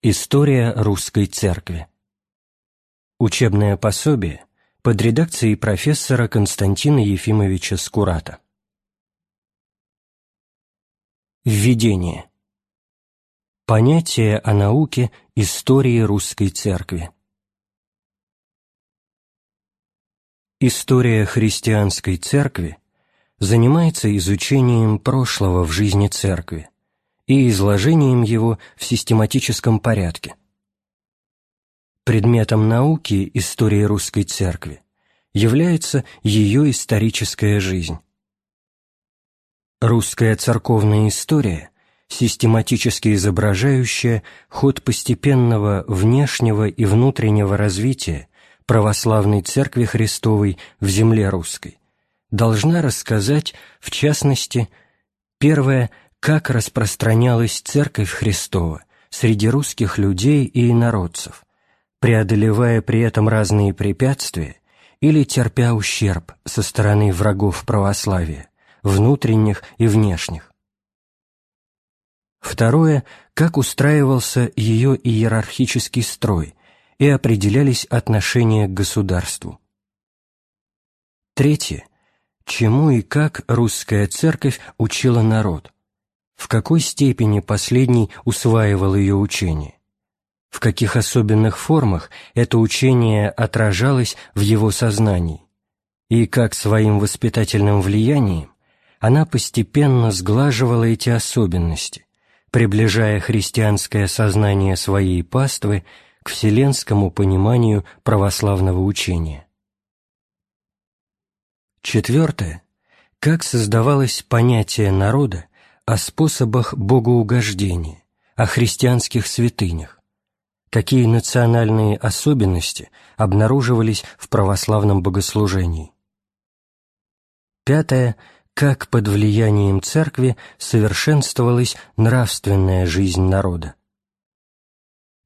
История русской церкви Учебное пособие под редакцией профессора Константина Ефимовича Скурата. Введение. Понятие о науке истории русской церкви. История христианской церкви занимается изучением прошлого в жизни церкви и изложением его в систематическом порядке – Предметом науки истории русской церкви является ее историческая жизнь. Русская церковная история, систематически изображающая ход постепенного внешнего и внутреннего развития православной Церкви Христовой в земле русской, должна рассказать, в частности, первое, как распространялась Церковь Христова среди русских людей и инородцев, преодолевая при этом разные препятствия или терпя ущерб со стороны врагов православия, внутренних и внешних. Второе, как устраивался ее иерархический строй и определялись отношения к государству. Третье, чему и как русская церковь учила народ, в какой степени последний усваивал ее учение в каких особенных формах это учение отражалось в его сознании, и как своим воспитательным влиянием она постепенно сглаживала эти особенности, приближая христианское сознание своей паствы к вселенскому пониманию православного учения. Четвертое. Как создавалось понятие народа о способах богоугождения, о христианских святынях, какие национальные особенности обнаруживались в православном богослужении. Пятое. Как под влиянием церкви совершенствовалась нравственная жизнь народа.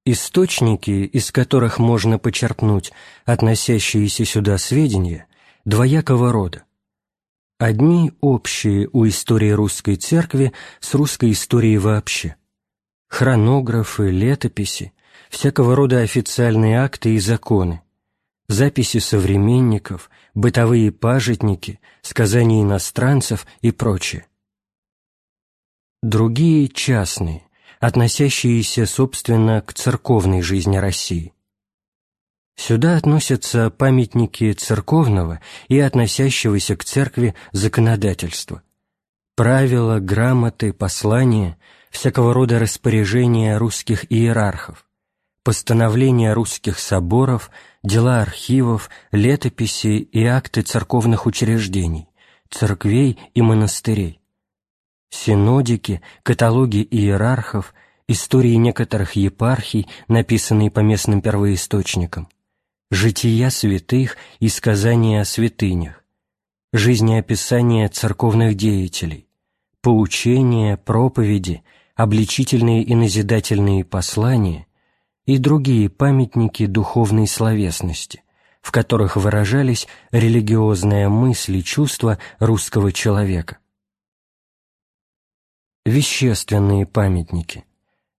Источники, из которых можно почерпнуть относящиеся сюда сведения, двоякого рода. Одни общие у истории русской церкви с русской историей вообще. Хронографы, летописи, всякого рода официальные акты и законы, записи современников, бытовые пажитники, сказания иностранцев и прочее. Другие частные, относящиеся, собственно, к церковной жизни России. Сюда относятся памятники церковного и относящегося к церкви законодательства, правила, грамоты, послания, всякого рода распоряжения русских иерархов, постановления русских соборов, дела архивов, летописи и акты церковных учреждений, церквей и монастырей, синодики, каталоги иерархов, истории некоторых епархий, написанные по местным первоисточникам, жития святых и сказания о святынях, жизнеописания церковных деятелей, поучения, проповеди, обличительные и назидательные послания – и другие памятники духовной словесности, в которых выражались религиозная мысль и чувства русского человека. Вещественные памятники –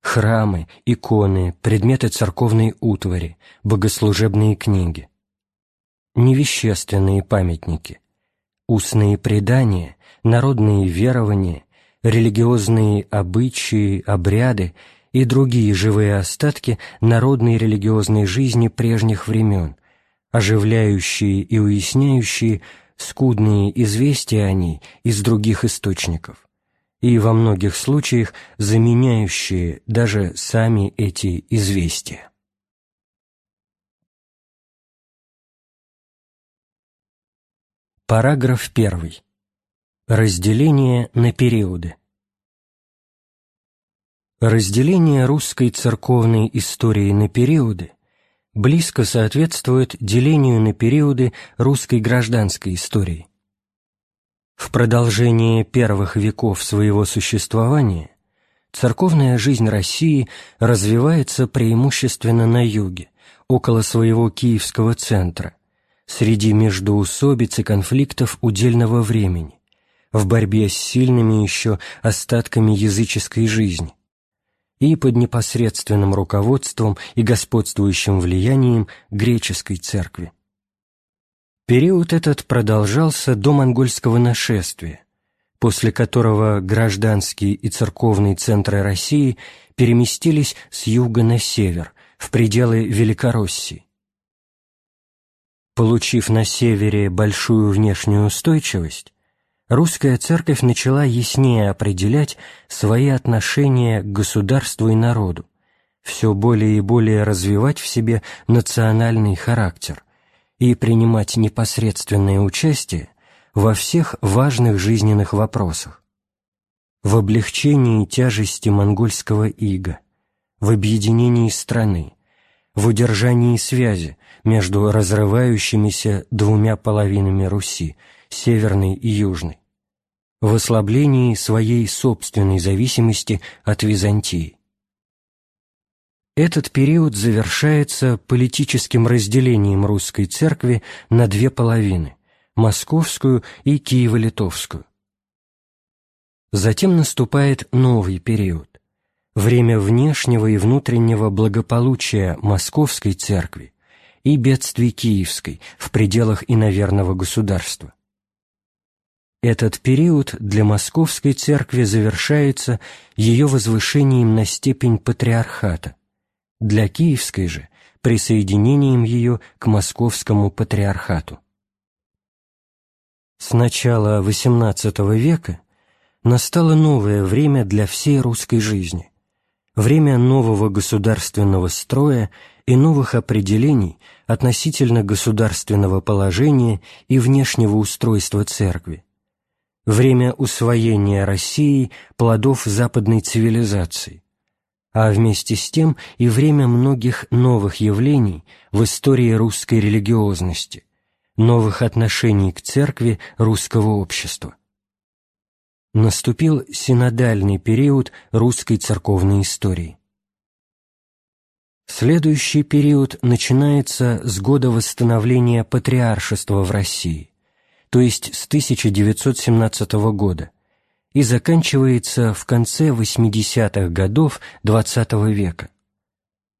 храмы, иконы, предметы церковной утвари, богослужебные книги. Невещественные памятники – устные предания, народные верования, религиозные обычаи, обряды и другие живые остатки народной религиозной жизни прежних времен, оживляющие и уясняющие скудные известия о ней из других источников и во многих случаях заменяющие даже сами эти известия. Параграф 1. Разделение на периоды. Разделение русской церковной истории на периоды близко соответствует делению на периоды русской гражданской истории. В продолжение первых веков своего существования церковная жизнь России развивается преимущественно на юге, около своего киевского центра, среди междоусобиц и конфликтов удельного времени, в борьбе с сильными еще остатками языческой жизни и под непосредственным руководством и господствующим влиянием греческой церкви. Период этот продолжался до монгольского нашествия, после которого гражданские и церковные центры России переместились с юга на север, в пределы Великороссии. Получив на севере большую внешнюю устойчивость, русская церковь начала яснее определять свои отношения к государству и народу, все более и более развивать в себе национальный характер и принимать непосредственное участие во всех важных жизненных вопросах. В облегчении тяжести монгольского ига, в объединении страны, в удержании связи между разрывающимися двумя половинами Руси, северной и южной, в ослаблении своей собственной зависимости от Византии. Этот период завершается политическим разделением русской церкви на две половины – московскую и киево-литовскую. Затем наступает новый период время внешнего и внутреннего благополучия Московской Церкви и бедствий Киевской в пределах иноверного государства. Этот период для Московской Церкви завершается ее возвышением на степень патриархата, для Киевской же – присоединением ее к Московскому патриархату. С начала XVIII века настало новое время для всей русской жизни. Время нового государственного строя и новых определений относительно государственного положения и внешнего устройства церкви, время усвоения России плодов западной цивилизации, а вместе с тем и время многих новых явлений в истории русской религиозности, новых отношений к церкви русского общества наступил синодальный период русской церковной истории. Следующий период начинается с года восстановления патриаршества в России, то есть с 1917 года, и заканчивается в конце 80-х годов XX -го века.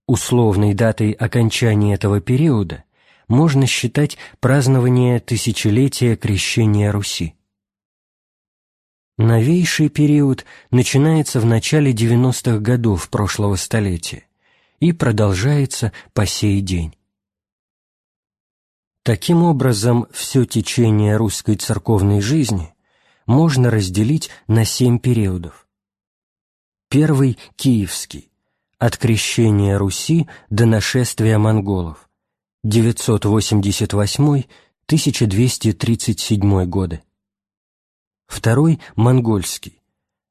Условной датой окончания этого периода можно считать празднование тысячелетия крещения Руси. Новейший период начинается в начале 90-х годов прошлого столетия и продолжается по сей день. Таким образом, все течение русской церковной жизни можно разделить на семь периодов. Первый – Киевский, от крещения Руси до нашествия монголов, 988-1237 годы. Второй – монгольский,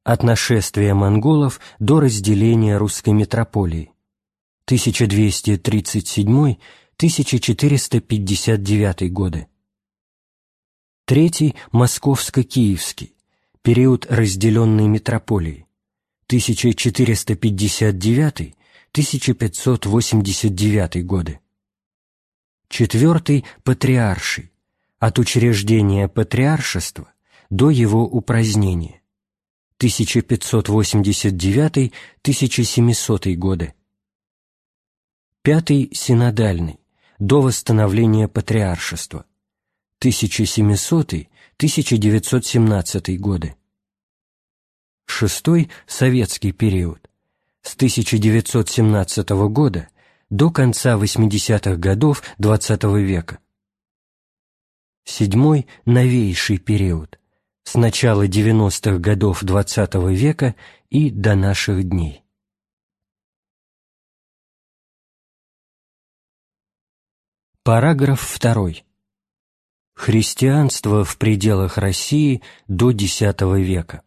от нашествия монголов до разделения русской метрополии, 1237-1459 годы. Третий – московско-киевский, период разделенной метрополии, 1459-1589 годы. Четвертый – патриарший, от учреждения патриаршества до его упразднения 1589-1700 годы. Пятый – синодальный, до восстановления патриаршества 1700-1917 годы. Шестой – советский период, с 1917 года до конца 80-х годов XX -го века. Седьмой – новейший период, с начала 90-х годов XX -го века и до наших дней. Параграф 2. Христианство в пределах России до X века.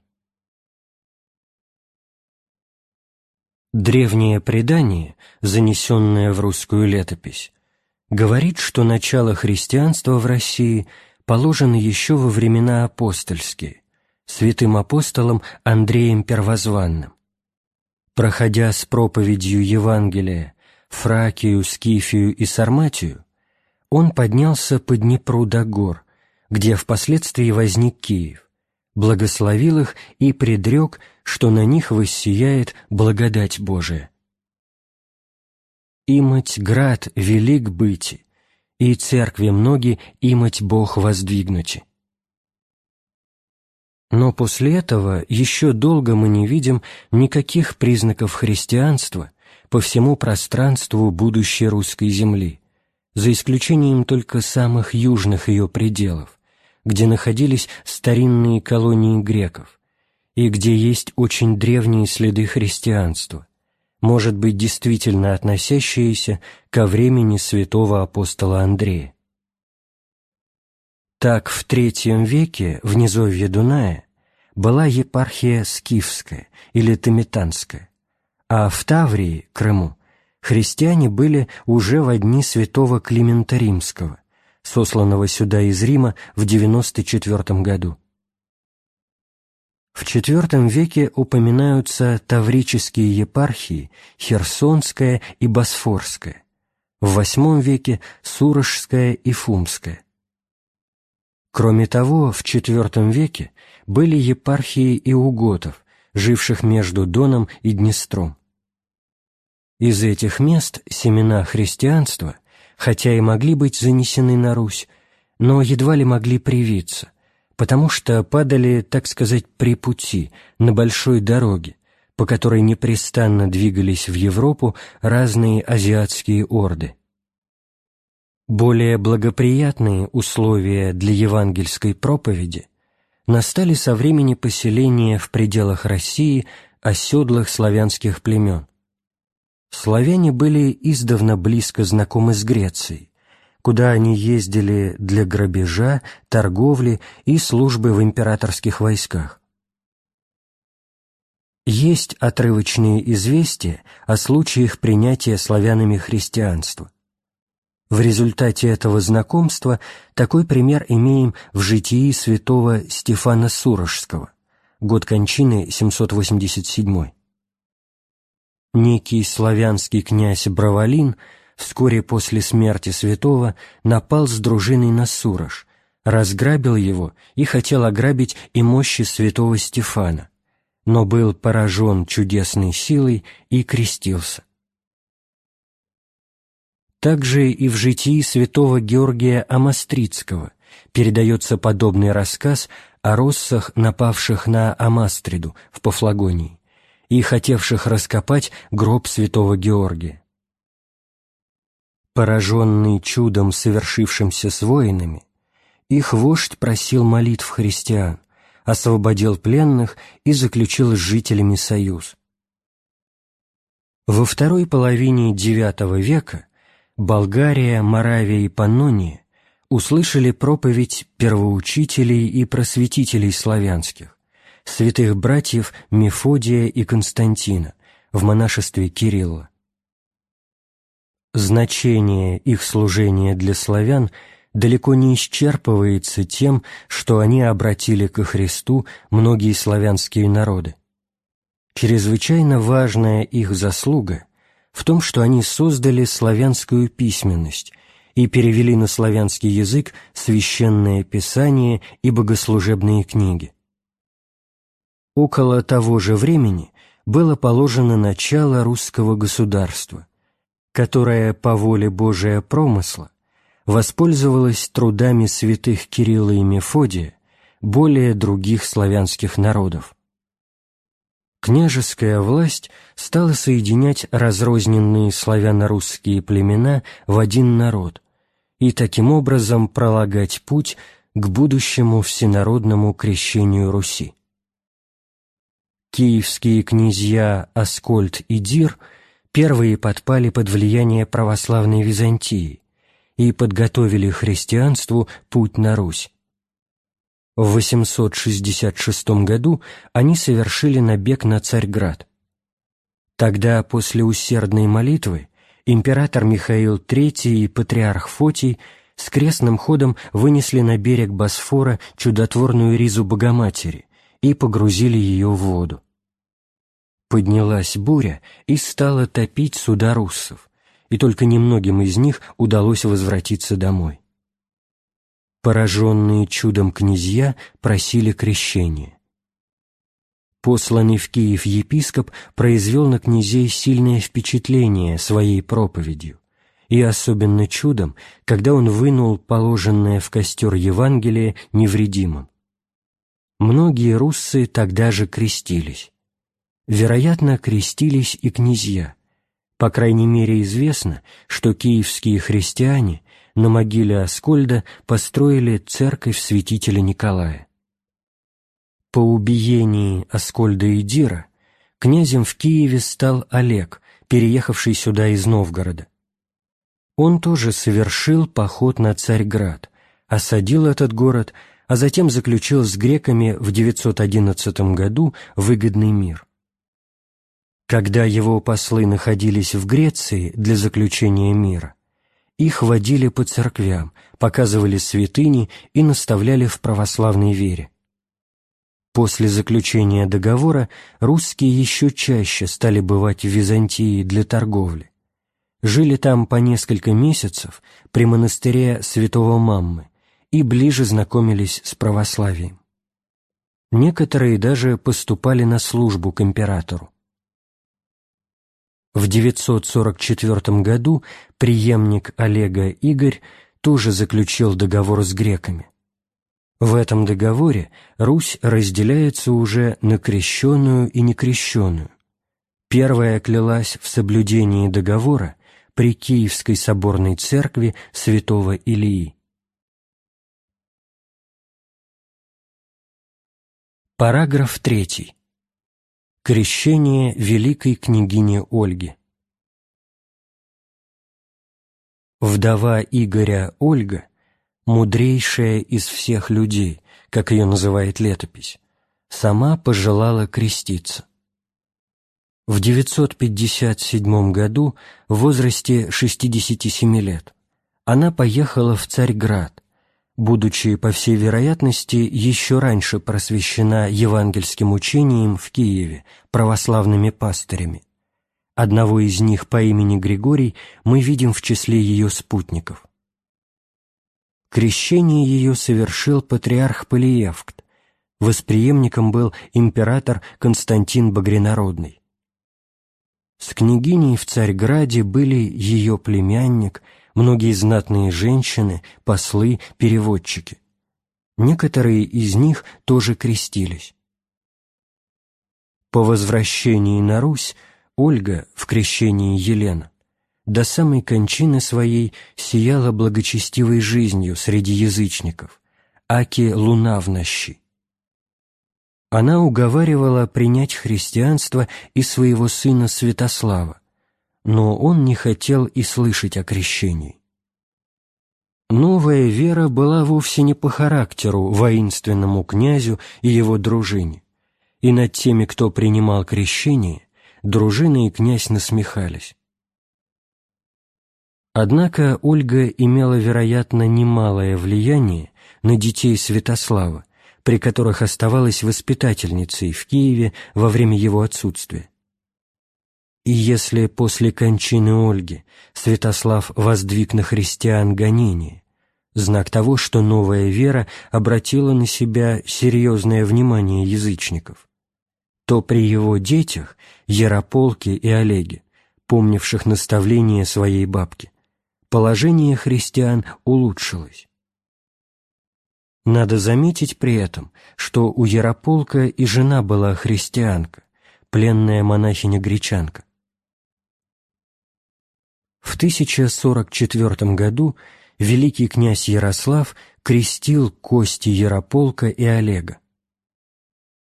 Древнее предание, занесенное в русскую летопись, говорит, что начало христианства в России положено еще во времена апостольские, святым апостолом Андреем Первозванным. Проходя с проповедью Евангелия Фракию, Скифию и Сарматию, он поднялся по Днепру до гор, где впоследствии возник Киев, благословил их и предрек, что на них воссияет благодать Божия. «Имать град велик быти, и церкви многие имать Бог воздвигнути». Но после этого еще долго мы не видим никаких признаков христианства по всему пространству будущей русской земли, за исключением только самых южных ее пределов, где находились старинные колонии греков и где есть очень древние следы христианства, может быть, действительно относящиеся ко времени святого апостола Андрея. Так в III веке в низовье Дуная была епархия Скифская или Томитанская, а в Таврии, Крыму, христиане были уже в дни святого Климента Римского, сосланного сюда из Рима в 94 году. В IV веке упоминаются таврические епархии Херсонская и Босфорская, в VIII веке Сурожская и Фумская. Кроме того, в IV веке были епархии и уготов, живших между Доном и Днестром. Из этих мест семена христианства, хотя и могли быть занесены на Русь, но едва ли могли привиться, потому что падали, так сказать, при пути, на большой дороге, по которой непрестанно двигались в Европу разные азиатские орды. Более благоприятные условия для евангельской проповеди настали со времени поселения в пределах России оседлых славянских племен. Славяне были издавна близко знакомы с Грецией, куда они ездили для грабежа, торговли и службы в императорских войсках. Есть отрывочные известия о случаях принятия славянами христианства. В результате этого знакомства такой пример имеем в житии святого Стефана Сурожского, год кончины 787. Некий славянский князь Бравалин вскоре после смерти святого напал с дружиной на Сурож, разграбил его и хотел ограбить и мощи святого Стефана, но был поражен чудесной силой и крестился. Также и в житии святого Георгия Амастрицкого передается подобный рассказ о россах, напавших на Амастриду в Пафлагонии и хотевших раскопать гроб святого Георгия. Пораженный чудом, совершившимся с воинами, их вождь просил молитв христиан, освободил пленных и заключил с жителями союз. Во второй половине IX века Болгария, Моравия и Паннония услышали проповедь первоучителей и просветителей славянских, святых братьев Мефодия и Константина в монашестве Кирилла. Значение их служения для славян далеко не исчерпывается тем, что они обратили ко Христу многие славянские народы. Чрезвычайно важная их заслуга – в том, что они создали славянскую письменность и перевели на славянский язык священное писание и богослужебные книги. Около того же времени было положено начало русского государства, которое по воле Божия промысла воспользовалось трудами святых Кирилла и Мефодия более других славянских народов княжеская власть стала соединять разрозненные славяно-русские племена в один народ и таким образом пролагать путь к будущему всенародному крещению Руси. Киевские князья Аскольд и Дир первые подпали под влияние православной Византии и подготовили христианству путь на Русь. В 866 году они совершили набег на Царьград. Тогда, после усердной молитвы, император Михаил III и патриарх Фотий с крестным ходом вынесли на берег Босфора чудотворную ризу Богоматери и погрузили ее в воду. Поднялась буря и стала топить суда руссов, и только немногим из них удалось возвратиться домой. Пораженные чудом князья просили крещения. Посланный в Киев епископ произвел на князей сильное впечатление своей проповедью, и особенно чудом, когда он вынул положенное в костер Евангелие невредимым. Многие руссы тогда же крестились. Вероятно, крестились и князья. По крайней мере, известно, что киевские христиане на могиле Аскольда построили церковь святителя Николая. По убиении Аскольда и Дира князем в Киеве стал Олег, переехавший сюда из Новгорода. Он тоже совершил поход на Царьград, осадил этот город, а затем заключил с греками в 911 году выгодный мир. Когда его послы находились в Греции для заключения мира, их водили по церквям, показывали святыни и наставляли в православной вере. После заключения договора русские еще чаще стали бывать в Византии для торговли. Жили там по несколько месяцев при монастыре святого Маммы и ближе знакомились с православием. Некоторые даже поступали на службу к императору. В 944 году преемник Олега Игорь тоже заключил договор с греками. В этом договоре Русь разделяется уже на крещенную и некрещенную. Первая клялась в соблюдении договора при Киевской соборной церкви святого Илии. Параграф 3. Крещение великой княгини Ольги. Вдова Игоря Ольга – мудрейшая из всех людей, как ее называет летопись, сама пожелала креститься. В 957 году, в возрасте 67 лет, она поехала в Царьград, будучи, по всей вероятности, еще раньше просвещена евангельским учением в Киеве православными пастырями. Одного из них по имени Григорий мы видим в числе ее спутников. Крещение ее совершил патриарх Полиевкт, восприемником был император Константин Багринародный. С княгиней в Царьграде были ее племянник, многие знатные женщины, послы, переводчики. Некоторые из них тоже крестились. По возвращении на Русь Ольга в крещении Елена до самой кончины своей сияла благочестивой жизнью среди язычников, аки луна в нощи. Она уговаривала принять христианство и своего сына Святослава, но он не хотел и слышать о крещении. Новая вера была вовсе не по характеру воинственному князю и его дружине, и над теми, кто принимал крещение, дружина и князь насмехались. Однако Ольга имела, вероятно, немалое влияние на детей Святослава, при которых оставалась воспитательницей в Киеве во время его отсутствия. И если после кончины Ольги Святослав воздвиг на христиан гонение, знак того, что новая вера обратила на себя серьезное внимание язычников, то при его детях, Ярополке и Олеге, помнивших наставление своей бабки, положение христиан улучшилось. Надо заметить при этом, что у Ярополка и жена была христианка, пленная монахиня-гречанка. В 1044 году великий князь Ярослав крестил кости Ярополка и Олега.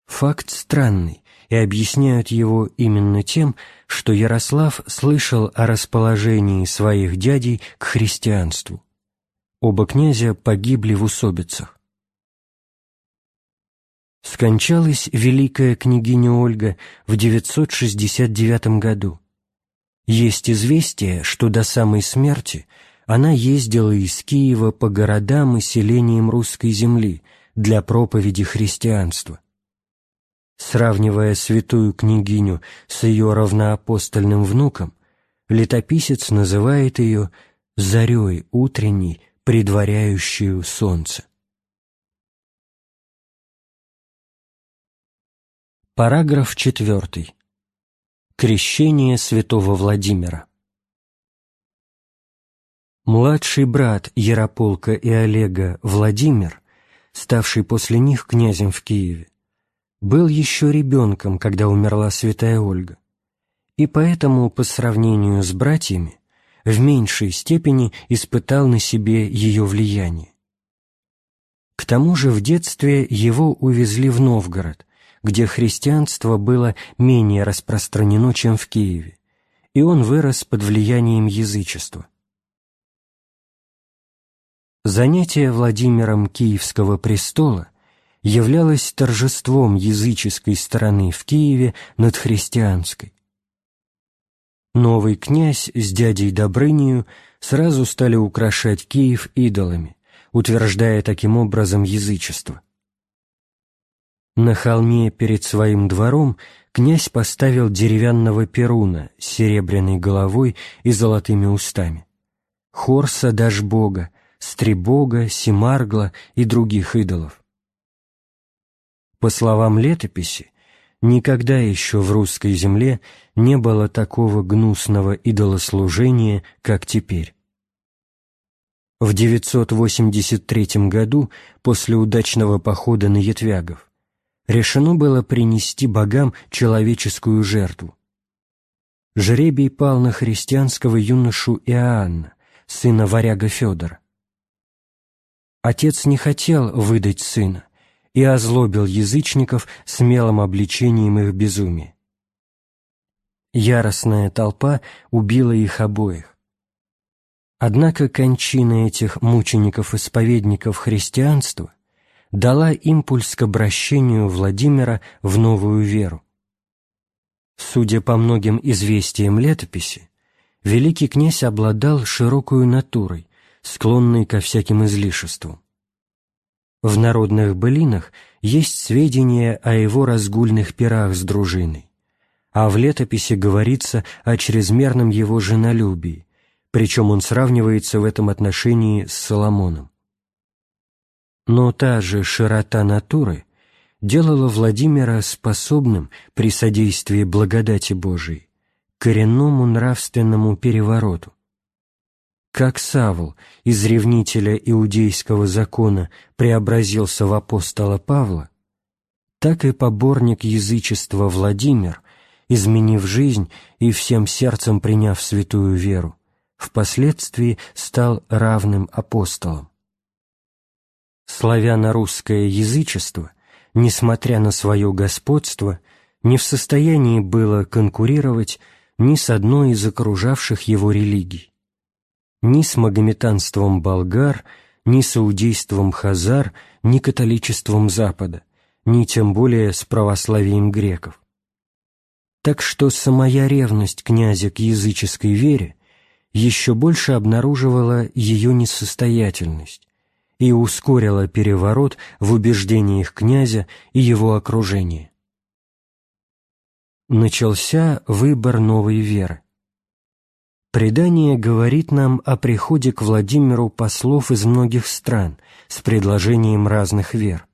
Факт странный, и объясняют его именно тем, что Ярослав слышал о расположении своих дядей к христианству. Оба князя погибли в усобицах. Скончалась великая княгиня Ольга в 969 году. Есть известие, что до самой смерти она ездила из Киева по городам и селениям русской земли для проповеди христианства. Сравнивая святую княгиню с ее равноапостольным внуком, летописец называет ее «зарей утренней, предваряющую солнце». Параграф 4. Крещение святого Владимира. Младший брат Ярополка и Олега Владимир, ставший после них князем в Киеве, был еще ребенком, когда умерла святая Ольга, и поэтому, по сравнению с братьями, в меньшей степени испытал на себе ее влияние. К тому же в детстве его увезли в Новгород, где христианство было менее распространено, чем в Киеве, и он вырос под влиянием язычества. Занятие Владимиром Киевского престола являлось торжеством языческой стороны в Киеве над христианской. Новый князь с дядей Добрынию сразу стали украшать Киев идолами, утверждая таким образом язычество. На холме перед своим двором князь поставил деревянного перуна с серебряной головой и золотыми устами, Хорса Дашбога, Стребога, Семаргла и других идолов. По словам летописи, никогда еще в русской земле не было такого гнусного идолослужения, как теперь. В 983 году, после удачного похода на Ятвягов, решено было принести богам человеческую жертву. Жребий пал на христианского юношу Иоанна, сына варяга Федора. Отец не хотел выдать сына и озлобил язычников смелым обличением их безумия. Яростная толпа убила их обоих. Однако кончина этих мучеников-исповедников христианства дала импульс к обращению Владимира в новую веру. Судя по многим известиям летописи, великий князь обладал широкой натурой, склонной ко всяким излишествам. В народных былинах есть сведения о его разгульных пирах с дружиной, а в летописи говорится о чрезмерном его женолюбии, причем он сравнивается в этом отношении с Соломоном. Но та же широта натуры делала Владимира способным при содействии благодати Божией коренному нравственному перевороту. Как Савл из ревнителя иудейского закона преобразился в апостола Павла, так и поборник язычества Владимир, изменив жизнь и всем сердцем приняв святую веру, впоследствии стал равным апостолом славяно-русское язычество, несмотря на свое господство, не в состоянии было конкурировать ни с одной из окружавших его религий. Ни с магометанством болгар, ни с иудейством хазар, ни католичеством Запада, ни тем более с православием греков. Так что самая ревность князя к языческой вере еще больше обнаруживала ее несостоятельность, и ускорила переворот в убеждениях князя и его окружения. Начался выбор новой веры. Предание говорит нам о приходе к Владимиру послов из многих стран с предложением разных вер.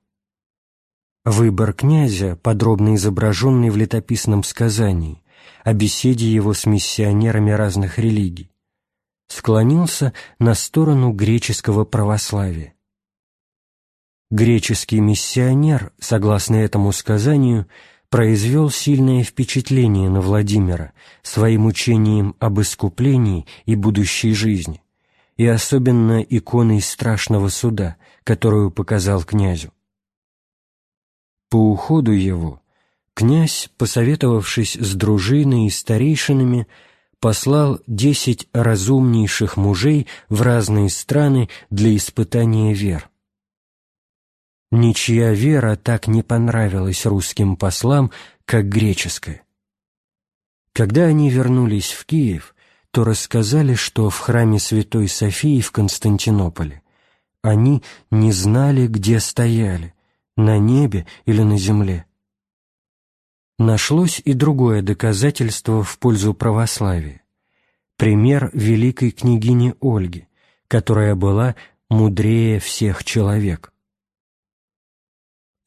Выбор князя, подробно изображенный в летописном сказании, о беседе его с миссионерами разных религий, склонился на сторону греческого православия. Греческий миссионер, согласно этому сказанию, произвел сильное впечатление на Владимира своим учением об искуплении и будущей жизни, и особенно иконой страшного суда, которую показал князю. По уходу его князь, посоветовавшись с дружиной и старейшинами, послал десять разумнейших мужей в разные страны для испытания вер. Ничья вера так не понравилась русским послам, как греческая. Когда они вернулись в Киев, то рассказали, что в храме Святой Софии в Константинополе они не знали, где стояли, на небе или на земле. Нашлось и другое доказательство в пользу православия. Пример великой княгини Ольги, которая была мудрее всех человек.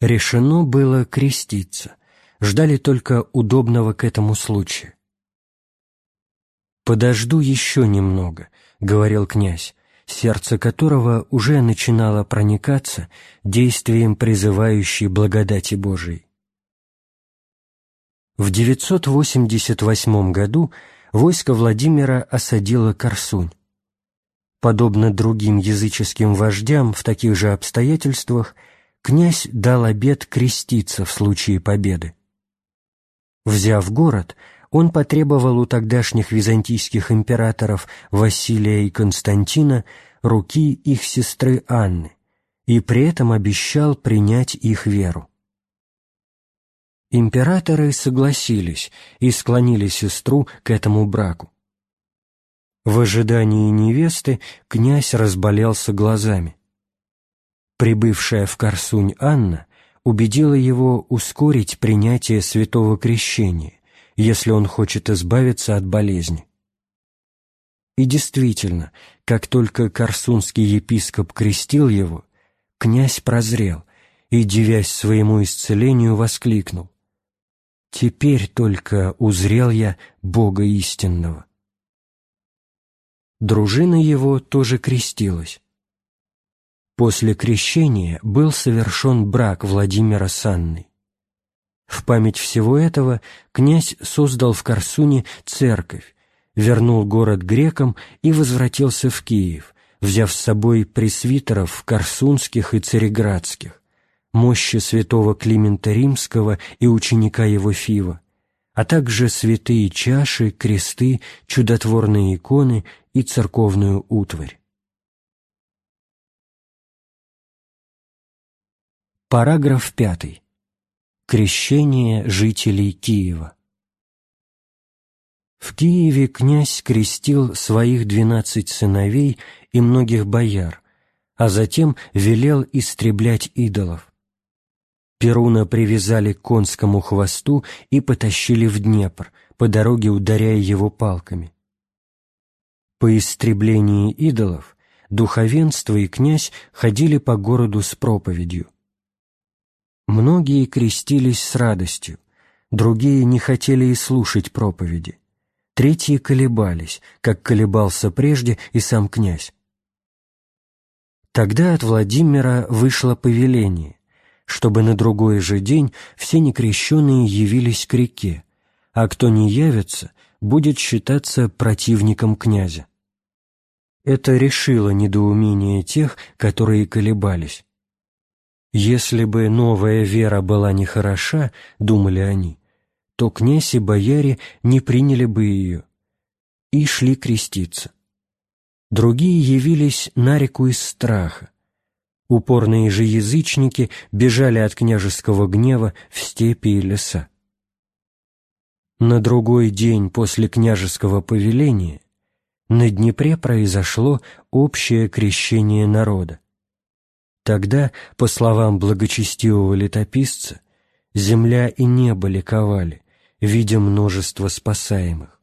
Решено было креститься, ждали только удобного к этому случая. «Подожду еще немного», — говорил князь, сердце которого уже начинало проникаться действием призывающей благодати Божией. В 988 году войско Владимира осадило Корсунь. Подобно другим языческим вождям в таких же обстоятельствах, князь дал обет креститься в случае победы. Взяв город, он потребовал у тогдашних византийских императоров Василия и Константина руки их сестры Анны и при этом обещал принять их веру. Императоры согласились и склонили сестру к этому браку. В ожидании невесты князь разболелся глазами. Прибывшая в Корсунь Анна убедила его ускорить принятие святого крещения, если он хочет избавиться от болезни. И действительно, как только корсунский епископ крестил его, князь прозрел и, дивясь своему исцелению, воскликнул «Теперь только узрел я Бога истинного». Дружина его тоже крестилась. После крещения был совершен брак Владимира с Анной. В память всего этого князь создал в Корсуне церковь, вернул город грекам и возвратился в Киев, взяв с собой пресвитеров корсунских и цареградских, мощи святого Климента Римского и ученика его Фива, а также святые чаши, кресты, чудотворные иконы и церковную утварь. Параграф пятый. Крещение жителей Киева. В Киеве князь крестил своих двенадцать сыновей и многих бояр, а затем велел истреблять идолов. Перуна привязали к конскому хвосту и потащили в Днепр, по дороге ударяя его палками. По истреблении идолов духовенство и князь ходили по городу с проповедью. Многие крестились с радостью, другие не хотели и слушать проповеди, третьи колебались, как колебался прежде и сам князь. Тогда от Владимира вышло повеление, чтобы на другой же день все некрещенные явились к реке, а кто не явится, будет считаться противником князя. Это решило недоумение тех, которые колебались. Если бы новая вера была нехороша, думали они, то князь и бояре не приняли бы ее и шли креститься. Другие явились на реку из страха. Упорные же язычники бежали от княжеского гнева в степи и леса. На другой день после княжеского повеления на Днепре произошло общее крещение народа. Тогда, по словам благочестивого летописца, земля и небо ликовали, видя множество спасаемых.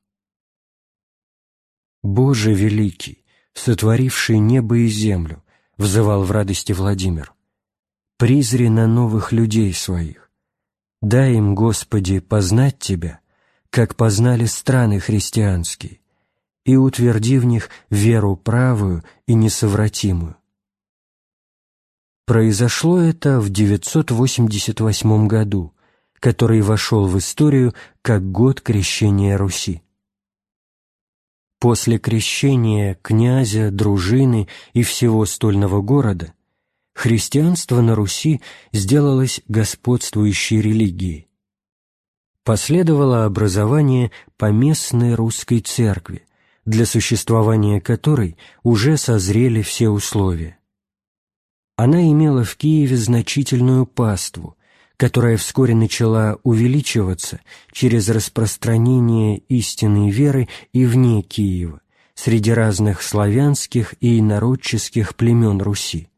«Боже великий, сотворивший небо и землю», — взывал в радости Владимир, «призри на новых людей своих. Дай им, Господи, познать Тебя, как познали страны христианские, и утверди в них веру правую и несовратимую, Произошло это в 988 году, который вошел в историю как год крещения Руси. После крещения князя, дружины и всего стольного города христианство на Руси сделалось господствующей религией. Последовало образование поместной русской церкви, для существования которой уже созрели все условия. Она имела в Киеве значительную паству, которая вскоре начала увеличиваться через распространение истинной веры и вне Киева, среди разных славянских и народческих племен Руси.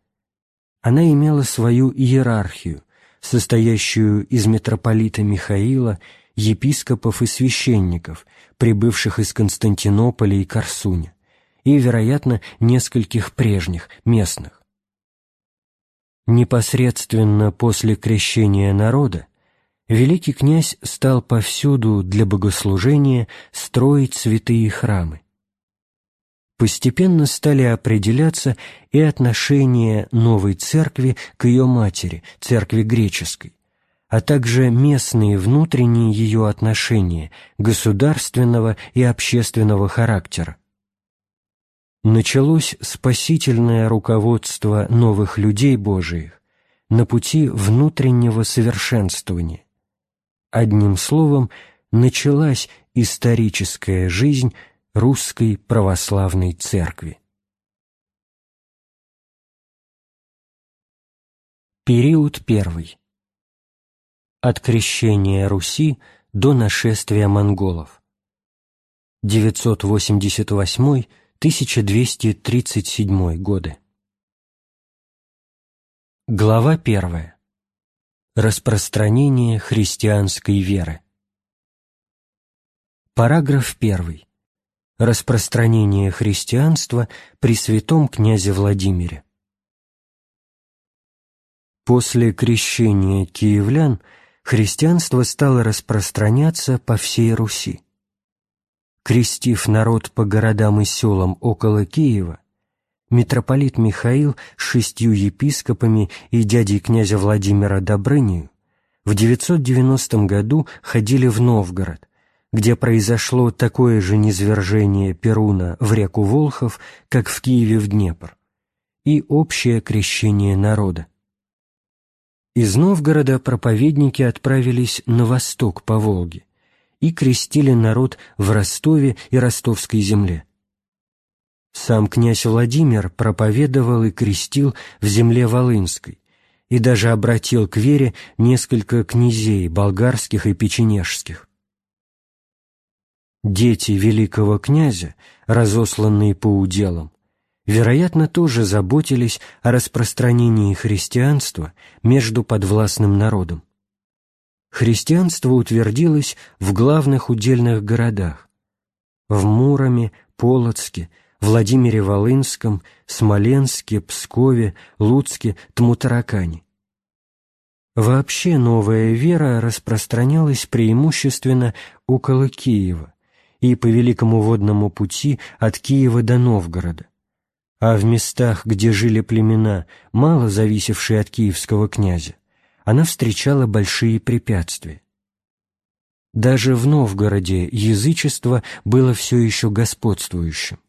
Она имела свою иерархию, состоящую из митрополита Михаила, епископов и священников, прибывших из Константинополя и Корсуня, и, вероятно, нескольких прежних, местных. Непосредственно после крещения народа великий князь стал повсюду для богослужения строить святые храмы. Постепенно стали определяться и отношения новой церкви к ее матери, церкви греческой, а также местные внутренние ее отношения государственного и общественного характера. Началось спасительное руководство новых людей Божиих на пути внутреннего совершенствования. Одним словом, началась историческая жизнь Русской Православной Церкви. Период первый. От крещения Руси до нашествия монголов. 988 1237 годы. Глава 1. Распространение христианской веры. Параграф 1. Распространение христианства при святом князе Владимире. После крещения киевлян христианство стало распространяться по всей Руси крестив народ по городам и селам около Киева, митрополит Михаил с шестью епископами и дядей князя Владимира Добрынию в 990 году ходили в Новгород, где произошло такое же низвержение Перуна в реку Волхов, как в Киеве в Днепр, и общее крещение народа. Из Новгорода проповедники отправились на восток по Волге, и крестили народ в Ростове и ростовской земле. Сам князь Владимир проповедовал и крестил в земле Волынской и даже обратил к вере несколько князей болгарских и печенежских. Дети великого князя, разосланные по уделам, вероятно, тоже заботились о распространении христианства между подвластным народом христианство утвердилось в главных удельных городах – в Муроме, Полоцке, Владимире Волынском, Смоленске, Пскове, Луцке, Тмутаракане. Вообще новая вера распространялась преимущественно около Киева и по Великому водному пути от Киева до Новгорода, а в местах, где жили племена, мало зависевшие от киевского князя, она встречала большие препятствия. Даже в Новгороде язычество было все еще господствующим.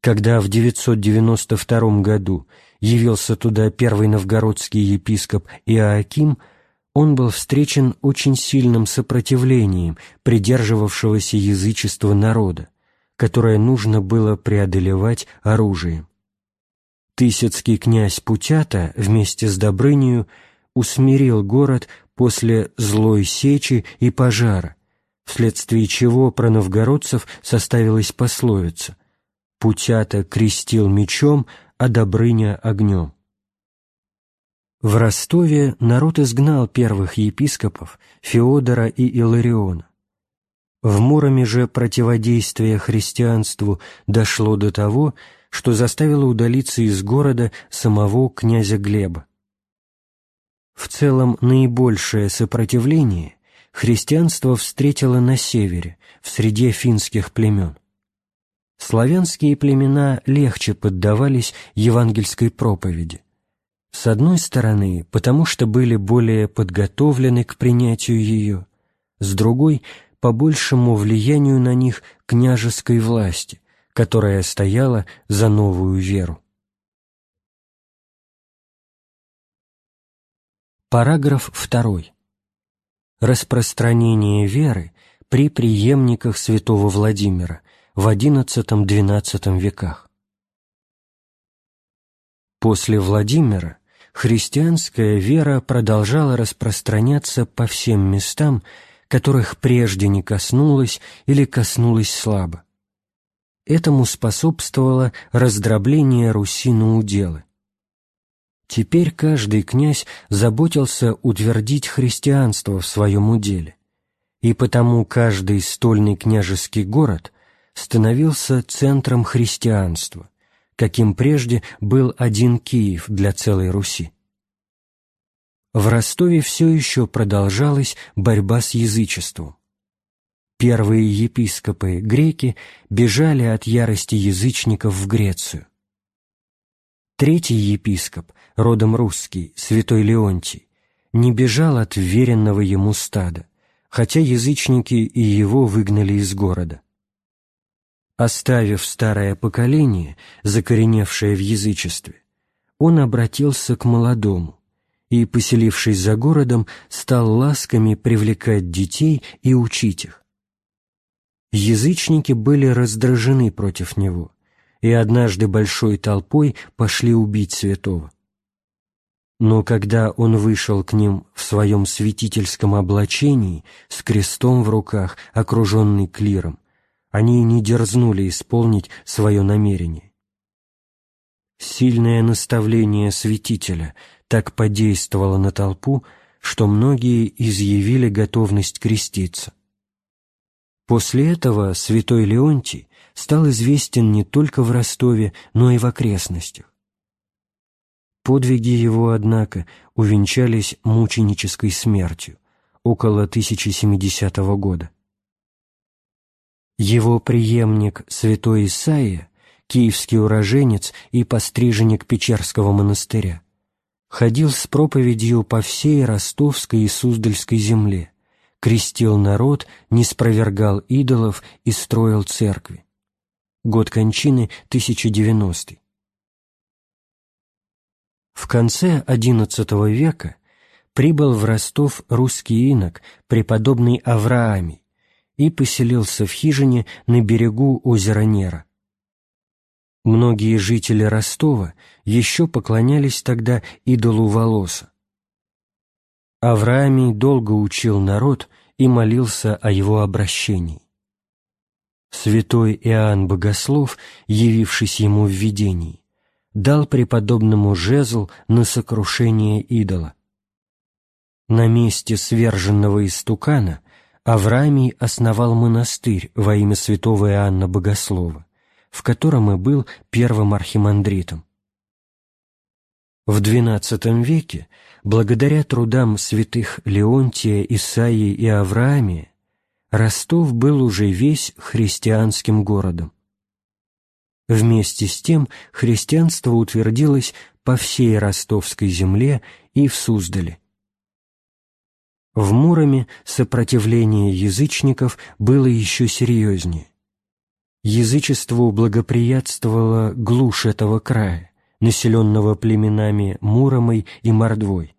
Когда в 992 году явился туда первый новгородский епископ Иоаким, он был встречен очень сильным сопротивлением придерживавшегося язычества народа, которое нужно было преодолевать оружием. Тысяцкий князь Путята вместе с Добрынею усмирил город после злой сечи и пожара, вследствие чего про новгородцев составилась пословица «Путята крестил мечом, а Добрыня огнем». В Ростове народ изгнал первых епископов Феодора и Илариона. В Муроме же противодействие христианству дошло до того, что заставило удалиться из города самого князя Глеба. В целом наибольшее сопротивление христианство встретило на севере, в среде финских племен. Славянские племена легче поддавались евангельской проповеди. С одной стороны, потому что были более подготовлены к принятию ее, с другой — по большему влиянию на них княжеской власти, которая стояла за новую веру. Параграф 2. Распространение веры при преемниках святого Владимира в XI-XII веках. После Владимира христианская вера продолжала распространяться по всем местам, которых прежде не коснулась или коснулась слабо. Этому способствовало раздробление Руси на уделы. Теперь каждый князь заботился утвердить христианство в своем уделе, и потому каждый стольный княжеский город становился центром христианства, каким прежде был один Киев для целой Руси. В Ростове все еще продолжалась борьба с язычеством. Первые епископы, греки, бежали от ярости язычников в Грецию. Третий епископ, родом русский, святой Леонтий, не бежал от веренного ему стада, хотя язычники и его выгнали из города. Оставив старое поколение, закореневшее в язычестве, он обратился к молодому, и, поселившись за городом, стал ласками привлекать детей и учить их. Язычники были раздражены против него, и однажды большой толпой пошли убить святого. Но когда он вышел к ним в своем святительском облачении, с крестом в руках, окруженный клиром, они не дерзнули исполнить свое намерение. Сильное наставление святителя так подействовало на толпу, что многие изъявили готовность креститься. После этого святой Леонтий стал известен не только в Ростове, но и в окрестностях. Подвиги его, однако, увенчались мученической смертью около 1070 года. Его преемник святой Исаия, киевский уроженец и постриженник Печерского монастыря, ходил с проповедью по всей ростовской и суздальской земле, крестил народ, не спровергал идолов и строил церкви. Год кончины 1090. В конце XI века прибыл в Ростов русский инок, преподобный Авраамий, и поселился в хижине на берегу озера Нера. Многие жители Ростова еще поклонялись тогда идолу Волоса. Авраамий долго учил народ и молился о его обращении. Святой Иоанн Богослов, явившись ему в видении, дал преподобному жезл на сокрушение идола. На месте сверженного истукана Авраамий основал монастырь во имя святого Иоанна Богослова в котором и был первым архимандритом. В XII веке, благодаря трудам святых Леонтия, Исаии и Авраамия, Ростов был уже весь христианским городом. Вместе с тем христианство утвердилось по всей ростовской земле и в Суздале. В Муроме сопротивление язычников было еще серьезнее. Язычеству благоприятствовала глушь этого края, населенного племенами Муромой и Мордвой.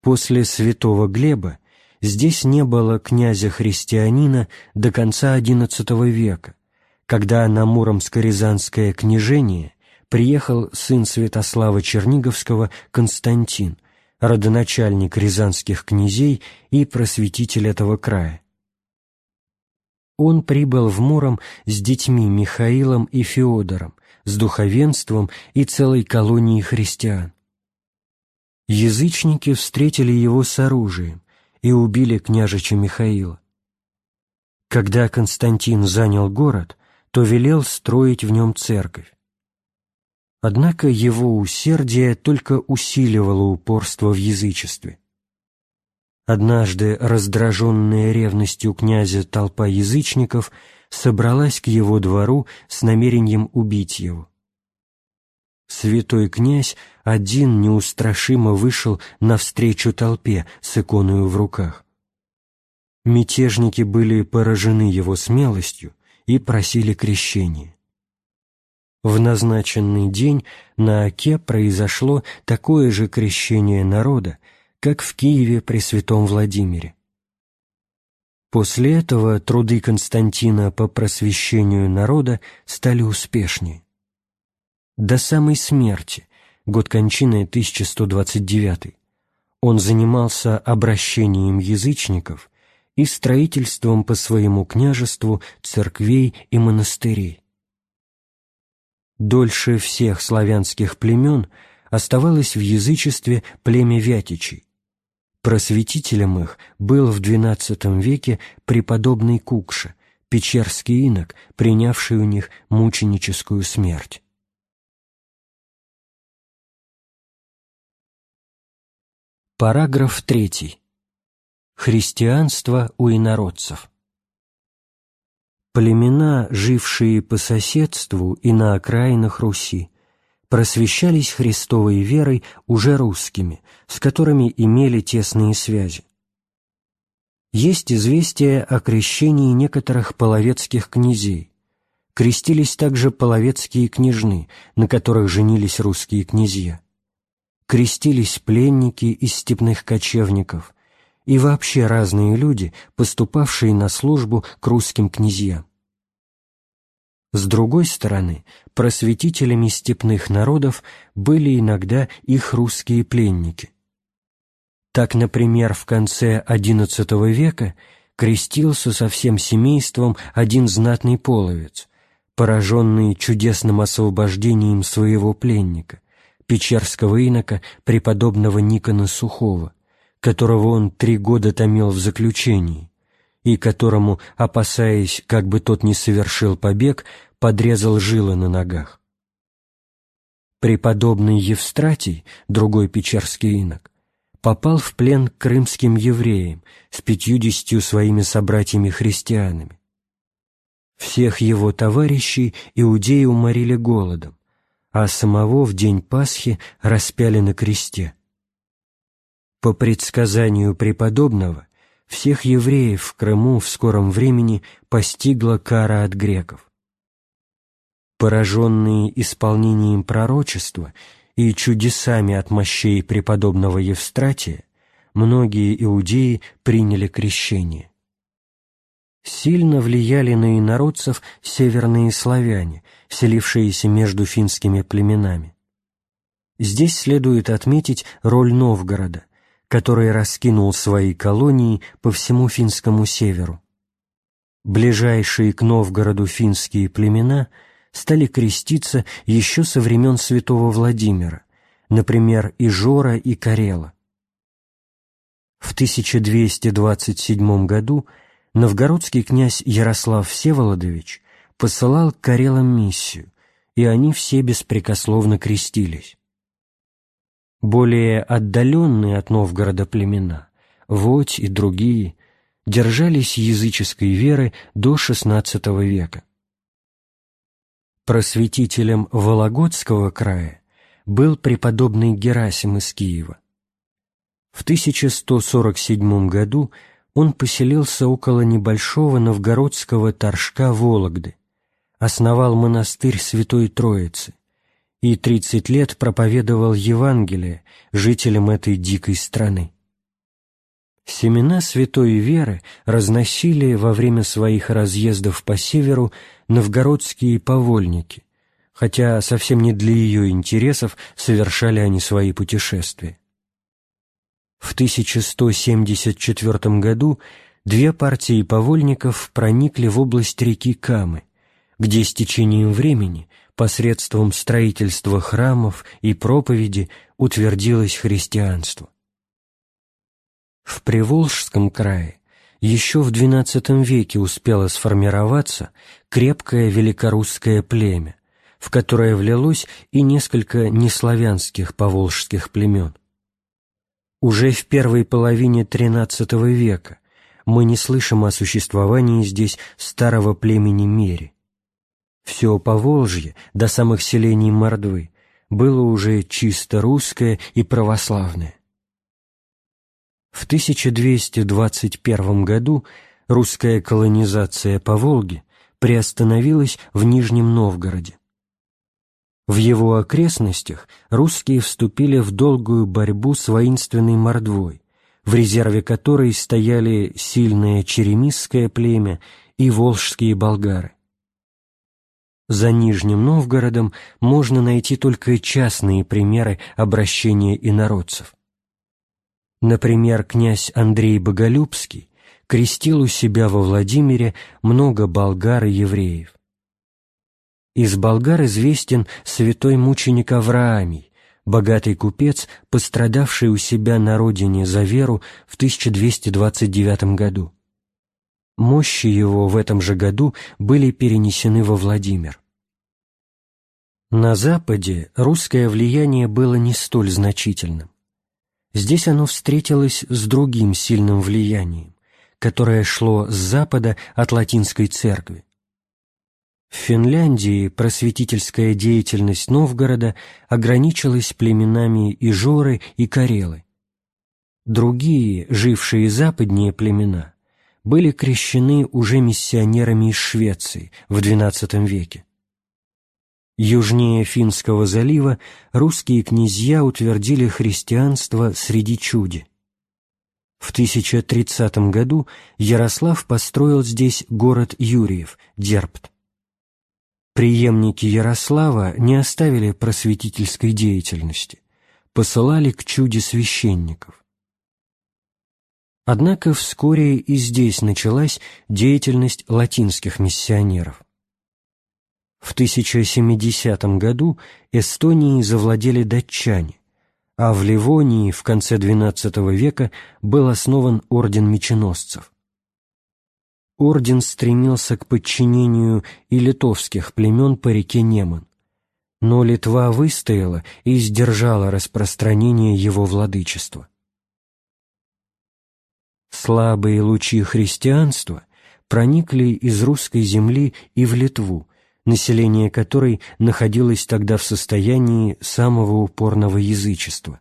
После святого Глеба здесь не было князя-христианина до конца XI века, когда на Муромско-Рязанское княжение приехал сын Святослава Черниговского Константин, родоначальник рязанских князей и просветитель этого края он прибыл в Муром с детьми Михаилом и Феодором, с духовенством и целой колонией христиан. Язычники встретили его с оружием и убили княжича Михаила. Когда Константин занял город, то велел строить в нем церковь. Однако его усердие только усиливало упорство в язычестве. Однажды раздраженная ревностью князя толпа язычников собралась к его двору с намерением убить его. Святой князь один неустрашимо вышел навстречу толпе с иконою в руках. Мятежники были поражены его смелостью и просили крещения. В назначенный день на Оке произошло такое же крещение народа, как в Киеве при святом Владимире. После этого труды Константина по просвещению народа стали успешнее. До самой смерти, год кончины 1129, он занимался обращением язычников и строительством по своему княжеству церквей и монастырей. Дольше всех славянских племен оставалось в язычестве племя Вятичей. Просветителем их был в XII веке преподобный Кукша, печерский инок, принявший у них мученическую смерть. Параграф 3. Христианство у инородцев. Племена, жившие по соседству и на окраинах Руси, просвещались Христовой верой уже русскими, с которыми имели тесные связи. Есть известие о крещении некоторых половецких князей. Крестились также половецкие княжны, на которых женились русские князья. Крестились пленники из степных кочевников – и вообще разные люди, поступавшие на службу к русским князьям. С другой стороны, просветителями степных народов были иногда их русские пленники. Так, например, в конце XI века крестился со всем семейством один знатный половец, пораженный чудесным освобождением своего пленника, печерского инока преподобного Никона Сухого, которого он три года томил в заключении, и которому, опасаясь, как бы тот не совершил побег, подрезал жилы на ногах. Преподобный Евстратий, другой печерский инок, попал в плен к крымским евреям с пятьюдесятью своими собратьями-христианами. Всех его товарищей иудеи уморили голодом, а самого в день Пасхи распяли на кресте. По предсказанию преподобного, всех евреев в Крыму в скором времени постигла кара от греков. Пораженные исполнением пророчества и чудесами от мощей преподобного Евстратия, многие иудеи приняли крещение. Сильно влияли на инородцев северные славяне, селившиеся между финскими племенами. Здесь следует отметить роль Новгорода, который раскинул свои колонии по всему финскому северу. Ближайшие к Новгороду финские племена стали креститься еще со времен святого Владимира, например, Ижора и Карела. В 1227 году новгородский князь Ярослав Всеволодович посылал к Карелам миссию, и они все беспрекословно крестились. Более отдаленные от Новгорода племена, Водь и другие, держались языческой веры до XVI века. Просветителем Вологодского края был преподобный Герасим из Киева. В 1147 году он поселился около небольшого новгородского торжка Вологды, основал монастырь Святой Троицы, и тридцать лет проповедовал Евангелие жителям этой дикой страны. Семена святой веры разносили во время своих разъездов по северу новгородские повольники, хотя совсем не для ее интересов совершали они свои путешествия. В 1174 году две партии повольников проникли в область реки Камы, где с течением времени посредством строительства храмов и проповеди утвердилось христианство. В Приволжском крае еще в XII веке успело сформироваться крепкое великорусское племя, в которое влилось и несколько неславянских поволжских племен. Уже в первой половине XIII века мы не слышим о существовании здесь старого племени Мери. Все Поволжье, до самых селений Мордвы, было уже чисто русское и православное. В 1221 году русская колонизация по Волге приостановилась в Нижнем Новгороде. В его окрестностях русские вступили в долгую борьбу с воинственной Мордвой, в резерве которой стояли сильное черемисское племя и волжские болгары. За Нижним Новгородом можно найти только частные примеры обращения инородцев. Например, князь Андрей Боголюбский крестил у себя во Владимире много болгар и евреев. Из болгар известен святой мученик Авраамий, богатый купец, пострадавший у себя на родине за веру в 1229 году. Мощи его в этом же году были перенесены во Владимир. На Западе русское влияние было не столь значительным. Здесь оно встретилось с другим сильным влиянием, которое шло с запада от латинской церкви. В Финляндии просветительская деятельность Новгорода ограничилась племенами Ижоры и Карелы. Другие, жившие западнее племена, были крещены уже миссионерами из Швеции в XII веке. Южнее Финского залива русские князья утвердили христианство среди чуди. В 1030 году Ярослав построил здесь город Юрьев, Дерпт. Приемники Ярослава не оставили просветительской деятельности, посылали к чуде священников. Однако вскоре и здесь началась деятельность латинских миссионеров. В 1070 году Эстонией завладели датчане, а в Ливонии в конце XII века был основан орден меченосцев. Орден стремился к подчинению и литовских племен по реке Неман, но Литва выстояла и сдержала распространение его владычества. Слабые лучи христианства проникли из русской земли и в Литву, население которой находилось тогда в состоянии самого упорного язычества.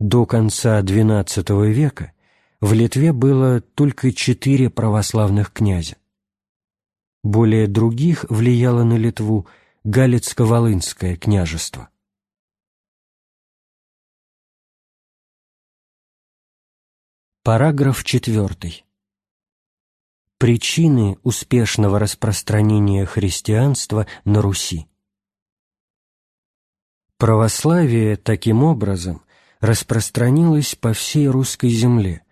До конца XII века в Литве было только четыре православных князя. Более других влияло на Литву Галицко-Волынское княжество. Параграф четвертый. Причины успешного распространения христианства на Руси. Православие, таким образом, распространилось по всей русской земле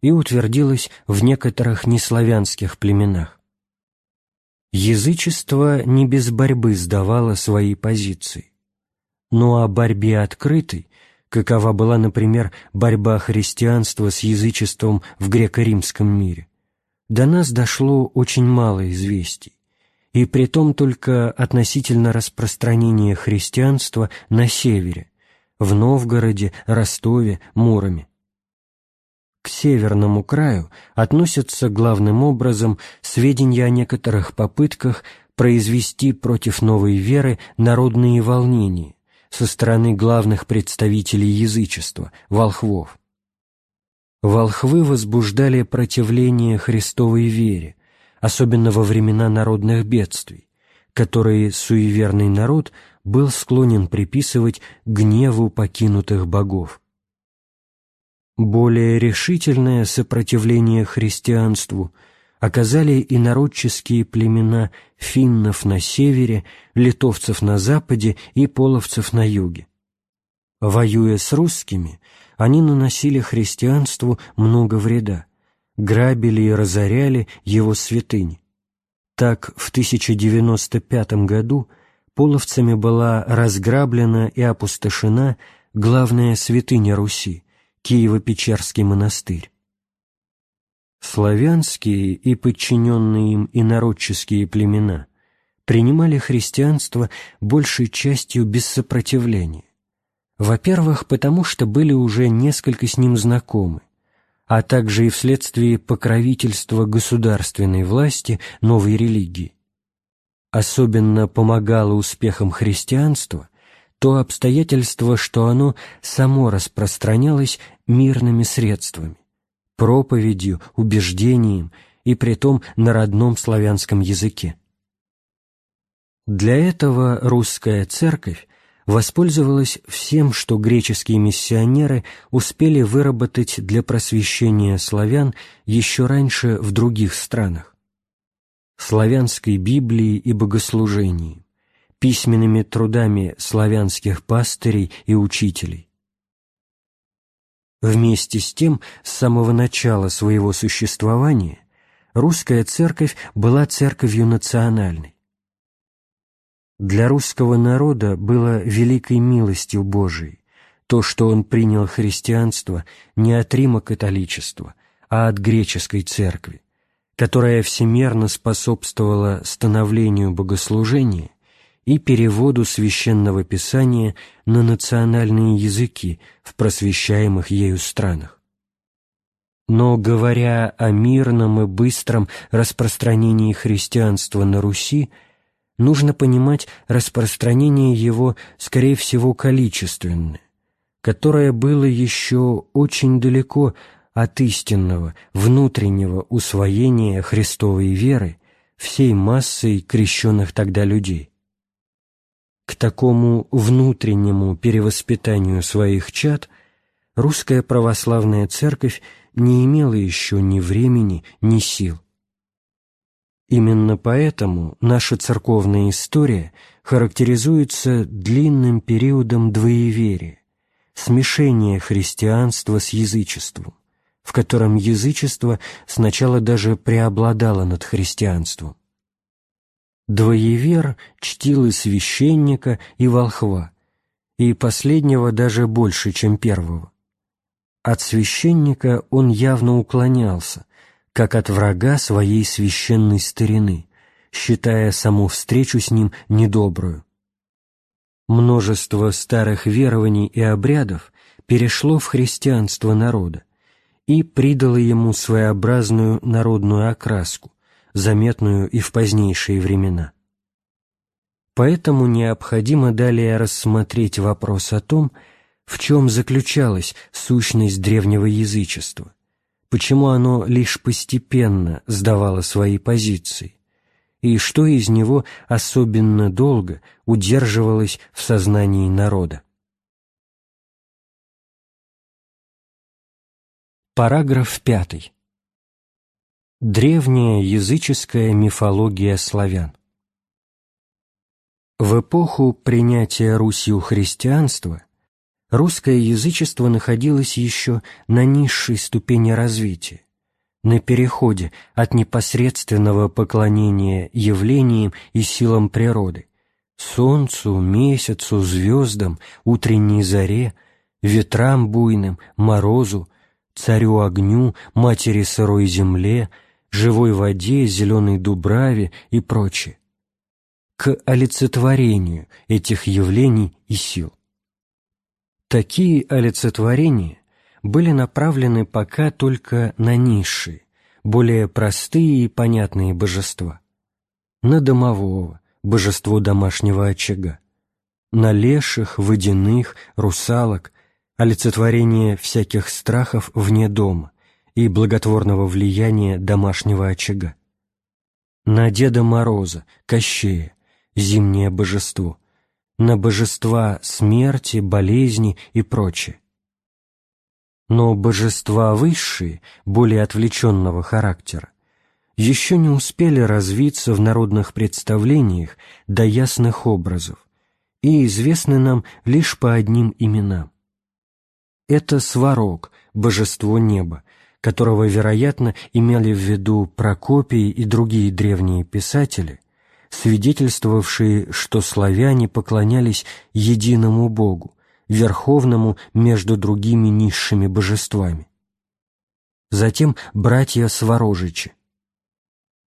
и утвердилось в некоторых неславянских племенах. Язычество не без борьбы сдавало свои позиции. Но о борьбе открытой, какова была, например, борьба христианства с язычеством в греко-римском мире, до нас дошло очень мало известий, и притом только относительно распространения христианства на севере, в Новгороде, Ростове, Муроме. К северному краю относятся главным образом сведения о некоторых попытках произвести против новой веры народные волнения со стороны главных представителей язычества, волхвов. Волхвы возбуждали противление Христовой вере, особенно во времена народных бедствий, которые суеверный народ был склонен приписывать гневу покинутых богов. Более решительное сопротивление христианству оказали инородческие племена финнов на севере, литовцев на западе и половцев на юге. Воюя с русскими, они наносили христианству много вреда, грабили и разоряли его святыни. Так, в 1095 году половцами была разграблена и опустошена главная святыня Руси – Киево-Печерский монастырь. Славянские и подчиненные им инородческие племена принимали христианство большей частью без сопротивления во-первых, потому что были уже несколько с ним знакомы, а также и вследствие покровительства государственной власти новой религии. Особенно помогало успехам христианства то обстоятельство, что оно само распространялось мирными средствами, проповедью, убеждением и притом на родном славянском языке. Для этого русская церковь воспользовалась всем, что греческие миссионеры успели выработать для просвещения славян еще раньше в других странах. славянской Библией и богослужением, письменными трудами славянских пастырей и учителей. Вместе с тем, с самого начала своего существования, русская церковь была церковью национальной. Для русского народа было великой милостью Божией то, что он принял христианство не от Рима католичества, а от греческой церкви, которая всемерно способствовала становлению богослужения и переводу священного писания на национальные языки в просвещаемых ею странах. Но, говоря о мирном и быстром распространении христианства на Руси, нужно понимать распространение его, скорее всего, количественное, которое было еще очень далеко от истинного, внутреннего усвоения Христовой веры всей массой крещенных тогда людей. К такому внутреннему перевоспитанию своих чад русская православная церковь не имела еще ни времени, ни сил. Именно поэтому наша церковная история характеризуется длинным периодом двоеверия, смешения христианства с язычеством, в котором язычество сначала даже преобладало над христианством. Двоевер чтил и священника, и волхва, и последнего даже больше, чем первого. От священника он явно уклонялся, как от врага своей священной старины, считая саму встречу с ним недобрую. Множество старых верований и обрядов перешло в христианство народа, и придало ему своеобразную народную окраску, заметную и в позднейшие времена. Поэтому необходимо далее рассмотреть вопрос о том, в чем заключалась сущность древнего язычества, почему оно лишь постепенно сдавало свои позиции, и что из него особенно долго удерживалось в сознании народа. Параграф 5. Древняя языческая мифология славян. В эпоху принятия Русью христианства русское язычество находилось еще на низшей ступени развития, на переходе от непосредственного поклонения явлениям и силам природы, солнцу, месяцу, звездам, утренней заре, ветрам буйным, морозу, царю огню, матери сырой земле, живой воде, зеленой дубраве и прочее, к олицетворению этих явлений и сил. Такие олицетворения были направлены пока только на низшие, более простые и понятные божества, на домового, божество домашнего очага, на леших, водяных, русалок, олицетворение всяких страхов вне дома и благотворного влияния домашнего очага. На Деда Мороза, Кощея, зимнее божество, на божества смерти, болезни и прочее. Но божества высшие, более отвлеченного характера, еще не успели развиться в народных представлениях до ясных образов и известны нам лишь по одним именам. Это Сварог, божество неба, которого, вероятно, имели в виду Прокопий и другие древние писатели, свидетельствовавшие, что славяне поклонялись единому Богу, верховному между другими низшими божествами. Затем братья Сварожичи.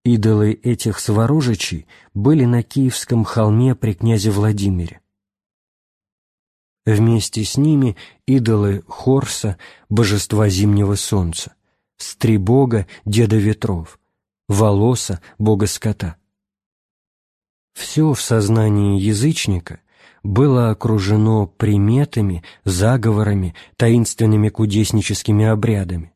Идолы этих Сварожичей были на Киевском холме при князе Владимире. Вместе с ними идолы Хорса, божества зимнего солнца, Стрибога, деда ветров, Волоса, бога скота. Все в сознании язычника было окружено приметами, заговорами, таинственными кудесническими обрядами.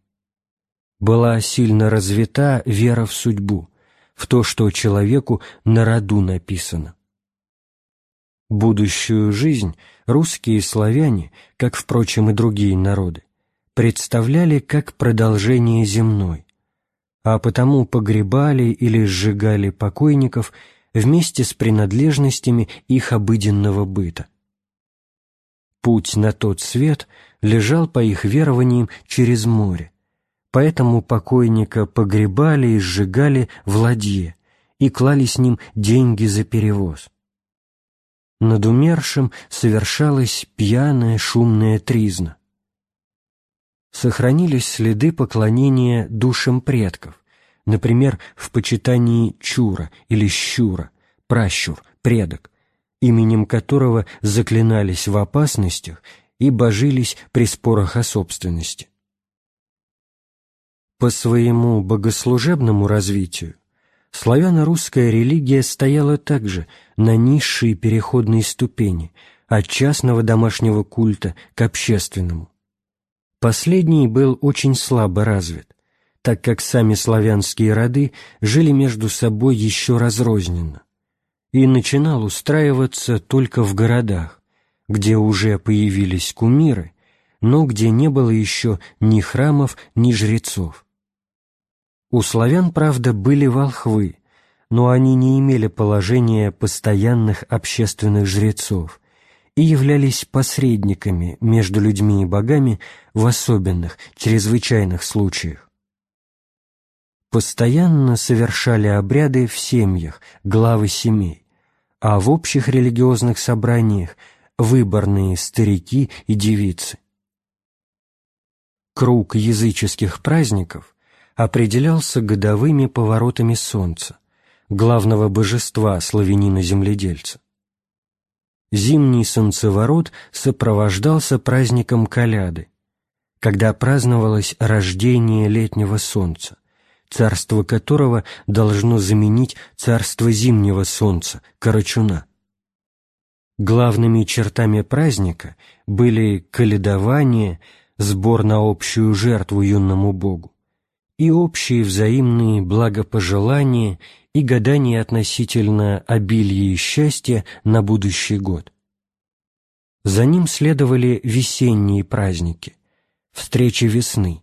Была сильно развита вера в судьбу, в то, что человеку на роду написано. Будущую жизнь русские славяне, как, впрочем, и другие народы, представляли как продолжение земной, а потому погребали или сжигали покойников вместе с принадлежностями их обыденного быта. Путь на тот свет лежал, по их верованиям, через море, поэтому покойника погребали и сжигали в ладье и клали с ним деньги за перевоз. Над умершим совершалась пьяная шумная тризна. Сохранились следы поклонения душам предков, например, в почитании Чура или Щура, пращур, предок, именем которого заклинались в опасностях и божились при спорах о собственности. По своему богослужебному развитию славяно-русская религия стояла также на низшей переходной ступени от частного домашнего культа к общественному. Последний был очень слабо развит, так как сами славянские роды жили между собой еще разрозненно, и начинал устраиваться только в городах, где уже появились кумиры, но где не было еще ни храмов, ни жрецов. У славян, правда, были волхвы, но они не имели положения постоянных общественных жрецов и являлись посредниками между людьми и богами в особенных, чрезвычайных случаях. Постоянно совершали обряды в семьях, главы семей, а в общих религиозных собраниях выборные старики и девицы. Круг языческих праздников определялся годовыми поворотами солнца, главного божества славянина-земледельца. Зимний солнцеворот сопровождался праздником Коляды, когда праздновалось рождение летнего солнца, царство которого должно заменить царство зимнего солнца, Карачуна. Главными чертами праздника были каледование, сбор на общую жертву юному богу, и общие взаимные благопожелания и гадания относительно обилия и счастья на будущий год. За ним следовали весенние праздники, встречи весны,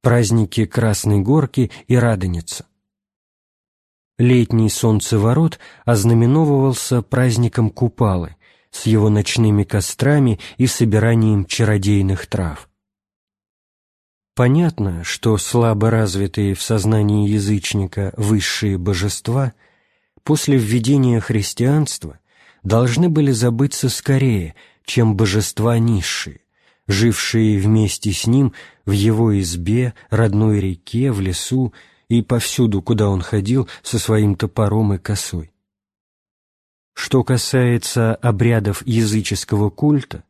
праздники Красной Горки и Радоница. Летний солнцеворот ознаменовывался праздником Купалы с его ночными кострами и собиранием чародейных трав. Понятно, что слабо развитые в сознании язычника высшие божества после введения христианства должны были забыться скорее, чем божества низшие, жившие вместе с ним в его избе, родной реке, в лесу и повсюду, куда он ходил со своим топором и косой. Что касается обрядов языческого культа,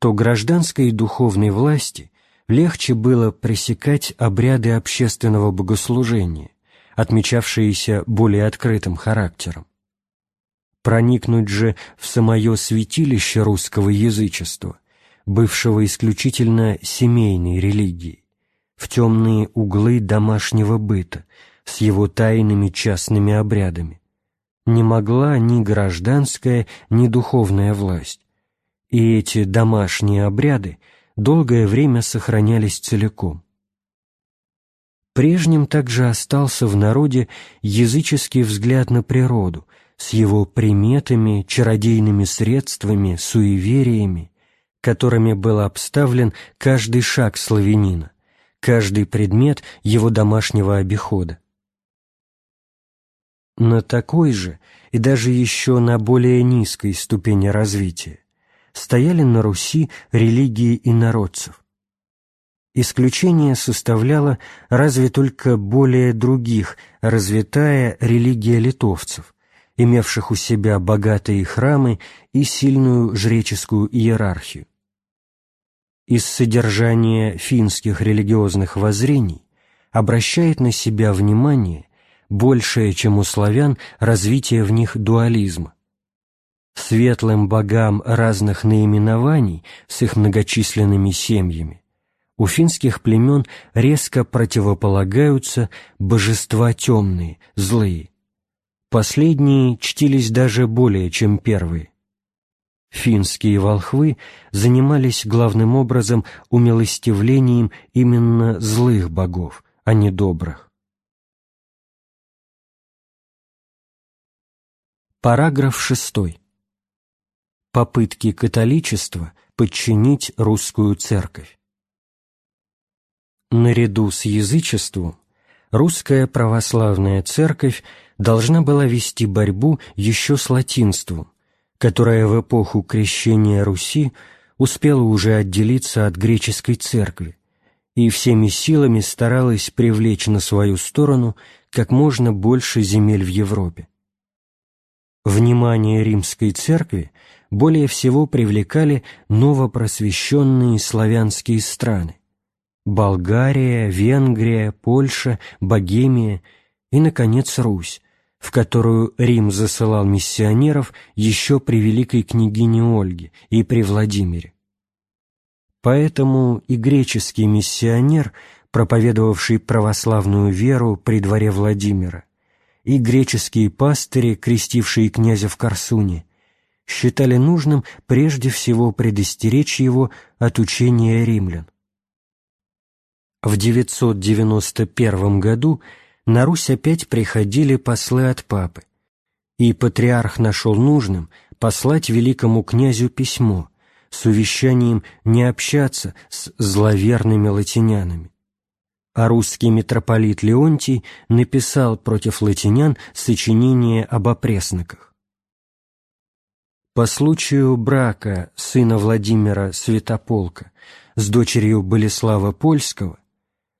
то гражданской и духовной власти легче было пресекать обряды общественного богослужения, отмечавшиеся более открытым характером. Проникнуть же в самое святилище русского язычества, бывшего исключительно семейной религией, в темные углы домашнего быта с его тайными частными обрядами, не могла ни гражданская, ни духовная власть, и эти домашние обряды – долгое время сохранялись целиком. Прежним также остался в народе языческий взгляд на природу с его приметами, чародейными средствами, суевериями, которыми был обставлен каждый шаг славянина, каждый предмет его домашнего обихода. На такой же и даже еще на более низкой ступени развития стояли на Руси религии инородцев. Исключение составляла разве только более других развитая религия литовцев, имевших у себя богатые храмы и сильную жреческую иерархию. Из содержания финских религиозных воззрений обращает на себя внимание большее, чем у славян, развитие в них дуализма светлым богам разных наименований с их многочисленными семьями, у финских племен резко противополагаются божества темные, злые. Последние чтились даже более, чем первые. Финские волхвы занимались главным образом умилостивлением именно злых богов, а не добрых. Параграф шестой. Попытки католичества подчинить русскую церковь. Наряду с язычеством русская православная церковь должна была вести борьбу еще с латинством, которое в эпоху крещения Руси успело уже отделиться от греческой церкви и всеми силами старалась привлечь на свою сторону как можно больше земель в Европе. Внимание римской церкви более всего привлекали новопросвещенные славянские страны – Болгария, Венгрия, Польша, Богемия и, наконец, Русь, в которую Рим засылал миссионеров еще при великой княгине Ольге и при Владимире. Поэтому и греческий миссионер, проповедовавший православную веру при дворе Владимира, и греческие пастыри, крестившие князя в Корсуне, считали нужным прежде всего предостеречь его от учения римлян. В 991 году на Русь опять приходили послы от папы, и патриарх нашел нужным послать великому князю письмо с увещанием не общаться с зловерными латинянами а русский митрополит Леонтий написал против латинян сочинение об опресноках. По случаю брака сына Владимира Святополка с дочерью Болеслава Польского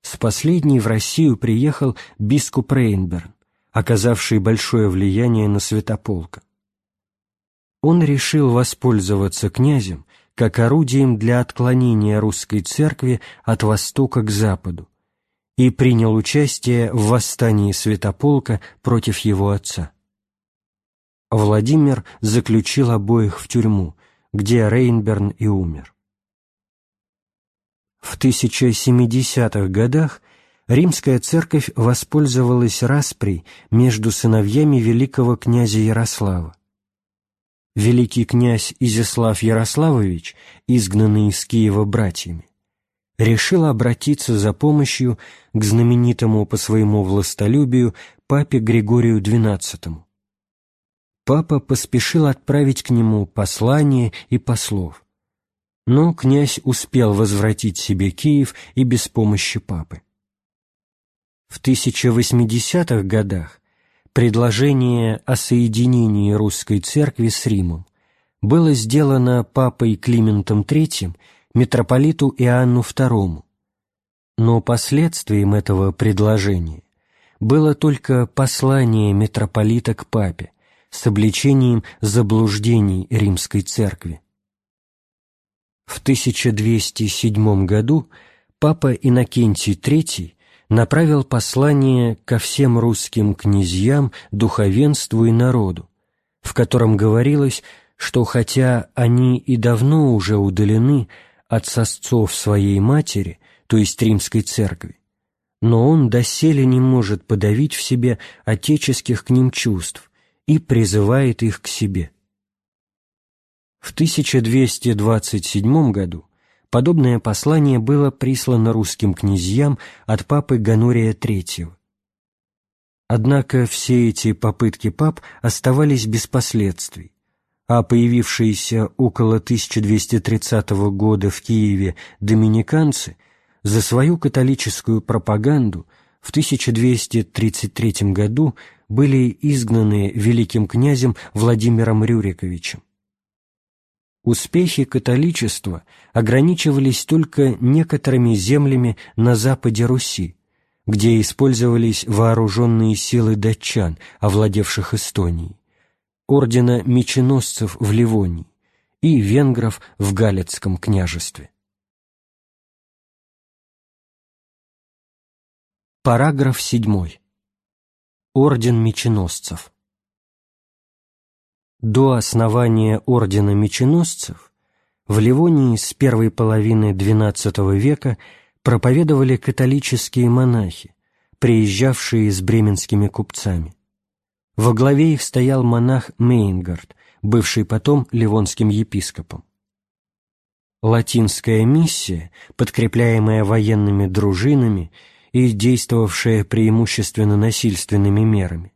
с последней в Россию приехал бискуп Рейнберн, оказавший большое влияние на Святополка. Он решил воспользоваться князем как орудием для отклонения русской церкви от востока к западу, и принял участие в восстании Святополка против его отца. Владимир заключил обоих в тюрьму, где Рейнберн и умер. В 1070-х годах римская церковь воспользовалась распрей между сыновьями великого князя Ярослава. Великий князь Изяслав Ярославович, изгнанный из Киева братьями, решил обратиться за помощью к знаменитому по своему властолюбию папе Григорию XII. Папа поспешил отправить к нему послание и послов. Но князь успел возвратить себе Киев и без помощи папы. В 1080-х годах предложение о соединении русской церкви с Римом было сделано папой Климентом III митрополиту Иоанну II. Но последствием этого предложения было только послание митрополита к папе с обличением заблуждений римской церкви. В 1207 году папа Иннокентий III направил послание ко всем русским князьям, духовенству и народу, в котором говорилось, что хотя они и давно уже удалены от сосцов своей матери, то есть римской церкви, но он доселе не может подавить в себе отеческих к ним чувств и призывает их к себе. В 1227 году подобное послание было прислано русским князьям от папы Ганурия III. Однако все эти попытки пап оставались без последствий, а появившиеся около 1230 года в Киеве доминиканцы за свою католическую пропаганду в 1233 году были изгнаны великим князем Владимиром Рюриковичем. Успехи католичества ограничивались только некоторыми землями на западе Руси, где использовались вооруженные силы датчан, овладевших Эстонией ордена меченосцев в Ливонии и венгров в Галицком княжестве. Параграф 7. Орден меченосцев. До основания ордена меченосцев в Ливонии с первой половины XII века проповедовали католические монахи, приезжавшие с бременскими купцами. Во главе их стоял монах Мейнгард, бывший потом ливонским епископом. Латинская миссия, подкрепляемая военными дружинами и действовавшая преимущественно насильственными мерами,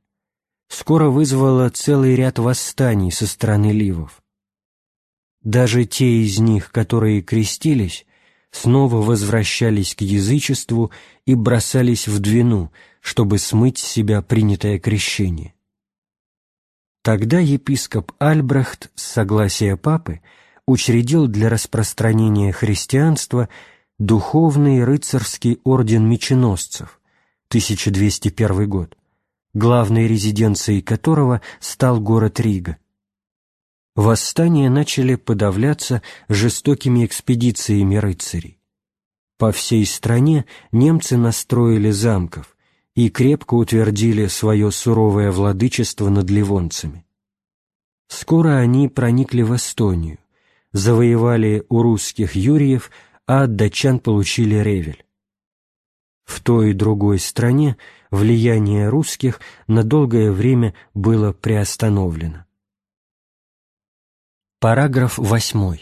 скоро вызвало целый ряд восстаний со стороны ливов. Даже те из них, которые крестились, снова возвращались к язычеству и бросались в Двину, чтобы смыть с себя принятое крещение. Тогда епископ Альбрехт с согласия папы учредил для распространения христианства духовный рыцарский орден меченосцев, 1201 год, главной резиденцией которого стал город Рига. Восстания начали подавляться жестокими экспедициями рыцарей. По всей стране немцы настроили замков и крепко утвердили свое суровое владычество над ливонцами. Скоро они проникли в Эстонию, завоевали у русских юриев, а от датчан получили Ревель. В той и другой стране влияние русских на долгое время было приостановлено. Параграф 8.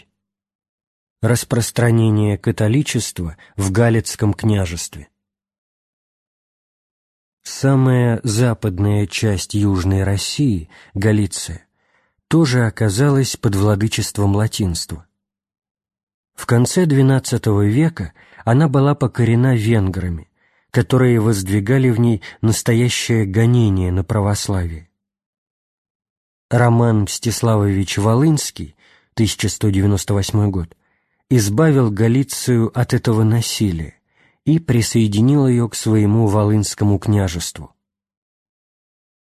Распространение католичества в Галицком княжестве. Самая западная часть Южной России, Галиция, тоже оказалась под владычеством латинства. В конце XII века она была покорена венграми, которые воздвигали в ней настоящее гонение на православие. Роман Мстиславович Волынский, 1198 год, избавил Галицию от этого насилия и присоединил ее к своему Волынскому княжеству.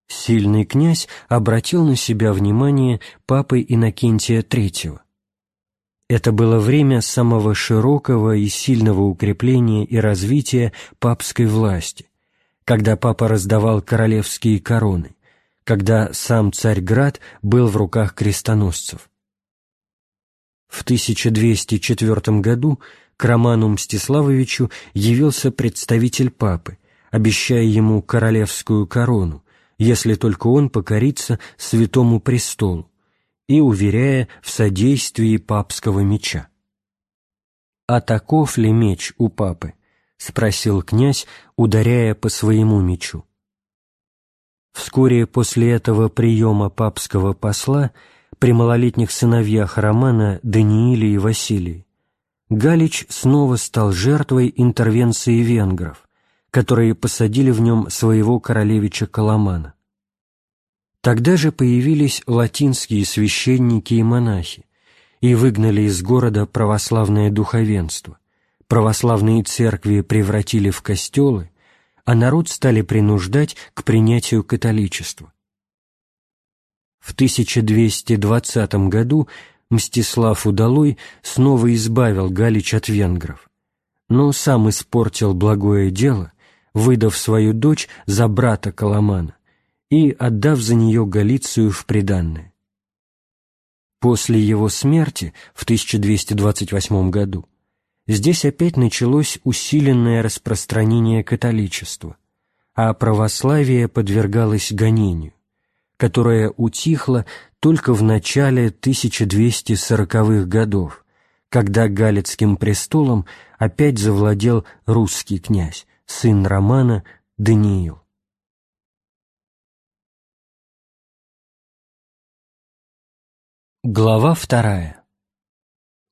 Сильный князь обратил на себя внимание папы Иннокентия III. Это было время самого широкого и сильного укрепления и развития папской власти, когда папа раздавал королевские короны, когда сам Царьград был в руках крестоносцев. В 1204 году к Роману Мстиславовичу явился представитель папы, обещая ему королевскую корону, если только он покорится святому престолу, и уверяя в содействии папского меча. «А таков ли меч у папы?» — спросил князь, ударяя по своему мечу. Вскоре после этого приема папского посла при малолетних сыновьях Романа Данииле и Василии Галич снова стал жертвой интервенции венгров, которые посадили в нем своего королевича Коломана. Тогда же появились латинские священники и монахи и выгнали из города православное духовенство. Православные церкви превратили в костелы, а народ стали принуждать к принятию католичества. В 1220 году Мстислав Удалой снова избавил Галич от венгров, но сам испортил благое дело, выдав свою дочь за брата Коломана и отдав за нее Галицию в приданное. После его смерти в 1228 году здесь опять началось усиленное распространение католичества, а православие подвергалось гонению, которое утихло только в начале 1240-х годов, когда Галицким престолом опять завладел русский князь, сын Романа Даниил. Глава вторая.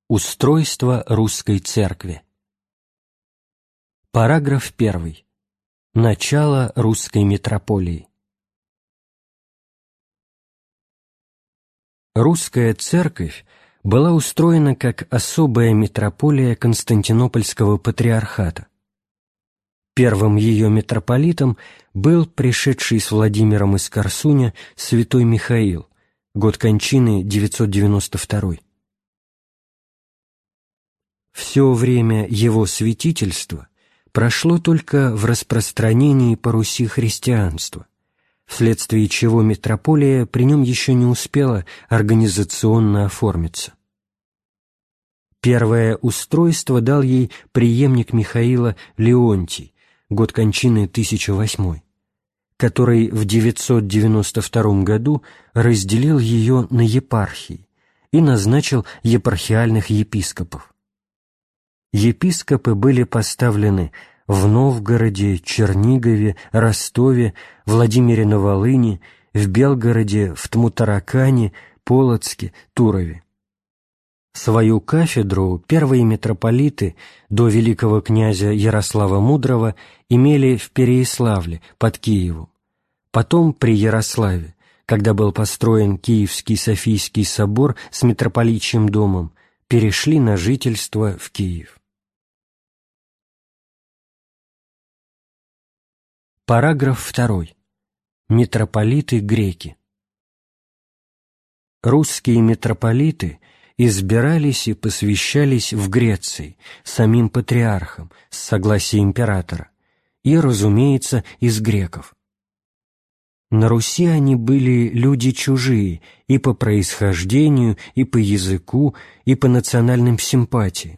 Устройство русской церкви. Параграф первый. Начало русской митрополии. Русская церковь была устроена как особая митрополия Константинопольского патриархата. Первым ее митрополитом был пришедший с Владимиром из Корсуня святой Михаил, год кончины 992. Все время его святительства прошло только в распространении по Руси христианства, вследствие чего метрополия при нем еще не успела организационно оформиться. Первое устройство дал ей преемник Михаила Леонтий, год кончины 1008, который в 992 году разделил ее на епархии и назначил епархиальных епископов. Епископы были поставлены в Новгороде, Чернигове, Ростове, Владимире на Волыни, в Белгороде, в Тмутаракане, Полоцке, Турове. Свою кафедру первые митрополиты до великого князя Ярослава Мудрого имели в Переяславле под Киевом, потом при Ярославе, когда был построен Киевский Софийский собор с митрополичьим домом, перешли на жительство в Киев. Параграф 2. Митрополиты-греки. Русские митрополиты избирались и посвящались в Греции самим патриархом с согласия императора и, разумеется, из греков. На Руси они были люди чужие и по происхождению, и по языку, и по национальным симпатиям,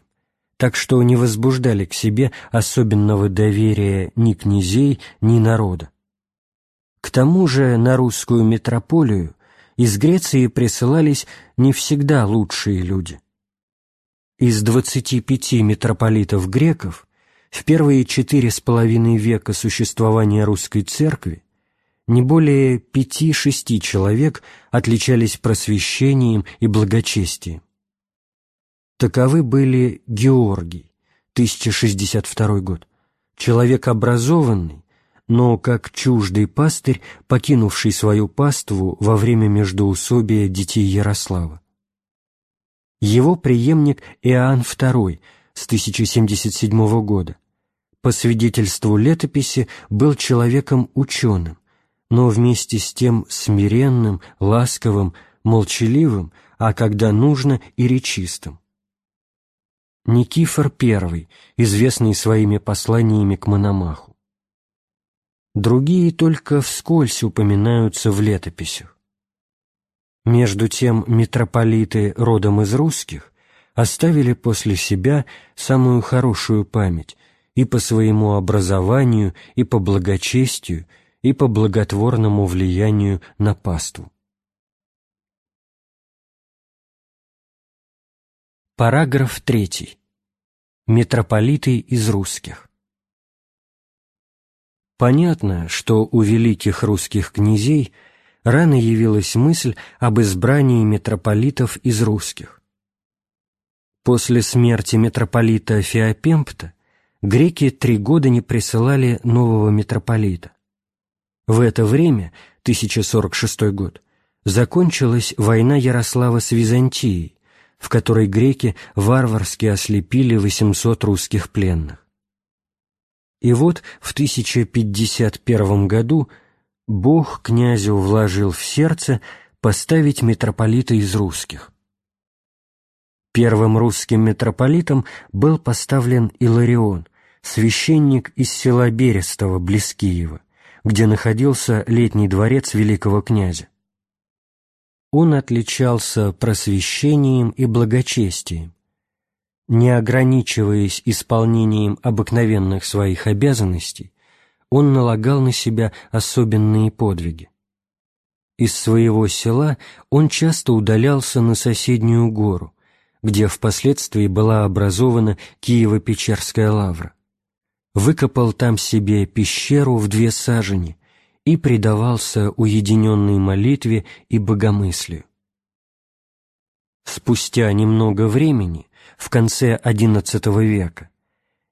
так что не возбуждали к себе особенного доверия ни князей, ни народа. К тому же на русскую метрополию из Греции присылались не всегда лучшие люди. Из 25 митрополитов греков в первые четыре с половиной века существования русской церкви не более пяти-шести человек отличались просвещением и благочестием. Таковы были Георгий, 1062 год, человек образованный, но как чуждый пастырь, покинувший свою паству во время междоусобия детей Ярослава. Его преемник Иоанн II с 1077 года, по свидетельству летописи, был человеком ученым, но вместе с тем смиренным, ласковым, молчаливым, а когда нужно и речистым. Никифор I, известный своими посланиями к Мономаху. Другие только вскользь упоминаются в летописях. Между тем митрополиты родом из русских оставили после себя самую хорошую память и по своему образованию, и по благочестию, и по благотворному влиянию на паству. Параграф 3. Митрополиты из русских. Понятно, что у великих русских князей рано явилась мысль об избрании митрополитов из русских. После смерти митрополита Феопемпта греки три года не присылали нового митрополита. В это время, 1046 год, закончилась война Ярослава с Византией, в которой греки варварски ослепили 800 русских пленных. И вот в 1051 году Бог князю вложил в сердце поставить митрополита из русских. Первым русским митрополитом был поставлен Иларион, священник из села Берестово, близ Киева где находился летний дворец великого князя. Он отличался просвещением и благочестием. Не ограничиваясь исполнением обыкновенных своих обязанностей, он налагал на себя особенные подвиги. Из своего села он часто удалялся на соседнюю гору, где впоследствии была образована Киево-Печерская лавра выкопал там себе пещеру в две сажени и предавался уединенной молитве и богомыслию. Спустя немного времени, в конце XI века,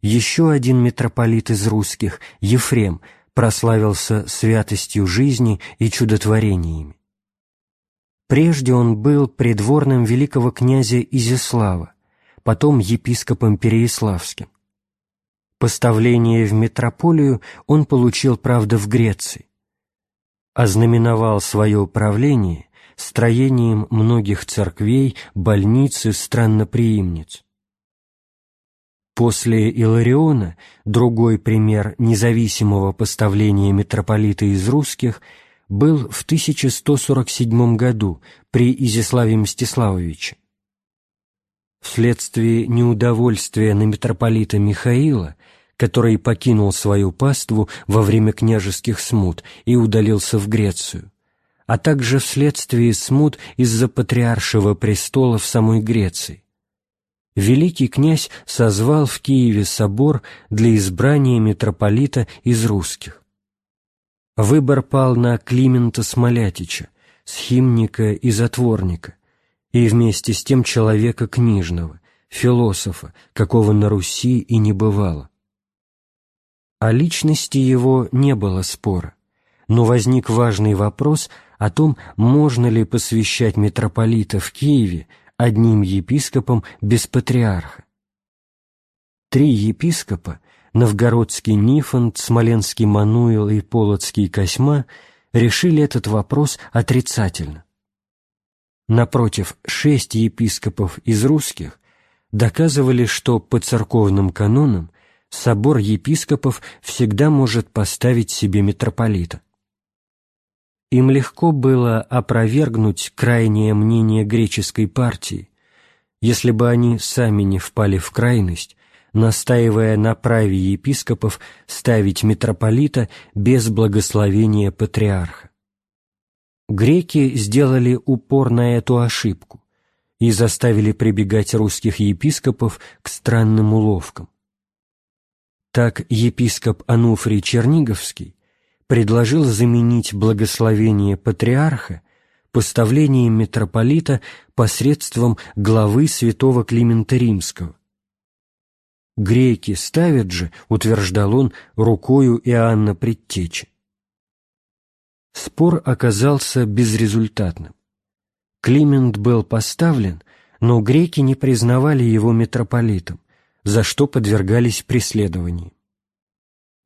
еще один митрополит из русских, Ефрем, прославился святостью жизни и чудотворениями. Прежде он был придворным великого князя Изяслава, потом епископом Переяславским. Поставление в метрополию он получил, правда, в Греции. Ознаменовал свое управление строением многих церквей, больниц и странноприимниц. После Илариона другой пример независимого поставления митрополита из русских был в 1147 году при Изяславе Мстиславовиче. Вследствие неудовольствия на митрополита Михаила, который покинул свою паству во время княжеских смут и удалился в Грецию, а также вследствие смут из-за патриаршего престола в самой Греции. Великий князь созвал в Киеве собор для избрания митрополита из русских. Выбор пал на Климента Смолятича, схимника и затворника, и вместе с тем человека книжного, философа, какого на Руси и не бывало. О личности его не было спора, но возник важный вопрос о том, можно ли посвящать митрополита в Киеве одним епископом без патриарха. Три епископа новгородский Нифонт, смоленский Мануил и полоцкий Косьма решили этот вопрос отрицательно. Напротив, шесть епископов из русских доказывали, что по церковным канонам собор епископов всегда может поставить себе митрополита. Им легко было опровергнуть крайнее мнение греческой партии, если бы они сами не впали в крайность, настаивая на праве епископов ставить митрополита без благословения патриарха. Греки сделали упор на эту ошибку и заставили прибегать русских епископов к странным уловкам. Так епископ Ануфрий Черниговский предложил заменить благословение патриарха поставлением митрополита посредством главы святого Климента Римского, Греки ставят же, утверждал он, рукою Иоанна Предтечи. Спор оказался безрезультатным. Климент был поставлен, но греки не признавали его митрополитом, за что подвергались преследованию.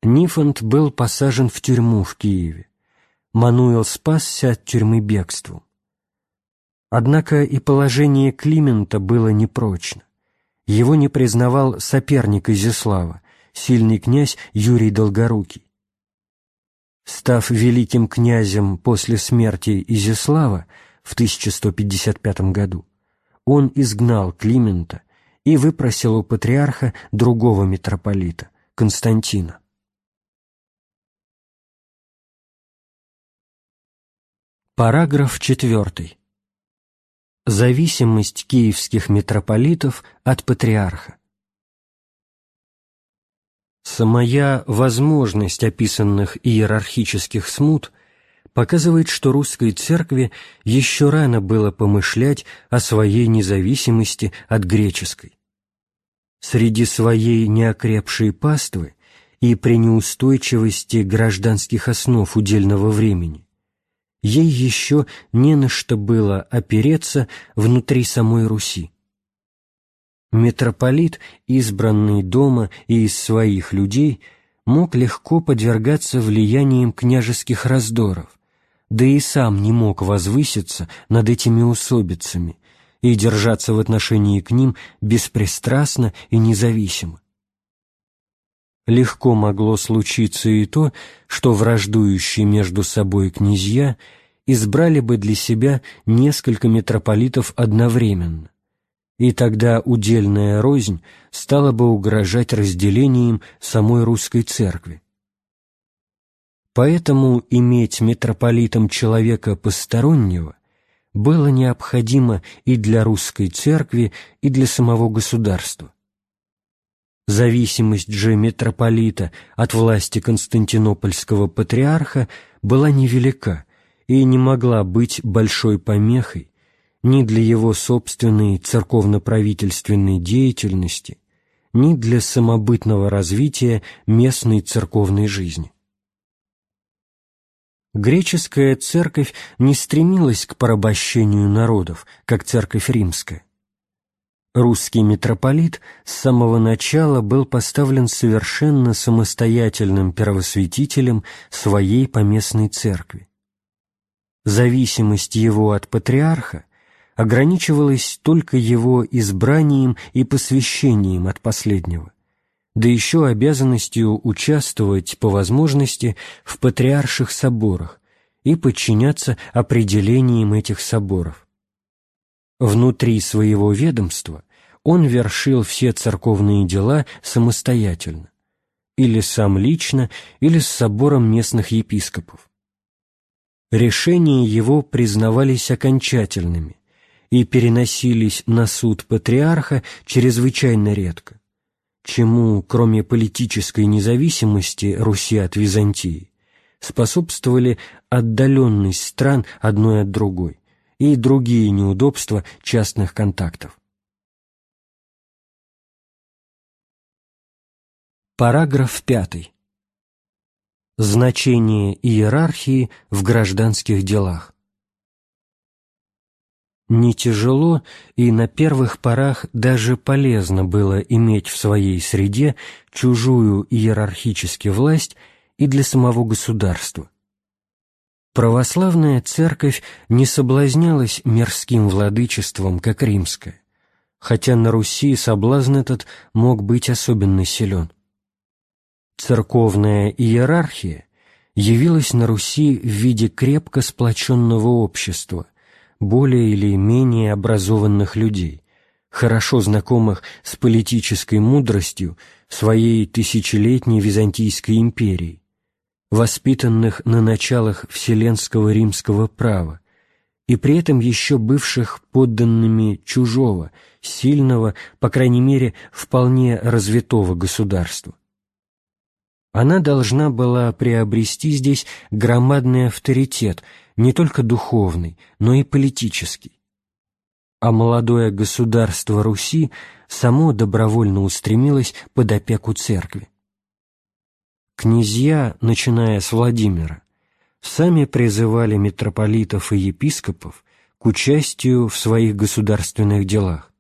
Нифонт был посажен в тюрьму в Киеве. Мануил спасся от тюрьмы бегством. Однако и положение Климента было непрочно. Его не признавал соперник Изяслава, сильный князь Юрий Долгорукий. Став великим князем после смерти Изяслава в 1155 году, он изгнал Климента и выпросил у патриарха другого митрополита, Константина. Параграф 4. Зависимость киевских митрополитов от патриарха. Самая возможность описанных иерархических смут показывает, что русской церкви еще рано было помышлять о своей независимости от греческой. Среди своей неокрепшей паствы и при неустойчивости гражданских основ удельного времени ей еще не на что было опереться внутри самой Руси. Митрополит, избранный дома и из своих людей, мог легко подвергаться влияниям княжеских раздоров, да и сам не мог возвыситься над этими усобицами и держаться в отношении к ним беспристрастно и независимо. Легко могло случиться и то, что враждующие между собой князья избрали бы для себя несколько митрополитов одновременно, и тогда удельная рознь стала бы угрожать разделением самой русской церкви. Поэтому иметь митрополитом человека постороннего было необходимо и для русской церкви, и для самого государства. Зависимость же митрополита от власти константинопольского патриарха была невелика и не могла быть большой помехой ни для его собственной церковно-правительственной деятельности, ни для самобытного развития местной церковной жизни. Греческая церковь не стремилась к порабощению народов, как церковь римская. Русский митрополит с самого начала был поставлен совершенно самостоятельным первосвятителем своей поместной церкви. Зависимость его от патриарха ограничивалась только его избранием и посвящением от последнего, да еще обязанностью участвовать по возможности в патриарших соборах и подчиняться определениям этих соборов. Внутри своего ведомства он вершил все церковные дела самостоятельно, или сам лично, или с собором местных епископов. Решения его признавались окончательными и переносились на суд патриарха чрезвычайно редко, чему, кроме политической независимости Руси от Византии, способствовали отдаленность стран одной от другой и другие неудобства частных контактов. Параграф 5. Значение иерархии в гражданских делах. Не тяжело и на первых порах даже полезно было иметь в своей среде чужую иерархически власть и для самого государства. Православная церковь не соблазнялась мирским владычеством, как римская, хотя на Руси соблазн этот мог быть особенно силен. Церковная иерархия явилась на Руси в виде крепко сплоченного общества – более или менее образованных людей, хорошо знакомых с политической мудростью своей тысячелетней Византийской империи, воспитанных на началах вселенского римского права, и при этом еще бывших подданными чужого, сильного, по крайней мере, вполне развитого государства. Она должна была приобрести здесь громадный авторитет – не только духовный, но и политический. А молодое государство Руси само добровольно устремилось под опеку церкви. Князья, начиная с Владимира, сами призывали митрополитов и епископов к участию в своих государственных делах.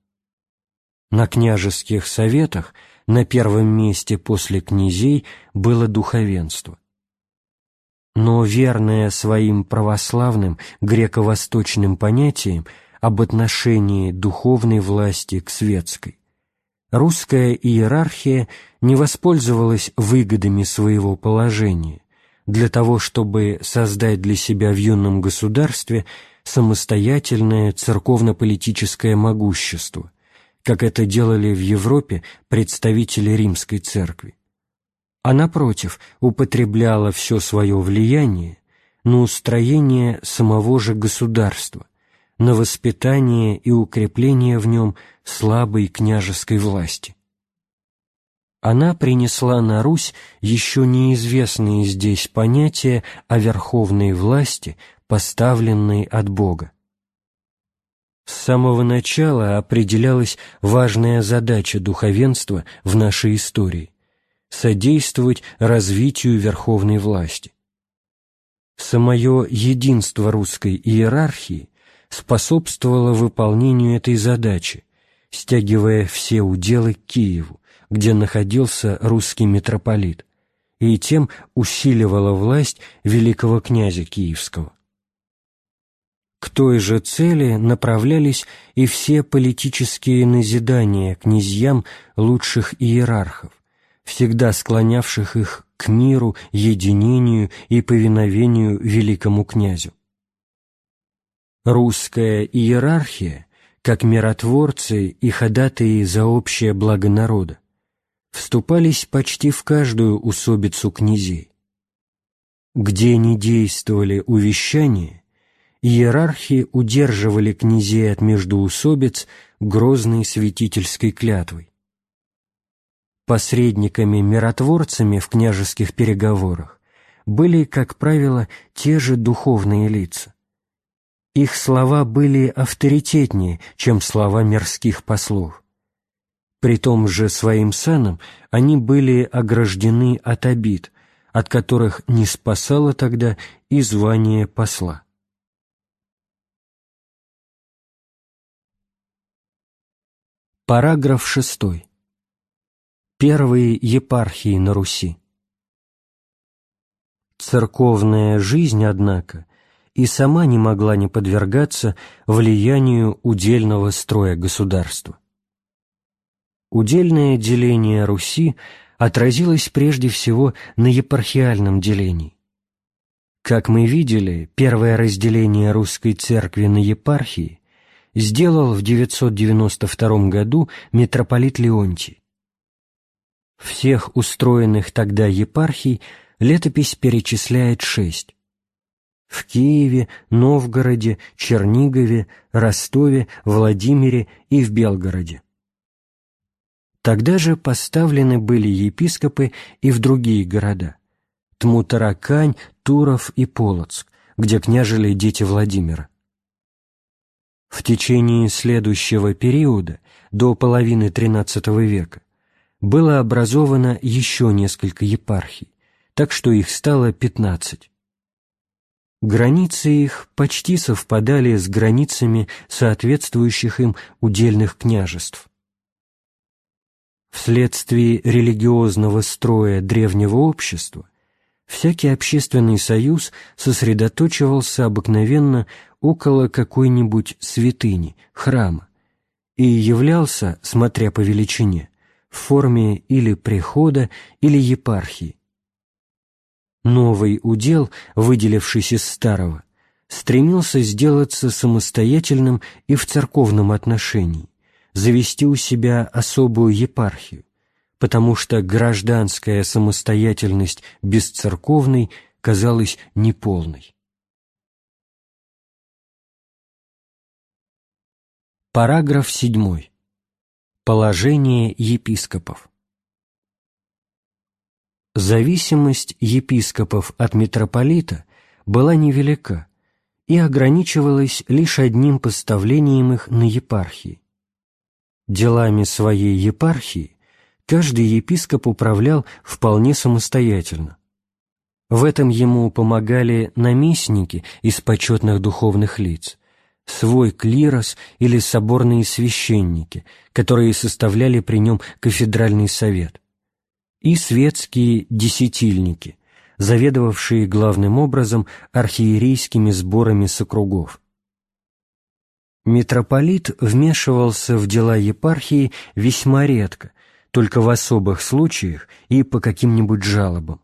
На княжеских советах на первом месте после князей было духовенство но верная своим православным греко-восточным понятиям об отношении духовной власти к светской. Русская иерархия не воспользовалась выгодами своего положения для того, чтобы создать для себя в юном государстве самостоятельное церковно-политическое могущество, как это делали в Европе представители римской церкви а, напротив, употребляла все свое влияние на устроение самого же государства, на воспитание и укрепление в нем слабой княжеской власти. Она принесла на Русь еще неизвестные здесь понятия о верховной власти, поставленной от Бога. С самого начала определялась важная задача духовенства в нашей истории содействовать развитию верховной власти. Самое единство русской иерархии способствовало выполнению этой задачи, стягивая все уделы к Киеву, где находился русский митрополит, и тем усиливала власть великого князя Киевского. К той же цели направлялись и все политические назидания князьям лучших иерархов, всегда склонявших их к миру, единению и повиновению великому князю. Русская иерархия, как миротворцы и ходатаи за общее благо народа, вступались почти в каждую усобицу князей. Где не действовали увещания, иерархи удерживали князей от междуусобиц грозной святительской клятвой посредниками-миротворцами в княжеских переговорах были, как правило, те же духовные лица. Их слова были авторитетнее, чем слова мирских послов. При том же своим саном они были ограждены от обид, от которых не спасало тогда и звание посла. Параграф шестой первые епархии на Руси. Церковная жизнь, однако, и сама не могла не подвергаться влиянию удельного строя государства. Удельное деление Руси отразилось прежде всего на епархиальном делении. Как мы видели, первое разделение русской церкви на епархии сделал в 992 году митрополит Леонтий. Всех устроенных тогда епархий летопись перечисляет шесть. В Киеве, Новгороде, Чернигове, Ростове, Владимире и в Белгороде. Тогда же поставлены были епископы и в другие города – Тмутаракань, Туров и Полоцк, где княжили дети Владимира. В течение следующего периода, до половины XIII века, было образовано еще несколько епархий, так что их стало 15. Границы их почти совпадали с границами соответствующих им удельных княжеств. Вследствие религиозного строя древнего общества всякий общественный союз сосредоточивался обыкновенно около какой-нибудь святыни, храма, и являлся, смотря по величине, в форме или прихода, или епархии, Новый удел, выделившись из старого, стремился сделаться самостоятельным и в церковном отношении, завести у себя особую епархию, потому что гражданская самостоятельность без церковной казалась неполной. Параграф 7. Положение епископов. Зависимость епископов от митрополита была невелика и ограничивалась лишь одним поставлением их на епархии. Делами своей епархии каждый епископ управлял вполне самостоятельно. В этом ему помогали наместники из почетных духовных лиц, свой клирос или соборные священники, которые составляли при нем кафедральный совет – и светские десятильники, заведовавшие главным образом архиерейскими сборами сокругов. Митрополит вмешивался в дела епархии весьма редко, только в особых случаях и по каким-нибудь жалобам.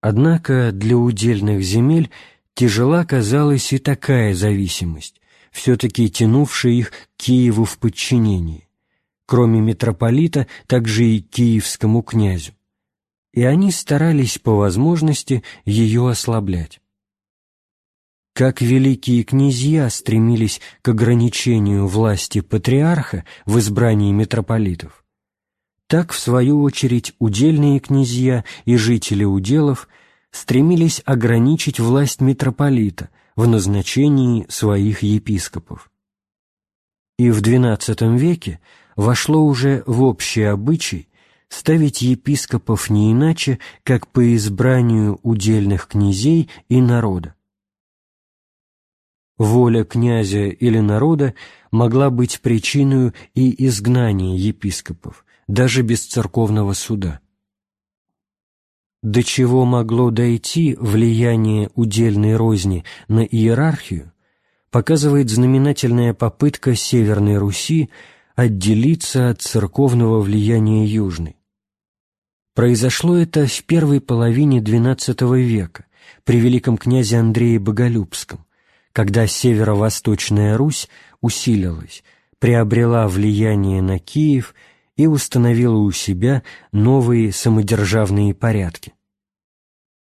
Однако для удельных земель тяжела казалась и такая зависимость, все-таки тянувшая их к Киеву в подчинении кроме митрополита, также и киевскому князю, и они старались по возможности ее ослаблять. Как великие князья стремились к ограничению власти патриарха в избрании митрополитов, так, в свою очередь, удельные князья и жители уделов стремились ограничить власть митрополита в назначении своих епископов. И в XII веке вошло уже в общий обычай ставить епископов не иначе, как по избранию удельных князей и народа. Воля князя или народа могла быть причиной и изгнания епископов, даже без церковного суда. До чего могло дойти влияние удельной розни на иерархию, показывает знаменательная попытка Северной Руси отделиться от церковного влияния Южной. Произошло это в первой половине XII века при великом князе Андрее Боголюбском, когда северо-восточная Русь усилилась, приобрела влияние на Киев и установила у себя новые самодержавные порядки.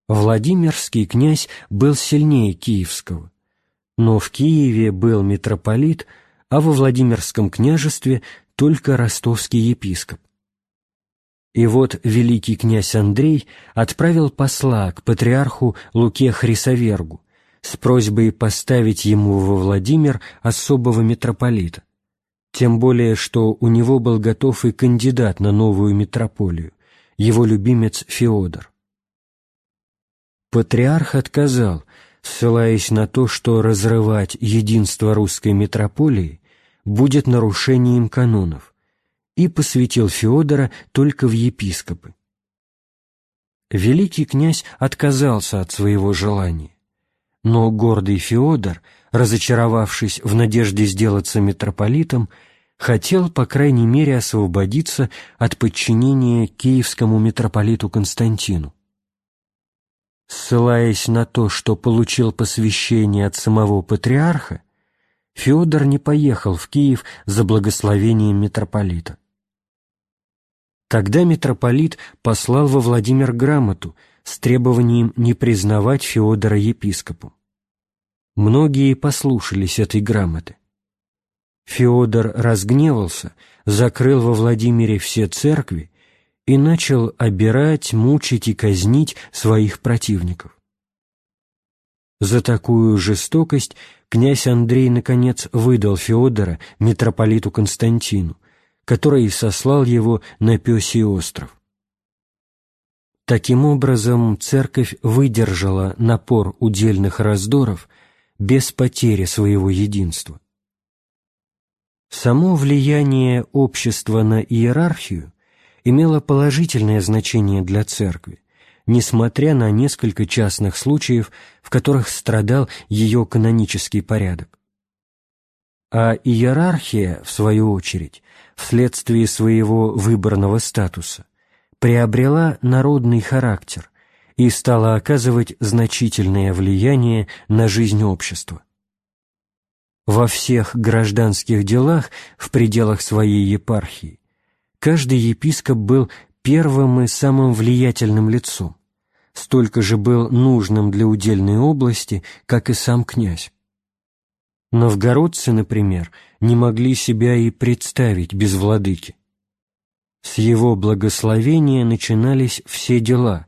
Владимирский князь был сильнее киевского, но в Киеве был митрополит – а во Владимирском княжестве только ростовский епископ. И вот великий князь Андрей отправил посла к патриарху Луке Хрисовергу с просьбой поставить ему во Владимир особого митрополита, тем более что у него был готов и кандидат на новую митрополию, его любимец Феодор. Патриарх отказал, ссылаясь на то, что разрывать единство русской митрополии будет нарушением канонов, и посвятил Феодора только в епископы. Великий князь отказался от своего желания, но гордый Феодор, разочаровавшись в надежде сделаться митрополитом, хотел, по крайней мере, освободиться от подчинения киевскому митрополиту Константину. Ссылаясь на то, что получил посвящение от самого патриарха, Феодор не поехал в Киев за благословением митрополита. Тогда митрополит послал во Владимир грамоту с требованием не признавать Феодора епископом. Многие послушались этой грамоты. Феодор разгневался, закрыл во Владимире все церкви и начал обирать, мучить и казнить своих противников. За такую жестокость князь Андрей, наконец, выдал Феодора митрополиту Константину, который сослал его на Песий остров. Таким образом, церковь выдержала напор удельных раздоров без потери своего единства. Само влияние общества на иерархию имело положительное значение для церкви, несмотря на несколько частных случаев, в которых страдал ее канонический порядок. А иерархия, в свою очередь, вследствие своего выборного статуса, приобрела народный характер и стала оказывать значительное влияние на жизнь общества. Во всех гражданских делах в пределах своей епархии каждый епископ был первым и самым влиятельным лицом, столько же был нужным для удельной области, как и сам князь. Новгородцы, например, не могли себя и представить без владыки. С его благословения начинались все дела,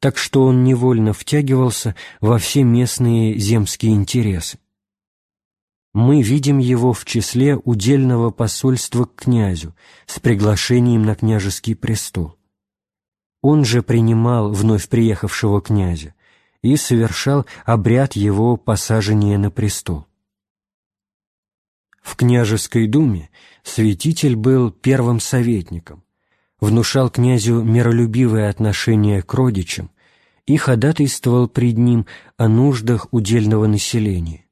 так что он невольно втягивался во все местные земские интересы. Мы видим его в числе удельного посольства к князю с приглашением на княжеский престол. Он же принимал вновь приехавшего князя и совершал обряд его посажения на престол. В княжеской думе святитель был первым советником, внушал князю миролюбивое отношение к родичам и ходатайствовал пред ним о нуждах удельного населения.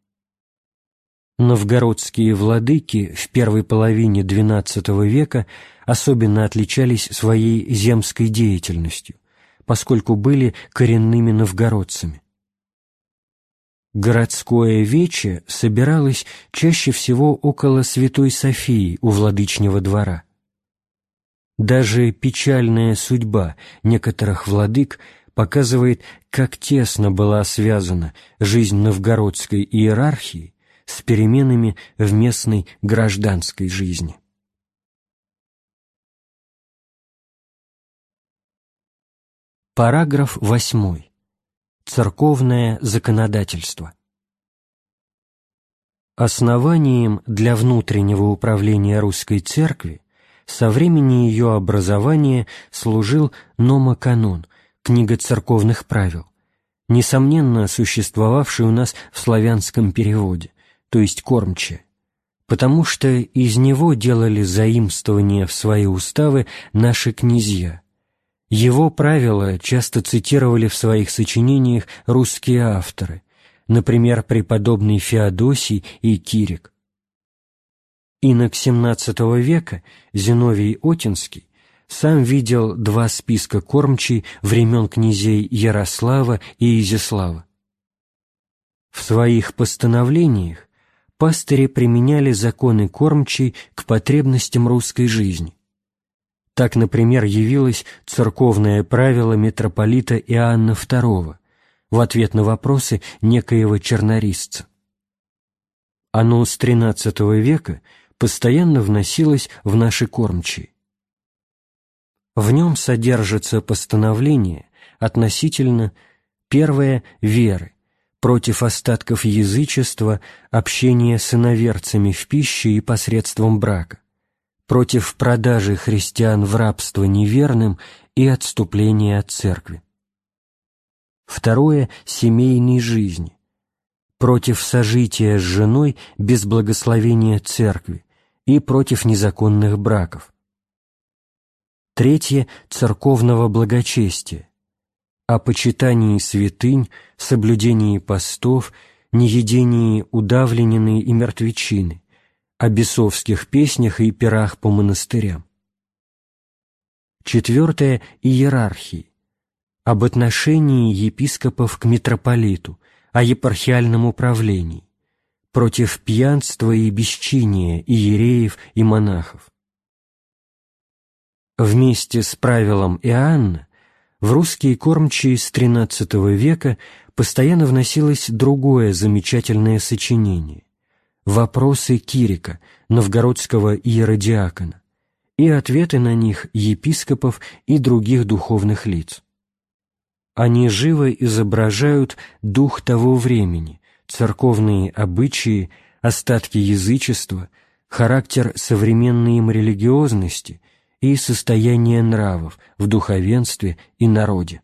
Новгородские владыки в первой половине XII века особенно отличались своей земской деятельностью, поскольку были коренными новгородцами. Городское вече собиралось чаще всего около Святой Софии у владычнего двора. Даже печальная судьба некоторых владык показывает, как тесно была связана жизнь новгородской иерархии с переменами в местной гражданской жизни. Параграф 8. Церковное законодательство. Основанием для внутреннего управления русской церкви со времени ее образования служил номоканон, книга церковных правил, несомненно существовавший у нас в славянском переводе, то есть кормче, потому что из него делали заимствования в свои уставы наши князья – его правила часто цитировали в своих сочинениях русские авторы, например, преподобный Феодосий и Кирик. Инок XVII века Зиновий Отинский сам видел два списка кормчей времен князей Ярослава и Изяслава. В своих постановлениях пастыри применяли законы кормчей к потребностям русской жизни. Так, например, явилось церковное правило митрополита Иоанна II в ответ на вопросы некоего чернорисца. Оно с XIII века постоянно вносилось в наши кормчие. В нем содержится постановление относительно первое – веры, против остатков язычества, общения с иноверцами в пище и посредством брака против продажи христиан в рабство неверным и отступления от церкви. Второе – семейной жизни, против сожития с женой без благословения церкви и против незаконных браков. Третье – церковного благочестия, о почитании святынь, соблюдении постов, неедении удавленины и мертвечины, о бесовских песнях и пирах по монастырям. Четвертое – иерархии, об отношении епископов к митрополиту, о епархиальном управлении, против пьянства и бесчиния иереев и монахов. Вместе с правилом Иоанна в русские кормчие с XIII века постоянно вносилось другое замечательное сочинение вопросы Кирика, новгородского иеродиакона, и ответы на них епископов и других духовных лиц. Они живо изображают дух того времени, церковные обычаи, остатки язычества, характер современной им религиозности и состояние нравов в духовенстве и народе.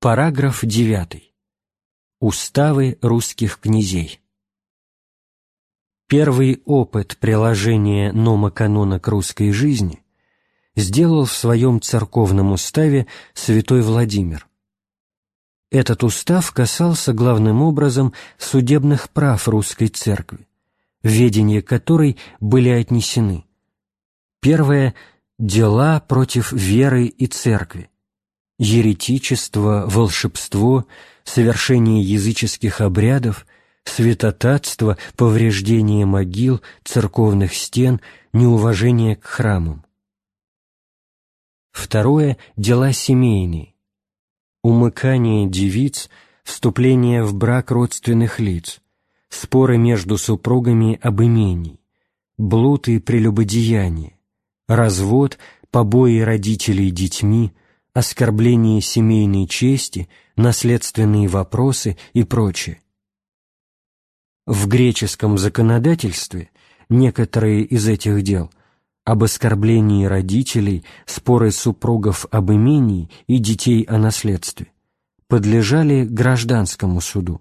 Параграф 9. Уставы русских князей. Первый опыт приложения нома канона к русской жизни сделал в своем церковном уставе святой Владимир. Этот устав касался главным образом судебных прав русской церкви, ведение которой были отнесены первое – дела против веры и церкви, еретичество, волшебство, совершение языческих обрядов, святотатство, повреждение могил, церковных стен, неуважение к храмам. Второе – дела семейные. Умыкание девиц, вступление в брак родственных лиц, споры между супругами об имении, блуд и прелюбодеяние, развод, побои родителей детьми, оскорбление семейной чести, наследственные вопросы и прочее. В греческом законодательстве некоторые из этих дел – об оскорблении родителей, споры супругов об имении и детей о наследстве – подлежали гражданскому суду.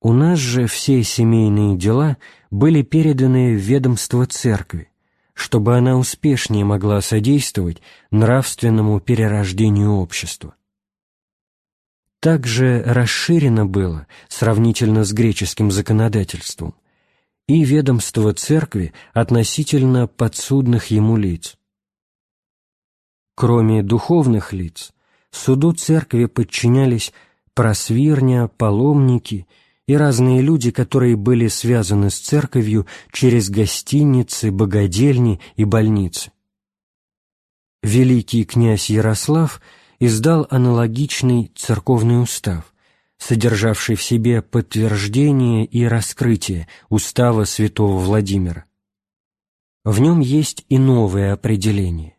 У нас же все семейные дела были переданы в ведомство церкви, чтобы она успешнее могла содействовать нравственному перерождению общества. Также расширено было, сравнительно с греческим законодательством, и ведомство церкви относительно подсудных ему лиц. Кроме духовных лиц, суду церкви подчинялись просвирня, паломники и разные люди, которые были связаны с церковью через гостиницы, богадельни и больницы. Великий князь Ярослав издал аналогичный церковный устав, содержавший в себе подтверждение и раскрытие устава святого Владимира. В нем есть и новое определение.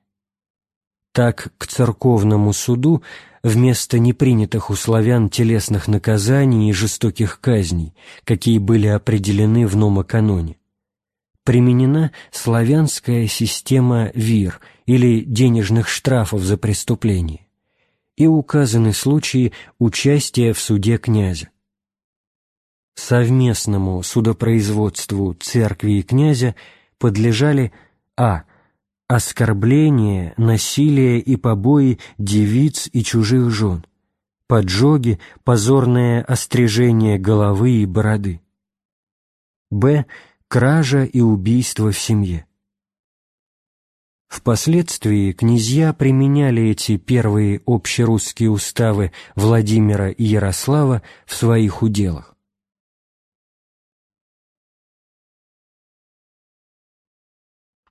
Так к церковному суду вместо непринятых у славян телесных наказаний и жестоких казней, какие были определены в Номоканоне, применена славянская система вир или денежных штрафов за преступление и указаны случаи участия в суде князя. Совместному судопроизводству церкви и князя подлежали а оскорбление, насилие и побои девиц и чужих жен, поджоги, позорное острижение головы и бороды. Б. Кража и убийство в семье. Впоследствии князья применяли эти первые общерусские уставы Владимира и Ярослава в своих уделах.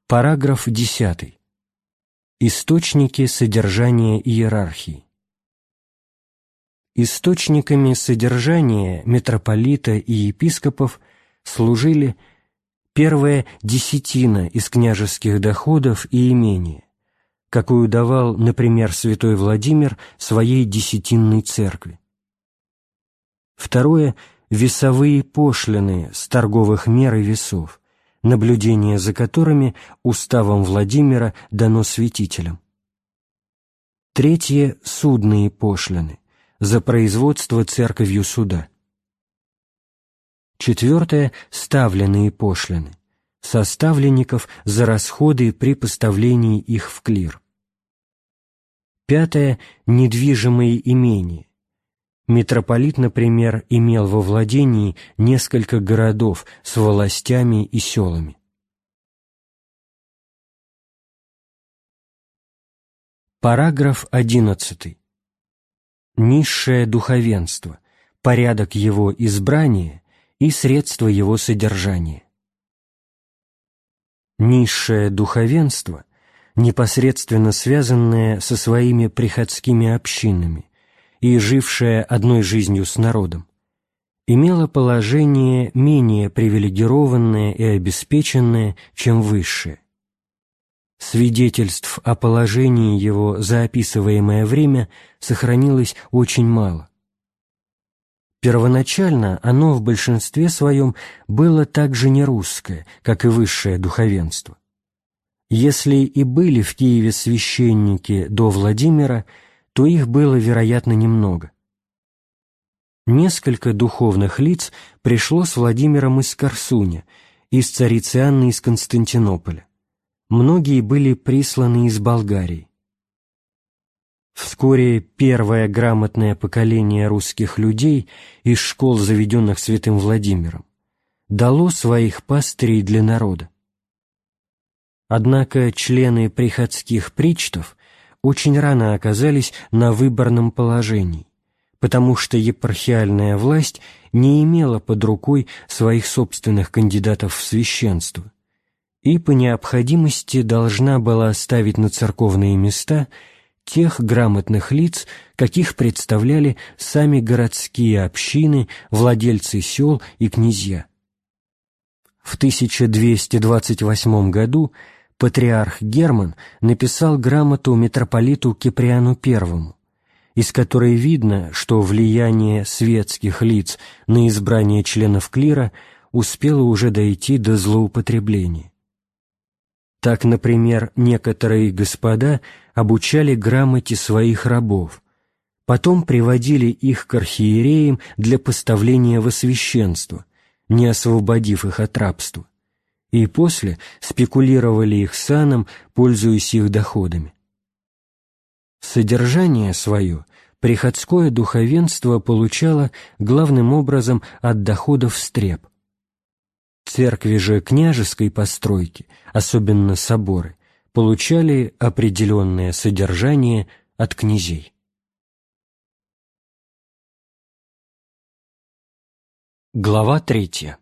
Параграф 10. Источники содержания иерархии. Источниками содержания митрополита и епископов служили первая десятина из княжеских доходов и имения, какую давал, например, святой Владимир своей десятинной церкви. Второе – весовые пошлины с торговых мер и весов – наблюдение за которыми уставом Владимира дано святителям. Третье – судные пошлины за производство церковью суда. Четвертое – ставленные пошлины составленников за расходы при поставлении их в клир. Пятое – недвижимые имения, Митрополит, например, имел во владении несколько городов с властями и селами. Параграф 11. Низшее духовенство, порядок его избрания и средства его содержания. Низшее духовенство, непосредственно связанное со своими приходскими общинами, и жившая одной жизнью с народом, имела положение менее привилегированное и обеспеченное, чем высшее. свидетельств о положении его за описываемое время сохранилось очень мало. Первоначально оно в большинстве своем было также не русское, как и высшее духовенство. Если и были в Киеве священники до Владимира, то их было, вероятно, немного. Несколько духовных лиц пришло с Владимиром из Корсуня, из царицы Анны из Константинополя. Многие были присланы из Болгарии. Вскоре первое грамотное поколение русских людей из школ, заведенных святым Владимиром, дало своих пастырей для народа. Однако члены приходских причтов очень рано оказались на выборном положении, потому что епархиальная власть не имела под рукой своих собственных кандидатов в священство и по необходимости должна была оставить на церковные места тех грамотных лиц, каких представляли сами городские общины, владельцы сел и князья. В 1228 году патриарх Герман написал грамоту митрополиту Киприану I, из которой видно, что влияние светских лиц на избрание членов клира успело уже дойти до злоупотребления. Так, например, некоторые господа обучали грамоте своих рабов, потом приводили их к архиереям для поставления во священство, не освободив их от рабства и после спекулировали их саном, пользуясь их доходами. Содержание свое приходское духовенство получало главным образом от доходов стреб. Церкви же княжеской постройки, особенно соборы, получали определенное содержание от князей. Глава третья.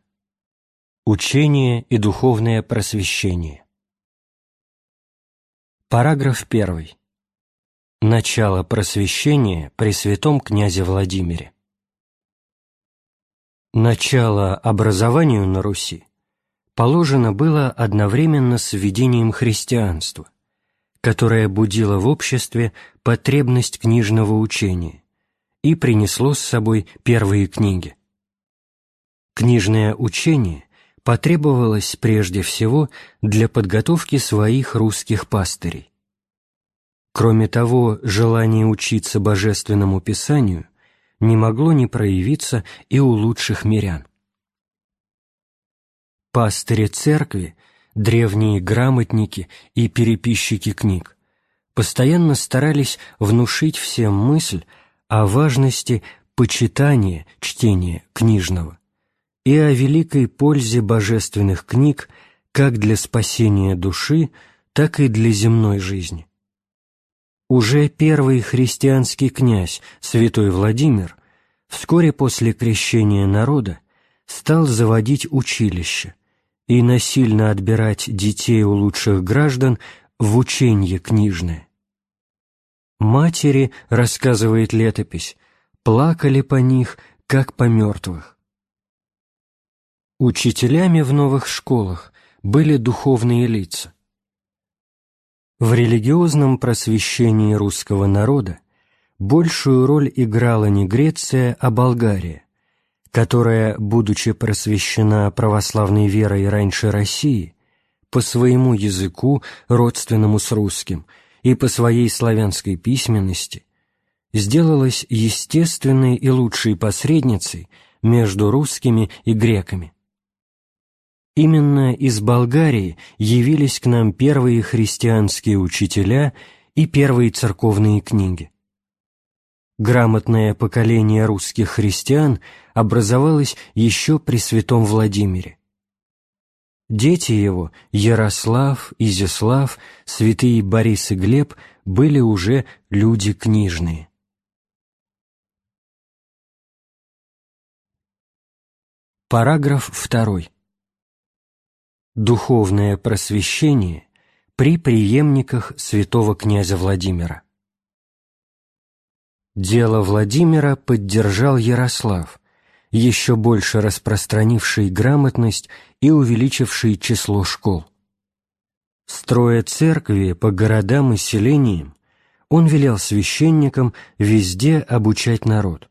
Учение и духовное просвещение. Параграф 1. Начало просвещения при святом князе Владимире. Начало образованию на Руси положено было одновременно с введением христианства, которое будило в обществе потребность книжного учения и принесло с собой первые книги. Книжное учение – потребовалось прежде всего для подготовки своих русских пастырей. Кроме того, желание учиться Божественному Писанию не могло не проявиться и у лучших мирян. Пастыри церкви, древние грамотники и переписчики книг постоянно старались внушить всем мысль о важности почитания чтения книжного и о великой пользе божественных книг как для спасения души, так и для земной жизни. Уже первый христианский князь, святой Владимир, вскоре после крещения народа стал заводить училище и насильно отбирать детей у лучших граждан в ученье книжное. Матери, рассказывает летопись, плакали по них, как по мертвых. Учителями в новых школах были духовные лица. В религиозном просвещении русского народа большую роль играла не Греция, а Болгария, которая, будучи просвещена православной верой раньше России, по своему языку, родственному с русским, и по своей славянской письменности, сделалась естественной и лучшей посредницей между русскими и греками. Именно из Болгарии явились к нам первые христианские учителя и первые церковные книги. Грамотное поколение русских христиан образовалось еще при святом Владимире. Дети его, Ярослав, Изяслав, святые Борис и Глеб, были уже люди книжные. Параграф второй Духовное просвещение при преемниках святого князя Владимира. Дело Владимира поддержал Ярослав, еще больше распространивший грамотность и увеличивший число школ. Строя церкви по городам и селениям, он велел священникам везде обучать народ.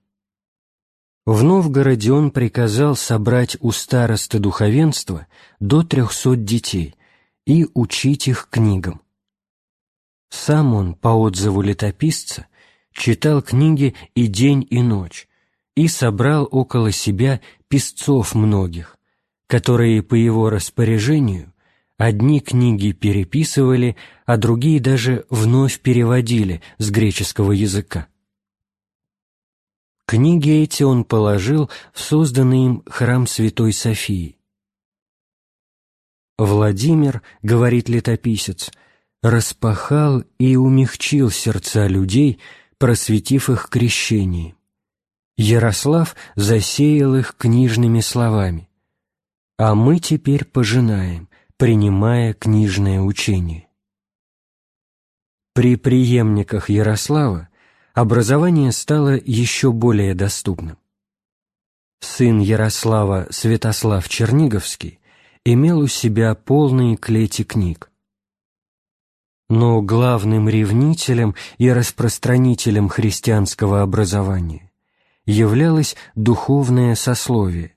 В Новгороде он приказал собрать у старосты духовенства до трехсот детей и учить их книгам. Сам он, по отзыву летописца, читал книги и день, и ночь, и собрал около себя писцов многих, которые по его распоряжению одни книги переписывали, а другие даже вновь переводили с греческого языка. Книги эти он положил в созданный им храм Святой Софии. Владимир, говорит летописец, распахал и умягчил сердца людей, просветив их крещением. Ярослав засеял их книжными словами, а мы теперь пожинаем, принимая книжное учение. При преемниках Ярослава образование стало еще более доступным. Сын Ярослава Святослав Черниговский имел у себя полные клети книг. Но главным ревнителем и распространителем христианского образования являлось духовное сословие,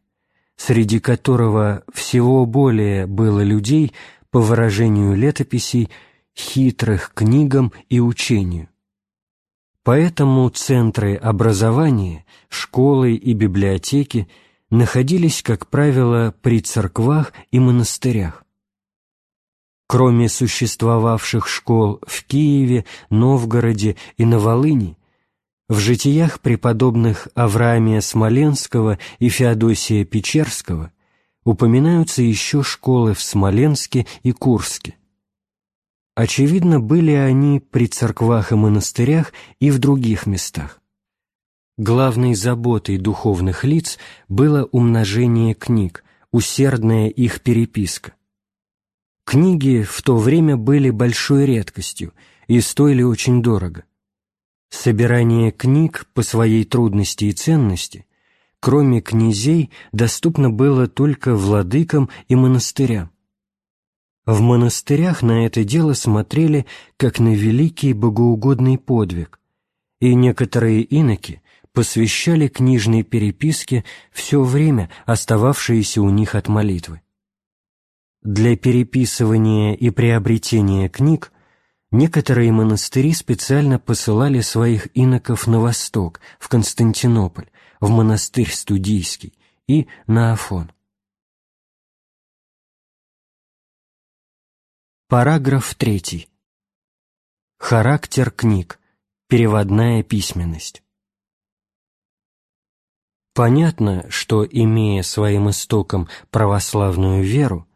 среди которого всего более было людей, по выражению летописей, хитрых книгам и учению. Поэтому центры образования, школы и библиотеки находились, как правило, при церквах и монастырях. Кроме существовавших школ в Киеве, Новгороде и на Волыни, в житиях преподобных Авраамия Смоленского и Феодосия Печерского упоминаются еще школы в Смоленске и Курске. Очевидно, были они при церквах и монастырях и в других местах. Главной заботой духовных лиц было умножение книг, усердная их переписка. Книги в то время были большой редкостью и стоили очень дорого. Собирание книг по своей трудности и ценности, кроме князей, доступно было только владыкам и монастырям. В монастырях на это дело смотрели как на великий богоугодный подвиг, и некоторые иноки посвящали книжной переписке все время, остававшееся у них от молитвы. Для переписывания и приобретения книг Некоторые монастыри специально посылали своих иноков на восток, в Константинополь, в монастырь Студийский и на Афон. Параграф 3. Характер книг. Переводная письменность. Понятно, что, имея своим истоком православную веру,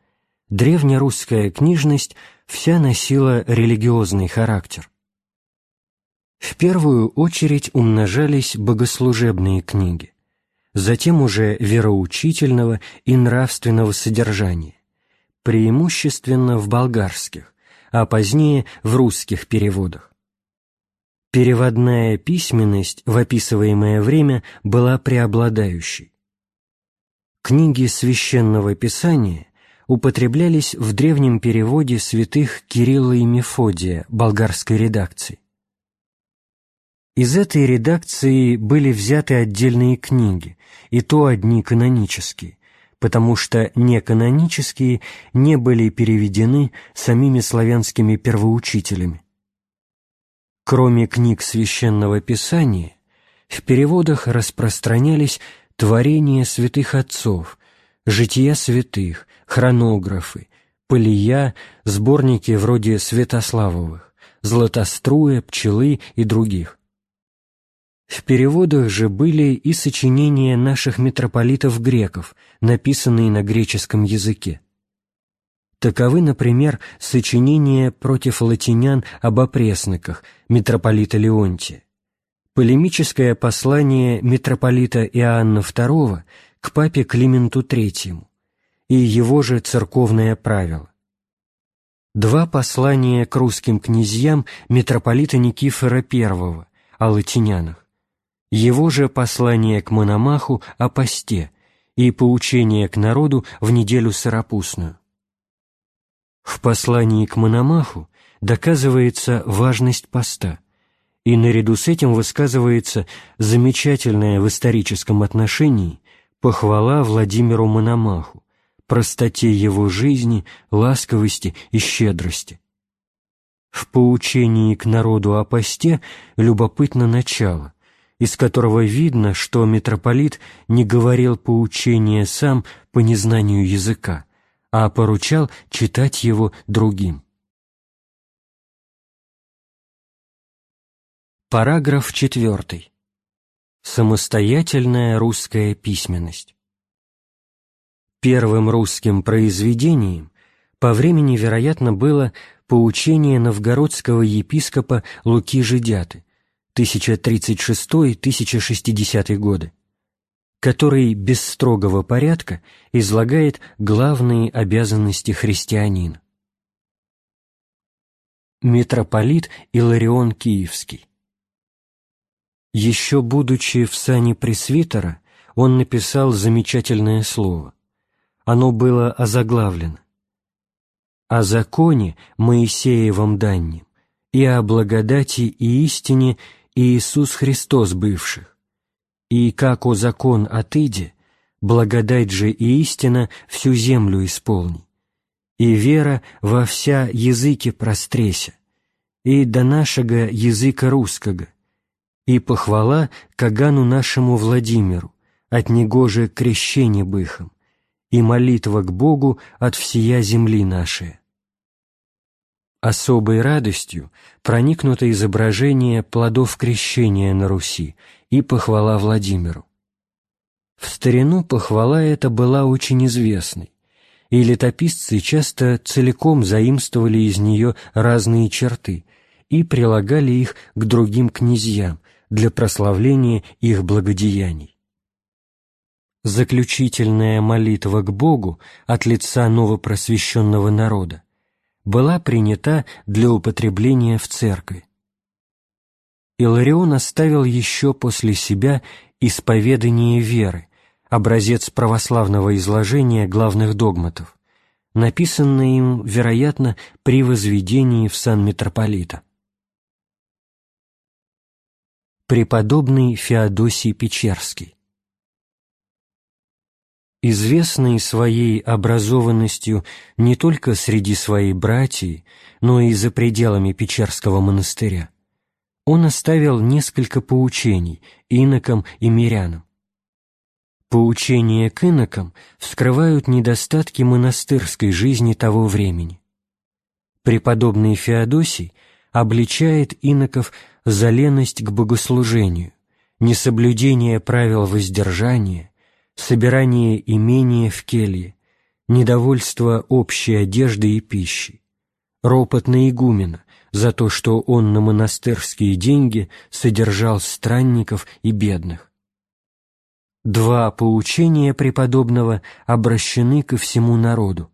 древнерусская книжность вся носила религиозный характер. В первую очередь умножались богослужебные книги, затем уже вероучительного и нравственного содержания, преимущественно в болгарских, а позднее в русских переводах. Переводная письменность в описываемое время была преобладающей. Книги священного писания употреблялись в древнем переводе святых Кирилла и Мефодия болгарской редакции. Из этой редакции были взяты отдельные книги, и то одни канонические, потому что неканонические не были переведены самими славянскими первоучителями. Кроме книг священного писания, в переводах распространялись творения святых отцов, жития святых, хронографы, полия, сборники вроде Святославовых, Златоструя, Пчелы и других. В переводах же были и сочинения наших митрополитов-греков, написанные на греческом языке. Таковы, например, сочинения против латинян об опресноках митрополита Леонтия, полемическое послание митрополита Иоанна II к папе Клименту III и его же церковное правило. Два послания к русским князьям митрополита Никифора I о латинянах, его же послание к Мономаху о посте и поучение к народу в неделю Сыропусную. В послании к Мономаху доказывается важность поста, и наряду с этим высказывается замечательная в историческом отношении похвала Владимиру Мономаху, простоте его жизни, ласковости и щедрости. В поучении к народу о посте любопытно начало, из которого видно, что митрополит не говорил поучение сам по незнанию языка, а поручал читать его другим. Параграф 4. Самостоятельная русская письменность. Первым русским произведением по времени, вероятно, было поучение новгородского епископа Луки Жидяты 1036-1060 годы, который без строгого порядка излагает главные обязанности христианина. Митрополит Иларион Киевский Еще будучи в сане пресвитера, он написал замечательное слово. Оно было озаглавлено о законе Моисеевом даннем, и о благодати и истине Иисус Христос бывших, и как о закон отыде, благодать же и истина всю землю исполни, и вера во вся языки простреся, и до нашего языка русского, и похвала Кагану нашему Владимиру, от него же крещение быхом, и молитва к Богу от всея земли нашей. Особой радостью проникнуто изображение плодов крещения на Руси и похвала Владимиру. В старину похвала эта была очень известной, и летописцы часто целиком заимствовали из нее разные черты и прилагали их к другим князьям для прославления их благодеяний. Заключительная молитва к Богу от лица новопросвещенного народа была принята для употребления в церкви. Иларион оставил еще после себя исповедание веры, образец православного изложения главных догматов, написанное им, вероятно, при возведении в сан митрополита. Преподобный Феодосий Печерский известный своей образованностью не только среди своей братьев, но и за пределами Печерского монастыря, он оставил несколько поучений инокам и мирянам. Поучения к инокам вскрывают недостатки монастырской жизни того времени. Преподобный Феодосий обличает иноков за леность к богослужению, несоблюдение правил воздержания, собирание имения в келье, недовольство общей одежды и пищи, ропот на игумена за то, что он на монастырские деньги содержал странников и бедных. Два поучения преподобного обращены ко всему народу.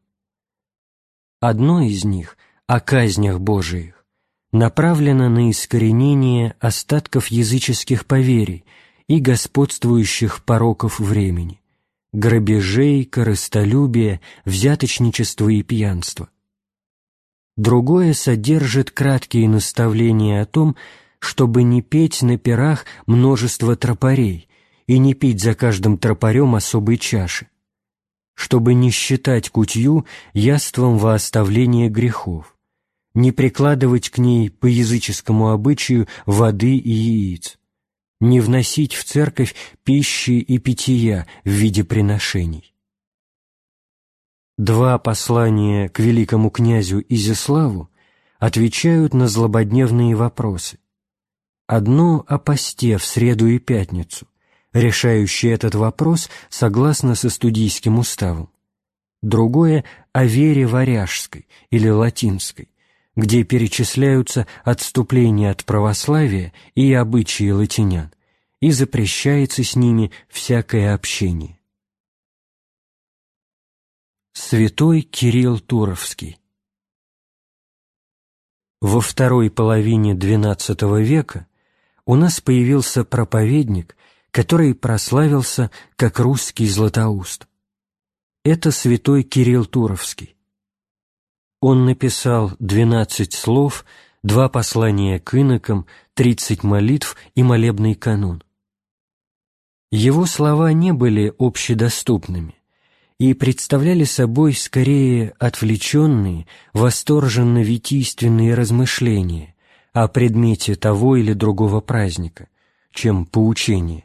Одно из них о казнях Божиих направлено на искоренение остатков языческих поверий и господствующих пороков времени – грабежей, корыстолюбия, взяточничества и пьянства. Другое содержит краткие наставления о том, чтобы не петь на пирах множество тропарей и не пить за каждым тропарем особой чаши, чтобы не считать кутью яством во оставление грехов, не прикладывать к ней по языческому обычаю воды и яиц, не вносить в церковь пищи и питья в виде приношений. Два послания к великому князю Изяславу отвечают на злободневные вопросы. Одно о посте в среду и пятницу, решающее этот вопрос согласно со студийским уставом. Другое о вере варяжской или латинской, где перечисляются отступления от православия и обычаи латинян, и запрещается с ними всякое общение. Святой Кирилл Туровский Во второй половине XII века у нас появился проповедник, который прославился как русский златоуст. Это святой Кирилл Туровский. Он написал двенадцать слов, два послания к инокам, тридцать молитв и молебный канон. Его слова не были общедоступными и представляли собой скорее отвлеченные, восторженно-витийственные размышления о предмете того или другого праздника, чем поучение.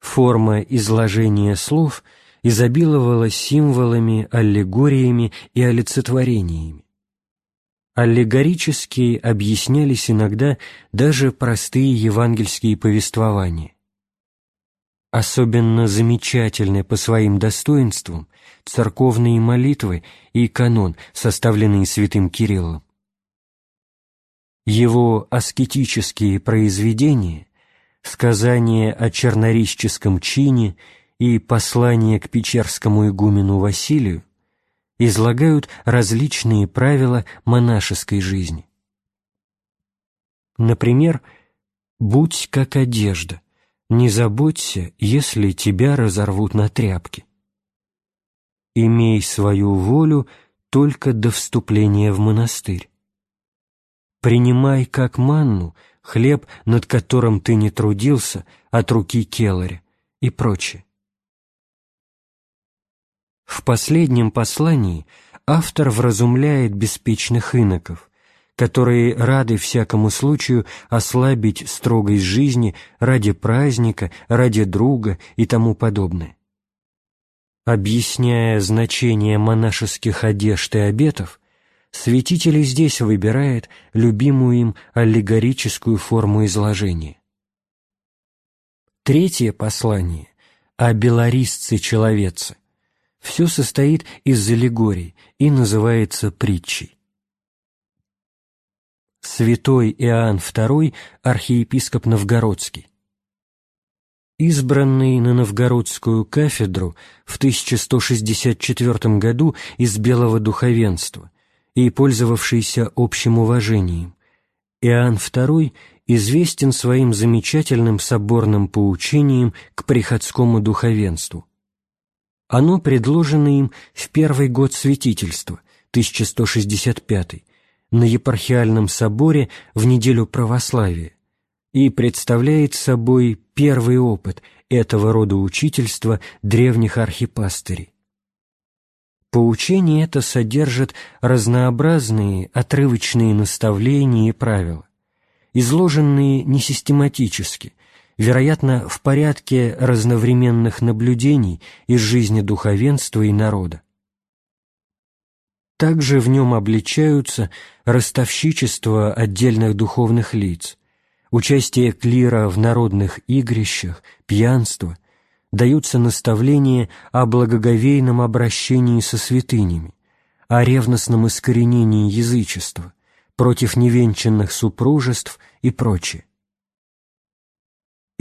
Форма изложения слов изобиловала символами, аллегориями и олицетворениями. Аллегорически объяснялись иногда даже простые евангельские повествования. Особенно замечательны по своим достоинствам церковные молитвы и канон, составленные святым Кириллом. Его аскетические произведения, сказания о чернорическом чине и послание к печерскому игумену Василию излагают различные правила монашеской жизни. Например, «Будь как одежда», не заботься, если тебя разорвут на тряпки. Имей свою волю только до вступления в монастырь. Принимай как манну хлеб, над которым ты не трудился, от руки келаря и прочее. В последнем послании автор вразумляет беспечных иноков, которые рады всякому случаю ослабить строгость жизни ради праздника, ради друга и тому подобное. Объясняя значение монашеских одежд и обетов, святитель здесь выбирает любимую им аллегорическую форму изложения. Третье послание о белорисце-человеце все состоит из аллегорий и называется притчей святой Иоанн II, архиепископ Новгородский. Избранный на новгородскую кафедру в 1164 году из белого духовенства и пользовавшийся общим уважением, Иоанн II известен своим замечательным соборным поучением к приходскому духовенству. Оно предложено им в первый год святительства, 1165 на епархиальном соборе в неделю православия и представляет собой первый опыт этого рода учительства древних архипастырей. Поучение это содержит разнообразные отрывочные наставления и правила, изложенные не систематически, вероятно, в порядке разновременных наблюдений из жизни духовенства и народа. Также в нем обличаются ростовщичество отдельных духовных лиц, участие клира в народных игрищах, пьянство, даются наставления о благоговейном обращении со святынями, о ревностном искоренении язычества, против невенчанных супружеств и прочее.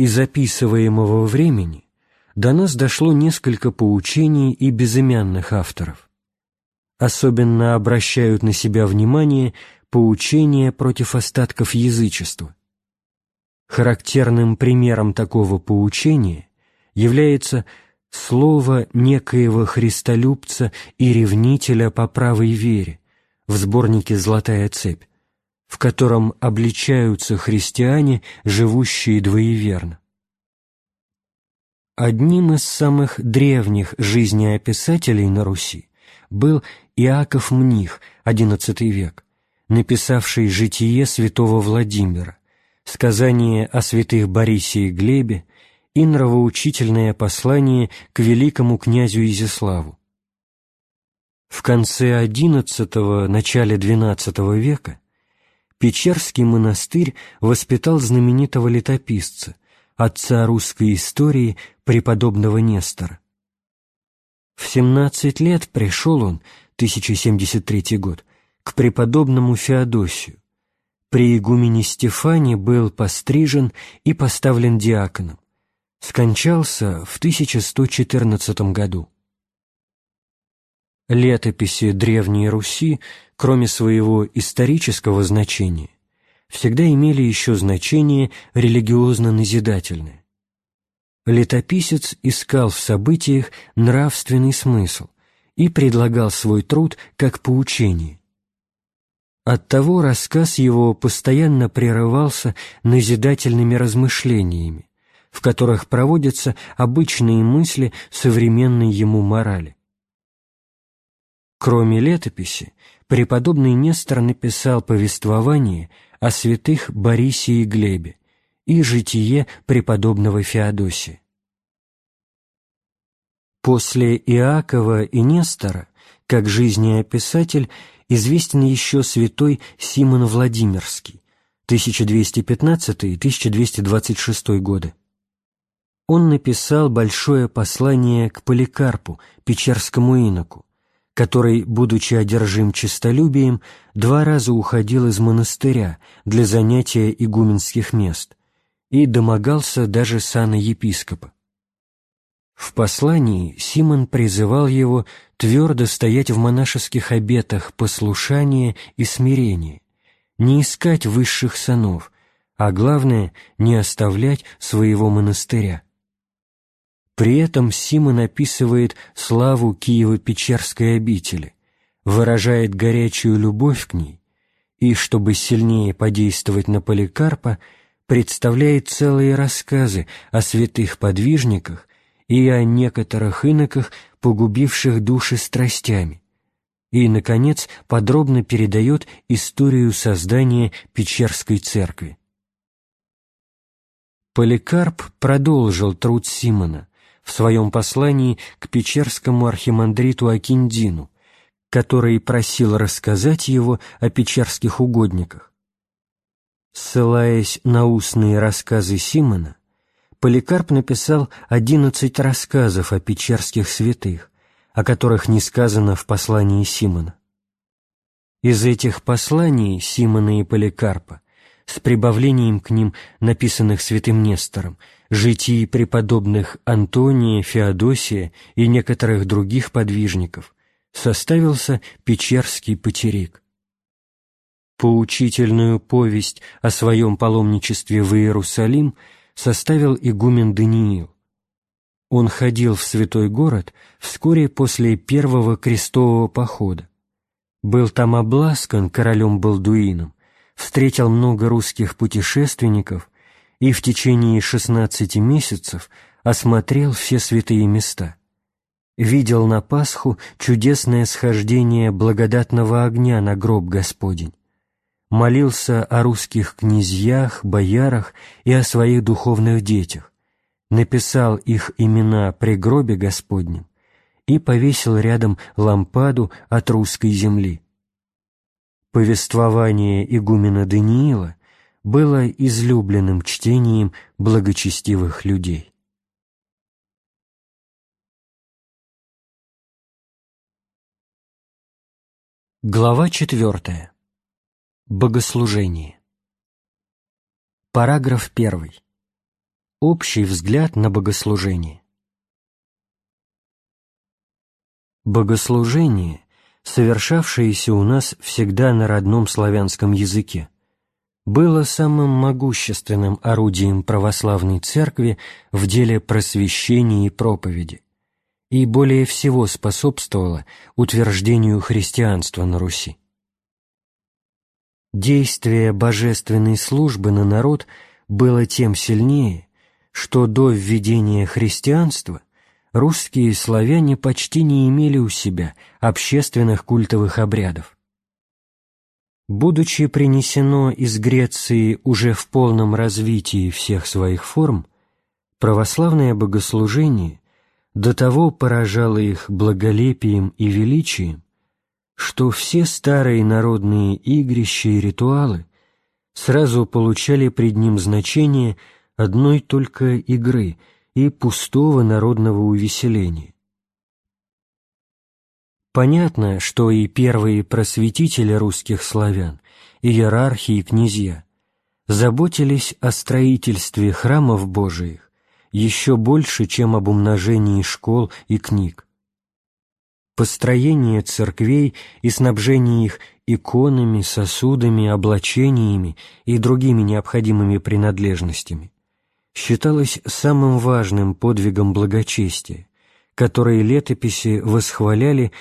Из описываемого времени до нас дошло несколько поучений и безымянных авторов особенно обращают на себя внимание поучения против остатков язычества. Характерным примером такого поучения является слово некоего христолюбца и ревнителя по правой вере в сборнике «Золотая цепь», в котором обличаются христиане, живущие двоеверно. Одним из самых древних жизнеописателей на Руси был Иаков Мних, XI век, написавший «Житие святого Владимира», сказание о святых Борисе и Глебе и нравоучительное послание к великому князю Изяславу. В конце XI – начале XII века Печерский монастырь воспитал знаменитого летописца, отца русской истории преподобного Нестора. В 17 лет пришел он, 1073 год, к преподобному Феодосию. При игумене Стефане был пострижен и поставлен диаконом. Скончался в 1114 году. Летописи Древней Руси, кроме своего исторического значения, всегда имели еще значение религиозно-назидательное. Летописец искал в событиях нравственный смысл и предлагал свой труд как поучение. Оттого рассказ его постоянно прерывался назидательными размышлениями, в которых проводятся обычные мысли современной ему морали. Кроме летописи, преподобный Нестор написал повествование о святых Борисе и Глебе и житие преподобного Феодосия. После Иакова и Нестора, как жизнеописатель, известен еще святой Симон Владимирский, 1215-1226 годы. Он написал большое послание к Поликарпу, печерскому иноку, который, будучи одержим честолюбием, два раза уходил из монастыря для занятия игуменских мест и домогался даже сана епископа. В послании Симон призывал его твердо стоять в монашеских обетах послушания и смирения, не искать высших санов, а главное — не оставлять своего монастыря. При этом Симон описывает славу Киево-Печерской обители, выражает горячую любовь к ней и, чтобы сильнее подействовать на Поликарпа, представляет целые рассказы о святых подвижниках и о некоторых иноках, погубивших души страстями, и, наконец, подробно передает историю создания Печерской церкви. Поликарп продолжил труд Симона в своем послании к печерскому архимандриту Акиндину, который просил рассказать его о печерских угодниках. Ссылаясь на устные рассказы Симона, Поликарп написал одиннадцать рассказов о печерских святых, о которых не сказано в послании Симона. Из этих посланий Симона и Поликарпа, с прибавлением к ним написанных святым Нестором, житий преподобных Антония, Феодосия и некоторых других подвижников, составился Печерский потерик. Поучительную повесть о своем паломничестве в Иерусалим – составил игумен Даниил. Он ходил в святой город вскоре после первого крестового похода. Был там обласкан королем Балдуином, встретил много русских путешественников и в течение шестнадцати месяцев осмотрел все святые места. Видел на Пасху чудесное схождение благодатного огня на гроб Господень молился о русских князьях, боярах и о своих духовных детях, написал их имена при гробе Господнем и повесил рядом лампаду от русской земли. Повествование игумена Даниила было излюбленным чтением благочестивых людей. Глава четвертая Богослужение. Параграф 1. Общий взгляд на богослужение. Богослужение, совершавшееся у нас всегда на родном славянском языке, было самым могущественным орудием православной церкви в деле просвещения и проповеди и более всего способствовало утверждению христианства на Руси. Действие божественной службы на народ было тем сильнее, что до введения христианства русские славяне почти не имели у себя общественных культовых обрядов. Будучи принесено из Греции уже в полном развитии всех своих форм, православное богослужение до того поражало их благолепием и величием, что все старые народные игрища и ритуалы сразу получали пред ним значение одной только игры и пустого народного увеселения. Понятно, что и первые просветители русских славян, иерархи и князья, заботились о строительстве храмов Божиих еще больше, чем об умножении школ и книг. Построение церквей и снабжение их иконами, сосудами, облачениями и другими необходимыми принадлежностями считалось самым важным подвигом благочестия, которые летописи восхваляли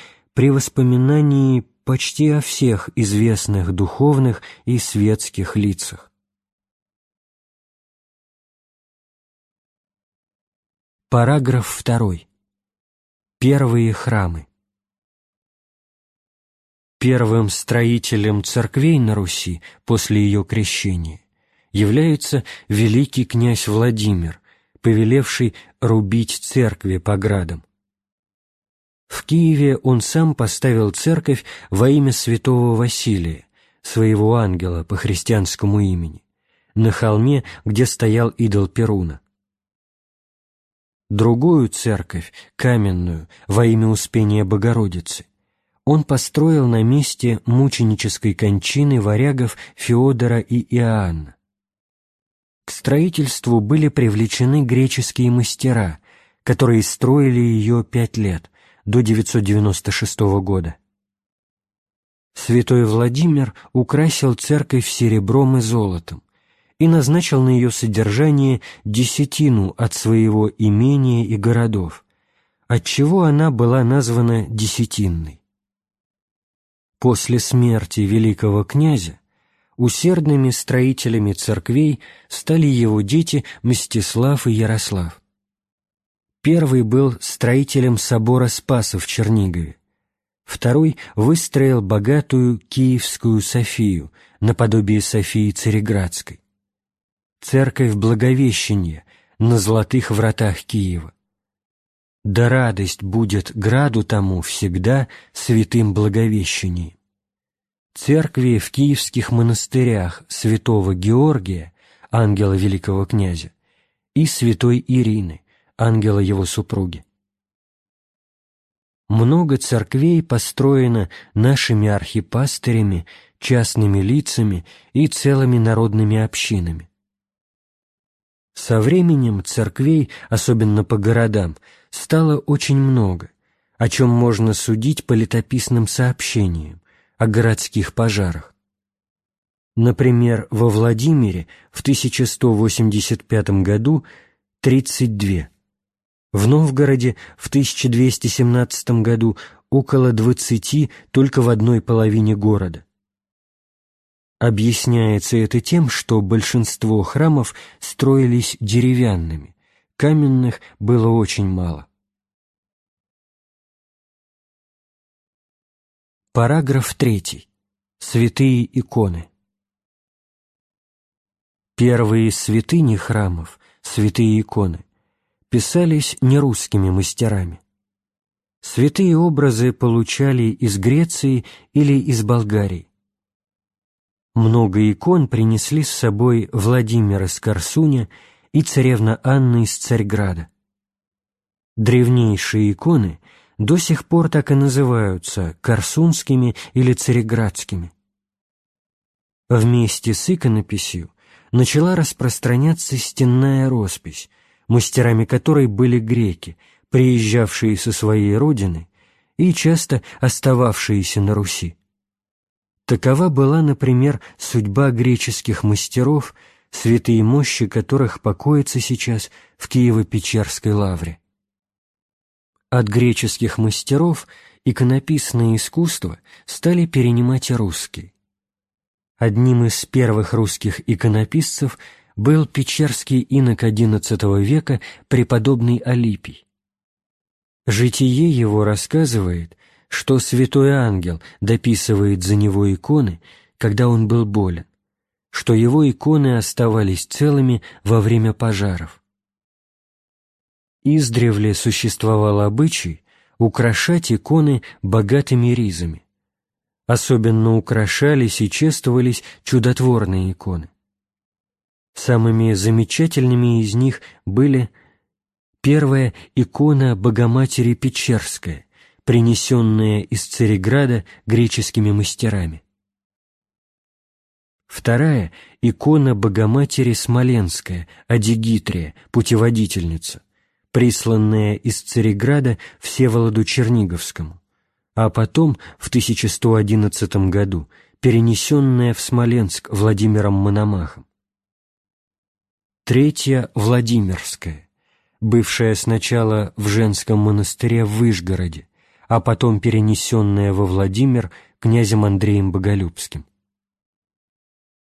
при воспоминании почти о всех известных духовных и светских лицах. Параграф 2. Первые храмы. Первым строителем церквей на Руси после ее крещения является великий князь Владимир, повелевший рубить церкви по градам. В Киеве он сам поставил церковь во имя святого Василия, своего ангела по христианскому имени, на холме, где стоял идол Перуна. Другую церковь, каменную, во имя Успения Богородицы, он построил на месте мученической кончины варягов Феодора и Иоанна. К строительству были привлечены греческие мастера, которые строили ее пять лет, до 996 года. Святой Владимир украсил церковь серебром и золотом и назначил на ее содержание десятину от своего имения и городов, отчего она была названа Десятинной. После смерти великого князя усердными строителями церквей стали его дети Мстислав и Ярослав. Первый был строителем собора Спаса в Чернигове, второй выстроил богатую Киевскую Софию, наподобие Софии Цареградской, церковь Благовещения на золотых вратах Киева. Да радость будет граду тому всегда святым Благовещением церкви в киевских монастырях святого Георгия, ангела великого князя, и святой Ирины, ангела его супруги. Много церквей построено нашими архипастырями, частными лицами и целыми народными общинами. Со временем церквей, особенно по городам, стало очень много, о чем можно судить по летописным сообщениям, о городских пожарах. Например, во Владимире в 1185 году 32, в Новгороде в 1217 году около 20 только в одной половине города. Объясняется это тем, что большинство храмов строились деревянными, каменных было очень мало. Параграф 3. Святые иконы. Первые святыни храмов, святые иконы, писались не русскими мастерами. Святые образы получали из Греции или из Болгарии. Много икон принесли с собой Владимир из Корсуня и царевна Анна из Царьграда. Древнейшие иконы – до сих пор так и называются корсунскими или цареградскими. Вместе с иконописью начала распространяться стенная роспись, мастерами которой были греки, приезжавшие со своей родины и часто остававшиеся на Руси. Такова была, например, судьба греческих мастеров, святые мощи которых покоятся сейчас в Киево-Печерской лавре. От греческих мастеров иконописное искусство стали перенимать русские. Одним из первых русских иконописцев был печерский инок XI века преподобный Алипий. Житие его рассказывает, что святой ангел дописывает за него иконы, когда он был болен, что его иконы оставались целыми во время пожаров. Издревле существовал обычай украшать иконы богатыми ризами. Особенно украшались и чествовались чудотворные иконы. Самыми замечательными из них были первая икона Богоматери Печерская, принесенная из Цареграда греческими мастерами. Вторая – икона Богоматери Смоленская, Адигитрия, путеводительница присланная из Цареграда Всеволоду Черниговскому, а потом в 1111 году перенесенная в Смоленск Владимиром Мономахом. Третья – Владимирская, бывшая сначала в женском монастыре в Выжгороде, а потом перенесенная во Владимир князем Андреем Боголюбским.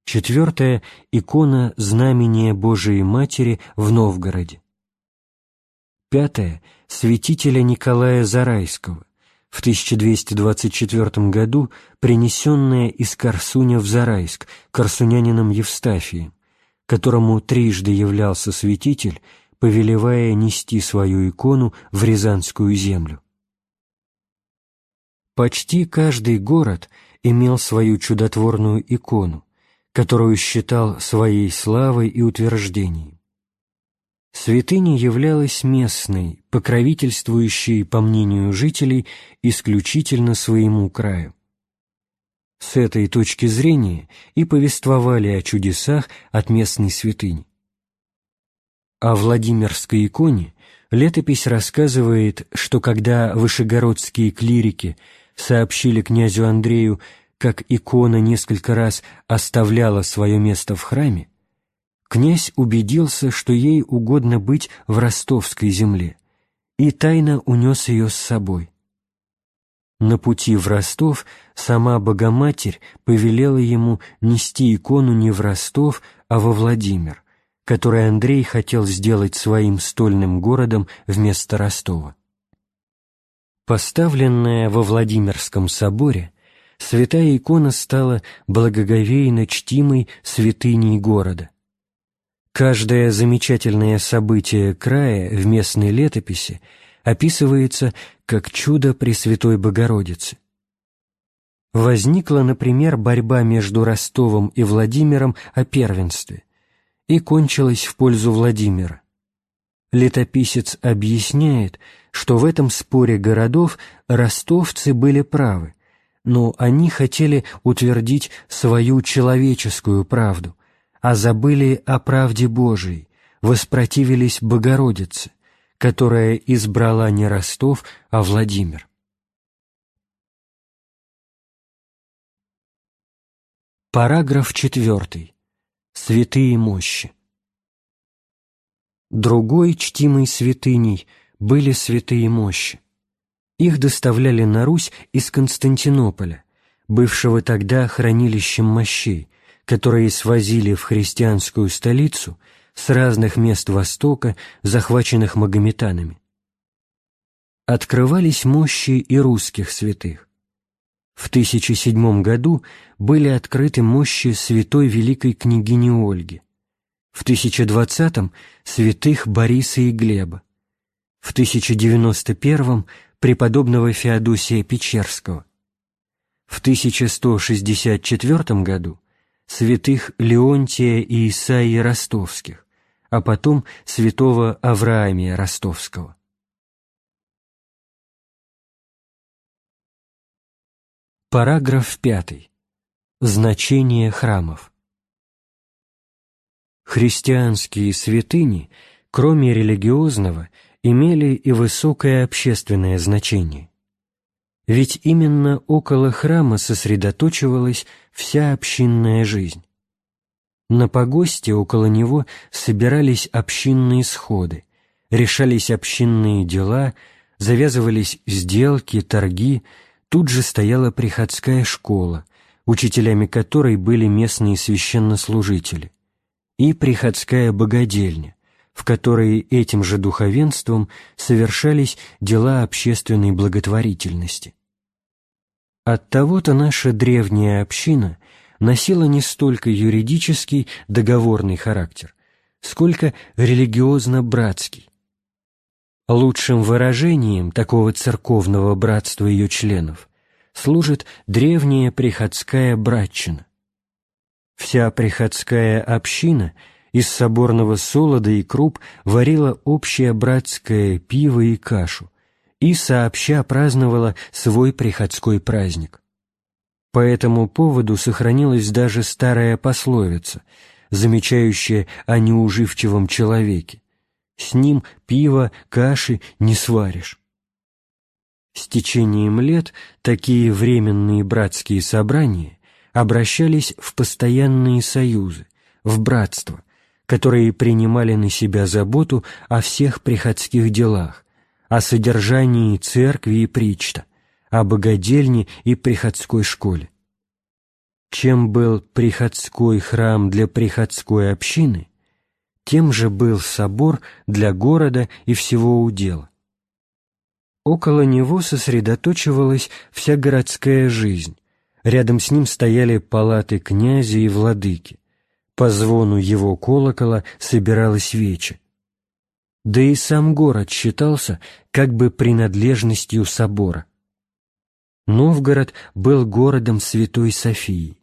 Четвертая – икона Знамения Божией Матери в Новгороде. Пятая – святителя Николая Зарайского, в 1224 году принесенная из Корсуня в Зарайск корсунянином Евстафием, которому трижды являлся святитель, повелевая нести свою икону в Рязанскую землю. Почти каждый город имел свою чудотворную икону, которую считал своей славой и утверждением. Святыня являлась местной, покровительствующей, по мнению жителей, исключительно своему краю. С этой точки зрения и повествовали о чудесах от местной святыни. О Владимирской иконе летопись рассказывает, что когда вышегородские клирики сообщили князю Андрею, как икона несколько раз оставляла свое место в храме, князь убедился, что ей угодно быть в ростовской земле, и тайно унес ее с собой. На пути в Ростов сама Богоматерь повелела ему нести икону не в Ростов, а во Владимир, который Андрей хотел сделать своим стольным городом вместо Ростова. Поставленная во Владимирском соборе, святая икона стала благоговейно чтимой святыней города. Каждое замечательное событие края в местной летописи описывается как чудо Пресвятой Богородицы. Возникла, например, борьба между Ростовом и Владимиром о первенстве и кончилась в пользу Владимира. Летописец объясняет, что в этом споре городов ростовцы были правы, но они хотели утвердить свою человеческую правду – а забыли о правде Божией, воспротивились Богородице, которая избрала не Ростов, а Владимир. Параграф 4. Святые мощи. Другой чтимой святыней были святые мощи. Их доставляли на Русь из Константинополя, бывшего тогда хранилищем мощей, которые свозили в христианскую столицу с разных мест Востока, захваченных магометанами. Открывались мощи и русских святых. В 1007 году были открыты мощи святой великой княгини Ольги, в 1020 – святых Бориса и Глеба, в 1091 – преподобного Феодосия Печерского, в 1164 году святых Леонтия и Исаии Ростовских, а потом святого Авраамия Ростовского. Параграф 5. Значение храмов. Христианские святыни, кроме религиозного, имели и высокое общественное значение. Ведь именно около храма сосредоточивалась вся общинная жизнь. На погосте около него собирались общинные сходы, решались общинные дела, завязывались сделки, торги, тут же стояла приходская школа, учителями которой были местные священнослужители, и приходская богадельня, в которой этим же духовенством совершались дела общественной благотворительности. Оттого-то наша древняя община носила не столько юридический договорный характер, сколько религиозно-братский. Лучшим выражением такого церковного братства ее членов служит древняя приходская братчина. Вся приходская община из соборного солода и круп варила общее братское пиво и кашу, и сообща праздновала свой приходской праздник. По этому поводу сохранилась даже старая пословица, замечающая о неуживчивом человеке. С ним пиво, каши не сваришь. С течением лет такие временные братские собрания обращались в постоянные союзы, в братство, которые принимали на себя заботу о всех приходских делах, о содержании церкви и причта, о богадельне и приходской школе. Чем был приходской храм для приходской общины, тем же был собор для города и всего удела. Около него сосредоточивалась вся городская жизнь, рядом с ним стояли палаты князя и владыки, по звону его колокола собиралась вече. Да и сам город считался как бы принадлежностью собора. Новгород был городом Святой Софии.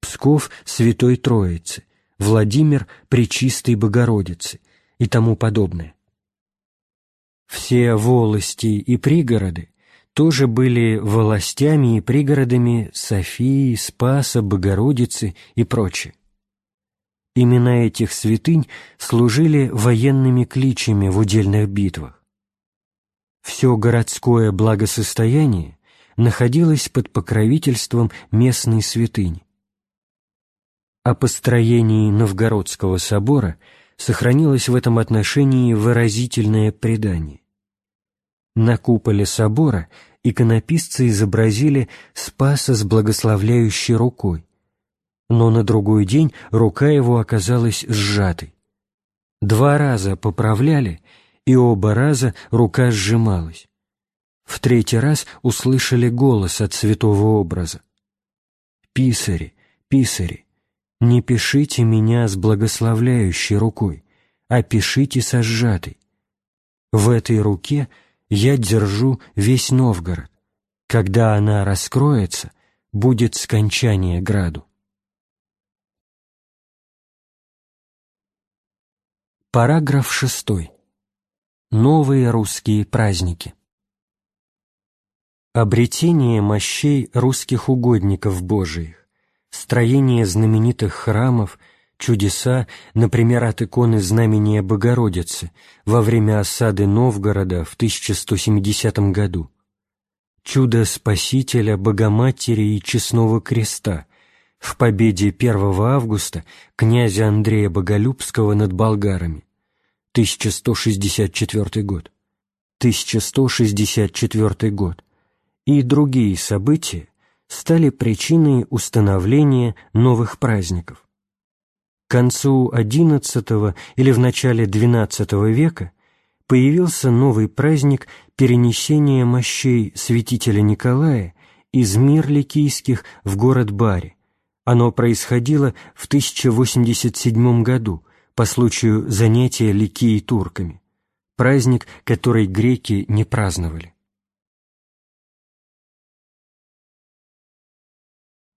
Псков – Святой Троицы, Владимир – Пречистой Богородицы и тому подобное. Все волости и пригороды тоже были властями и пригородами Софии, Спаса, Богородицы и прочее. Имена этих святынь служили военными кличами в удельных битвах. Все городское благосостояние находилось под покровительством местной святыни о построении Новгородского собора сохранилось в этом отношении выразительное предание. На куполе собора иконописцы изобразили Спаса с благословляющей рукой, но на другой день рука его оказалась сжатой. Два раза поправляли, и оба раза рука сжималась. В третий раз услышали голос от святого образа. «Писари, писари, не пишите меня с благословляющей рукой, а пишите со сжатой. В этой руке я держу весь Новгород. Когда она раскроется, будет скончание граду. Параграф 6. Новые русские праздники. Обретение мощей русских угодников Божиих строение знаменитых храмов, чудеса, например, от иконы знамения Богородицы во время осады Новгорода в 1170 году, чудо Спасителя, Богоматери и Честного Креста в победе 1 августа князя Андрея Боголюбского над болгарами, 1164 год, 1164 год и другие события, стали причиной установления новых праздников. К концу XI или в начале XII века появился новый праздник перенесения мощей святителя Николая из мир ликийских в город Бари. Оно происходило в 1087 году по случаю занятия Ликии турками, праздник, который греки не праздновали.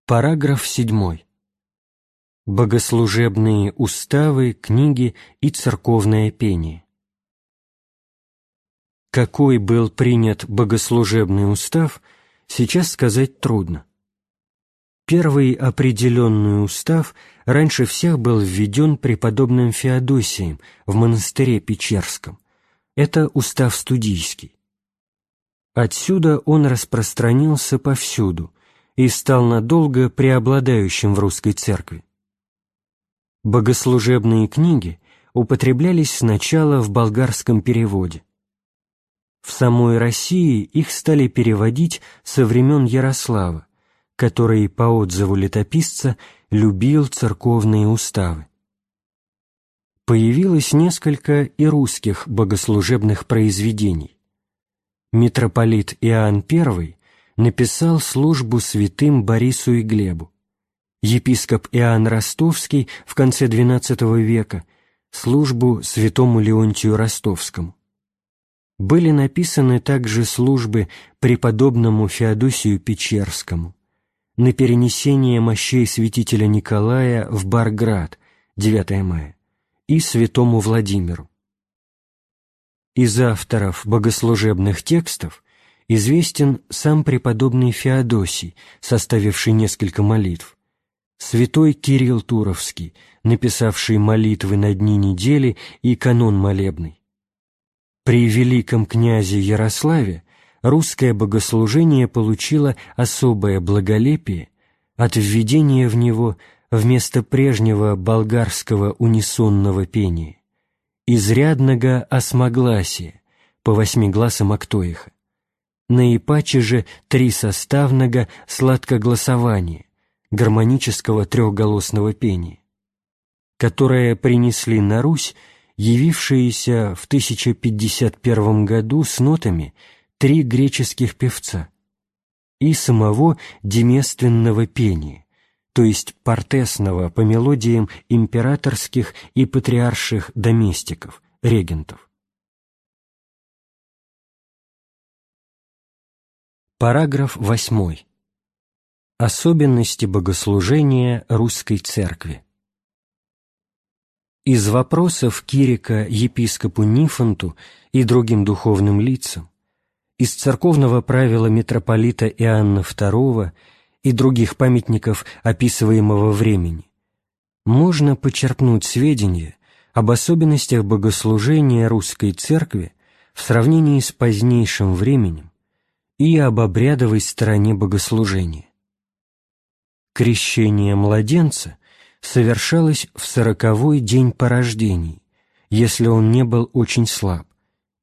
Параграф 7. Богослужебные уставы, книги и церковное пение. Какой был принят богослужебный устав, сейчас сказать трудно. Первый определенный устав раньше всех был введен преподобным Феодосием в монастыре Печерском. Это устав студийский. Отсюда он распространился повсюду, и стал надолго преобладающим в русской церкви. Богослужебные книги употреблялись сначала в болгарском переводе. В самой России их стали переводить со времен Ярослава, который, по отзыву летописца, любил церковные уставы. Появилось несколько и русских богослужебных произведений. Митрополит Иоанн I написал службу святым Борису и Глебу. Епископ Иоанн Ростовский в конце XII века службу святому Леонтию Ростовскому. Были написаны также службы преподобному Феодосию Печерскому на перенесение мощей святителя Николая в Барград 9 мая и святому Владимиру. Из авторов богослужебных текстов известен сам преподобный Феодосий, составивший несколько молитв, святой Кирилл Туровский, написавший молитвы на дни недели и канон молебный. При великом князе Ярославе русское богослужение получило особое благолепие от введения в него вместо прежнего болгарского унисонного пения, изрядного осмогласия по восьми гласам Актоиха, наипаче же три составного сладкогласования, гармонического трехголосного пения, которое принесли на Русь явившиеся в 1051 году с нотами три греческих певца и самого демественного пения, то есть портесного по мелодиям императорских и патриарших доместиков, регентов. Параграф 8. Особенности богослужения русской церкви. Из вопросов Кирика епископу Нифонту и другим духовным лицам, из церковного правила митрополита Иоанна II и других памятников описываемого времени, можно почерпнуть сведения об особенностях богослужения русской церкви в сравнении с позднейшим временем и об обрядовой стороне богослужения. Крещение младенца совершалось в сороковой день по рождении, если он не был очень слаб,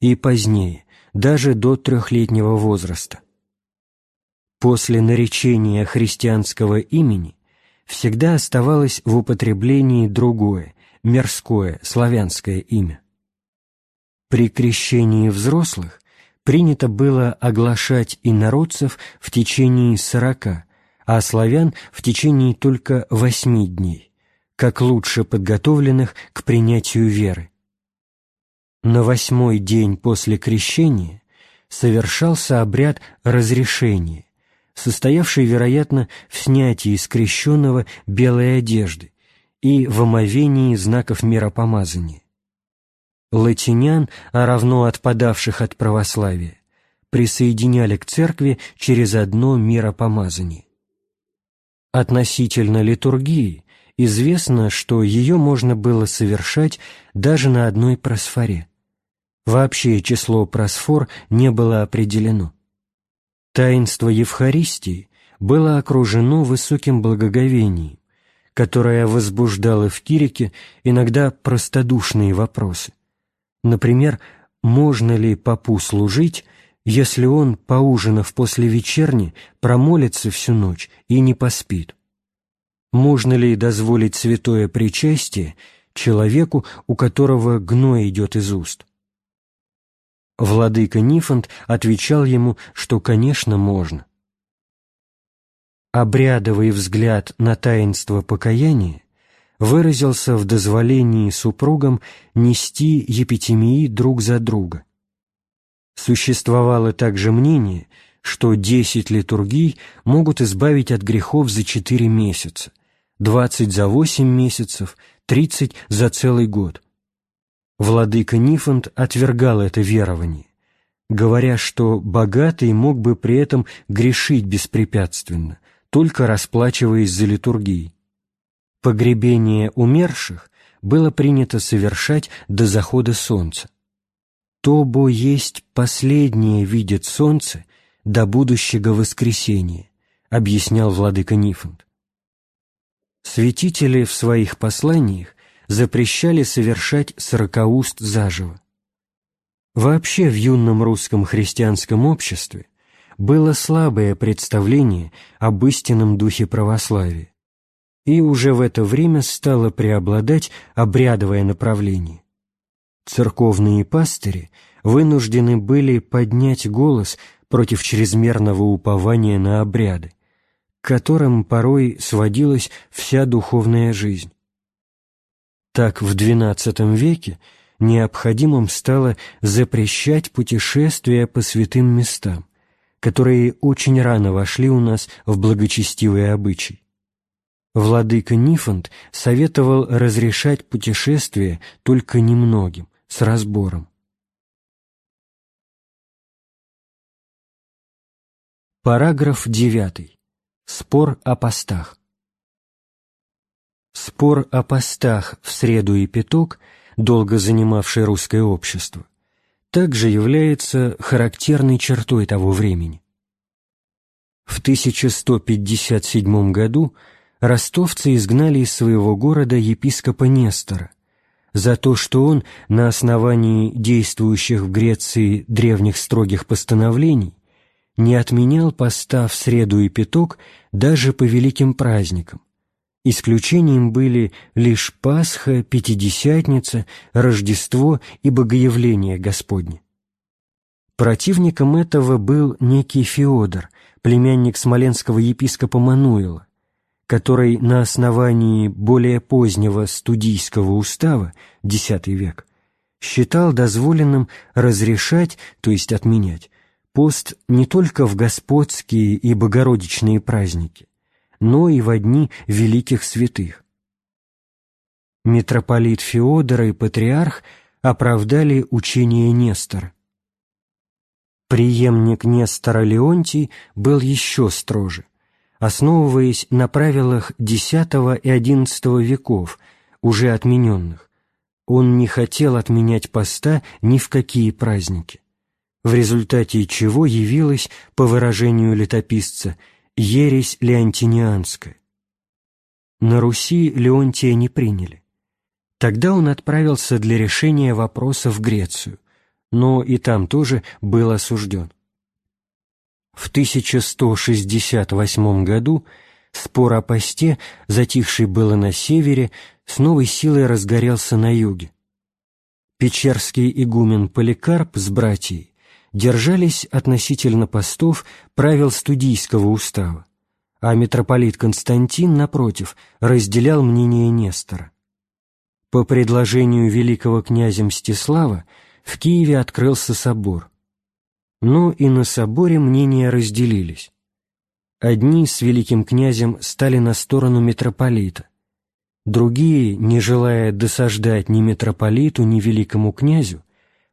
и позднее, даже до трехлетнего возраста. После наречения христианского имени всегда оставалось в употреблении другое, мирское, славянское имя. При крещении взрослых принято было оглашать инородцев в течение сорока, а славян в течение только восьми дней, как лучше подготовленных к принятию веры. На восьмой день после крещения совершался обряд разрешения, состоявший, вероятно, в снятии из крещенного белой одежды и в омовении знаков миропомазания. Латинян, а равно отпадавших от православия, присоединяли к церкви через одно миропомазание. Относительно литургии известно, что ее можно было совершать даже на одной просфоре. Вообще число просфор не было определено. Таинство Евхаристии было окружено высоким благоговением, которое возбуждало в Кирике иногда простодушные вопросы. Например, можно ли попу служить, если он, поужинав после вечерни, промолится всю ночь и не поспит? Можно ли дозволить святое причастие человеку, у которого гной идет из уст? Владыка Нифонт отвечал ему, что, конечно, можно. Обрядовый взгляд на таинство покаяния выразился в дозволении супругам нести епитемии друг за друга – Существовало также мнение, что десять литургий могут избавить от грехов за четыре месяца, двадцать за восемь месяцев, тридцать за целый год. Владыка Нифонт отвергал это верование, говоря, что богатый мог бы при этом грешить беспрепятственно, только расплачиваясь за литургии. Погребение умерших было принято совершать до захода солнца то бо есть последнее видит солнце до будущего воскресения, объяснял владыка Нифонт. Святители в своих посланиях запрещали совершать сорокауст заживо. Вообще в юном русском христианском обществе было слабое представление об истинном духе православия, и уже в это время стало преобладать обрядовое направление церковные пастыри вынуждены были поднять голос против чрезмерного упования на обряды, к которым порой сводилась вся духовная жизнь. Так в XII веке необходимым стало запрещать путешествия по святым местам, которые очень рано вошли у нас в благочестивый обычай. Владыка Нифонт советовал разрешать путешествия только немногим, с разбором. Параграф 9. Спор о постах. Спор о постах в среду и пяток, долго занимавший русское общество, также является характерной чертой того времени. В 1157 году ростовцы изгнали из своего города епископа Нестора за то, что он на основании действующих в Греции древних строгих постановлений не отменял поста в среду и пяток даже по великим праздникам. Исключением были лишь Пасха, Пятидесятница, Рождество и Богоявление Господне. Противником этого был некий Феодор, племянник смоленского епископа Мануила, который на основании более позднего студийского устава, X век, считал дозволенным разрешать, то есть отменять, пост не только в господские и богородичные праздники, но и во дни великих святых. Митрополит Феодор и патриарх оправдали учение Нестора. Приемник Нестора Леонтий был еще строже, основываясь на правилах X и XI веков, уже отмененных. Он не хотел отменять поста ни в какие праздники, в результате чего явилась, по выражению летописца, ересь леонтинианская. На Руси Леонтия не приняли. Тогда он отправился для решения вопроса в Грецию, но и там тоже был осужден. В 1168 году спор о посте, затихший было на севере, с новой силой разгорелся на юге. Печерский игумен Поликарп с братьей держались относительно постов правил студийского устава, а митрополит Константин, напротив, разделял мнение Нестора. По предложению великого князя Мстислава в Киеве открылся собор. Но и на соборе мнения разделились. Одни с великим князем стали на сторону митрополита, другие, не желая досаждать ни митрополиту, ни великому князю,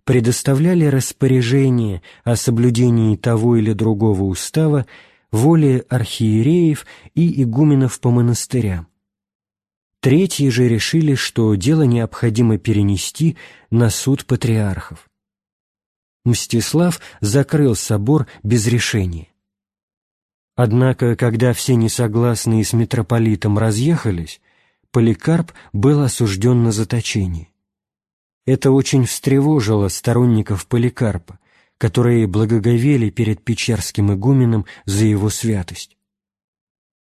предоставляли распоряжение о соблюдении того или другого устава воле архиереев и игуменов по монастырям. Третьи же решили, что дело необходимо перенести на суд патриархов. Мстислав закрыл собор без решения. Однако, когда все несогласные с митрополитом разъехались, Поликарп был осужден на заточение. Это очень встревожило сторонников Поликарпа, которые благоговели перед Печерским игуменом за его святость.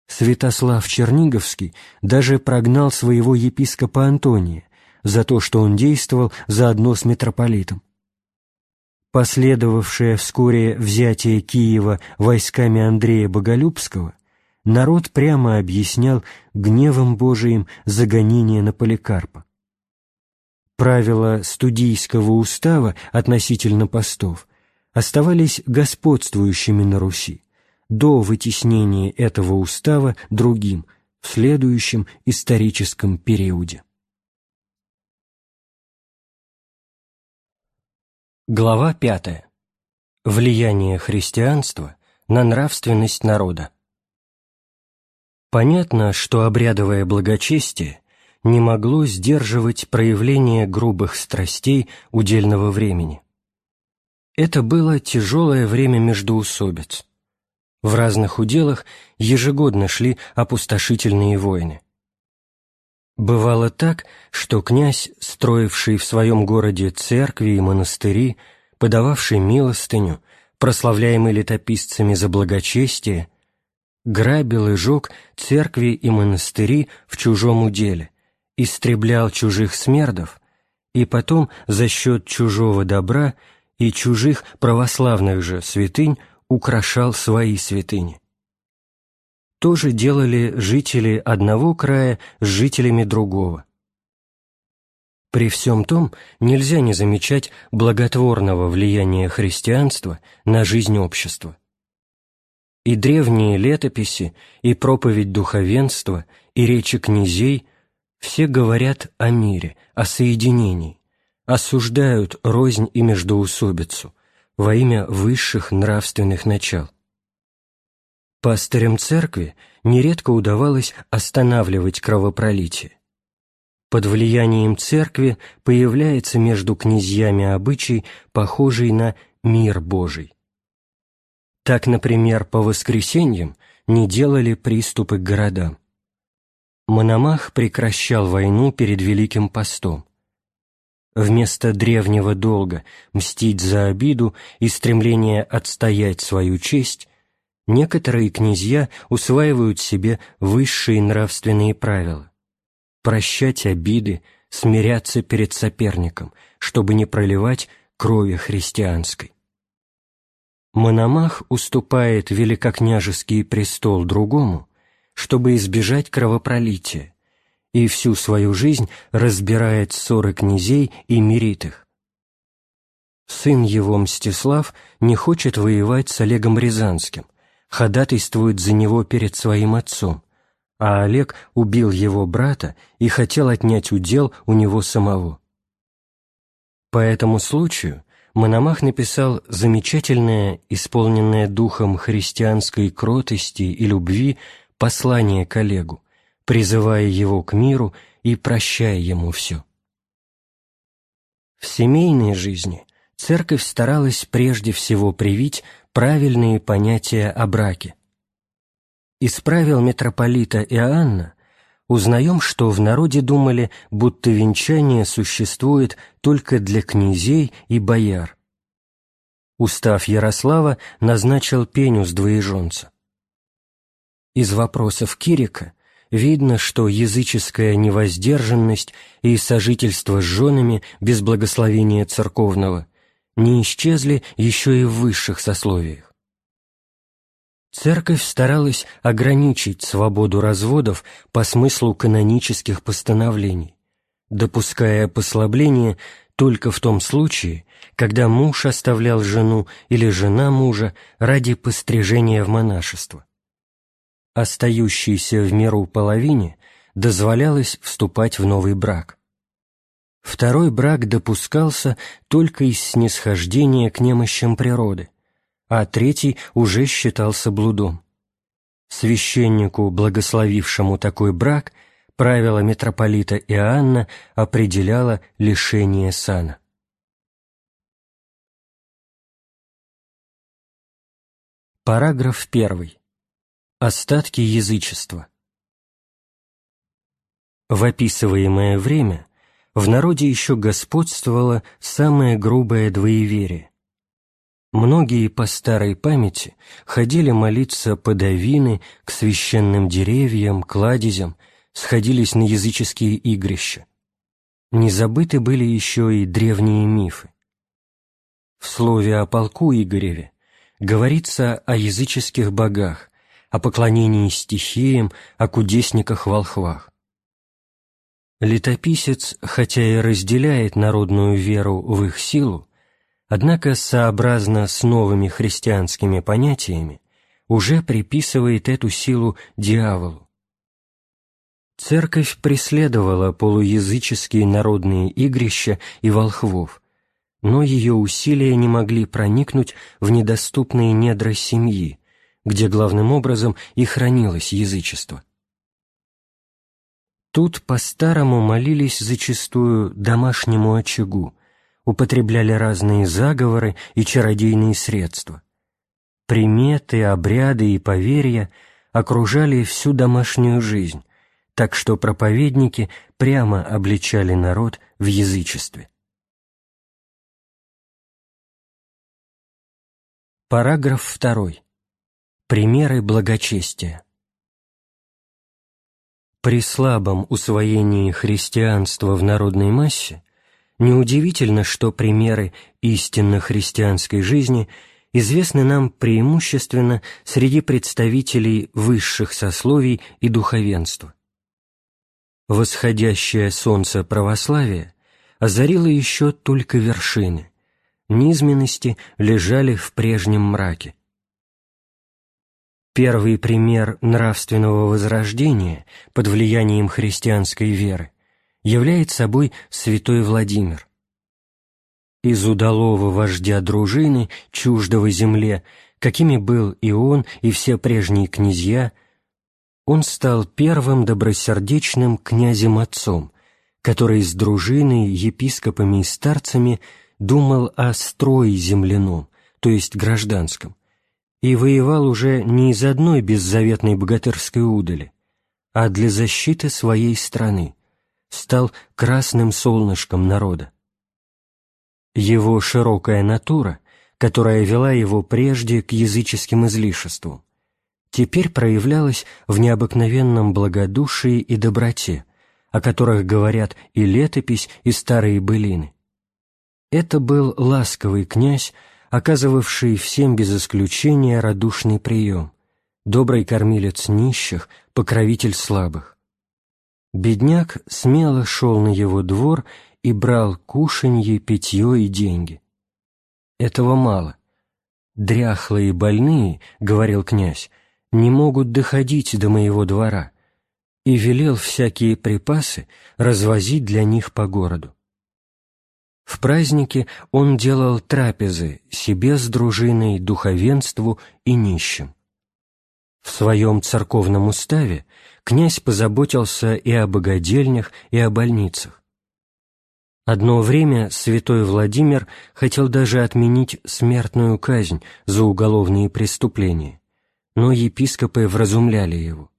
Святослав Черниговский даже прогнал своего епископа Антония за то, что он действовал заодно с митрополитом. Последовавшее вскоре взятие Киева войсками Андрея Боголюбского, народ прямо объяснял гневом Божиим загонение на Поликарпа. Правила студийского устава относительно постов оставались господствующими на Руси до вытеснения этого устава другим в следующем историческом периоде. Глава 5. Влияние христианства на нравственность народа. Понятно, что обрядовое благочестие не могло сдерживать проявление грубых страстей удельного времени. Это было тяжелое время междоусобиц. В разных уделах ежегодно шли опустошительные войны. Бывало так, что князь, строивший в своем городе церкви и монастыри, подававший милостыню, прославляемый летописцами за благочестие, грабил и жег церкви и монастыри в чужом уделе, истреблял чужих смердов и потом за счет чужого добра и чужих православных же святынь украшал свои святыни. То же делали жители одного края с жителями другого. При всем том нельзя не замечать благотворного влияния христианства на жизнь общества. И древние летописи, и проповедь духовенства, и речи князей все говорят о мире, о соединении, осуждают рознь и междоусобицу во имя высших нравственных начал. Пастырям церкви нередко удавалось останавливать кровопролитие. Под влиянием церкви появляется между князьями обычай, похожий на мир Божий. Так, например, по воскресеньям не делали приступы к городам Мономах прекращал войну перед Великим постом. Вместо древнего долга мстить за обиду и стремления отстоять свою честь, некоторые князья усваивают себе высшие нравственные правила. Прощать обиды, смиряться перед соперником, чтобы не проливать крови христианской. Мономах уступает великокняжеский престол другому, чтобы избежать кровопролития, и всю свою жизнь разбирает ссоры князей и мирит их. Сын его, Мстислав, не хочет воевать с Олегом Рязанским, ходатайствует за него перед своим отцом, а Олег убил его брата и хотел отнять удел у него самого. По этому случаю Мономах написал замечательное, исполненное духом христианской кротости и любви послание коллегу, призывая его к миру и прощая ему все. В семейной жизни церковь старалась прежде всего привить правильные понятия о браке. Из правил митрополита Иоанна узнаем, что в народе думали, будто венчание существует только для князей и бояр. Устав Ярослава назначил с двоеженца. Из вопросов Кирика видно, что языческая невоздержанность и сожительство с женами без благословения церковного не исчезли еще и в высших сословиях. Церковь старалась ограничить свободу разводов по смыслу канонических постановлений, допуская послабление только в том случае, когда муж оставлял жену или жена мужа ради пострижения в монашество остающейся в меру половине дозволялось вступать в новый брак. Второй брак допускался только из снисхождения к немощам природы, а третий уже считался блудом. Священнику, благословившему такой брак, правило митрополита Иоанна определяло лишение сана. Параграф первый. Остатки язычества В описываемое время в народе еще господствовало самое грубое двоеверие. Многие по старой памяти ходили молиться под авины к священным деревьям, кладезям, сходились на языческие игрища. Не забыты были еще и древние мифы. В слове о полку Игореве говорится о языческих богах, о поклонении стихиям, о кудесниках-волхвах. Летописец, хотя и разделяет народную веру в их силу, однако сообразно с новыми христианскими понятиями уже приписывает эту силу дьяволу. Церковь преследовала полуязыческие народные игрища и волхвов, но ее усилия не могли проникнуть в недоступные недра семьи, где главным образом и хранилось язычество. Тут по-старому молились зачастую домашнему очагу, употребляли разные заговоры и чародейные средства. Приметы, обряды и поверья окружали всю домашнюю жизнь, так что проповедники прямо обличали народ в язычестве. Параграф 2. Примеры благочестия При слабом усвоении христианства в народной массе неудивительно, что примеры истинно христианской жизни известны нам преимущественно среди представителей высших сословий и духовенства. Восходящее солнце православия озарило еще только вершины, низменности лежали в прежнем мраке. Первый пример нравственного возрождения под влиянием христианской веры является собой святой Владимир. Из удалого вождя дружины, чуждого земле, какими был и он, и все прежние князья, он стал первым добросердечным князем-отцом, который с дружиной, епископами и старцами думал о строе земляном, то есть гражданском, и воевал уже не из одной беззаветной богатырской удали, а для защиты своей страны, стал красным солнышком народа. Его широкая натура, которая вела его прежде к языческим излишествам, теперь проявлялась в необыкновенном благодушии и доброте, о которых говорят и летопись, и старые былины. Это был ласковый князь, оказывавший всем без исключения радушный прием, добрый кормилец нищих, покровитель слабых. Бедняк смело шел на его двор и брал кушанье, питье и деньги. Этого мало. «Дряхлые больные, — говорил князь, — не могут доходить до моего двора, и велел всякие припасы развозить для них по городу. В праздники он делал трапезы себе с дружиной, духовенству и нищим. В своем церковном уставе князь позаботился и о богадельнях, и о больницах. Одно время святой Владимир хотел даже отменить смертную казнь за уголовные преступления, но епископы вразумляли его.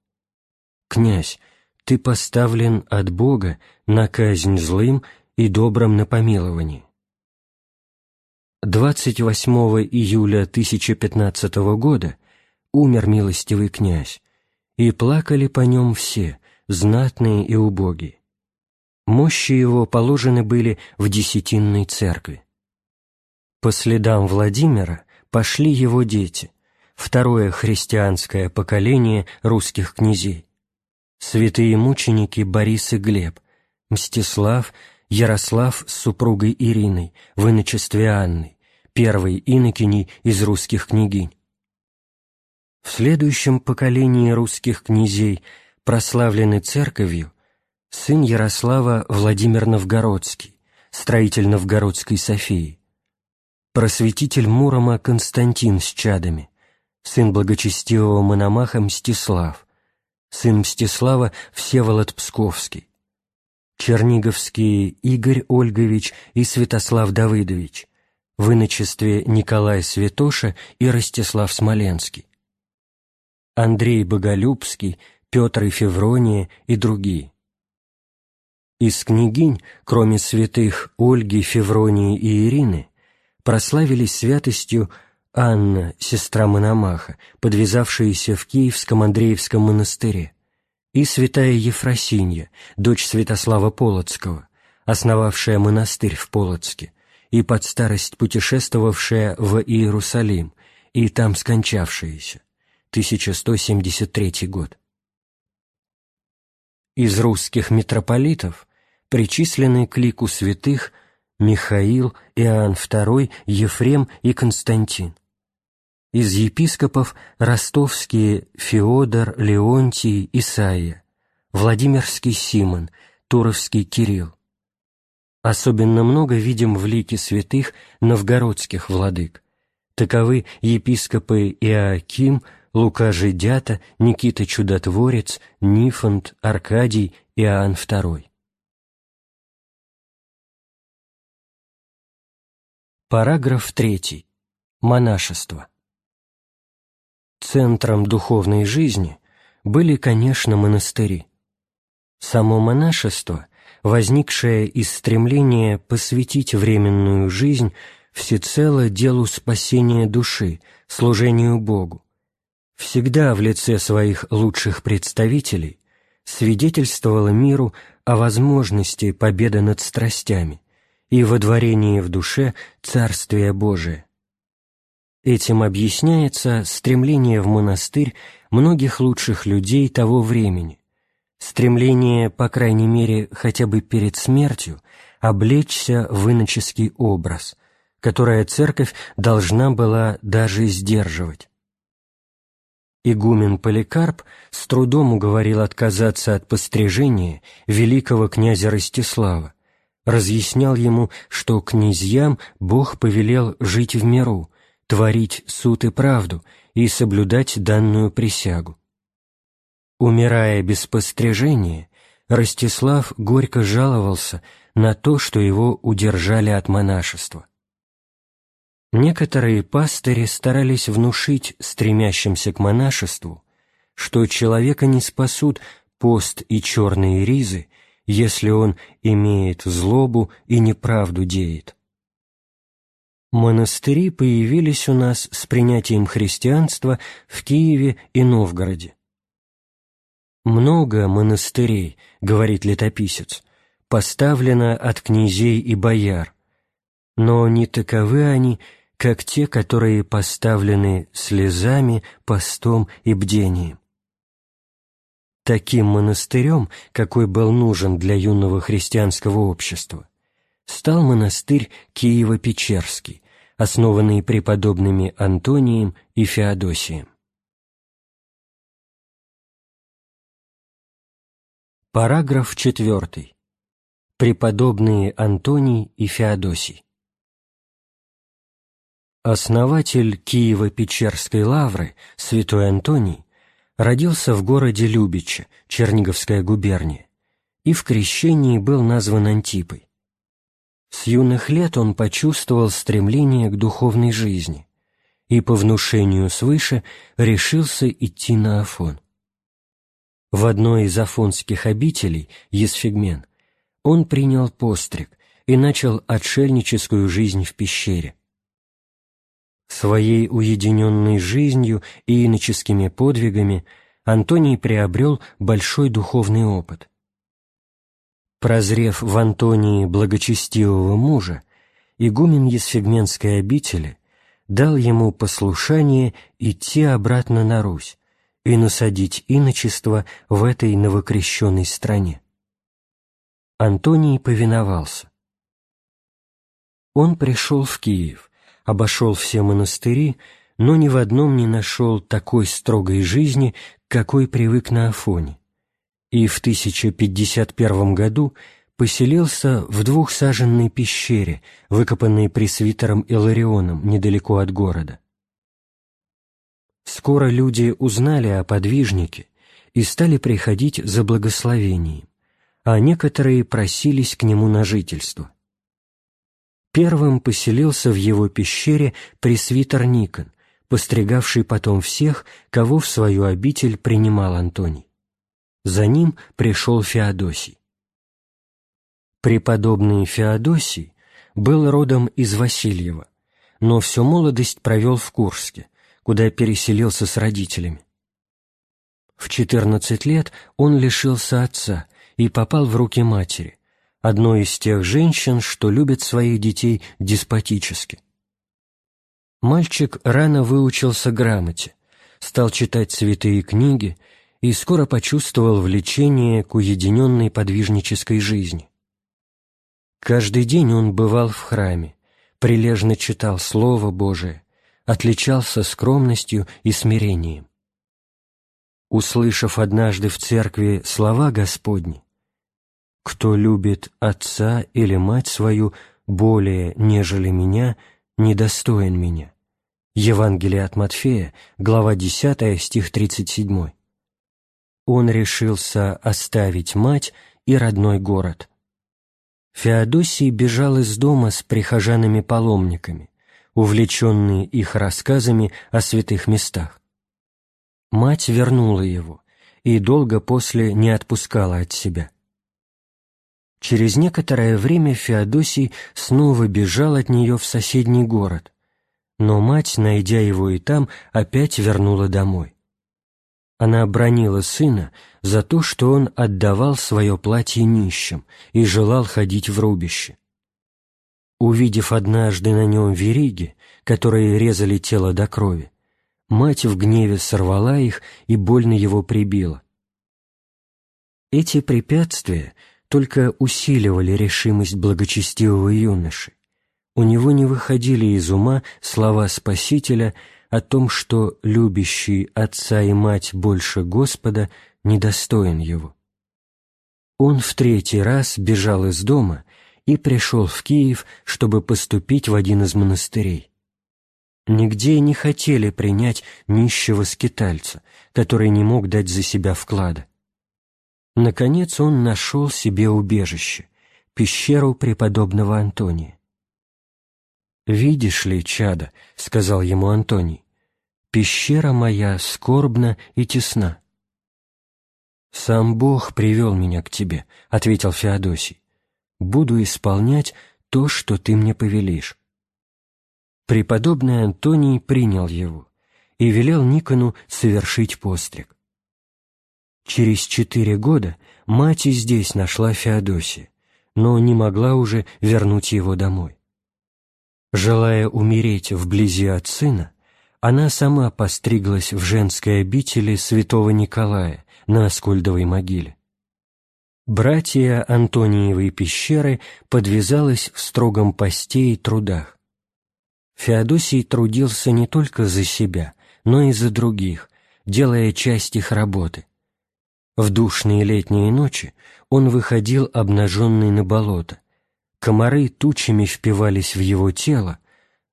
«Князь, ты поставлен от Бога на казнь злым и добром на помилование». 28 июля 1015 года умер милостивый князь, и плакали по нем все, знатные и убогие. Мощи его положены были в десятинной церкви. По следам Владимира пошли его дети, второе христианское поколение русских князей, святые мученики Борис и Глеб, Мстислав, Ярослав с супругой Ириной в иночестве Анны, первой инокиней из русских княгинь. В следующем поколении русских князей, прославленный церковью, сын Ярослава Владимир Новгородский, строитель Новгородской Софии, просветитель Мурома Константин с чадами, сын благочестивого мономаха Мстислав, сын Мстислава Всеволод Псковский, черниговские Игорь Ольгович и Святослав Давыдович, в иночестве Николай Святоша и Ростислав Смоленский, Андрей Боголюбский, Петр и Феврония и другие. Из княгинь, кроме святых Ольги, Февронии и Ирины, прославились святостью Анна, сестра Мономаха, подвязавшаяся в Киевском Андреевском монастыре, и святая Ефросинья, дочь Святослава Полоцкого, основавшая монастырь в Полоцке и под старость путешествовавшая в Иерусалим и там скончавшаяся. 1173 год. Из русских митрополитов причислены к лику святых Михаил, Иоанн II, Ефрем и Константин. Из епископов ростовские Феодор, Леонтий, Исаия, Владимирский Симон, Туровский Кирилл. Особенно много видим в лике святых новгородских владык. Таковы епископы Иоаким, Лука Жидята, Никита Чудотворец, Нифонт, Аркадий, Иоанн II. Параграф 3. Монашество. Центром духовной жизни были, конечно, монастыри. Само монашество, возникшее из стремления посвятить временную жизнь всецело делу спасения души, служению Богу, всегда в лице своих лучших представителей свидетельствовала миру о возможности победы над страстями и водворении в душе Царствия Божия. Этим объясняется стремление в монастырь многих лучших людей того времени, стремление, по крайней мере, хотя бы перед смертью, облечься в иноческий образ, которое церковь должна была даже сдерживать. Игумен Поликарп с трудом уговорил отказаться от пострижения великого князя Ростислава, разъяснял ему, что князьям Бог повелел жить в миру, творить суд и правду и соблюдать данную присягу. Умирая без пострижения, Ростислав горько жаловался на то, что его удержали от монашества. Некоторые пастыри старались внушить стремящимся к монашеству, что человека не спасут пост и черные ризы, если он имеет злобу и неправду деет. Монастыри появились у нас с принятием христианства в Киеве и Новгороде. «Много монастырей, — говорит летописец, — поставлено от князей и бояр, но не таковы они, как те, которые поставлены слезами, постом и бдением. Таким монастырем, какой был нужен для юного христианского общества, стал монастырь Киево-Печерский, основанный преподобными Антонием и Феодосием. Параграф 4. Преподобные Антоний и Феодосий. Основатель Киево-Печерской лавры, святой Антоний, родился в городе Любиче, Черниговская губерния, и в крещении был назван Антипой. С юных лет он почувствовал стремление к духовной жизни и по внушению свыше решился идти на Афон. В одной из афонских обителей, Есфигмен, он принял постриг и начал отшельническую жизнь в пещере. Своей уединенной жизнью и иноческими подвигами Антоний приобрел большой духовный опыт. Прозрев в Антонии благочестивого мужа, игумен Есфигменской обители дал ему послушание идти обратно на Русь и насадить иночество в этой новокрещенной стране. Антоний повиновался. Он пришел в Киев, обошел все монастыри, но ни в одном не нашел такой строгой жизни, какой привык на Афоне, и в 1051 году поселился в двухсаженной пещере, выкопанной пресвитером Иларионом недалеко от города. Скоро люди узнали о подвижнике и стали приходить за благословением, а некоторые просились к нему на жительство. Первым поселился в его пещере пресвитер Никон, постригавший потом всех, кого в свою обитель принимал Антоний. За ним пришел Феодосий. Преподобный Феодосий был родом из Васильева, но всю молодость провел в Курске, куда переселился с родителями. В 14 лет он лишился отца и попал в руки матери, одной из тех женщин, что любят своих детей деспотически. Мальчик рано выучился грамоте, стал читать святые книги и скоро почувствовал влечение к уединенной подвижнической жизни. Каждый день он бывал в храме, прилежно читал Слово Божие, отличался скромностью и смирением. Услышав однажды в церкви слова Господни, кто любит отца или мать свою более, нежели меня, недостоин меня. Евангелие от Матфея, глава 10, стих 37. Он решился оставить мать и родной город. Феодосий бежал из дома с прихожанами-паломниками, увлеченные их рассказами о святых местах. Мать вернула его и долго после не отпускала от себя. Через некоторое время Феодосий снова бежал от нее в соседний город, но мать, найдя его и там, опять вернула домой. Она обронила сына за то, что он отдавал свое платье нищим и желал ходить в рубище. Увидев однажды на нем вериги, которые резали тело до крови, мать в гневе сорвала их и больно его прибила. Эти препятствия — только усиливали решимость благочестивого юноши. У него не выходили из ума слова Спасителя о том, что любящий отца и мать больше Господа недостоин его. Он в третий раз бежал из дома и пришел в Киев, чтобы поступить в один из монастырей. Нигде не хотели принять нищего скитальца, который не мог дать за себя вклада. Наконец он нашел себе убежище, пещеру преподобного Антония. «Видишь ли, чада, — сказал ему Антоний, — пещера моя скорбна и тесна. «Сам Бог привел меня к тебе», — ответил Феодосий. «Буду исполнять то, что ты мне повелишь». Преподобный Антоний принял его и велел Никону совершить постриг. Через четыре года мать и здесь нашла Феодосия, но не могла уже вернуть его домой. Желая умереть вблизи от сына, она сама постриглась в женской обители святого Николая на Аскольдовой могиле. Братья Антониевой пещеры подвязалась в строгом посте и трудах. Феодосий трудился не только за себя, но и за других, делая часть их работы. В душные летние ночи он выходил обнаженный на болото. Комары тучами впивались в его тело,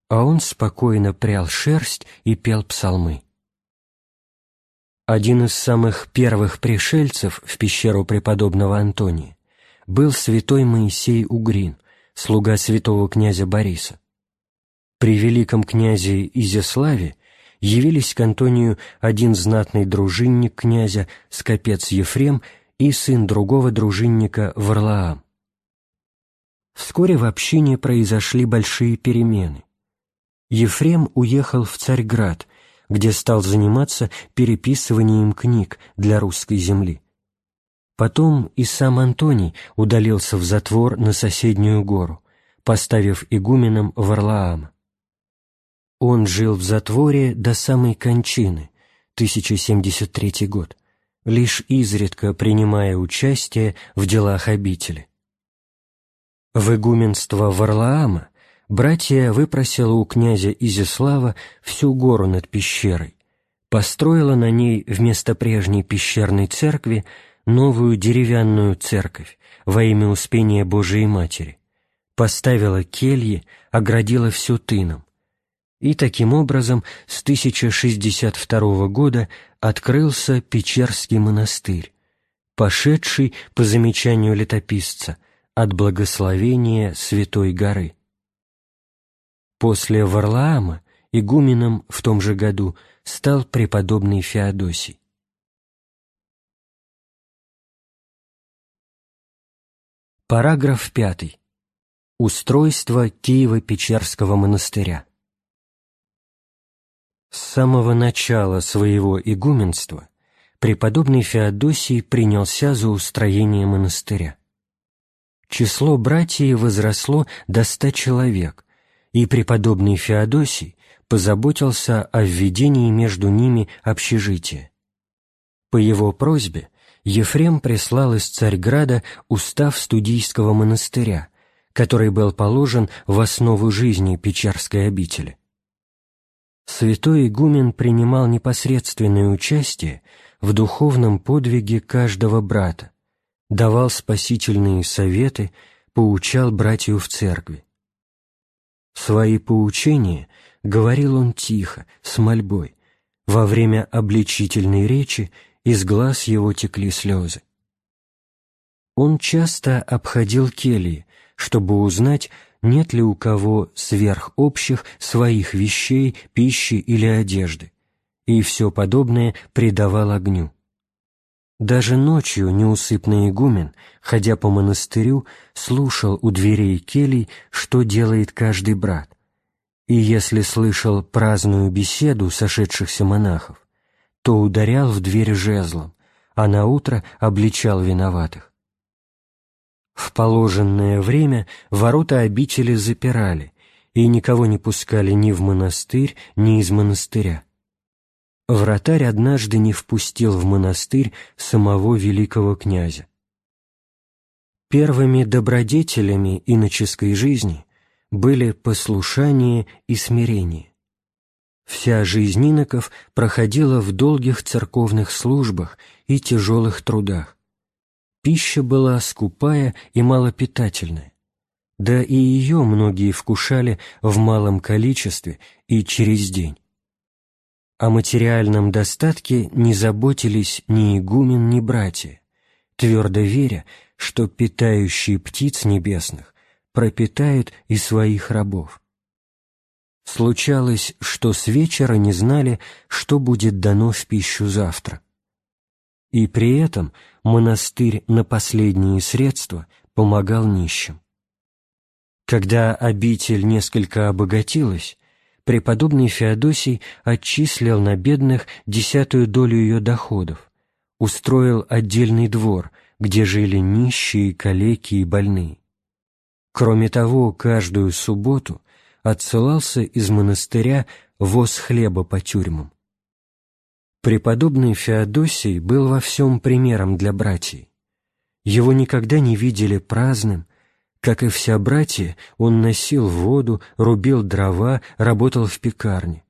а он спокойно прял шерсть и пел псалмы. Один из самых первых пришельцев в пещеру преподобного Антония был святой Моисей Угрин, слуга святого князя Бориса. При великом князе Изяславе явились к Антонию один знатный дружинник князя, скопец Ефрем, и сын другого дружинника Варлаам. Вскоре в общине произошли большие перемены. Ефрем уехал в Царьград, где стал заниматься переписыванием книг для русской земли. Потом и сам Антоний удалился в затвор на соседнюю гору, поставив игуменом Варлаама. Он жил в затворе до самой кончины, 1073 год, лишь изредка принимая участие в делах обители. В игуменство Варлаама братья выпросила у князя Изяслава всю гору над пещерой, построила на ней вместо прежней пещерной церкви новую деревянную церковь во имя Успения Божией Матери, поставила кельи, оградила все тыном, и таким образом с 1062 года открылся Печерский монастырь, пошедший, по замечанию летописца, от благословения Святой горы. После Варлаама игуменом в том же году стал преподобный Феодосий. Параграф 5. Устройство Киево-Печерского монастыря. С самого начала своего игуменства преподобный Феодосий принялся за устроение монастыря. Число братьев возросло до ста человек, и преподобный Феодосий позаботился о введении между ними общежития. По его просьбе Ефрем прислал из Царьграда устав студийского монастыря, который был положен в основу жизни Печерской обители святой игумен принимал непосредственное участие в духовном подвиге каждого брата, давал спасительные советы, поучал братью в церкви. Свои поучения говорил он тихо, с мольбой. Во время обличительной речи из глаз его текли слезы. Он часто обходил кельи, чтобы узнать, нет ли у кого сверхобщих своих вещей, пищи или одежды, и все подобное предавал огню. Даже ночью неусыпный игумен, ходя по монастырю, слушал у дверей келий, что делает каждый брат, и если слышал праздную беседу сошедшихся монахов, то ударял в дверь жезлом, а на утро обличал виноватых. В положенное время ворота обители запирали и никого не пускали ни в монастырь, ни из монастыря. Вратарь однажды не впустил в монастырь самого великого князя. Первыми добродетелями иноческой жизни были послушание и смирение. Вся жизнь иноков проходила в долгих церковных службах и тяжелых трудах. Пища была скупая и малопитательная, да и ее многие вкушали в малом количестве и через день. О материальном достатке не заботились ни игумен, ни братья, твердо веря, что питающие птиц небесных пропитают и своих рабов. Случалось, что с вечера не знали, что будет дано в пищу завтра. и при этом монастырь на последние средства помогал нищим. Когда обитель несколько обогатилась, преподобный Феодосий отчислил на бедных десятую долю ее доходов, устроил отдельный двор, где жили нищие, калеки и больные. Кроме того, каждую субботу отсылался из монастыря воз хлеба по тюрьмам. Преподобный Феодосий был во всем примером для братьев. Его никогда не видели праздным, как и вся братья, он носил воду, рубил дрова, работал в пекарне.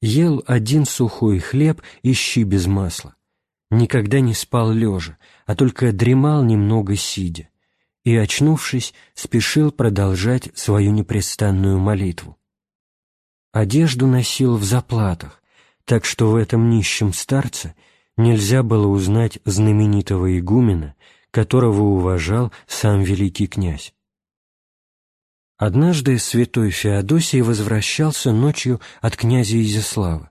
Ел один сухой хлеб и щи без масла. Никогда не спал лежа, а только дремал немного сидя. И, очнувшись, спешил продолжать свою непрестанную молитву. Одежду носил в заплатах, так что в этом нищем старце нельзя было узнать знаменитого игумена, которого уважал сам великий князь. Однажды святой Феодосий возвращался ночью от князя Изяслава.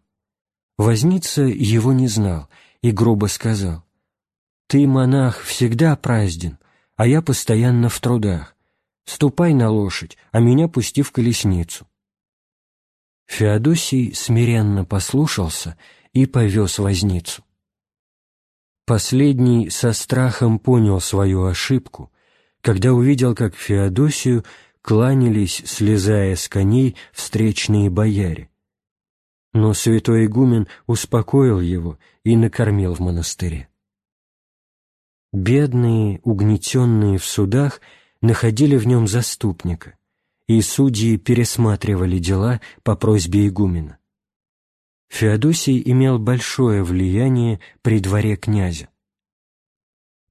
Возница его не знал и грубо сказал, «Ты, монах, всегда празден, а я постоянно в трудах. Ступай на лошадь, а меня пусти в колесницу». Феодосий смиренно послушался и повез возницу. Последний со страхом понял свою ошибку, когда увидел, как Феодосию кланялись, слезая с коней, встречные бояре. Но святой игумен успокоил его и накормил в монастыре. Бедные, угнетенные в судах, находили в нем заступника, и судьи пересматривали дела по просьбе игумена. Феодосий имел большое влияние при дворе князя.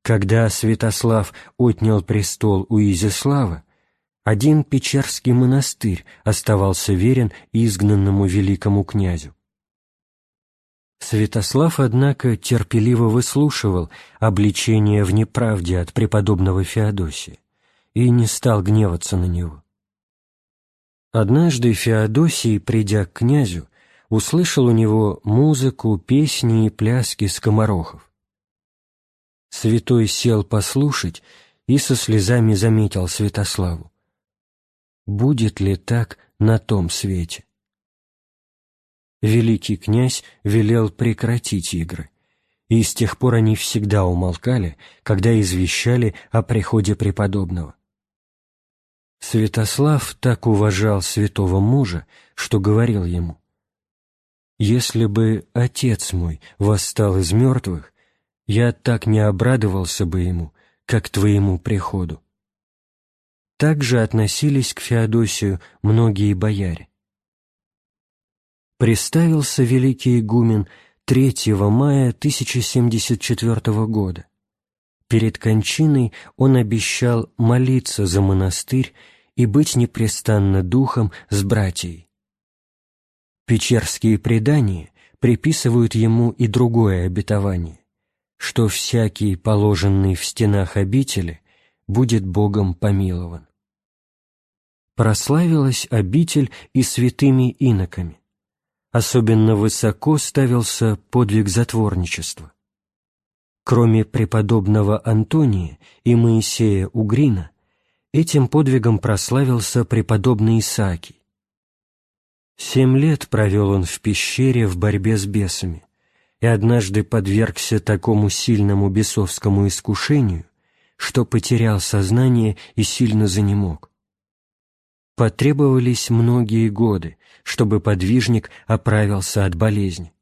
Когда Святослав отнял престол у Изяслава, один Печерский монастырь оставался верен изгнанному великому князю. Святослав, однако, терпеливо выслушивал обличение в неправде от преподобного Феодосия и не стал гневаться на него. Однажды Феодосий, придя к князю, услышал у него музыку, песни и пляски скоморохов. Святой сел послушать и со слезами заметил Святославу. «Будет ли так на том свете?» Великий князь велел прекратить игры, и с тех пор они всегда умолкали, когда извещали о приходе преподобного. Святослав так уважал святого мужа, что говорил ему, «Если бы отец мой восстал из мертвых, я так не обрадовался бы ему, как твоему приходу». Также относились к Феодосию многие бояре. Представился великий игумен 3 мая 1074 года Перед кончиной он обещал молиться за монастырь и быть непрестанно духом с братьей. Печерские предания приписывают ему и другое обетование, что всякий, положенный в стенах обители, будет Богом помилован. Прославилась обитель и святыми иноками. Особенно высоко ставился подвиг затворничества. Кроме преподобного Антония и Моисея Угрина, этим подвигом прославился преподобный Исаакий. Семь лет провел он в пещере в борьбе с бесами и однажды подвергся такому сильному бесовскому искушению, что потерял сознание и сильно занемог. Потребовались многие годы, чтобы подвижник оправился от болезни.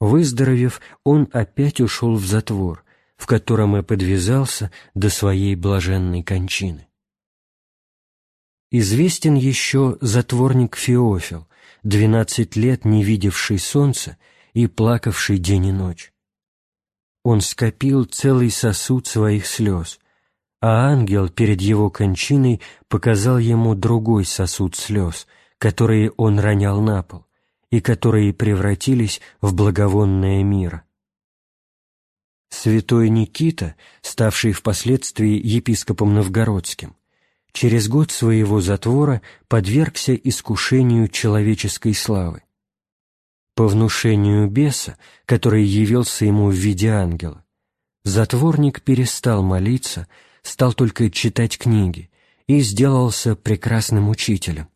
Выздоровев, он опять ушел в затвор, в котором и подвязался до своей блаженной кончины. Известен еще затворник Феофил, двенадцать лет не видевший солнца и плакавший день и ночь. Он скопил целый сосуд своих слез, а ангел перед его кончиной показал ему другой сосуд слез, которые он ронял на пол и которые превратились в благовонное мира. Святой Никита, ставший впоследствии епископом новгородским, через год своего затвора подвергся искушению человеческой славы. по внушению беса, который явился ему в виде ангела, затворник перестал молиться, стал только читать книги и сделался прекрасным учителем.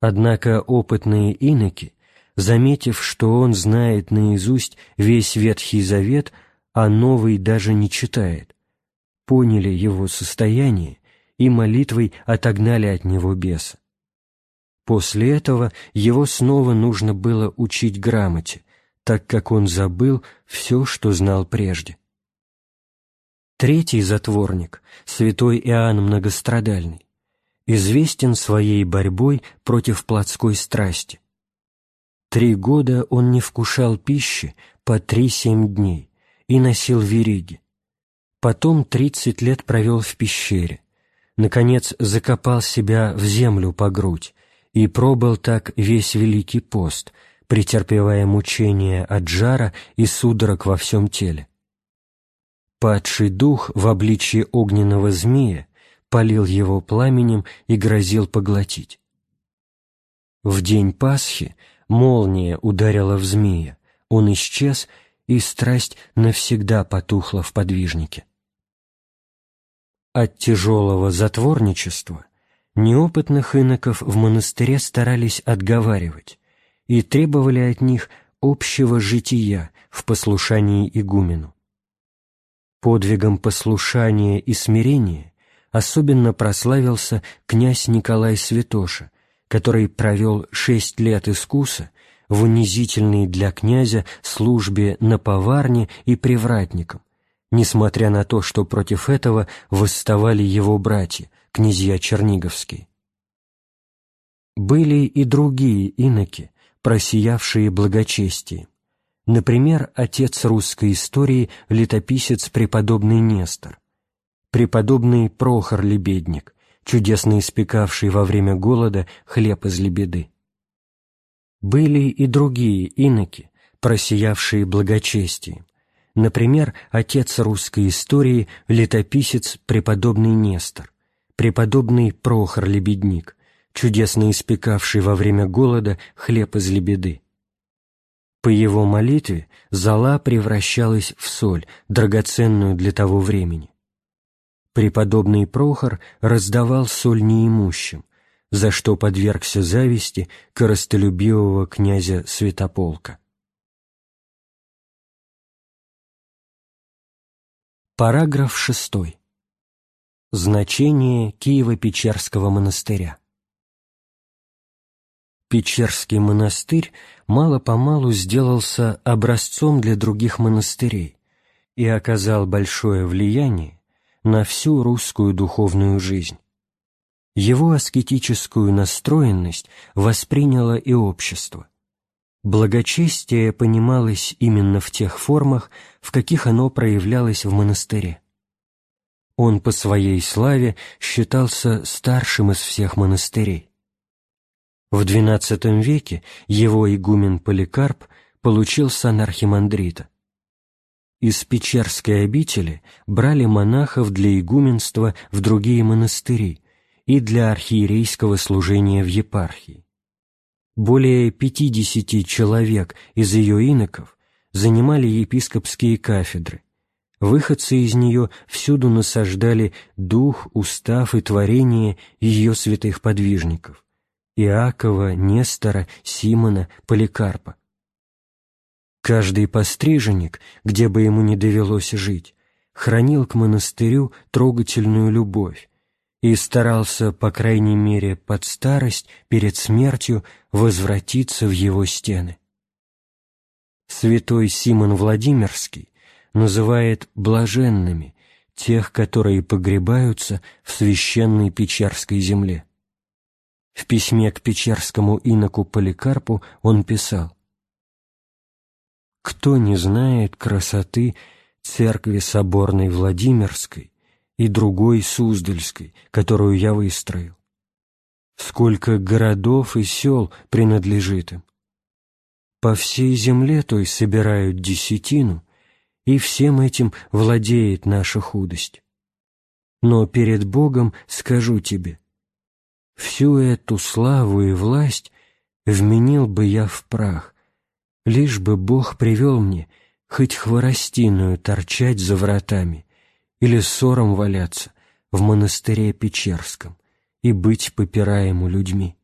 Однако опытные иноки, заметив, что он знает наизусть весь Ветхий Завет, а Новый даже не читает, поняли его состояние и молитвой отогнали от него беса. После этого его снова нужно было учить грамоте, так как он забыл все, что знал прежде. Третий затворник, святой Иоанн Многострадальный, известен своей борьбой против плотской страсти. Три года он не вкушал пищи по три-семь дней и носил вериги. Потом тридцать лет провел в пещере. Наконец закопал себя в землю по грудь и пробыл так весь Великий пост, претерпевая мучения от жара и судорог во всем теле. Падший дух в обличье огненного змея полил его пламенем и грозил поглотить. В день Пасхи молния ударила в змея, он исчез, и страсть навсегда потухла в подвижнике. От тяжелого затворничества Неопытных иноков в монастыре старались отговаривать и требовали от них общего жития в послушании игумену. Подвигом послушания и смирения особенно прославился князь Николай Святоша, который провел шесть лет искуса в унизительной для князя службе на поварне и привратником, несмотря на то, что против этого восставали его братья, князья Черниговские. Были и другие иноки, просиявшие благочестие. Например, отец русской истории, летописец преподобный Нестор, преподобный Прохор Лебедник, чудесно испекавший во время голода хлеб из лебеды. Были и другие иноки, просиявшие благочестием. Например, отец русской истории, летописец преподобный Нестор, преподобный Прохор Лебедник, чудесно испекавший во время голода хлеб из лебеды. По его молитве зола превращалась в соль, драгоценную для того времени. Преподобный Прохор раздавал соль неимущим, за что подвергся зависти коростолюбивого князя Святополка. Параграф шестой. Значение Киево-Печерского монастыря Печерский монастырь мало-помалу сделался образцом для других монастырей и оказал большое влияние на всю русскую духовную жизнь. Его аскетическую настроенность восприняло и общество. Благочестие понималось именно в тех формах, в каких оно проявлялось в монастыре. Он по своей славе считался старшим из всех монастырей. В XII веке его игумен Поликарп получил сан архимандрита. Из Печерской обители брали монахов для игуменства в другие монастыри и для архиерейского служения в епархии. Более 50 человек из ее иноков занимали епископские кафедры, Выходцы из нее всюду насаждали дух, устав и творение ее святых подвижников – Иакова, Нестора, Симона, Поликарпа. Каждый постриженник, где бы ему не довелось жить, хранил к монастырю трогательную любовь и старался, по крайней мере, под старость, перед смертью, возвратиться в его стены. Святой Симон Владимирский называет блаженными тех, которые погребаются в священной Печерской земле. В письме к печерскому иноку Поликарпу он писал «Кто не знает красоты церкви соборной Владимирской и другой Суздальской, которую я выстроил? Сколько городов и сел принадлежит им? По всей земле той собирают десятину, и всем этим владеет наша худость. Но перед Богом скажу тебе, всю эту славу и власть вменил бы я в прах, Лишь бы Бог привел мне хоть хворостиную торчать за вратами или ссором валяться в монастыре Печерском и быть попираему людьми.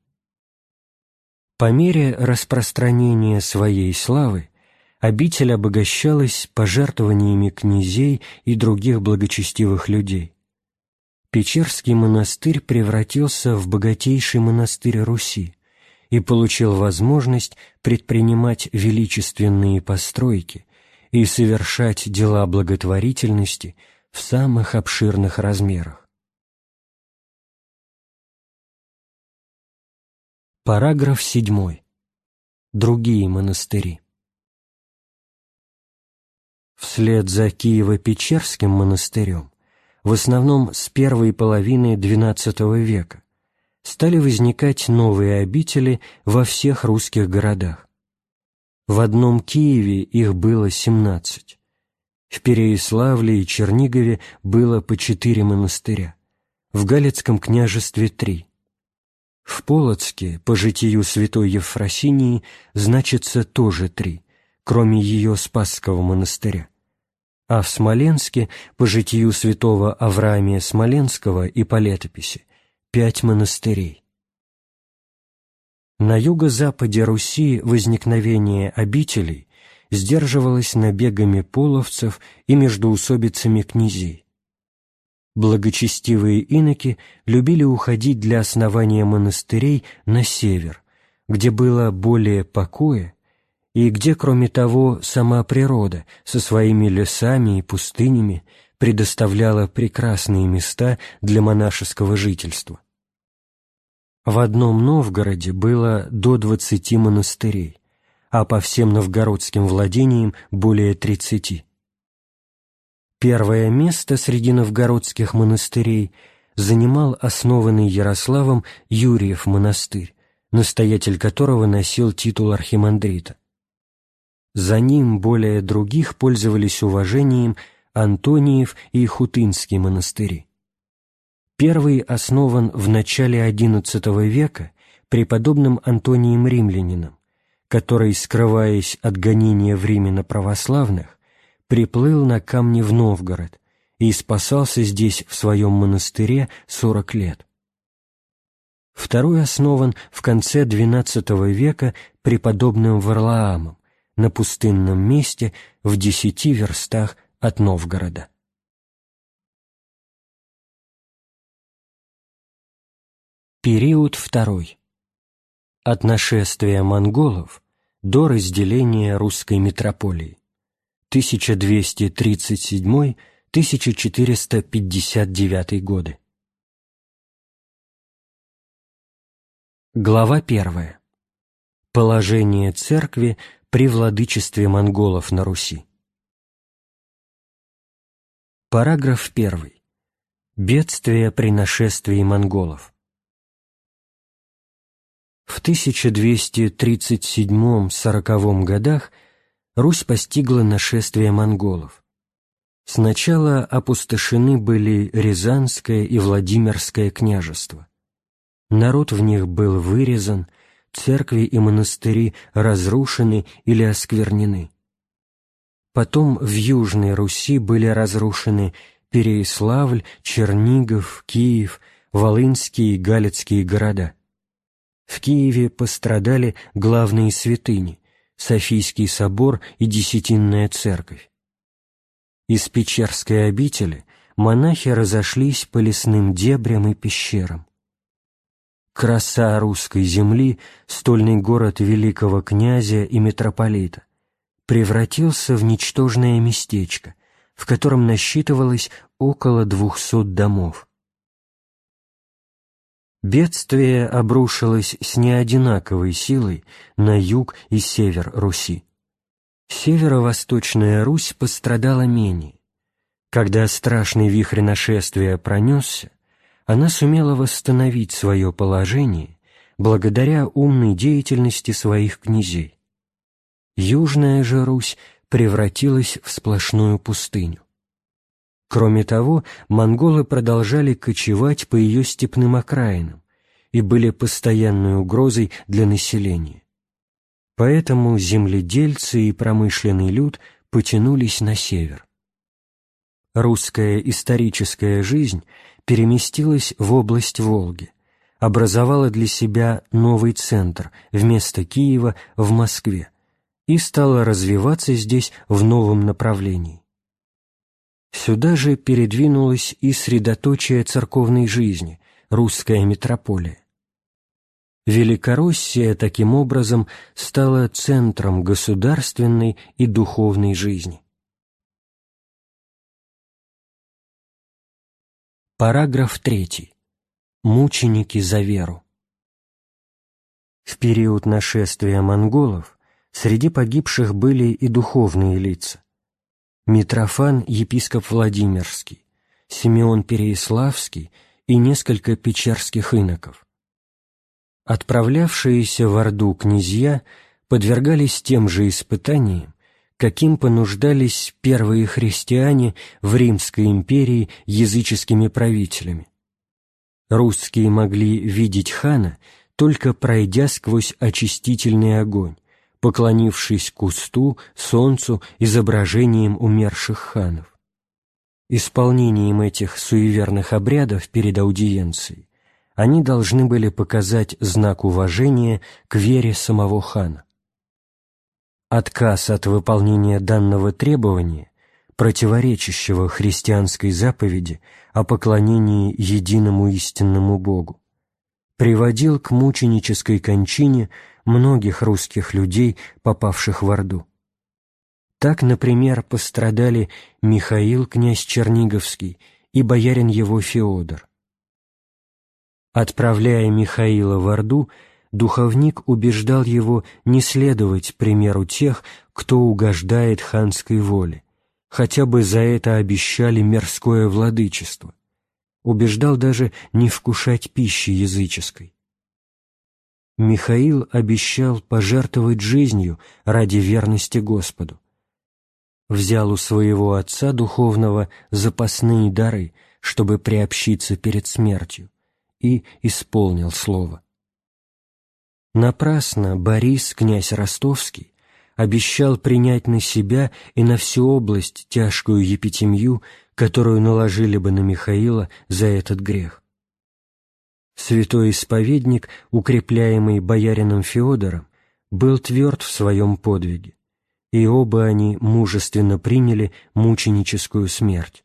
По мере распространения своей славы обитель обогащалась пожертвованиями князей и других благочестивых людей. Печерский монастырь превратился в богатейший монастырь Руси и получил возможность предпринимать величественные постройки и совершать дела благотворительности в самых обширных размерах. Параграф 7. Другие монастыри. Вслед за Киево-Печерским монастырем, в основном с первой половины XII века, стали возникать новые обители во всех русских городах. В одном Киеве их было 17. В Переяславле и Чернигове было по четыре монастыря, в Галицком княжестве три. В Полоцке, по житию святой Евфросинии, значится тоже три, кроме ее Спасского монастыря а в Смоленске по житию святого Авраамия Смоленского и по летописи пять монастырей. На юго-западе Руси возникновение обителей сдерживалось набегами половцев и междоусобицами князей. Благочестивые иноки любили уходить для основания монастырей на север, где было более покоя и где, кроме того, сама природа со своими лесами и пустынями предоставляла прекрасные места для монашеского жительства. В одном Новгороде было до двадцати монастырей, а по всем новгородским владениям более тридцати. Первое место среди новгородских монастырей занимал основанный Ярославом Юрьев монастырь, настоятель которого носил титул архимандрита. За ним более других пользовались уважением Антониев и Хутынские монастыри. Первый основан в начале XI века преподобным Антонием Римлянином, который, скрываясь от гонения в православных, приплыл на камни в Новгород и спасался здесь в своем монастыре сорок лет. Второй основан в конце XII века преподобным Варлаамом, на пустынном месте в десяти верстах от Новгорода. Период второй. От нашествия монголов до разделения русской метрополии. 1237-1459 годы. Глава первая. Положение церкви при владычестве монголов на Руси. Параграф 1. Бедствие при нашествии монголов. В 1237-40 годах Русь постигла нашествие монголов. Сначала опустошены были Рязанское и Владимирское княжества. Народ в них был вырезан – церкви и монастыри разрушены или осквернены. Потом в Южной Руси были разрушены Переяславль, Чернигов, Киев, Волынские и Галицкие города. В Киеве пострадали главные святыни – Софийский собор и Десятинная церковь. Из Печерской обители монахи разошлись по лесным дебрям и пещерам краса русской земли, стольный город великого князя и митрополита, превратился в ничтожное местечко, в котором насчитывалось около двухсот домов. Бедствие обрушилось с неодинаковой силой на юг и север Руси. Северо-восточная Русь пострадала менее. Когда страшный вихрь нашествия пронесся, она сумела восстановить свое положение благодаря умной деятельности своих князей. Южная же Русь превратилась в сплошную пустыню. Кроме того, монголы продолжали кочевать по ее степным окраинам и были постоянной угрозой для населения. Поэтому земледельцы и промышленный люд потянулись на север. Русская историческая жизнь переместилась в область Волги, образовала для себя новый центр вместо Киева в Москве и стала развиваться здесь в новом направлении. Сюда же передвинулась и средоточие церковной жизни, русская метрополия. Великороссия таким образом стала центром государственной и духовной жизни. Параграф 3. Мученики за веру. В период нашествия монголов среди погибших были и духовные лица. Митрофан, епископ Владимирский, Симеон Переяславский и несколько печерских иноков. Отправлявшиеся в Орду князья подвергались тем же испытаниям, каким понуждались первые христиане в Римской империи языческими правителями. Русские могли видеть хана, только пройдя сквозь очистительный огонь, поклонившись кусту, солнцу, изображением умерших ханов. Исполнением этих суеверных обрядов перед аудиенцией они должны были показать знак уважения к вере самого хана. Отказ от выполнения данного требования, противоречащего христианской заповеди о поклонении единому истинному Богу, приводил к мученической кончине многих русских людей, попавших в Орду. Так, например, пострадали Михаил, князь Черниговский, и боярин его Феодор. Отправляя Михаила в Орду, духовник убеждал его не следовать примеру тех, кто угождает ханской воле, хотя бы за это обещали мирское владычество. Убеждал даже не вкушать пищи языческой. Михаил обещал пожертвовать жизнью ради верности Господу. Взял у своего отца духовного запасные дары, чтобы приобщиться перед смертью и исполнил слово. Напрасно Борис, князь Ростовский, обещал принять на себя и на всю область тяжкую епитемью, которую наложили бы на Михаила за этот грех. Святой исповедник, укрепляемый боярином Феодором, был тверд в своем подвиге, и оба они мужественно приняли мученическую смерть.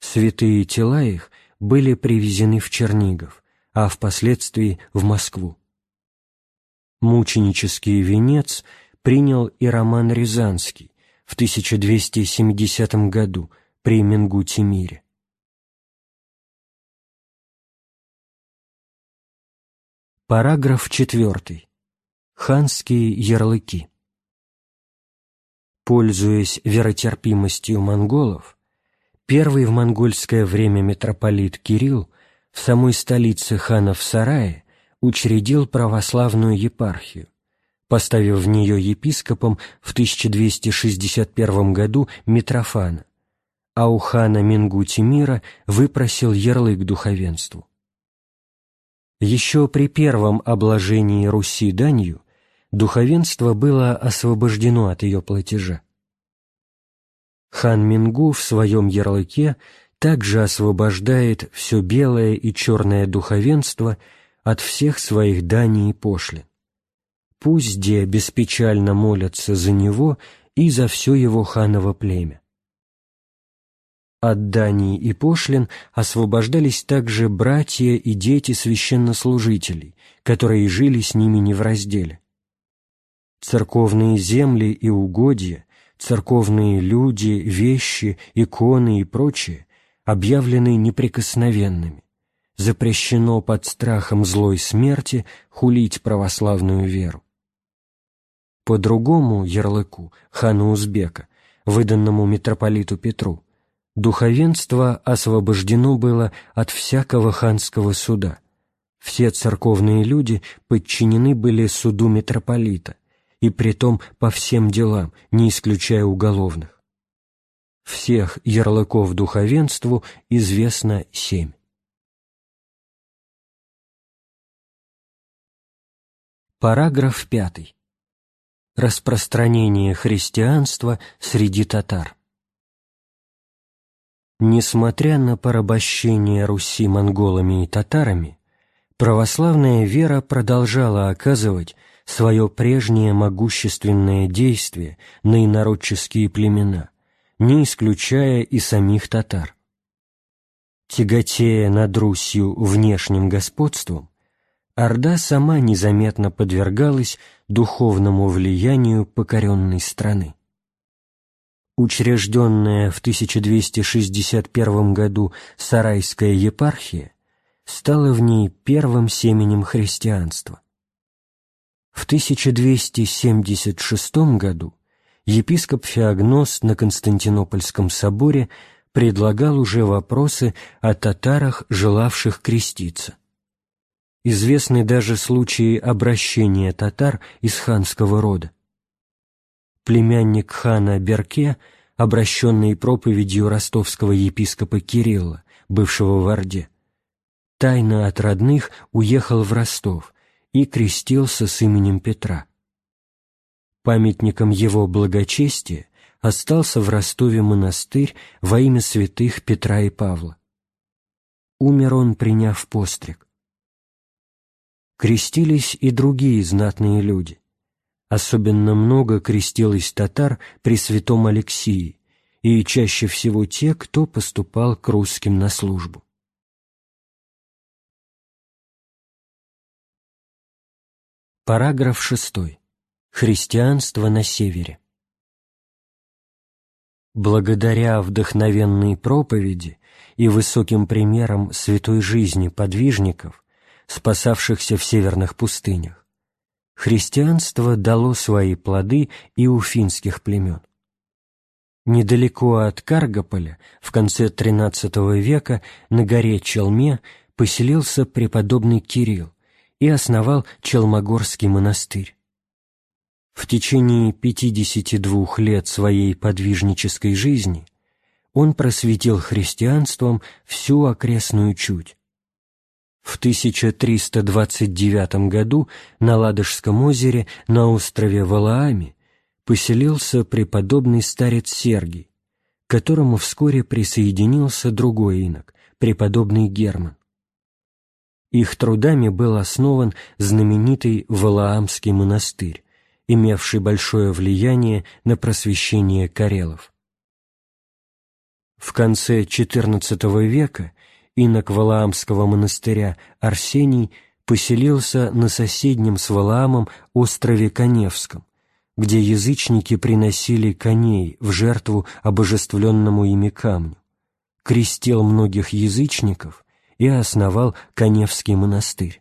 Святые тела их — были привезены в Чернигов, а впоследствии в Москву. Мученический венец принял и Роман Рязанский в 1270 году при Менгу-Тимире. Параграф 4. Ханские ярлыки. Пользуясь веротерпимостью монголов, Первый в монгольское время митрополит Кирилл в самой столице ханов Сарае учредил православную епархию, поставив в нее епископом в 1261 году Митрофана, а у хана Мингу Тимира выпросил ярлык духовенству. Еще при первом обложении Руси данью духовенство было освобождено от ее платежа. Хан Мингу в своем ярлыке также освобождает все белое и черное духовенство от всех своих даний и пошлин. Пусть де беспечально молятся за него и за все его ханово племя. От даний и пошлин освобождались также братья и дети священнослужителей, которые жили с ними не в разделе. Церковные земли и угодья церковные люди, вещи, иконы и прочее объявлены неприкосновенными. Запрещено под страхом злой смерти хулить православную веру. По другому ярлыку хана Узбека, выданному митрополиту Петру, духовенство освобождено было от всякого ханского суда. Все церковные люди подчинены были суду митрополита, и притом по всем делам, не исключая уголовных. Всех ярлыков духовенству известно семь. Параграф 5. Распространение христианства среди татар Несмотря на порабощение Руси монголами и татарами, православная вера продолжала оказывать свое прежнее могущественное действие на инородческие племена, не исключая и самих татар. Тяготея над Русью внешним господством, Орда сама незаметно подвергалась духовному влиянию покоренной страны. Учрежденная в 1261 году Сарайская епархия стала в ней первым семенем христианства. В 1276 году епископ Феогност на Константинопольском соборе предлагал уже вопросы о татарах, желавших креститься. Известны даже случаи обращения татар из ханского рода. Племянник хана Берке, обращенный проповедью ростовского епископа Кирилла, бывшего в Орде, тайно от родных уехал в Ростов и крестился с именем Петра. Памятником его благочестия остался в Ростове монастырь во имя святых Петра и Павла. Умер он, приняв постриг. Крестились и другие знатные люди. Особенно много крестилось татар при святом Алексии, и чаще всего те, кто поступал к русским на службу. Параграф 6. Христианство на севере. Благодаря вдохновенной проповеди и высоким примерам святой жизни подвижников, спасавшихся в северных пустынях, христианство дало свои плоды и у финских племен. Недалеко от Каргополя, в конце XIII века, на горе Челме, поселился преподобный Кирилл и основал Челмогорский монастырь. В течение 52 лет своей подвижнической жизни он просветил христианством всю окрестную чуть. В 1329 году на Ладожском озере на острове Валааме поселился преподобный старец Сергий, к которому вскоре присоединился другой инок, преподобный Герман. Их трудами был основан знаменитый Валаамский монастырь, имевший большое влияние на просвещение карелов. В конце XIV века инок Валаамского монастыря Арсений поселился на соседнем с Валаамом острове Коневском, где язычники приносили коней в жертву обожествленному ими камню, крестил многих язычников и основал Коневский монастырь.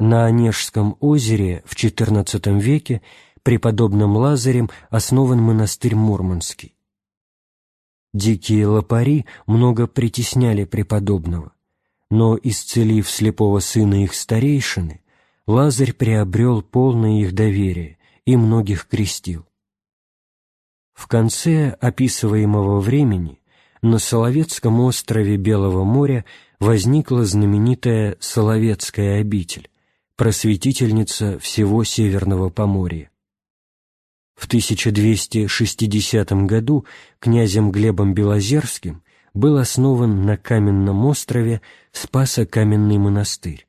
На Онежском озере в XIV веке преподобным Лазарем основан монастырь Мурманский. Дикие лопари много притесняли преподобного, но, исцелив слепого сына их старейшины, Лазарь приобрел полное их доверие и многих крестил. В конце описываемого времени на Соловецком острове Белого моря возникла знаменитая Соловецкая обитель, просветительница всего Северного Поморья. В 1260 году князем Глебом Белозерским был основан на каменном острове Спасо-Каменный монастырь.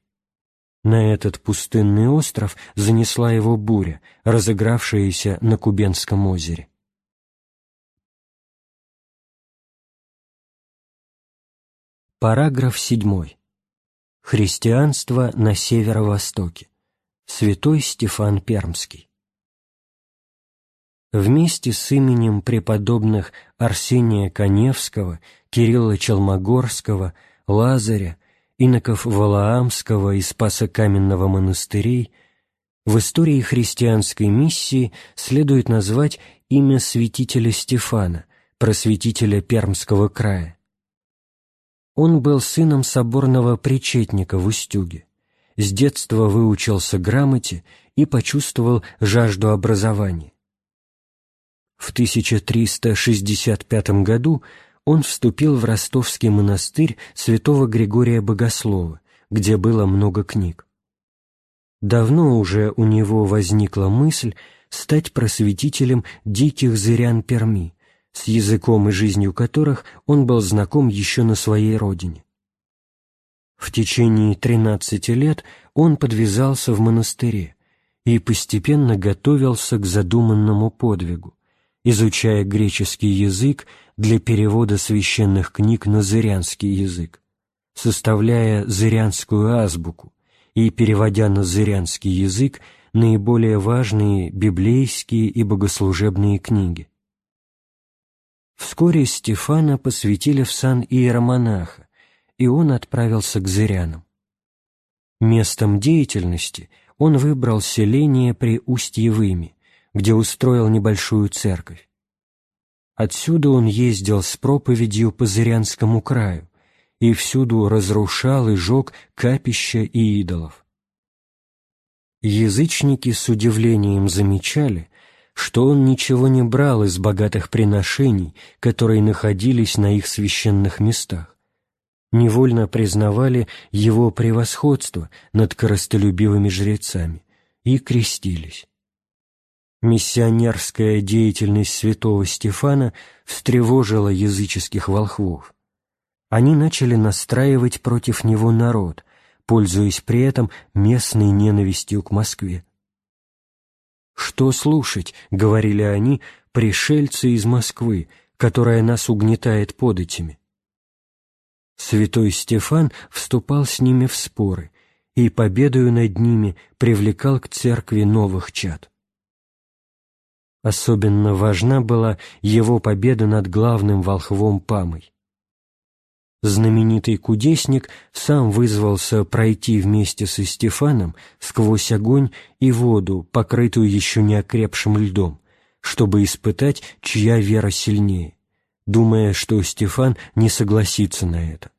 На этот пустынный остров занесла его буря, разыгравшаяся на Кубенском озере. Параграф 7. Христианство на северо-востоке. Святой Стефан Пермский. Вместе с именем преподобных Арсения Коневского, Кирилла Челмогорского, Лазаря, иноков Валаамского и Спаса-Каменного монастырей в истории христианской миссии следует назвать имя святителя Стефана, просветителя Пермского края. Он был сыном соборного причетника в Устюге. С детства выучился грамоте и почувствовал жажду образования. В 1365 году он вступил в ростовский монастырь святого Григория Богослова, где было много книг. Давно уже у него возникла мысль стать просветителем диких зырян Перми, с языком и жизнью которых он был знаком еще на своей родине. В течение 13 лет он подвязался в монастыре и постепенно готовился к задуманному подвигу, изучая греческий язык для перевода священных книг на зырянский язык, составляя зырянскую азбуку и переводя на зырянский язык наиболее важные библейские и богослужебные книги. Вскоре Стефана посвятили в сан иеромонаха, и он отправился к зырянам. Местом деятельности он выбрал селение при Устьевыме, где устроил небольшую церковь. Отсюда он ездил с проповедью по Зырянскому краю и всюду разрушал и жег капища и идолов. Язычники с удивлением замечали, что он ничего не брал из богатых приношений, которые находились на их священных местах. Невольно признавали его превосходство над коростолюбивыми жрецами и крестились. Миссионерская деятельность святого Стефана встревожила языческих волхвов. Они начали настраивать против него народ, пользуясь при этом местной ненавистью к Москве. «Что слушать?» — говорили они, — «пришельцы из Москвы, которая нас угнетает податями». Святой Стефан вступал с ними в споры и, победою над ними, привлекал к церкви новых чад. Особенно важна была его победа над главным волхвом Памой. Знаменитый кудесник сам вызвался пройти вместе со Стефаном сквозь огонь и воду, покрытую еще не окрепшим льдом, чтобы испытать, чья вера сильнее, думая, что Стефан не согласится на это.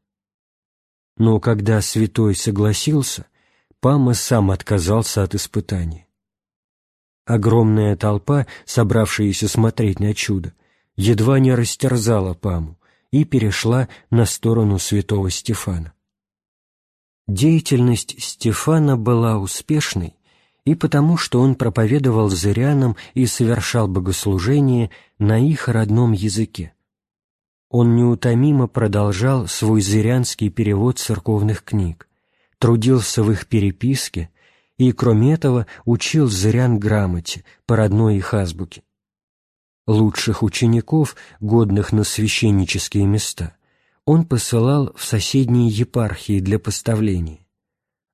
Но когда святой согласился, Пама сам отказался от испытания. Огромная толпа, собравшаяся смотреть на чудо, едва не растерзала Паму, и перешла на сторону святого Стефана. Деятельность Стефана была успешной и потому, что он проповедовал зырянам и совершал богослужение на их родном языке. Он неутомимо продолжал свой зырянский перевод церковных книг, трудился в их переписке и, кроме этого, учил зырян грамоте по родной их азбуке. Лучших учеников, годных на священнические места, он посылал в соседние епархии для поставления.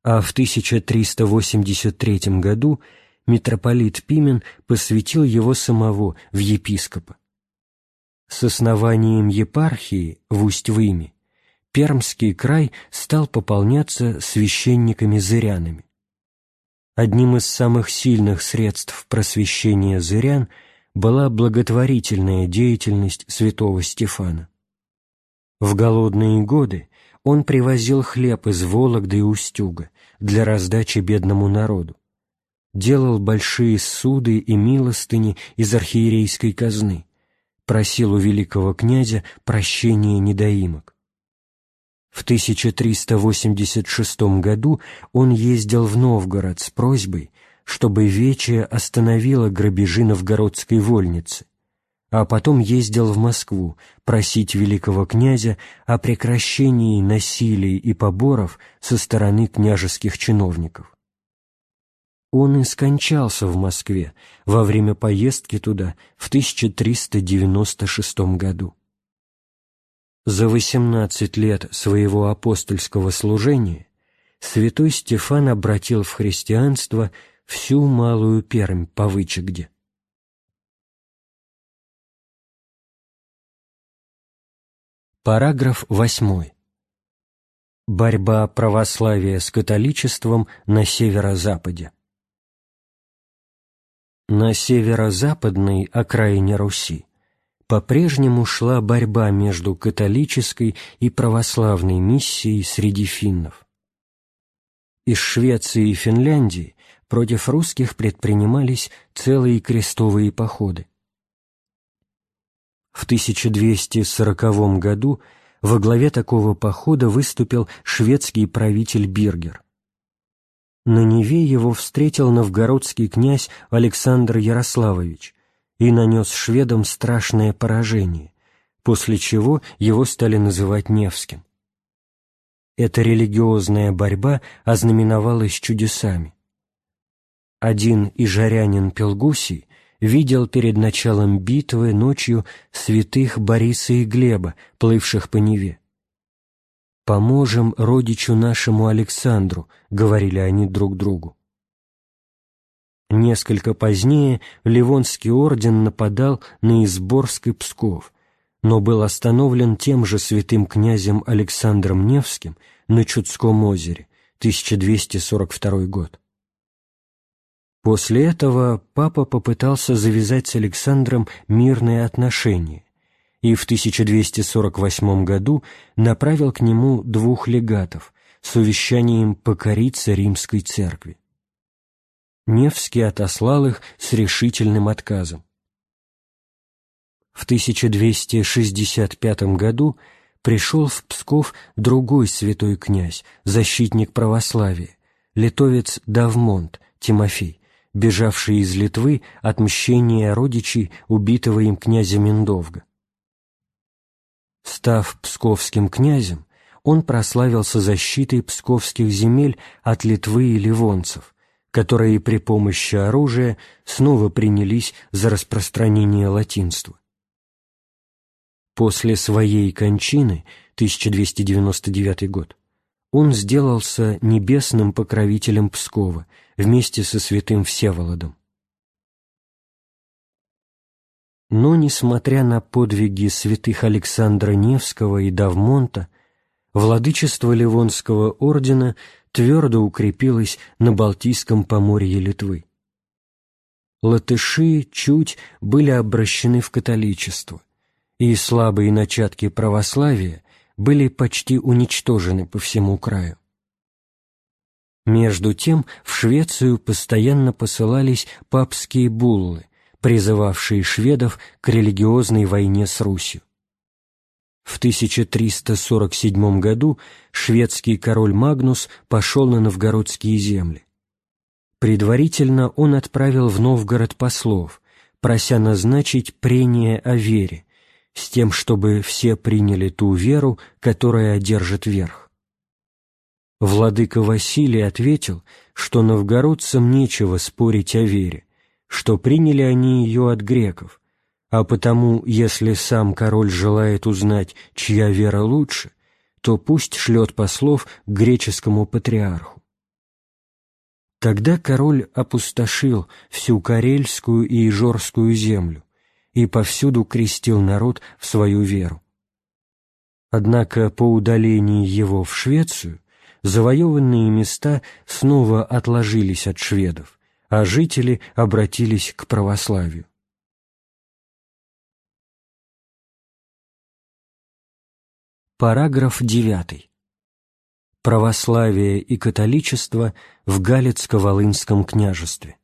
А в 1383 году митрополит Пимен посвятил его самого в епископа. С основанием епархии в Усть-Выме Пермский край стал пополняться священниками-зырянами. Одним из самых сильных средств просвещения зырян – была благотворительная деятельность святого Стефана. В голодные годы он привозил хлеб из Вологды и Устюга для раздачи бедному народу, делал большие суды и милостыни из архиерейской казны, просил у великого князя прощения недоимок. В 1386 году он ездил в Новгород с просьбой чтобы Вече остановила грабежи новгородской вольницы, а потом ездил в Москву просить великого князя о прекращении насилий и поборов со стороны княжеских чиновников. Он и скончался в Москве во время поездки туда в 1396 году. За 18 лет своего апостольского служения святой Стефан обратил в христианство всю Малую Пермь по вычегде. Параграф 8. Борьба православия с католичеством на северо-западе. На северо-западной окраине Руси по-прежнему шла борьба между католической и православной миссией среди финнов. Из Швеции и Финляндии против русских предпринимались целые крестовые походы. В 1240 году во главе такого похода выступил шведский правитель Биргер. На Неве его встретил новгородский князь Александр Ярославович и нанес шведам страшное поражение, после чего его стали называть Невским. Эта религиозная борьба ознаменовалась чудесами. Один ижарянин Пелгусий видел перед началом битвы ночью святых Бориса и Глеба, плывших по Неве. «Поможем родичу нашему Александру», — говорили они друг другу. Несколько позднее Ливонский орден нападал на Изборск и Псков, но был остановлен тем же святым князем Александром Невским на Чудском озере, 1242 год. После этого папа попытался завязать с Александром мирные отношения и в 1248 году направил к нему двух легатов с увещанием покориться римской церкви. Невский отослал их с решительным отказом. В 1265 году пришел в Псков другой святой князь, защитник православия, литовец Давмонт, Тимофей, бежавший из Литвы от мщения родичей убитого им князя Миндовга. Став псковским князем, он прославился защитой псковских земель от Литвы и ливонцев, которые при помощи оружия снова принялись за распространение латинства. После своей кончины, 1299 год, он сделался небесным покровителем Пскова вместе со святым Всеволодом. Но, несмотря на подвиги святых Александра Невского и Давмонта, владычество Ливонского ордена твердо укрепилось на Балтийском поморье Литвы. Латыши чуть были обращены в католичество, и слабые начатки православия были почти уничтожены по всему краю. Между тем в Швецию постоянно посылались папские буллы, призывавшие шведов к религиозной войне с Русью. В 1347 году шведский король Магнус пошел на новгородские земли. Предварительно он отправил в Новгород послов, прося назначить прение о вере, с тем, чтобы все приняли ту веру, которая одержит верх. Владыка Василий ответил, что новгородцам нечего спорить о вере, что приняли они ее от греков, а потому, если сам король желает узнать, чья вера лучше, то пусть шлет послов к греческому патриарху. Тогда король опустошил всю Карельскую и Ижорскую землю и повсюду крестил народ в свою веру. Однако по удалении его в Швецию завоеванные места снова отложились от шведов, а жители обратились к православию. Параграф 9. Православие и католичество в Галицко-Волынском княжестве.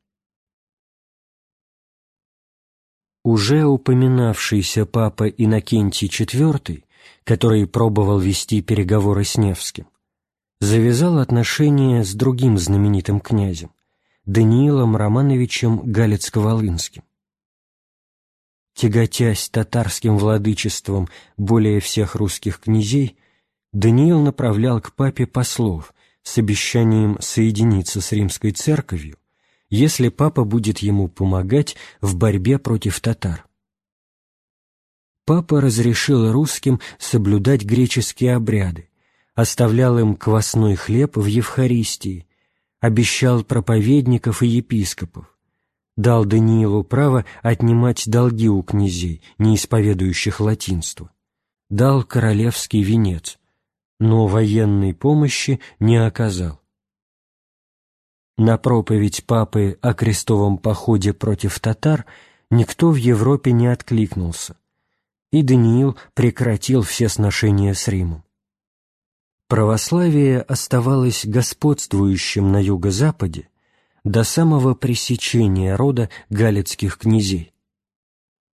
Уже упоминавшийся папа Иннокентий IV, который пробовал вести переговоры с Невским, завязал отношения с другим знаменитым князем, Даниилом Романовичем Галицко-Волынским. Тяготясь татарским владычеством более всех русских князей, Даниил направлял к папе послов с обещанием соединиться с римской церковью, если папа будет ему помогать в борьбе против татар. Папа разрешил русским соблюдать греческие обряды, оставлял им квасной хлеб в Евхаристии обещал проповедников и епископов, дал Даниилу право отнимать долги у князей, не исповедующих латинство, дал королевский венец, но военной помощи не оказал. На проповедь папы о крестовом походе против татар никто в Европе не откликнулся, и Даниил прекратил все сношения с Римом. Православие оставалось господствующим на юго-западе до самого пресечения рода галицких князей.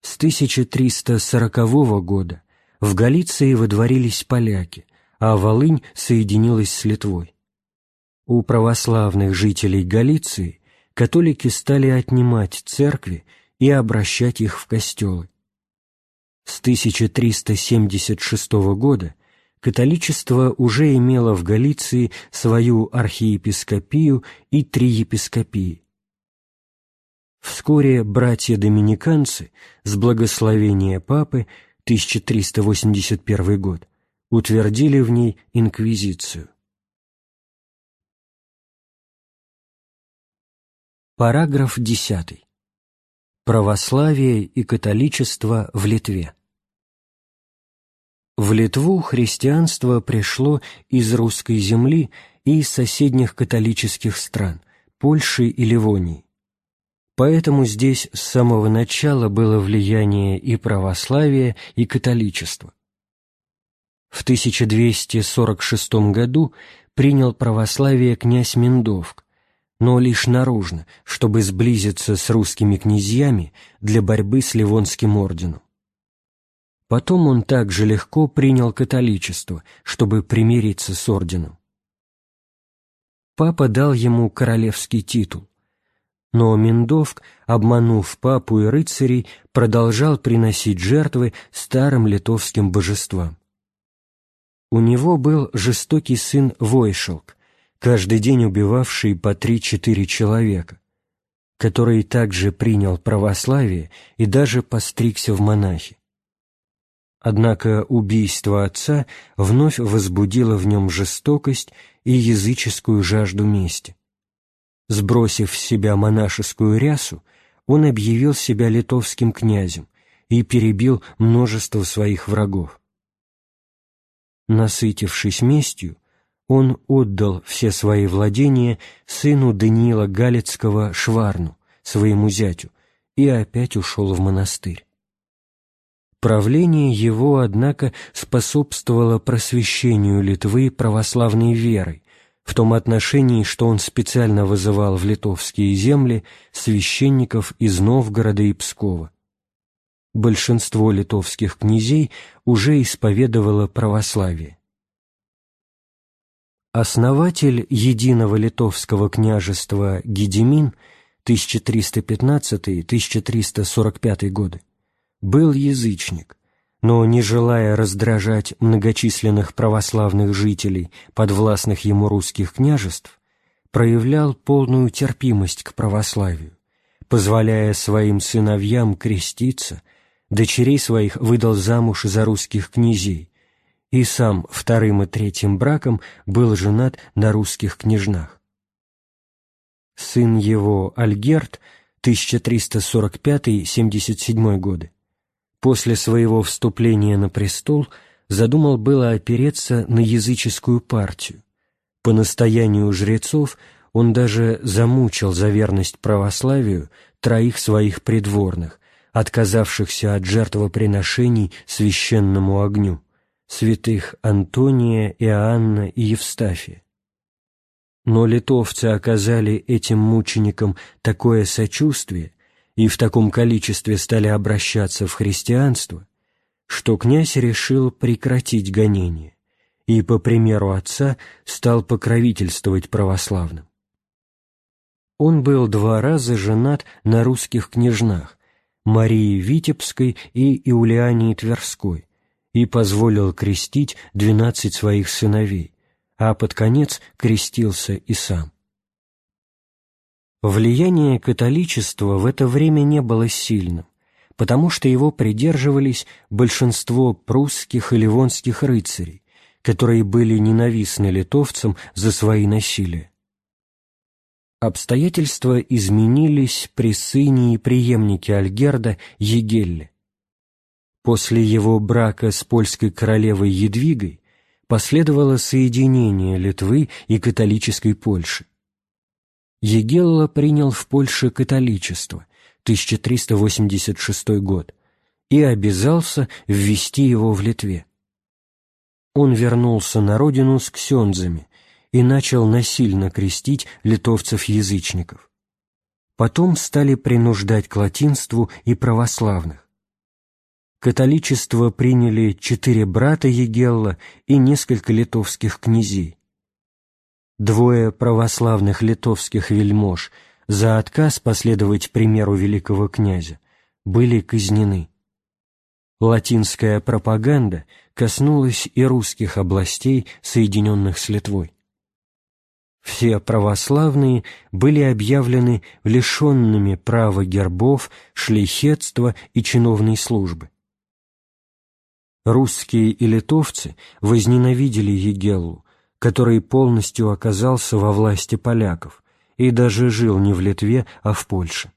С 1340 года в Галиции водворились поляки, а Волынь соединилась с Литвой. У православных жителей Галиции католики стали отнимать церкви и обращать их в костелы. С 1376 года католичество уже имело в Галиции свою архиепископию и три епископии. Вскоре братья-доминиканцы с благословения папы 1381 год утвердили в ней инквизицию. Параграф 10. Православие и католичество в Литве. В Литву христианство пришло из русской земли и из соседних католических стран – Польши и Ливонии. Поэтому здесь с самого начала было влияние и православия, и католичества. В 1246 году принял православие князь Миндовк, но лишь наружно, чтобы сблизиться с русскими князьями для борьбы с Ливонским орденом. Потом он также легко принял католичество, чтобы примириться с орденом. Папа дал ему королевский титул, но Миндовк, обманув папу и рыцарей, продолжал приносить жертвы старым литовским божествам. У него был жестокий сын Войшелк, каждый день убивавший по три-четыре человека, который также принял православие и даже постригся в монахи. Однако убийство отца вновь возбудило в нем жестокость и языческую жажду мести. Сбросив с себя монашескую рясу, он объявил себя литовским князем и перебил множество своих врагов. Насытившись местью, он отдал все свои владения сыну Даниила Галицкого Шварну, своему зятю, и опять ушел в монастырь. Правление его, однако, способствовало просвещению Литвы православной верой, в том отношении, что он специально вызывал в литовские земли священников из Новгорода и Пскова. Большинство литовских князей уже исповедовало православие. Основатель единого литовского княжества Гедемин 1315-1345 годы был язычник, но, не желая раздражать многочисленных православных жителей подвластных ему русских княжеств, проявлял полную терпимость к православию, позволяя своим сыновьям креститься, дочерей своих выдал замуж за русских князей, и сам вторым и третьим браком был женат на русских княжнах. Сын его, Альгерт, 1345-77 годы, после своего вступления на престол задумал было опереться на языческую партию. По настоянию жрецов он даже замучил за верность православию троих своих придворных, отказавшихся от жертвоприношений священному огню, святых Антония, Иоанна и Евстафия. Но литовцы оказали этим мученикам такое сочувствие, и в таком количестве стали обращаться в христианство, что князь решил прекратить гонение и, по примеру отца, стал покровительствовать православным. Он был два раза женат на русских княжнах Марии Витебской и Иулиании Тверской и позволил крестить двенадцать своих сыновей, а под конец крестился и сам. Влияние католичества в это время не было сильным, потому что его придерживались большинство прусских и ливонских рыцарей, которые были ненавистны литовцам за свои насилия. Обстоятельства изменились при сыне и преемнике Альгерда Егелле. После его брака с польской королевой Едвигой последовало соединение Литвы и католической Польши. Егелла принял в Польше католичество, 1386 год, и обязался ввести его в Литве. Он вернулся на родину с ксензами и начал насильно крестить литовцев-язычников. Потом стали принуждать к латинству и православных. Католичество приняли четыре брата Егелла и несколько литовских князей. Двое православных литовских вельмож за отказ последовать примеру великого князя были казнены. Латинская пропаганда коснулась и русских областей, соединенных с Литвой. Все православные были объявлены лишенными права гербов, шлихетства и чиновной службы. Русские и литовцы возненавидели Егеллу, который полностью оказался во власти поляков и даже жил не в Литве, а в Польше.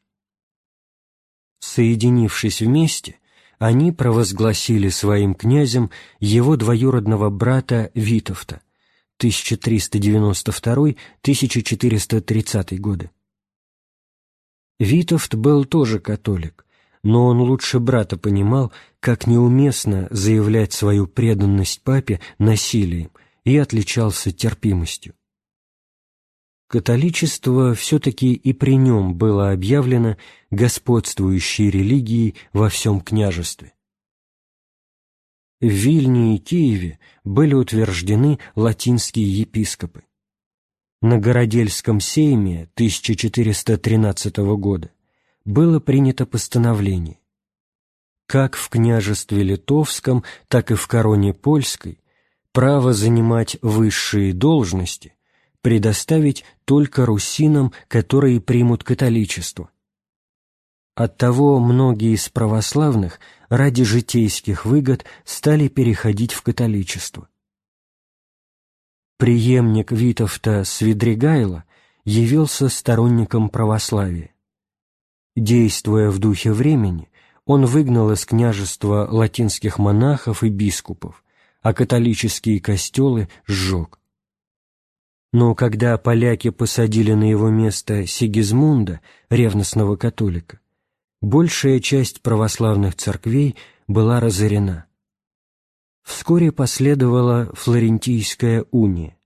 Соединившись вместе, они провозгласили своим князем его двоюродного брата Витовта, 1392-1430 годы. Витовт был тоже католик, но он лучше брата понимал, как неуместно заявлять свою преданность папе насилием и отличался терпимостью. Католичество все-таки и при нем было объявлено господствующей религией во всем княжестве. В Вильне и Киеве были утверждены латинские епископы. На Городельском сейме 1413 года было принято постановление. Как в княжестве Литовском, так и в короне Польской право занимать высшие должности предоставить только русинам, которые примут католичество. Оттого многие из православных – ради житейских выгод стали переходить в католичество. Приемник Витовта Свидригайла явился сторонником православия. Действуя в духе времени, он выгнал из княжества латинских монахов и бискупов, а католические костелы сжег. Но когда поляки посадили на его место Сигизмунда, ревностного католика, большая часть православных церквей была разорена. Вскоре последовала Флорентийская уния.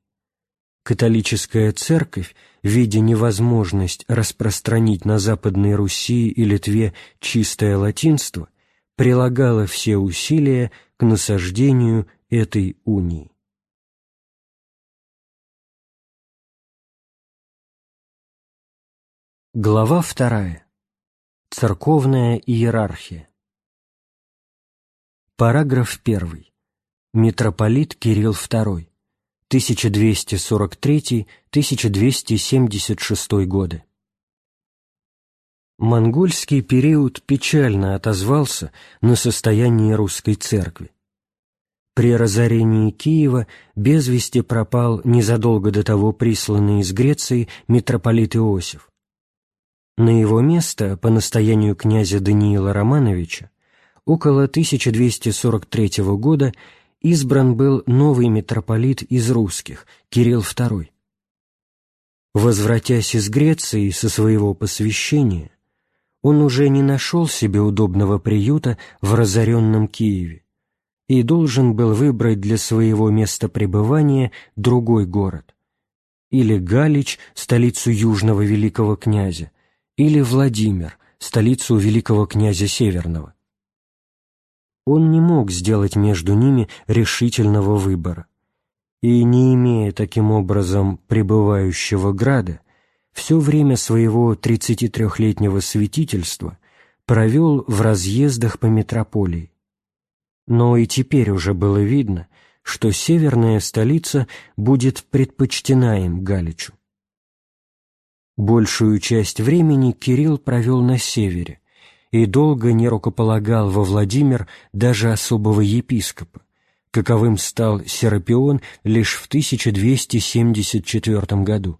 Католическая церковь, видя невозможность распространить на Западной Руси и Литве чистое латинство, прилагала все усилия к насаждению этой унии. Глава вторая. Церковная иерархия. Параграф 1. Митрополит Кирилл II. 1243-1276 годы. Монгольский период печально отозвался на состояние русской церкви. При разорении Киева без вести пропал незадолго до того присланный из Греции митрополит Иосиф. На его место, по настоянию князя Даниила Романовича, около 1243 года избран был новый митрополит из русских, Кирилл II. Возвратясь из Греции со своего посвящения, он уже не нашел себе удобного приюта в разоренном Киеве и должен был выбрать для своего места пребывания другой город, или Галич, столицу южного великого князя, или Владимир, столицу великого князя Северного. Он не мог сделать между ними решительного выбора, и, не имея таким образом пребывающего града, все время своего 33-летнего святительства провел в разъездах по метрополии. Но и теперь уже было видно, что северная столица будет предпочтена им Галичу. Большую часть времени Кирилл провел на севере и долго не рукополагал во Владимир даже особого епископа, каковым стал Серапион лишь в 1274 году.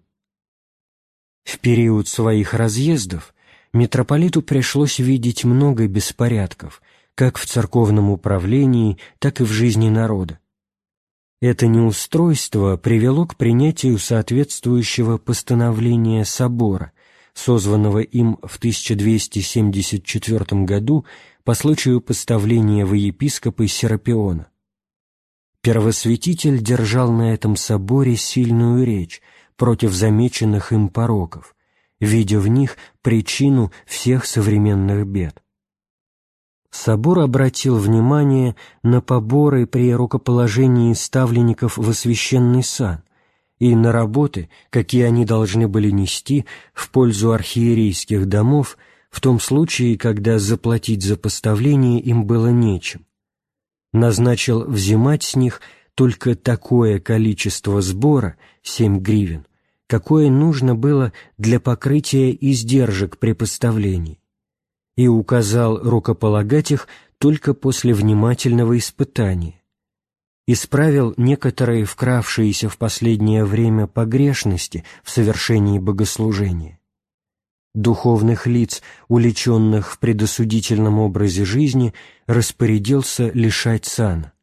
В период своих разъездов митрополиту пришлось видеть много беспорядков, как в церковном управлении, так и в жизни народа. Это неустройство привело к принятию соответствующего постановления собора, созванного им в 1274 году по случаю поставления в епископы Серапиона. Первосвятитель держал на этом соборе сильную речь против замеченных им пороков, видя в них причину всех современных бед собор обратил внимание на поборы при рукоположении ставленников в освященный сан и на работы, какие они должны были нести в пользу архиерейских домов в том случае, когда заплатить за поставление им было нечем. Назначил взимать с них только такое количество сбора, 7 гривен, какое нужно было для покрытия издержек при поставлении, и указал рукополагать их только после внимательного испытания исправил некоторые вкравшиеся в последнее время погрешности в совершении богослужения. Духовных лиц, уличенных в предосудительном образе жизни, распорядился лишать сана.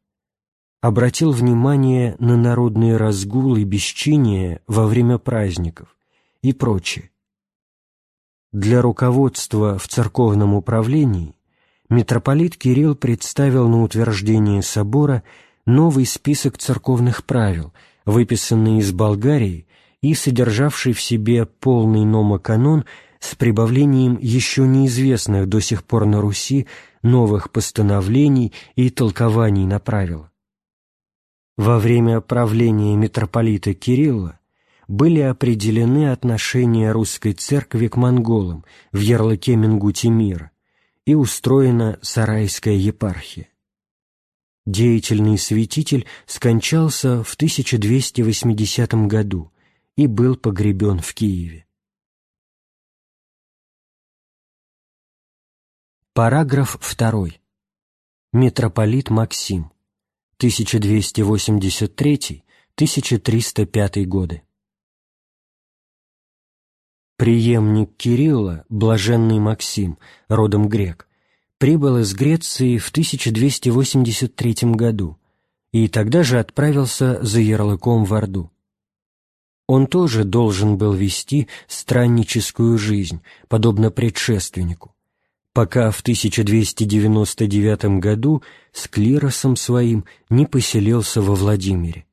Обратил внимание на народные разгулы и бесчиния во время праздников и прочее. Для руководства в церковном управлении митрополит Кирилл представил на утверждение собора новый список церковных правил, выписанный из Болгарии и содержавший в себе полный номоканон с прибавлением еще неизвестных до сих пор на Руси новых постановлений и толкований на правила. Во время правления митрополита Кирилла были определены отношения русской церкви к монголам в ярлыке Мингути мира и устроена Сарайская епархия деятельный святитель скончался в 1280 году и был погребен в Киеве. Параграф 2. Митрополит Максим. 1283-1305 годы. Приемник Кирилла, блаженный Максим, родом грек, прибыл из Греции в 1283 году и тогда же отправился за ярлыком в Орду. Он тоже должен был вести странническую жизнь, подобно предшественнику, пока в 1299 году с клиросом своим не поселился во Владимире.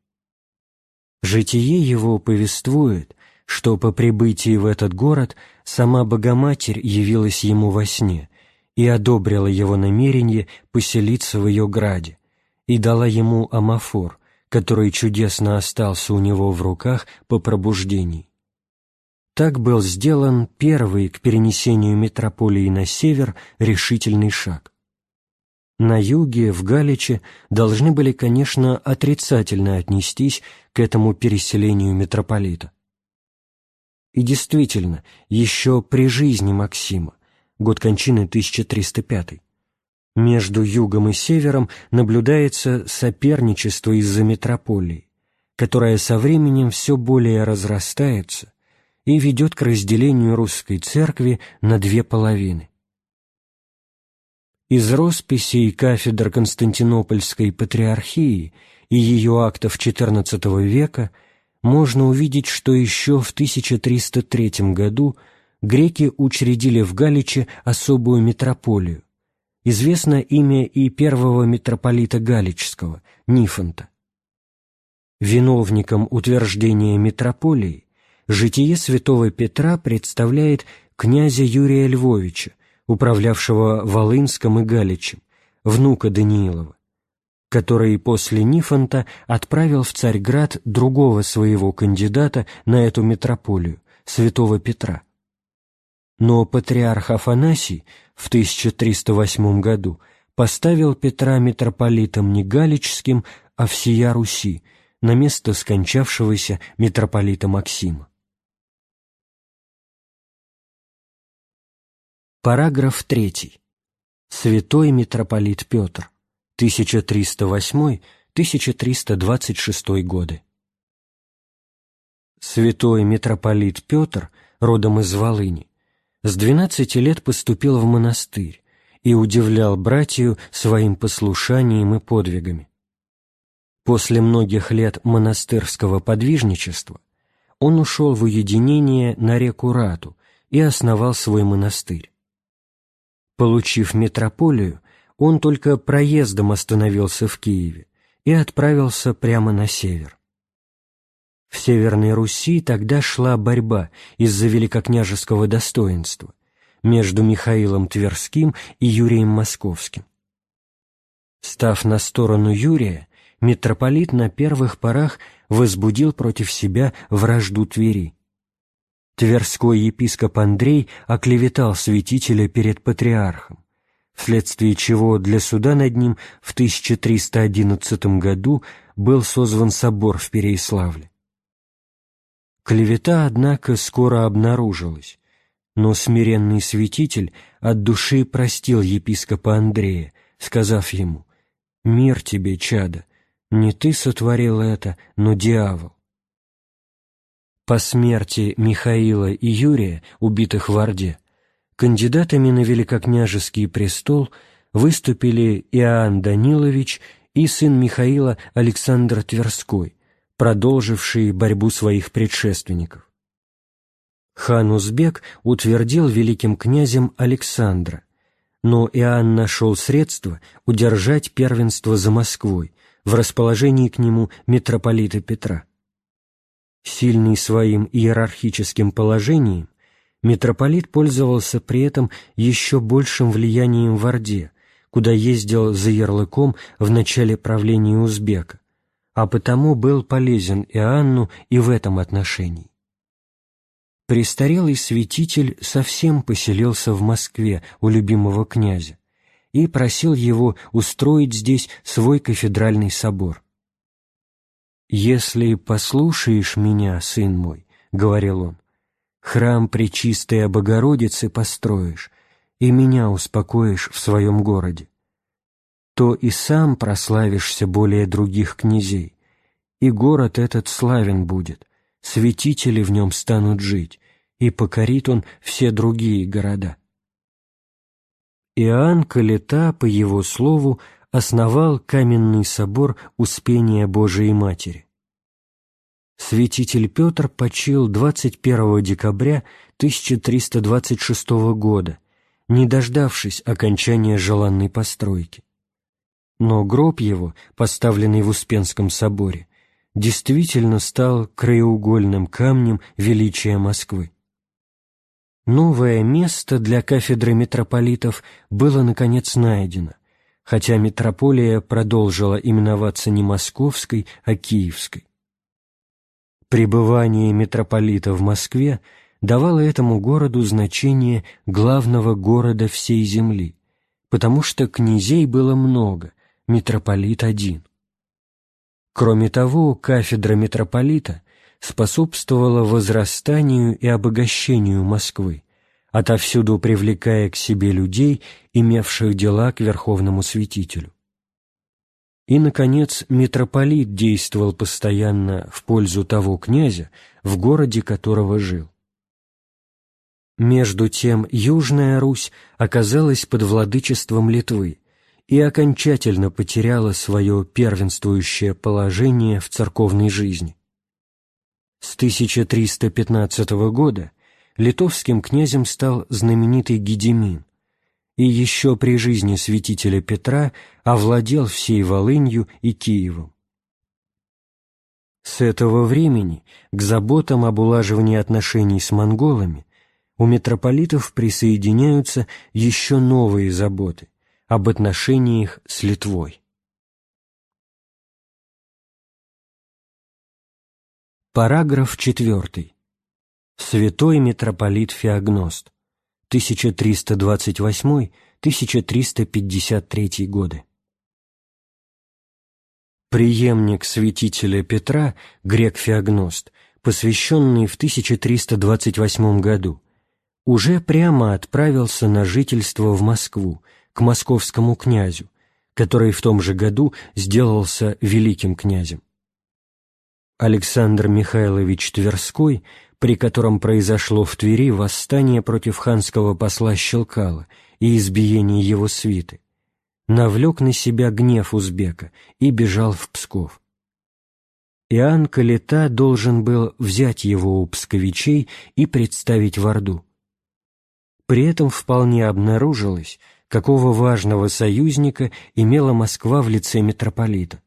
Житие его повествует, что по прибытии в этот город сама Богоматерь явилась ему во сне и одобрила его намерение поселиться в ее граде, и дала ему амафор, который чудесно остался у него в руках по пробуждении. Так был сделан первый к перенесению метрополии на север решительный шаг. На юге, в Галиче, должны были, конечно, отрицательно отнестись к этому переселению митрополита. И действительно, еще при жизни Максима год кончины 1305. Между югом и севером наблюдается соперничество из-за метрополии, которое со временем все более разрастается и ведет к разделению русской церкви на две половины. Из росписей кафедр Константинопольской патриархии и ее актов XIV века можно увидеть, что еще в 1303 году – греки учредили в Галиче особую митрополию. Известно имя и первого митрополита Галичского, Нифонта. Виновником утверждения митрополии житие святого Петра представляет князя Юрия Львовича, управлявшего Волынском и Галичем, внука Даниилова, который после Нифонта отправил в Царьград другого своего кандидата на эту митрополию, святого Петра. Но патриарх Афанасий в 1308 году поставил Петра митрополитом не Галичским, а всея Руси, на место скончавшегося митрополита Максима. Параграф 3. Святой митрополит Петр, 1308-1326 годы. Святой митрополит Петр, родом из Волыни, с двенадцати лет поступил в монастырь и удивлял братью своим послушанием и подвигами. После многих лет монастырского подвижничества он ушел в уединение на реку Рату и основал свой монастырь. Получив метрополию, он только проездом остановился в Киеве и отправился прямо на север. В Северной Руси тогда шла борьба из-за великокняжеского достоинства между Михаилом Тверским и Юрием Московским. Став на сторону Юрия, митрополит на первых порах возбудил против себя вражду Твери. Тверской епископ Андрей оклеветал святителя перед патриархом, вследствие чего для суда над ним в 1311 году был созван собор в Переяславле. Клевета, однако, скоро обнаружилась, но смиренный святитель от души простил епископа Андрея, сказав ему «Мир тебе, чадо, не ты сотворил это, но дьявол». По смерти Михаила и Юрия, убитых в Орде, кандидатами на великокняжеский престол выступили Иоанн Данилович и сын Михаила Александр Тверской, продолживший борьбу своих предшественников. Хан Узбек утвердил великим князем Александра, но Иоанн нашел средства удержать первенство за Москвой в расположении к нему митрополита Петра. Сильный своим иерархическим положением, митрополит пользовался при этом еще большим влиянием в Орде, куда ездил за ярлыком в начале правления Узбека, а потому был полезен Иоанну и в этом отношении. Престарелый святитель совсем поселился в Москве у любимого князя и просил его устроить здесь свой кафедральный собор. «Если послушаешь меня, сын мой, — говорил он, — храм Пречистой Богородицы построишь и меня успокоишь в своем городе, то и сам прославишься более других князей, и город этот славен будет, святители в нем станут жить, и покорит он все другие города». Иоанн Калета, по его слову, основал каменный собор Успения Божией Матери. Святитель Петр почил 21 декабря 1326 года, не дождавшись окончания желанной постройки. Но гроб его, поставленный в Успенском соборе, действительно стал краеугольным камнем величия Москвы. Новое место для кафедры митрополитов было, наконец, найдено, хотя метрополия продолжила именоваться не московской, а киевской. Пребывание митрополита в Москве давало этому городу значение главного города всей земли, потому что князей было много, митрополит один. Кроме того, кафедра митрополита способствовала возрастанию и обогащению Москвы, отовсюду привлекая к себе людей, имевших дела к верховному святителю. И, наконец, митрополит действовал постоянно в пользу того князя, в городе которого жил. Между тем Южная Русь оказалась под владычеством Литвы и окончательно потеряла свое первенствующее положение в церковной жизни. С 1315 года литовским князем стал знаменитый Гедемин, и еще при жизни святителя Петра овладел всей Волынью и Киевом. С этого времени к заботам об улаживании отношений с монголами у митрополитов присоединяются еще новые заботы об отношениях с Литвой. Параграф 4. Святой митрополит Феогност. 1328-1353 годы. Приемник святителя Петра, грек Феогност, посвященный в 1328 году, уже прямо отправился на жительство в Москву, к московскому князю, который в том же году сделался великим князем. Александр Михайлович Тверской – при котором произошло в Твери восстание против ханского посла Щелкала и избиение его свиты, навлек на себя гнев узбека и бежал в Псков. Иоанн Калита должен был взять его у псковичей и представить в Орду. При этом вполне обнаружилось, какого важного союзника имела Москва в лице митрополита.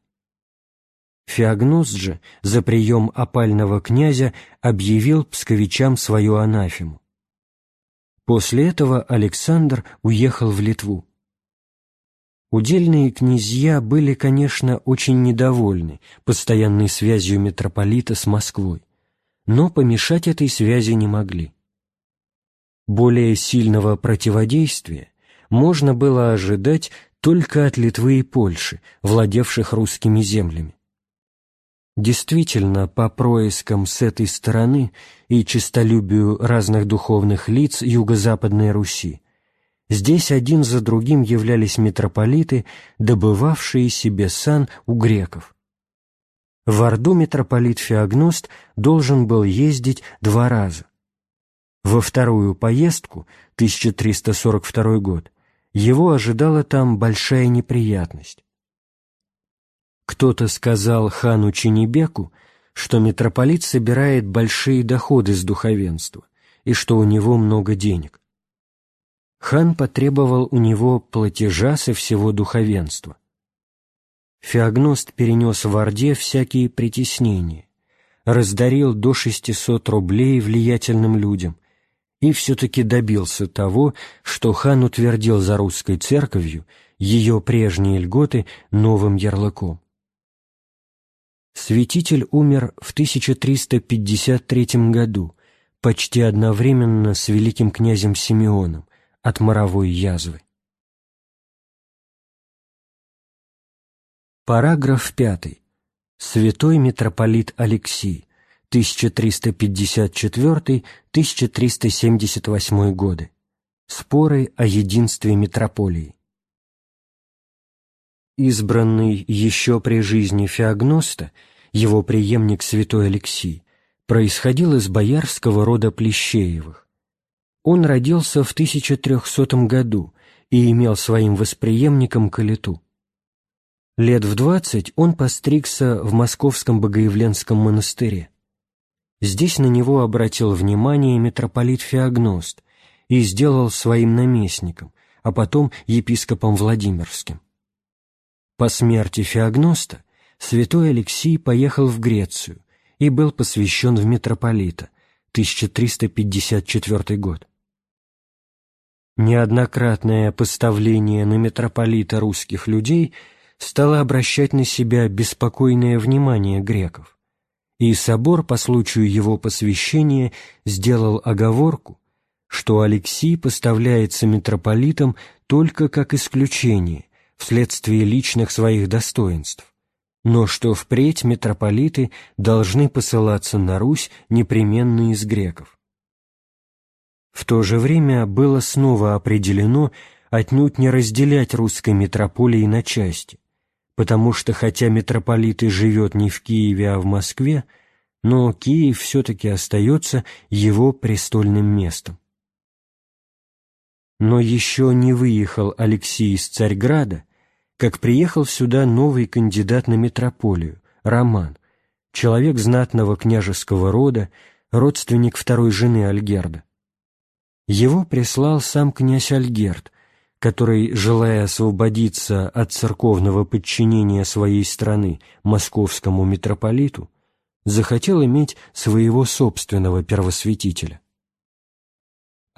Феогност же за прием опального князя объявил псковичам свою анафему. После этого Александр уехал в Литву. Удельные князья были, конечно, очень недовольны постоянной связью митрополита с Москвой, но помешать этой связи не могли. Более сильного противодействия можно было ожидать только от Литвы и Польши, владевших русскими землями. Действительно, по проискам с этой стороны и честолюбию разных духовных лиц Юго-Западной Руси, здесь один за другим являлись митрополиты, добывавшие себе сан у греков. В Орду митрополит Феогност должен был ездить два раза. Во вторую поездку, 1342 год, его ожидала там большая неприятность. Кто-то сказал хану Чинебеку, что митрополит собирает большие доходы с духовенства и что у него много денег. Хан потребовал у него платежа со всего духовенства. Феогност перенес в Орде всякие притеснения, раздарил до 600 рублей влиятельным людям и все-таки добился того, что хан утвердил за русской церковью ее прежние льготы новым ярлыком. Святитель умер в 1353 году, почти одновременно с великим князем Симеоном, от моровой язвы. Параграф 5. Святой митрополит Алексий, 1354-1378 годы. Споры о единстве митрополии. Избранный еще при жизни Феогноста, его преемник святой Алексий, происходил из боярского рода Плещеевых. Он родился в 1300 году и имел своим восприемником Калиту. Лет в двадцать он постригся в московском Богоявленском монастыре. Здесь на него обратил внимание митрополит Феогност и сделал своим наместником, а потом епископом Владимирским. По смерти Феогноста святой Алексий поехал в Грецию и был посвящен в митрополита, 1354 год. Неоднократное поставление на митрополита русских людей стало обращать на себя беспокойное внимание греков и собор по случаю его посвящения сделал оговорку, что Алексий поставляется митрополитом только как исключение вследствие личных своих достоинств, но что впредь митрополиты должны посылаться на Русь непременно из греков. В то же время было снова определено отнюдь не разделять русской митрополии на части, потому что хотя митрополит и живет не в Киеве, а в Москве, но Киев все-таки остается его престольным местом. Но еще не выехал Алексей из Царьграда, как приехал сюда новый кандидат на митрополию, Роман, человек знатного княжеского рода, родственник второй жены Альгерда. Его прислал сам князь Альгерд, который, желая освободиться от церковного подчинения своей страны московскому митрополиту, захотел иметь своего собственного первосвятителя.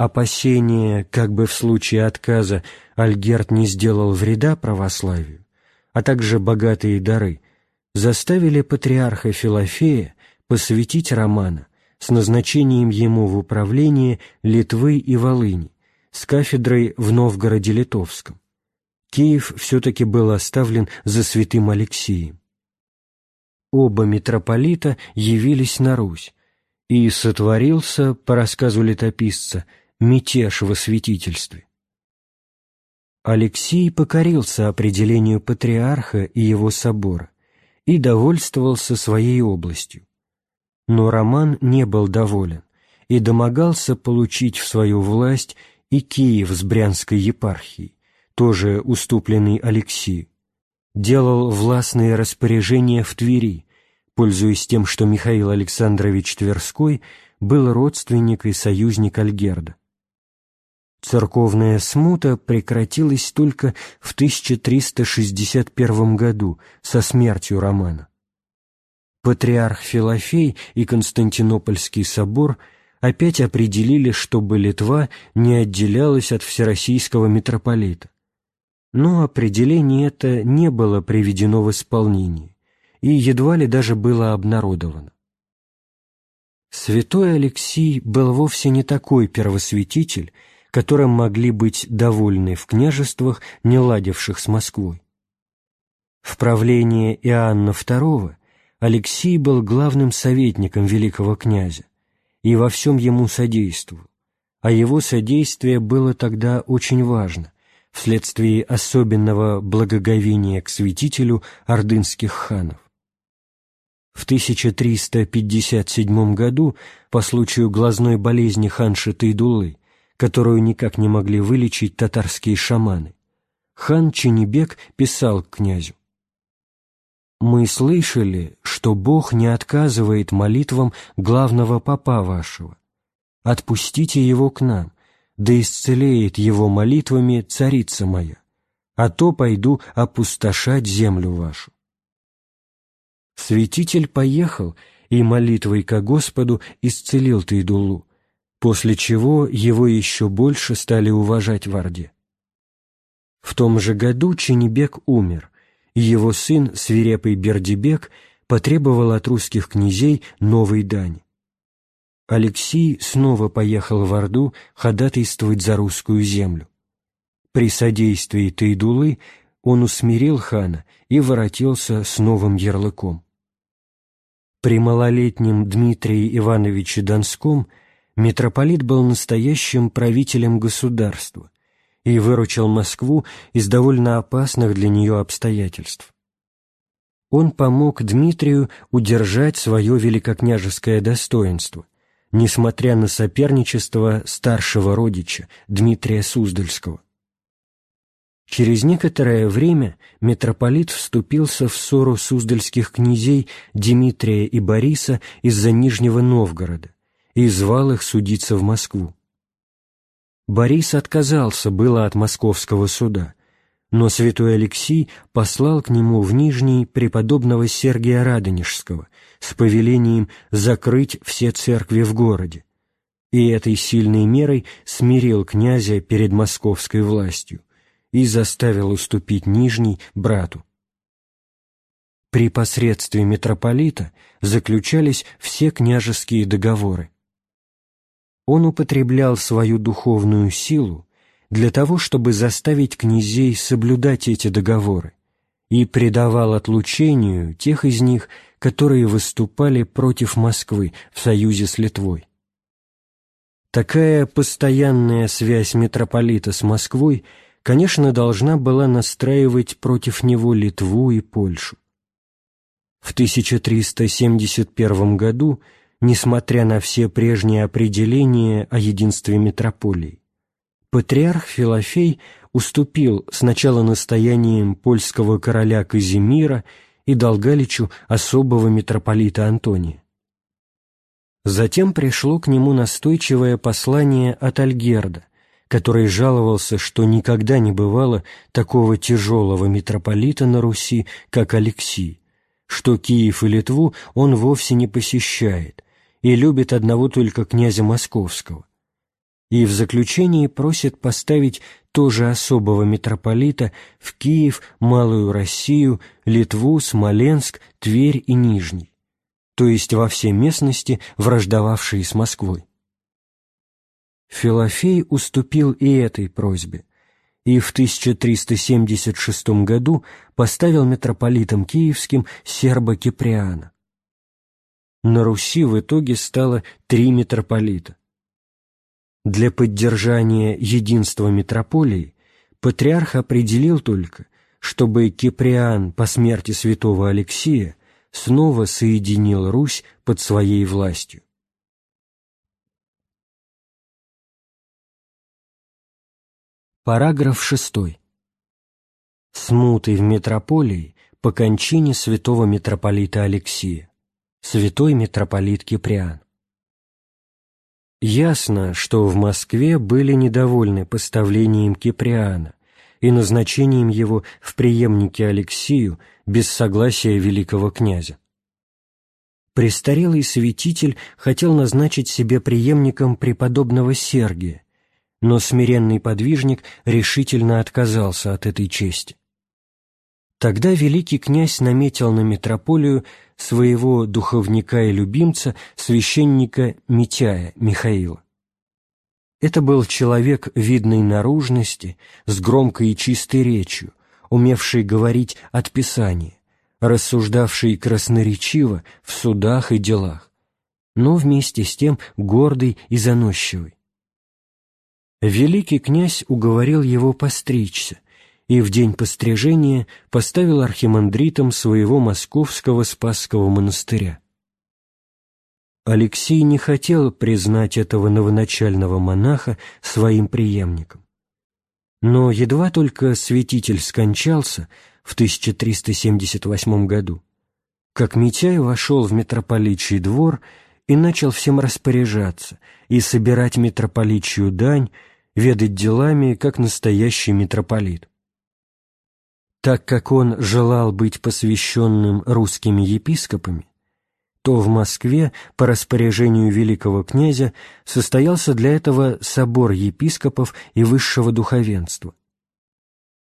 Опасение, как бы в случае отказа Альгерт не сделал вреда православию, а также богатые дары, заставили патриарха Филофея посвятить Романа с назначением ему в управление Литвы и Волыни, с кафедрой в Новгороде-Литовском. Киев все-таки был оставлен за святым Алексием. Оба митрополита явились на Русь, и сотворился, по рассказу летописца, мятеж во святительстве. Алексий покорился определению патриарха и его собора и довольствовался своей областью. Но Роман не был доволен и домогался получить в свою власть и Киев с Брянской епархией, тоже уступленный Алексию, делал властные распоряжения в Твери, пользуясь тем, что Михаил Александрович Тверской был родственник и союзник Альгерда. Церковная смута прекратилась только в 1361 году со смертью Романа. Патриарх Филофей и Константинопольский собор – опять определили, чтобы Литва не отделялась от всероссийского митрополита. Но определение это не было приведено в исполнение и едва ли даже было обнародовано. Святой Алексий был вовсе не такой первосвятитель, которым могли быть довольны в княжествах, не ладивших с Москвой. В правлении Иоанна II Алексий был главным советником великого князя и во всем ему содействовал, а его содействие было тогда очень важно вследствие особенного благоговения к святителю ордынских ханов. В 1357 году, по случаю глазной болезни ханши Тайдулы, которую никак не могли вылечить татарские шаманы, хан Ченебек писал князю «Мы слышали, что Бог не отказывает молитвам главного папа вашего. Отпустите его к нам, да исцелеет его молитвами царица моя, а то пойду опустошать землю вашу». Святитель поехал и молитвой ко Господу исцелил Тайдулу, после чего его еще больше стали уважать в Орде. В том же году Ченебек умер, и его сын, свирепый Бердибек, потребовал от русских князей новой дани. Алексий снова поехал в Орду ходатайствовать за русскую землю. При содействии Тайдулы он усмирил хана и воротился с новым ярлыком. При малолетнем Дмитрии Ивановиче Донском митрополит был настоящим правителем государства и выручил Москву из довольно опасных для нее обстоятельств. Он помог Дмитрию удержать свое великокняжеское достоинство, несмотря на соперничество старшего родича Дмитрия Суздальского. Через некоторое время митрополит вступился в ссору суздальских князей Дмитрия и Бориса из-за Нижнего Новгорода и звал их судиться в Москву. Борис отказался было от московского суда, но святой Алексий послал к нему в Нижний преподобного Сергия Радонежского с повелением закрыть все церкви в городе, и этой сильной мерой смирил князя перед московской властью, и заставил уступить Нижний брату. При посредстве митрополита заключались все княжеские договоры. Он употреблял свою духовную силу для того, чтобы заставить князей соблюдать эти договоры, и предавал отлучению тех из них, которые выступали против Москвы в союзе с Литвой. Такая постоянная связь митрополита с Москвой – конечно, должна была настраивать против него Литву и Польшу. В 1371 году, несмотря на все прежние определения о единстве метрополий, патриарх Филофей уступил сначала настоянием польского короля Казимира и дал Галичу особого митрополита Антония. Затем пришло к нему настойчивое послание от Альгерда, который жаловался, что никогда не бывало такого тяжелого митрополита на Руси, как Алексий, что Киев и Литву он вовсе не посещает и любит одного только князя Московского. И в заключении просит поставить тоже особого митрополита в Киев, Малую Россию, Литву, Смоленск, Тверь и Нижний, то есть во все местности, враждовавшие с Москвой. Филофей уступил и этой просьбе и в 1376 году поставил митрополитом киевским серба Киприана. На Руси в итоге стало три митрополита. Для поддержания единства митрополии патриарх определил только, чтобы Киприан по смерти святого Алексия снова соединил Русь под своей властью. Параграф 6. Смуты в метрополии по кончине святого митрополита Алексия. Святой митрополит Киприан. Ясно, что в Москве были недовольны поставлением Киприана и назначением его в преемнике Алексию без согласия великого князя. Престарелый святитель хотел назначить себе преемником преподобного Сергия, но смиренный подвижник решительно отказался от этой чести. Тогда великий князь наметил на митрополию своего духовника и любимца, священника Митяя Михаила. Это был человек видной наружности, с громкой и чистой речью, умевший говорить от Писания, рассуждавший красноречиво в судах и делах, но вместе с тем гордый и заносчивый. Великий князь уговорил его постричься – и в день пострижения поставил архимандритом своего московского Спасского монастыря. Алексей не хотел признать этого новоначального монаха своим преемником. Но едва только святитель скончался в 1378 году, как Митяй вошел в митрополичий двор и начал всем распоряжаться и собирать митрополичью дань, ведать делами, как настоящий митрополит. Так как он желал быть посвященным русскими епископами, то в Москве по распоряжению великого князя состоялся для этого собор епископов и высшего духовенства.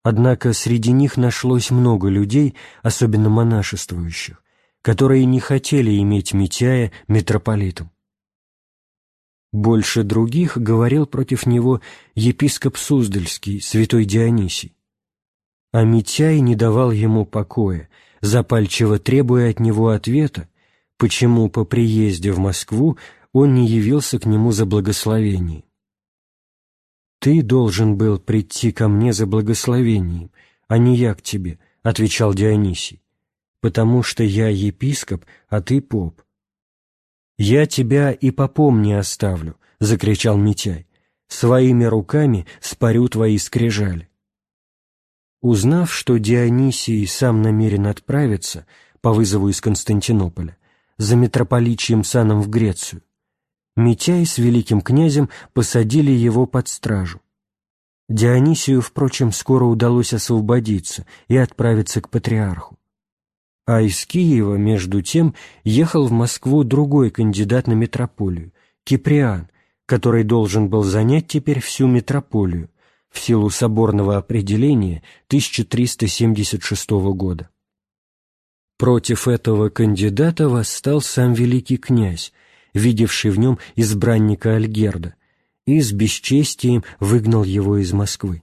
Однако среди них нашлось много людей, особенно монашествующих, которые не хотели иметь Митяя митрополитом. Больше других говорил против него епископ Суздальский, святой Дионисий а Митяй не давал ему покоя, запальчиво требуя от него ответа, почему по приезде в Москву он не явился к нему за благословением. «Ты должен был прийти ко мне за благословением, а не я к тебе», — отвечал Дионисий, «потому что я епископ, а ты поп». «Я тебя и попом не оставлю», — закричал Митяй, «своими руками спарю твои скрижали». Узнав, что Дионисий сам намерен отправиться по вызову из Константинополя за митрополичьим саном в Грецию, Митяй с великим князем посадили его под стражу. Дионисию, впрочем, скоро удалось освободиться и отправиться к патриарху. А из Киева, между тем, ехал в Москву другой кандидат на митрополию, Киприан, который должен был занять теперь всю митрополию, в силу соборного определения 1376 года. Против этого кандидата восстал сам великий князь, видевший в нем избранника Альгерда, и с бесчестием выгнал его из Москвы.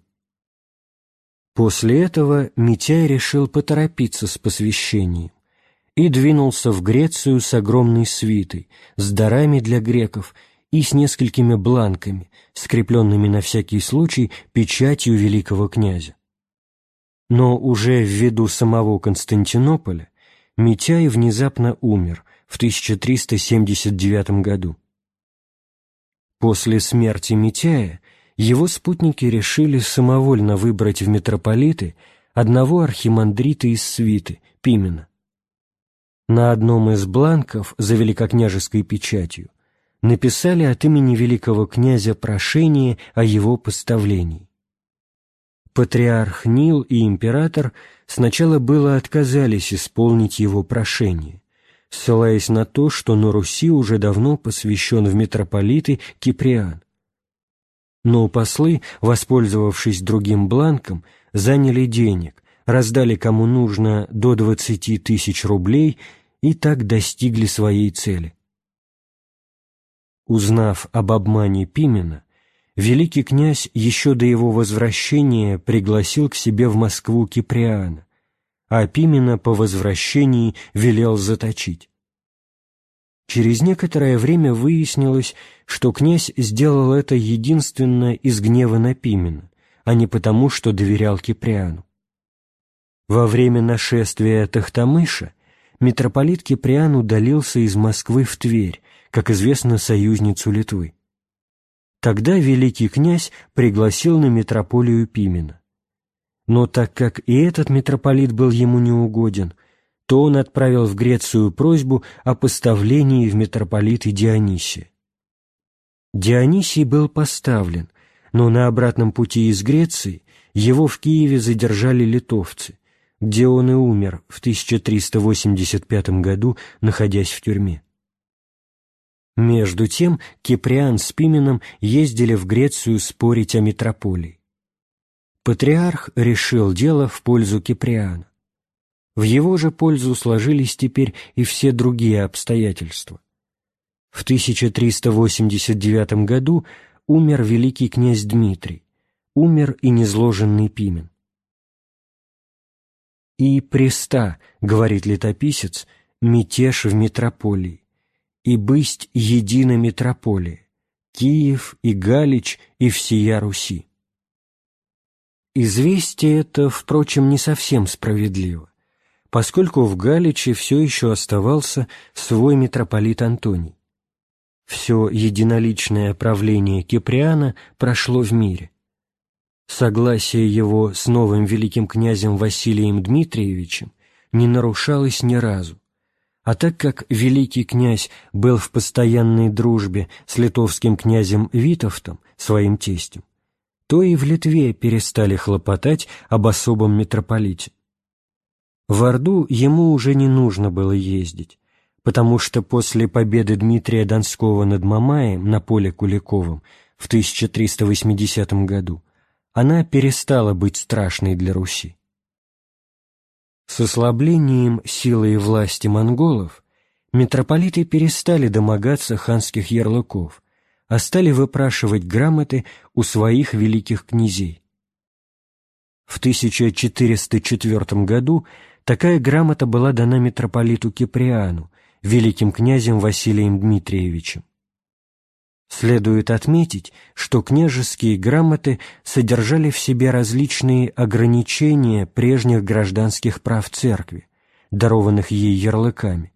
После этого Митяй решил поторопиться с посвящением и двинулся в Грецию с огромной свитой, с дарами для греков и с несколькими бланками, скрепленными на всякий случай печатью великого князя. Но уже в виду самого Константинополя Митяй внезапно умер в 1379 году. После смерти Митяя его спутники решили самовольно выбрать в митрополиты одного архимандрита из свиты, Пимена. На одном из бланков за великокняжеской печатью написали от имени великого князя прошение о его поставлении. Патриарх Нил и император сначала было отказались исполнить его прошение, ссылаясь на то, что на Руси уже давно посвящен в митрополиты Киприан. Но послы, воспользовавшись другим бланком, заняли денег, раздали кому нужно до двадцати тысяч рублей и так достигли своей цели. Узнав об обмане Пимена, великий князь еще до его возвращения пригласил к себе в Москву Киприана, а Пимена по возвращении велел заточить. Через некоторое время выяснилось, что князь сделал это единственно из гнева на Пимена, а не потому, что доверял Киприану. Во время нашествия Тахтамыша митрополит Киприан удалился из Москвы в Тверь, как известно, союзницу Литвы. Тогда великий князь пригласил на митрополию Пимена. Но так как и этот митрополит был ему неугоден, то он отправил в Грецию просьбу о поставлении в митрополиты Дионисия. Дионисий был поставлен, но на обратном пути из Греции его в Киеве задержали литовцы, где он и умер в 1385 году, находясь в тюрьме. Между тем Киприан с Пименом ездили в Грецию спорить о митрополии. Патриарх решил дело в пользу Киприана. В его же пользу сложились теперь и все другие обстоятельства. В 1389 году умер великий князь Дмитрий, умер и незложенный Пимен. «И преста, — говорит летописец, — мятеж в метрополии и бысть едина метрополия, Киев и Галич и всея Руси. Известие это, впрочем, не совсем справедливо, поскольку в Галиче все еще оставался свой митрополит Антоний. Все единоличное правление Киприана прошло в мире. Согласие его с новым великим князем Василием Дмитриевичем не нарушалось ни разу, а так как великий князь был в постоянной дружбе с литовским князем Витовтом, своим тестем, то и в Литве перестали хлопотать об особом митрополите. В Орду ему уже не нужно было ездить, потому что после победы Дмитрия Донского над Мамаем на поле Куликовом в 1380 году она перестала быть страшной для Руси. С ослаблением силы и власти монголов митрополиты перестали домогаться ханских ярлыков, а стали выпрашивать грамоты у своих великих князей. В 1404 году такая грамота была дана митрополиту Киприану, великим князем Василием Дмитриевичем. Следует отметить, что княжеские грамоты содержали в себе различные ограничения прежних гражданских прав церкви, дарованных ей ярлыками,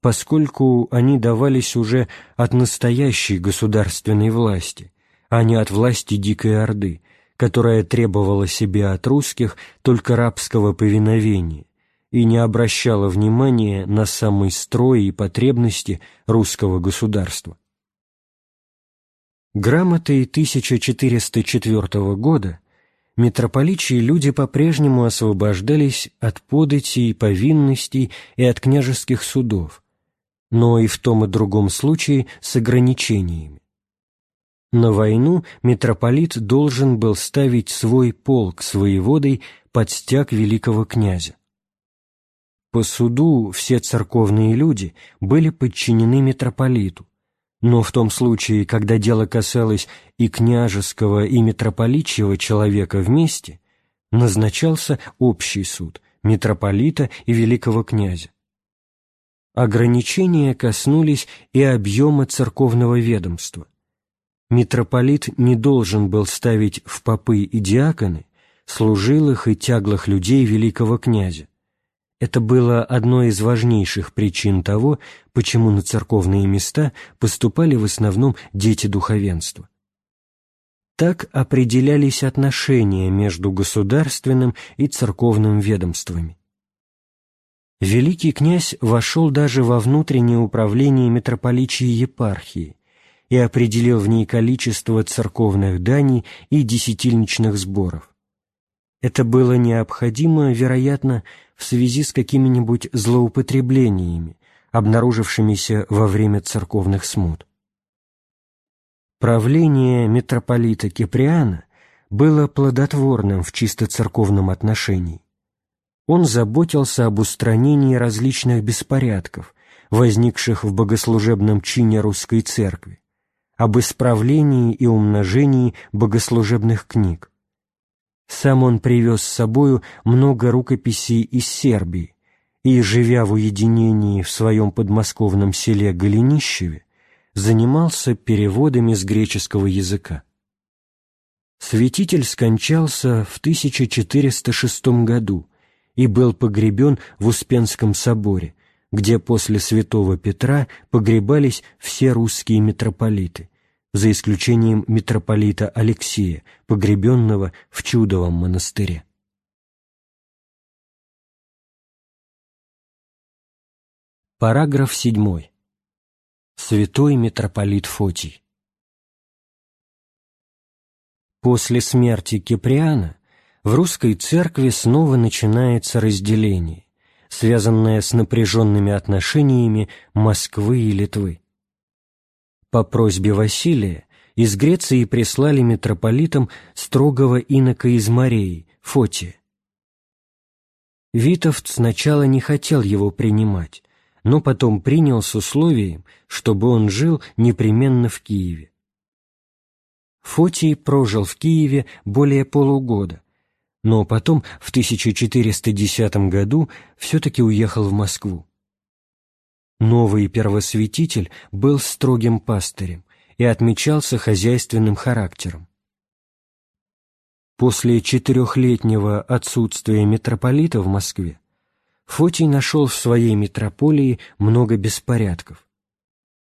поскольку они давались уже от настоящей государственной власти, а не от власти Дикой Орды, которая требовала себе от русских только рабского повиновения и не обращала внимания на самый строй и потребности русского государства. Грамотой 1404 года митрополичьи люди по-прежнему освобождались от податей, повинностей и от княжеских судов, но и в том и другом случае с ограничениями. На войну митрополит должен был ставить свой полк с воеводой под стяг великого князя. По суду все церковные люди были подчинены митрополиту, но в том случае, когда дело касалось и княжеского, и митрополичьего человека вместе, назначался общий суд митрополита и великого князя. Ограничения коснулись и объема церковного ведомства. Митрополит не должен был ставить в попы и диаконы служилых и тяглых людей великого князя, это было одной из важнейших причин того, почему на церковные места поступали в основном дети духовенства. Так определялись отношения между государственным и церковным ведомствами. Великий князь вошел даже во внутреннее управление митрополичьей епархии и определил в ней количество церковных даний и десятильничных сборов. Это было необходимо, вероятно, в связи с какими-нибудь злоупотреблениями, обнаружившимися во время церковных смут. Правление митрополита Киприана было плодотворным в чисто церковном отношении. Он заботился об устранении различных беспорядков, возникших в богослужебном чине русской церкви, об исправлении и умножении богослужебных книг, сам он привез с собою много рукописей из Сербии и, живя в уединении в своем подмосковном селе Голенищеве, занимался переводами с греческого языка. Святитель скончался в 1406 году и был погребен в Успенском соборе, где после святого Петра погребались все русские митрополиты за исключением митрополита Алексея, погребенного в Чудовом монастыре. Параграф 7. Святой митрополит Фотий После смерти Киприана в русской церкви снова начинается разделение, связанное с напряженными отношениями Москвы и Литвы. По просьбе Василия из Греции прислали митрополитам строгого инока из Мореи, Фотия. Витовт сначала не хотел его принимать, но потом принял с условием, чтобы он жил непременно в Киеве. Фотий прожил в Киеве более полугода, но потом в 1410 году все-таки уехал в Москву. Новый первосвятитель был строгим пастырем и отмечался хозяйственным характером. После четырехлетнего отсутствия митрополита в Москве Фотий нашел в своей митрополии много беспорядков.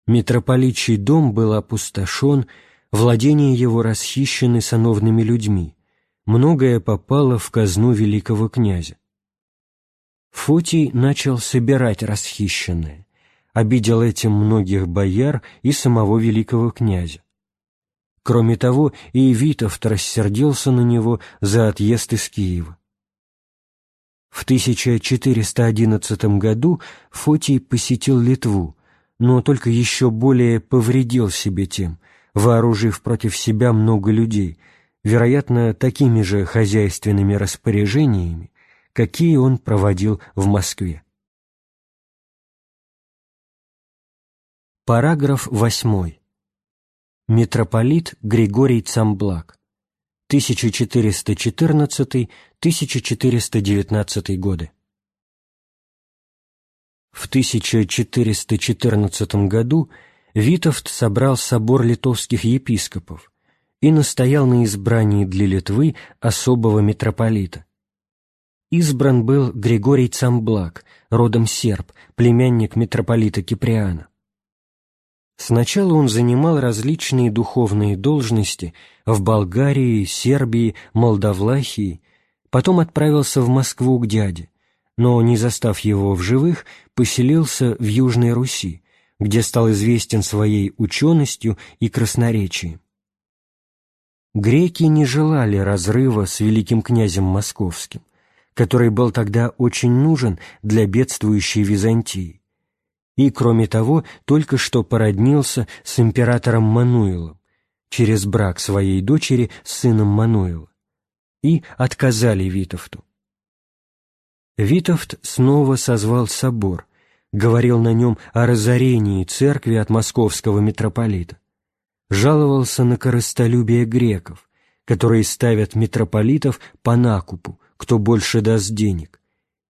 Митрополичий дом был опустошен, владения его расхищены сановными людьми, многое попало в казну великого князя. Фотий начал собирать расхищенное, обидел этим многих бояр и самого великого князя. Кроме того, и Витовт рассердился на него за отъезд из Киева. В 1411 году Фотий посетил Литву, но только еще более повредил себе тем, вооружив против себя много людей, вероятно, такими же хозяйственными распоряжениями, какие он проводил в Москве. Параграф 8. Митрополит Григорий Цамблак 1414-1419 годы. В 1414 году Витовт собрал собор литовских епископов и настоял на избрании для Литвы особого митрополита. Избран был Григорий Цамблак, родом серб, племянник митрополита Киприана. Сначала он занимал различные духовные должности в Болгарии, Сербии, Молдавлахии, потом отправился в Москву к дяде, но, не застав его в живых, поселился в Южной Руси, где стал известен своей ученостью и красноречием. Греки не желали разрыва с великим князем московским, который был тогда очень нужен для бедствующей Византии и, кроме того, только что породнился с императором Мануилом через брак своей дочери с сыном Мануила, и отказали Витовту. Витовт снова созвал собор, говорил на нем о разорении церкви от московского митрополита, жаловался на корыстолюбие греков, которые ставят митрополитов по накупу, кто больше даст денег,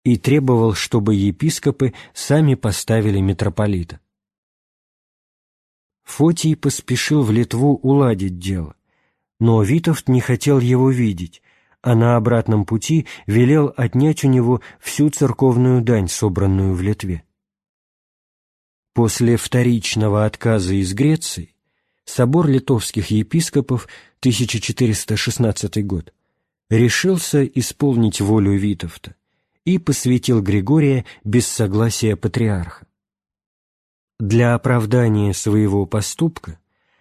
и требовал, чтобы епископы сами поставили митрополита. Фотий поспешил в Литву уладить дело, но Витовт не хотел его видеть, а на обратном пути велел отнять у него всю церковную дань, собранную в Литве. После вторичного отказа из Греции собор литовских епископов 1416 год решился исполнить волю Витовта и посвятил Григория без согласия патриарха. Для оправдания своего поступка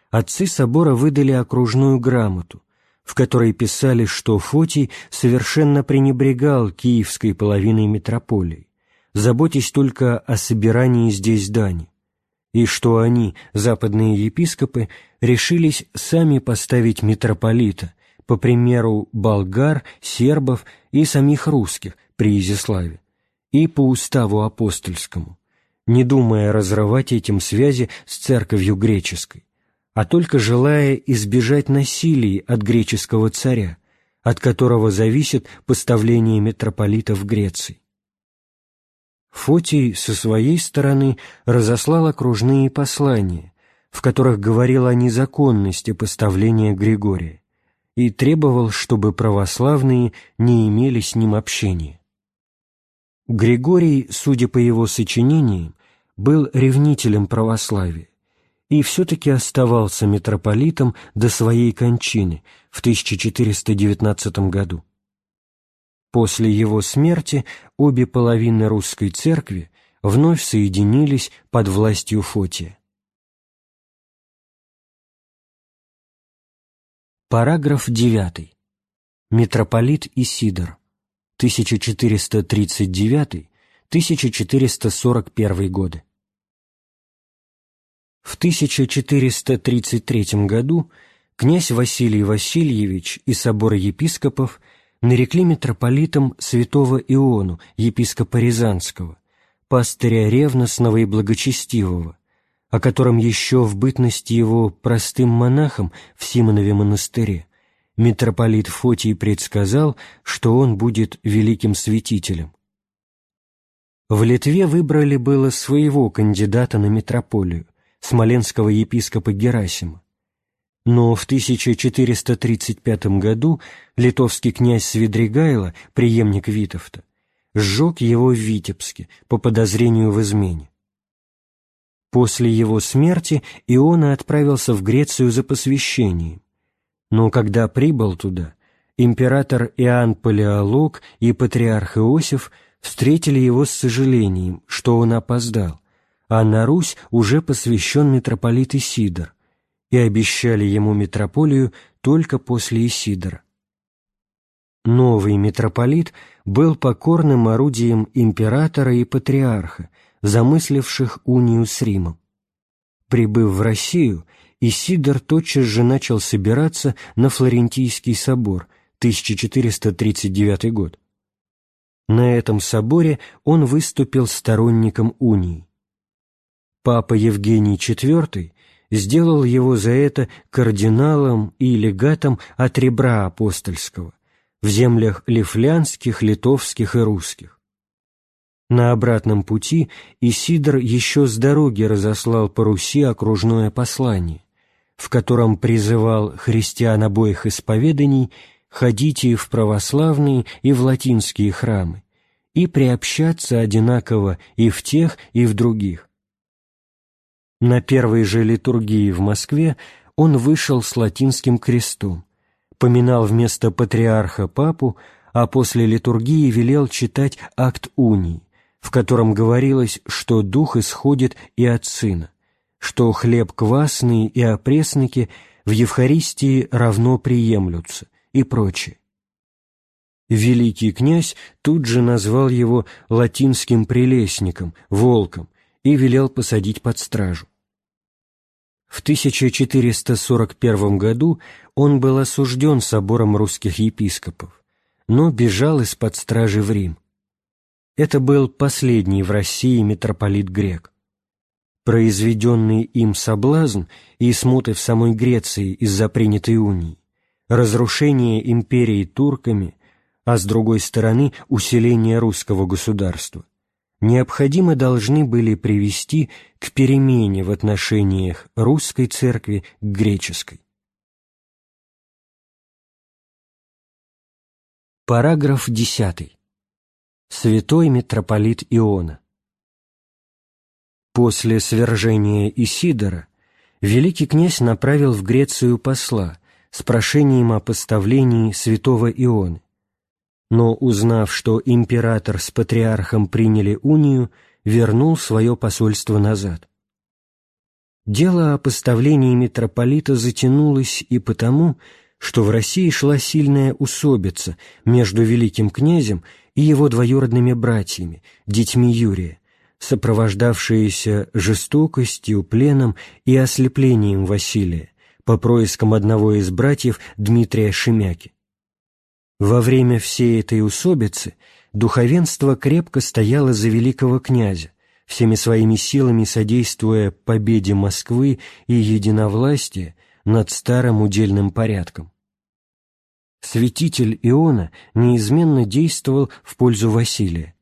отцы собора выдали окружную грамоту, в которой писали, что Фотий совершенно пренебрегал киевской половиной метрополии, заботясь только о собирании здесь дани, и что они, западные епископы, решились сами поставить митрополита, по примеру болгар, сербов и самих русских, при Изяславе и по уставу апостольскому, не думая разрывать этим связи с церковью греческой, а только желая избежать насилий от греческого царя, от которого зависит поставление митрополита в Греции. Фотий со своей стороны разослал окружные послания, в которых говорил о незаконности поставления Григория и требовал, чтобы православные не имели с ним общения. Григорий, судя по его сочинениям, был ревнителем православия и все-таки оставался митрополитом до своей кончины в 1419 году. После его смерти обе половины русской церкви вновь соединились под властью Фотия. Параграф 9. Митрополит Исидор 1439-1441 годы. В 1433 году князь Василий Васильевич и собор епископов нарекли митрополитом святого Иону, епископа Рязанского, пастыря ревностного и благочестивого, о котором еще в бытности его простым монахом в Симонове монастыре митрополит Фотий предсказал, что он будет великим святителем. В Литве выбрали было своего кандидата на митрополию, смоленского епископа Герасима. Но в 1435 году литовский князь Свидригайло, преемник Витовта, сжег его в Витебске по подозрению в измене. После его смерти Иона отправился в Грецию за посвящением, но когда прибыл туда, император Иоанн Палеолог и патриарх Иосиф встретили его с сожалением, что он опоздал, а на Русь уже посвящен митрополит Исидор, и обещали ему митрополию только после Исидора. Новый митрополит был покорным орудием императора и патриарха, замысливших унию с Римом. Прибыв в Россию, Исидор тотчас же начал собираться на Флорентийский собор, 1439 год. На этом соборе он выступил сторонником унии. Папа Евгений IV сделал его за это кардиналом и легатом от ребра апостольского в землях лифлянских, литовских и русских. На обратном пути Исидор еще с дороги разослал по Руси окружное послание, в котором призывал христиан обоих исповеданий ходите в православные и в латинские храмы и приобщаться одинаково и в тех, и в других. На первой же литургии в Москве он вышел с латинским крестом, поминал вместо патриарха папу, а после литургии велел читать акт унии, в котором говорилось, что Дух исходит и от Сына, что хлеб квасный и опресники в Евхаристии равно приемлются и прочее. Великий князь тут же назвал его латинским прелестником, волком, и велел посадить под стражу. В 1441 году он был осужден собором русских епископов, но бежал из-под стражи в Рим. Это был последний в России митрополит грек. Произведенный им соблазн и смуты в самой Греции из-за принятой унии, разрушение империи турками, а с другой стороны усиление русского государства, необходимо должны были привести к перемене в отношениях русской церкви к греческой. Параграф 10 святой митрополит Иона. После свержения Исидора великий князь направил в Грецию посла с прошением о поставлении святого Ионы. Но, узнав, что император с патриархом приняли унию, вернул свое посольство назад. Дело о поставлении митрополита затянулось и потому, что в России шла сильная усобица между великим князем и его двоюродными братьями, детьми Юрия, сопровождавшиеся жестокостью, пленом и ослеплением Василия по проискам одного из братьев Дмитрия Шемяки. Во время всей этой усобицы духовенство крепко стояло за великого князя, всеми своими силами содействуя победе Москвы и единовластия над старым удельным порядком святитель Иона неизменно действовал в пользу Василия.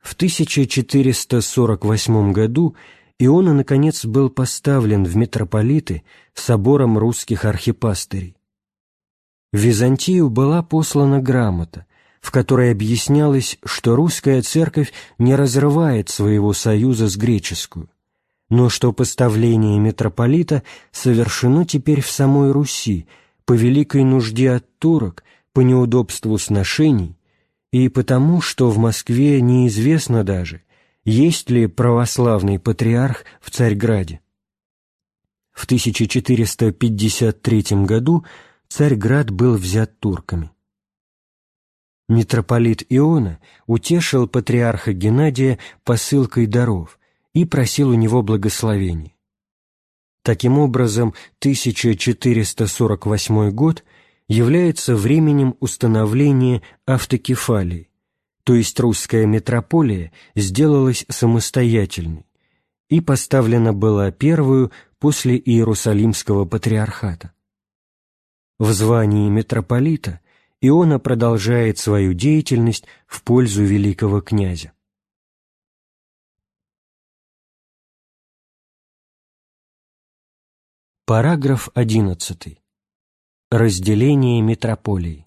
В 1448 году Иона, наконец, был поставлен в митрополиты собором русских архипастырей. В Византию была послана грамота, в которой объяснялось, что русская церковь не разрывает своего союза с греческую, но что поставление митрополита совершено теперь в самой Руси, по великой нужде от турок, по неудобству сношений и потому, что в Москве неизвестно даже, есть ли православный патриарх в Царьграде. В 1453 году Царьград был взят турками. Митрополит Иона утешил патриарха Геннадия посылкой даров и просил у него благословения. Таким образом, 1448 год является временем установления автокефалии, то есть русская метрополия сделалась самостоятельной и поставлена была первую после Иерусалимского патриархата. В звании митрополита Иона продолжает свою деятельность в пользу великого князя. Параграф 11. Разделение метрополии.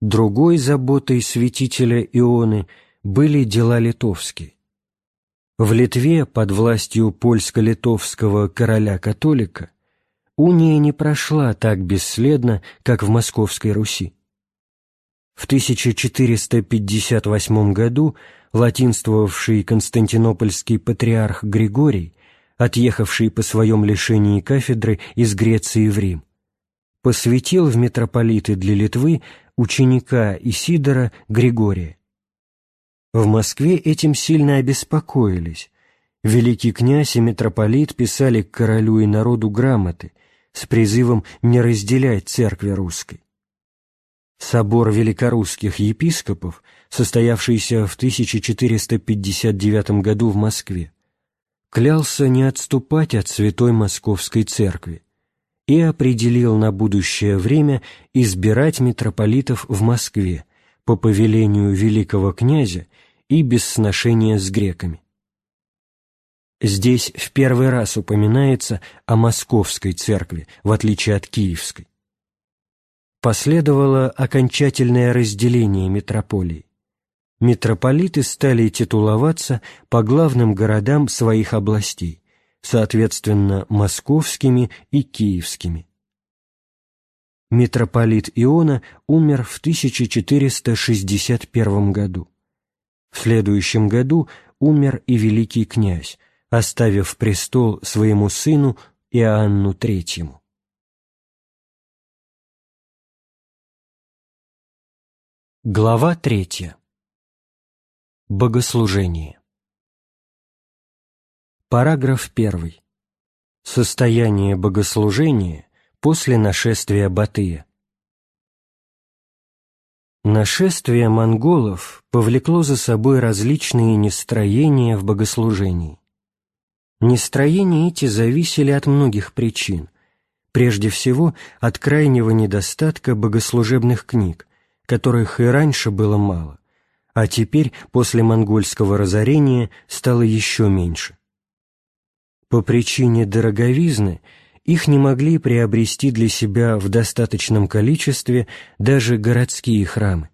Другой заботой святителя Ионы были дела литовские. В Литве под властью польско-литовского короля-католика уния не прошла так бесследно, как в Московской Руси. В 1458 году латинствовавший константинопольский патриарх Григорий отъехавший по своем лишении кафедры из Греции в Рим, посвятил в митрополиты для Литвы ученика Исидора Григория. В Москве этим сильно обеспокоились. Великий князь и митрополит писали к королю и народу грамоты с призывом не разделять церкви русской. Собор великорусских епископов, состоявшийся в 1459 году в Москве, клялся не отступать от Святой Московской Церкви и определил на будущее время избирать митрополитов в Москве по повелению великого князя и без сношения с греками. Здесь в первый раз упоминается о Московской Церкви, в отличие от Киевской. Последовало окончательное разделение митрополии митрополиты стали титуловаться по главным городам своих областей, соответственно, московскими и киевскими. Митрополит Иона умер в 1461 году. В следующем году умер и великий князь, оставив престол своему сыну Иоанну Третьему. Глава третья Богослужение. Параграф 1. Состояние богослужения после нашествия Батыя. Нашествие монголов повлекло за собой различные нестроения в богослужении. Нестроения эти зависели от многих причин, прежде всего от крайнего недостатка богослужебных книг, которых и раньше было мало а теперь, после монгольского разорения, стало еще меньше. По причине дороговизны их не могли приобрести для себя в достаточном количестве даже городские храмы.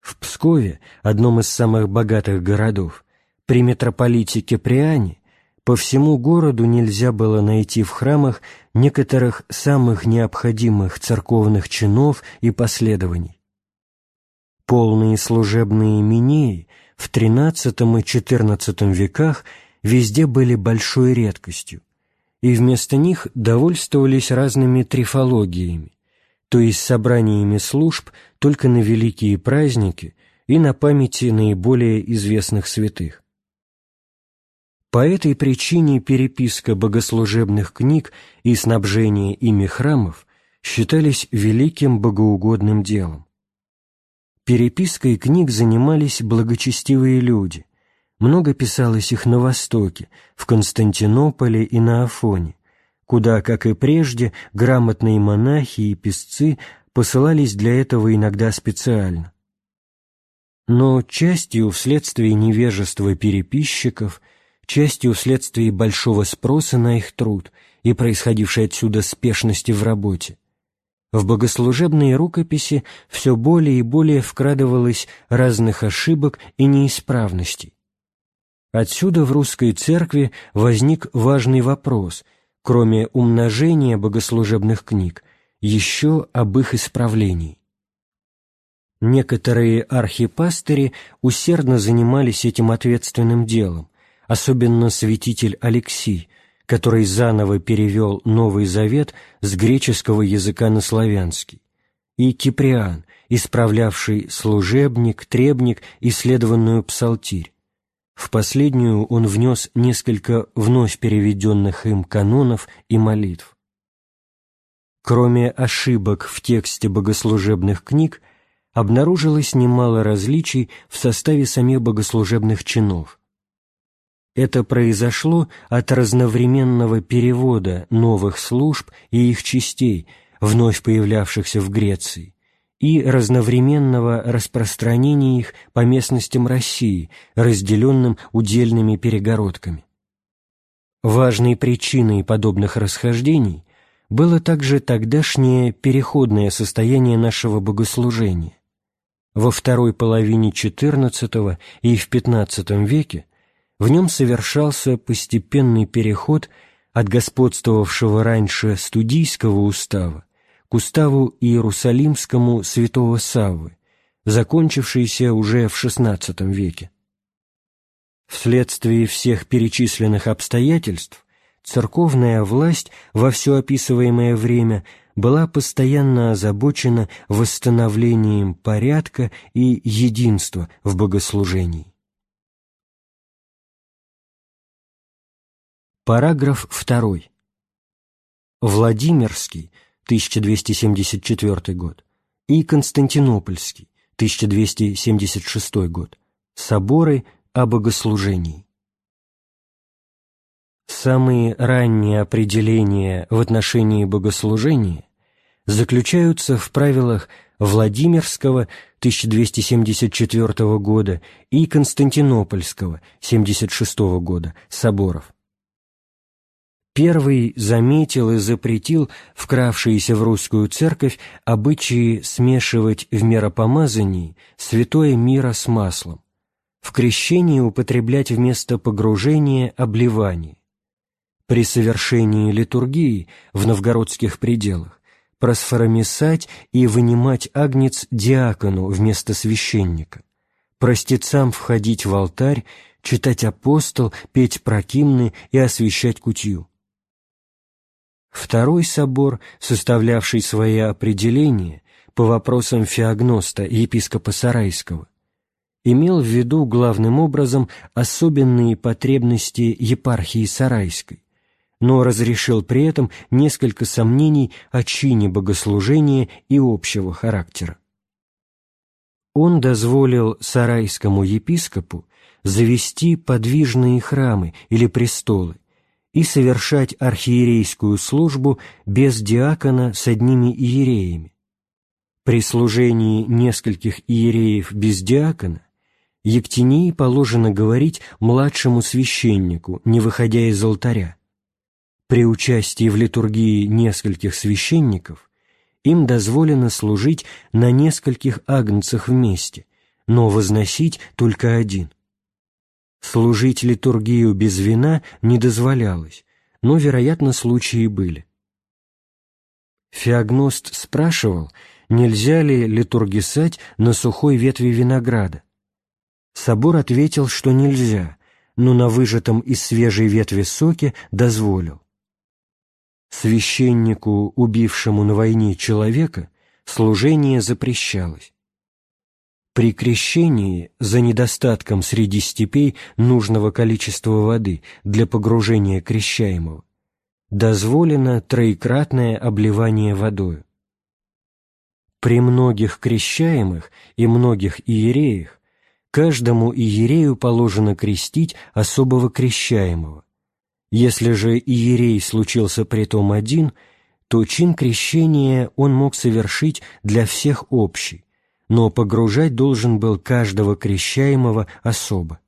В Пскове, одном из самых богатых городов, при митрополите Киприане, по всему городу нельзя было найти в храмах некоторых самых необходимых церковных чинов и последований. Полные служебные минеи в XIII и XIV веках везде были большой редкостью, и вместо них довольствовались разными трифологиями, то есть собраниями служб только на великие праздники и на памяти наиболее известных святых. По этой причине переписка богослужебных книг и снабжение ими храмов считались великим богоугодным делом. Перепиской книг занимались благочестивые люди. Много писалось их на Востоке, в Константинополе и на Афоне, куда, как и прежде, грамотные монахи и писцы посылались для этого иногда специально. Но частью вследствие невежества переписчиков, частью вследствие большого спроса на их труд и происходившей отсюда спешности в работе, в богослужебные рукописи все более и более вкрадывалось разных ошибок и неисправностей. Отсюда в русской церкви возник важный вопрос, кроме умножения богослужебных книг, еще об их исправлении. Некоторые архипастыри усердно занимались этим ответственным делом, особенно святитель Алексий, который заново перевел Новый Завет с греческого языка на славянский, и Киприан, исправлявший служебник, требник и следованную псалтирь, В последнюю он внес несколько вновь переведенных им канонов и молитв. Кроме ошибок в тексте богослужебных книг, обнаружилось немало различий в составе самих богослужебных чинов. Это произошло от разновременного перевода новых служб и их частей, вновь появлявшихся в Греции, и разновременного распространения их по местностям России, разделенным удельными перегородками. Важной причиной подобных расхождений было также тогдашнее переходное состояние нашего богослужения. Во второй половине XIV и в XV веке в нем совершался постепенный переход от господствовавшего раньше студийского устава к уставу Иерусалимскому святого Саввы, закончившийся уже в XVI веке. Вследствие всех перечисленных обстоятельств церковная власть во все описываемое время была постоянно озабочена восстановлением порядка и единства в богослужении. Параграф 2. Владимирский, 1274 год, и Константинопольский, 1276 год, соборы о богослужении. Самые ранние определения в отношении богослужения заключаются в правилах Владимирского 1274 года и Константинопольского 76 года соборов. Первый заметил и запретил вкравшиеся в русскую церковь обычаи смешивать в миропомазании святое мира с маслом, в крещении употреблять вместо погружения обливание, при совершении литургии в новгородских пределах просфоромисать и вынимать агнец диакону вместо священника, простецам входить в алтарь, читать апостол, петь прокимны и освящать кутью. Второй собор, составлявший свои определения по вопросам феогноста и епископа Сарайского, имел в виду главным образом особенные потребности епархии Сарайской, но разрешил при этом несколько сомнений о чине богослужения и общего характера. Он дозволил сарайскому епископу завести подвижные храмы или престолы и совершать архиерейскую службу без диакона с одними иереями. При служении нескольких иереев без диакона Ектинии положено говорить младшему священнику, не выходя из алтаря, при участии в литургии нескольких священников им дозволено служить на нескольких агнцах вместе, но возносить только один. Служить литургию без вина не дозволялось, но, вероятно, случаи были. Феогност спрашивал, нельзя ли литургисать на сухой ветви винограда. Собор ответил, что нельзя, но на выжатом из свежей ветви соке дозволил. Священнику, убившему на войне человека, служение запрещалось. При крещении за недостатком среди степей нужного количества воды для погружения крещаемого дозволено троекратное обливание водою. При многих крещаемых и многих иереях каждому иерею положено крестить особого крещаемого, если же иерей случился при том один, то чин крещения он мог совершить для всех общий, но погружать должен был каждого крещаемого особо.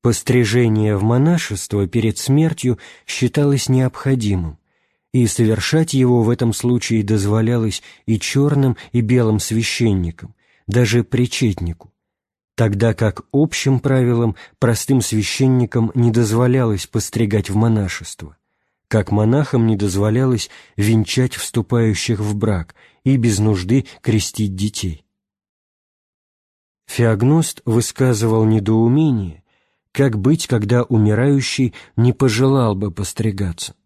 Пострижение в монашество перед смертью считалось необходимым, и совершать его в этом случае дозволялось и черным, и белым священникам, даже причетнику, тогда как общим правилам простым священникам не дозволялось постригать в монашество, как монахам не дозволялось венчать вступающих в брак и без нужды крестить детей. Феогност высказывал недоумение, как быть, когда умирающий не пожелал бы постригаться.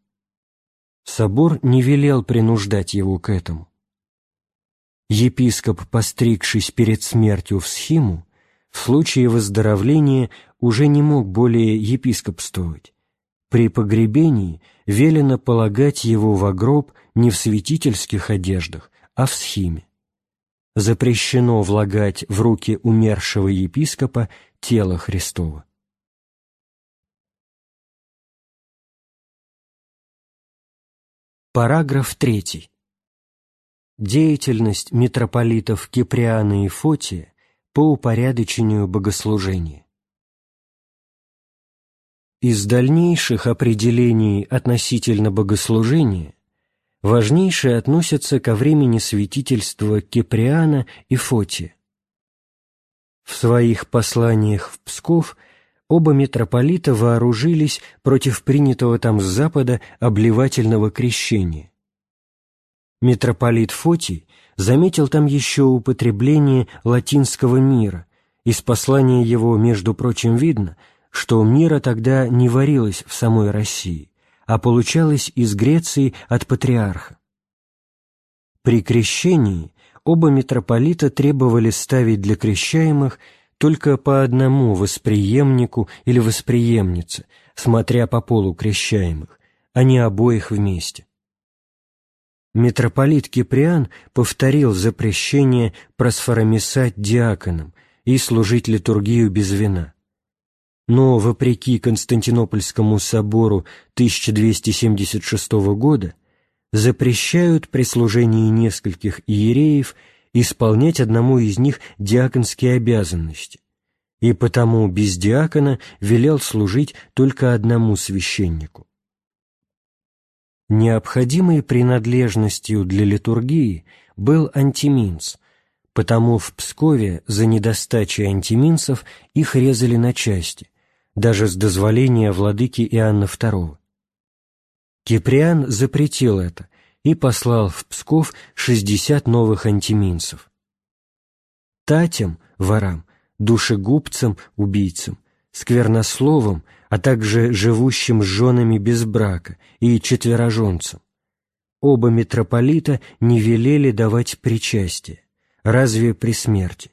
Собор не велел принуждать его к этому. Епископ, постригшись перед смертью в схиму, в случае выздоровления уже не мог более епископствовать. При погребении велено полагать его в гроб не в святительских одеждах, а в схиме. Запрещено влагать в руки умершего епископа тело Христова. Параграф 3. Деятельность митрополитов Киприана и Фотия по упорядочению богослужения. Из дальнейших определений относительно богослужения важнейшие относятся ко времени святительства Киприана и Фотия. В своих посланиях в Псков оба митрополита вооружились против принятого там с запада обливательного крещения. Митрополит Фотий заметил там еще употребление латинского мира. Из послания его, между прочим, видно, что мира тогда не варилось в самой России, а получалось из Греции от патриарха. При крещении оба митрополита требовали ставить для крещаемых только по одному восприемнику или восприемнице, смотря по полу крещаемых, а не обоих вместе. Митрополит Киприан повторил запрещение просфоромисать диаконам и служить литургию без вина. Но, вопреки Константинопольскому собору 1276 года, запрещают при служении нескольких иереев исполнять одному из них диаконские обязанности, и потому без диакона велел служить только одному священнику. Необходимой принадлежностью для литургии был антиминц, потому в Пскове за недостачей антиминцев их резали на части, даже с дозволения владыки Иоанна II. Киприан запретил это и послал в Псков 60 новых антиминцев. Татям, ворам, душегубцам, убийцам, сквернословам – а также живущим с женами без брака и четвероженцам. Оба митрополита не велели давать причастие, разве при смерти.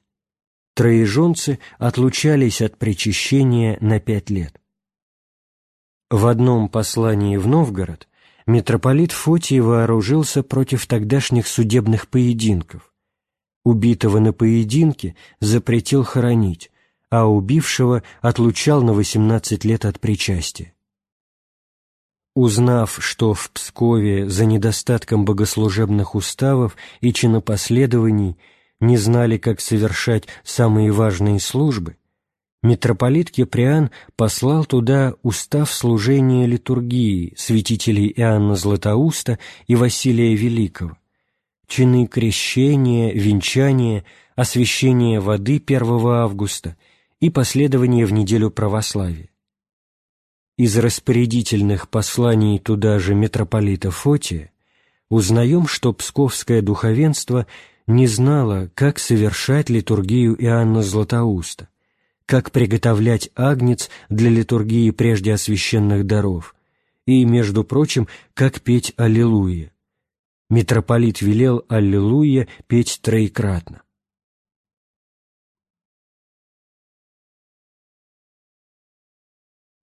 Троеженцы отлучались от причащения на пять лет. В одном послании в Новгород митрополит Фотий вооружился против тогдашних судебных поединков. Убитого на поединке запретил хоронить, а убившего отлучал на 18 лет от причастия. Узнав, что в Пскове за недостатком богослужебных уставов и чинопоследований не знали, как совершать самые важные службы, митрополит Киприан послал туда устав служения литургии святителей Иоанна Златоуста и Василия Великого, чины крещения, венчания, освящения воды 1 августа – и последование в неделю православия. Из распорядительных посланий туда же митрополита Фотия узнаем, что псковское духовенство не знало, как совершать литургию Иоанна Златоуста, как приготовлять агнец для литургии прежде освященных даров и, между прочим, как петь «Аллилуйя». Митрополит велел «Аллилуйя» петь троекратно.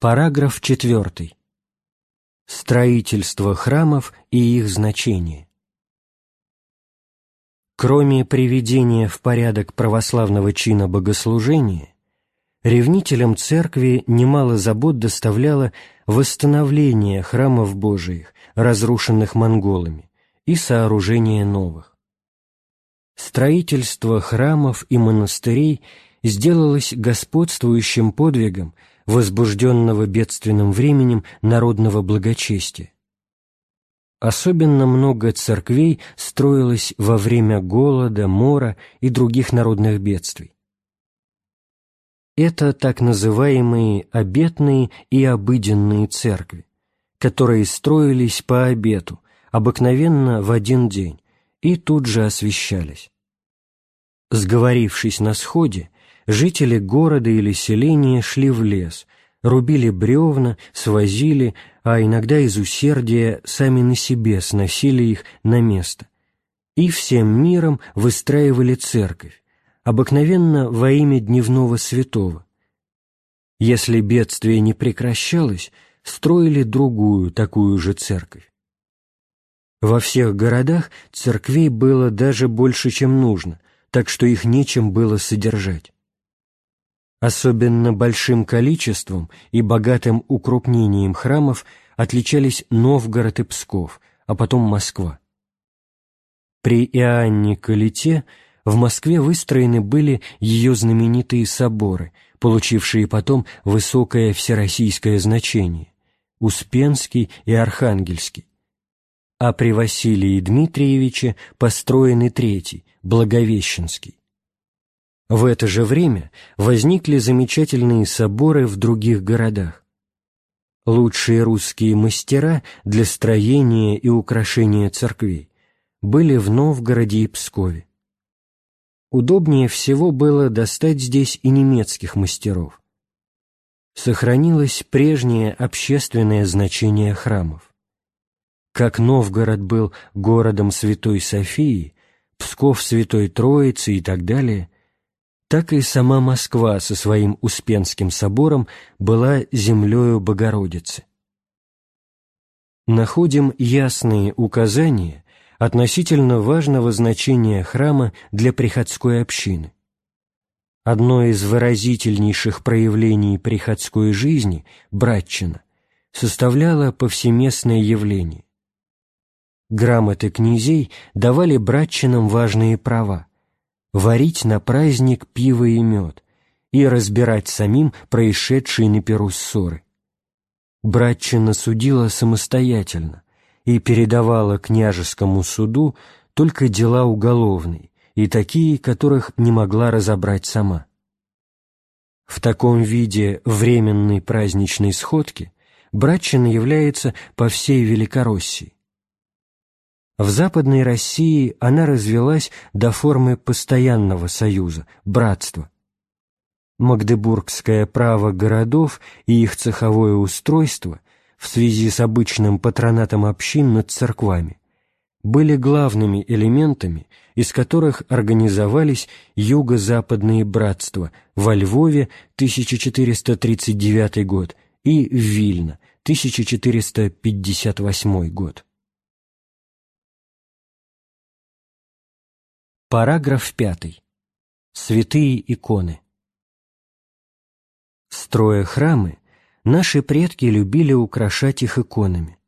Параграф 4. Строительство храмов и их значение. Кроме приведения в порядок православного чина богослужения, ревнителям церкви немало забот доставляло восстановление храмов Божиих, разрушенных монголами, и сооружение новых. Строительство храмов и монастырей сделалось господствующим подвигом – возбужденного бедственным временем народного благочестия. Особенно много церквей строилось во время голода, мора и других народных бедствий. Это так называемые обетные и обыденные церкви, которые строились по обету, обыкновенно в один день, и тут же освящались. Сговорившись на сходе, жители города или селения шли в лес, рубили бревна, свозили, а иногда из усердия сами на себе сносили их на место. И всем миром выстраивали церковь, обыкновенно во имя дневного святого. Если бедствие не прекращалось, строили другую такую же церковь. Во всех городах церквей было даже больше, чем нужно, так что их нечем было содержать. Особенно большим количеством и богатым укрупнением храмов отличались Новгород и Псков, а потом Москва. При Иоанне Калите в Москве выстроены были ее знаменитые соборы, получившие потом высокое всероссийское значение – Успенский и Архангельский. А при Василии Дмитриевиче построенный третий, Благовещенский. В это же время возникли замечательные соборы в других городах. Лучшие русские мастера для строения и украшения церквей были в Новгороде и Пскове. Удобнее всего было достать здесь и немецких мастеров. Сохранилось прежнее общественное значение храмов. Как Новгород был городом Святой Софии, Псков Святой Троицы и так далее, так и сама Москва со своим Успенским собором была землею Богородицы. Находим ясные указания относительно важного значения храма для приходской общины. Одно из выразительнейших проявлений приходской жизни, братчина, составляло повсеместное явление. Грамоты князей давали братчинам важные права – варить на праздник пиво и мед и разбирать самим происшедшие на перу ссоры. Братчина судила самостоятельно, и передавала княжескому суду только дела уголовные и такие, которых не могла разобрать сама. В таком виде временной праздничной сходки братчина является по всей Великороссии. В Западной России она развелась до формы постоянного союза, братства. Магдебургское право городов и их цеховое устройство в связи с обычным патронатом общин над церквами, были главными элементами, из которых организовались юго-западные братства во Львове 1439 год и в Вильно 1458 год. Параграф 5. Святые иконы. Строя храмы, Наши предки любили украшать их иконами.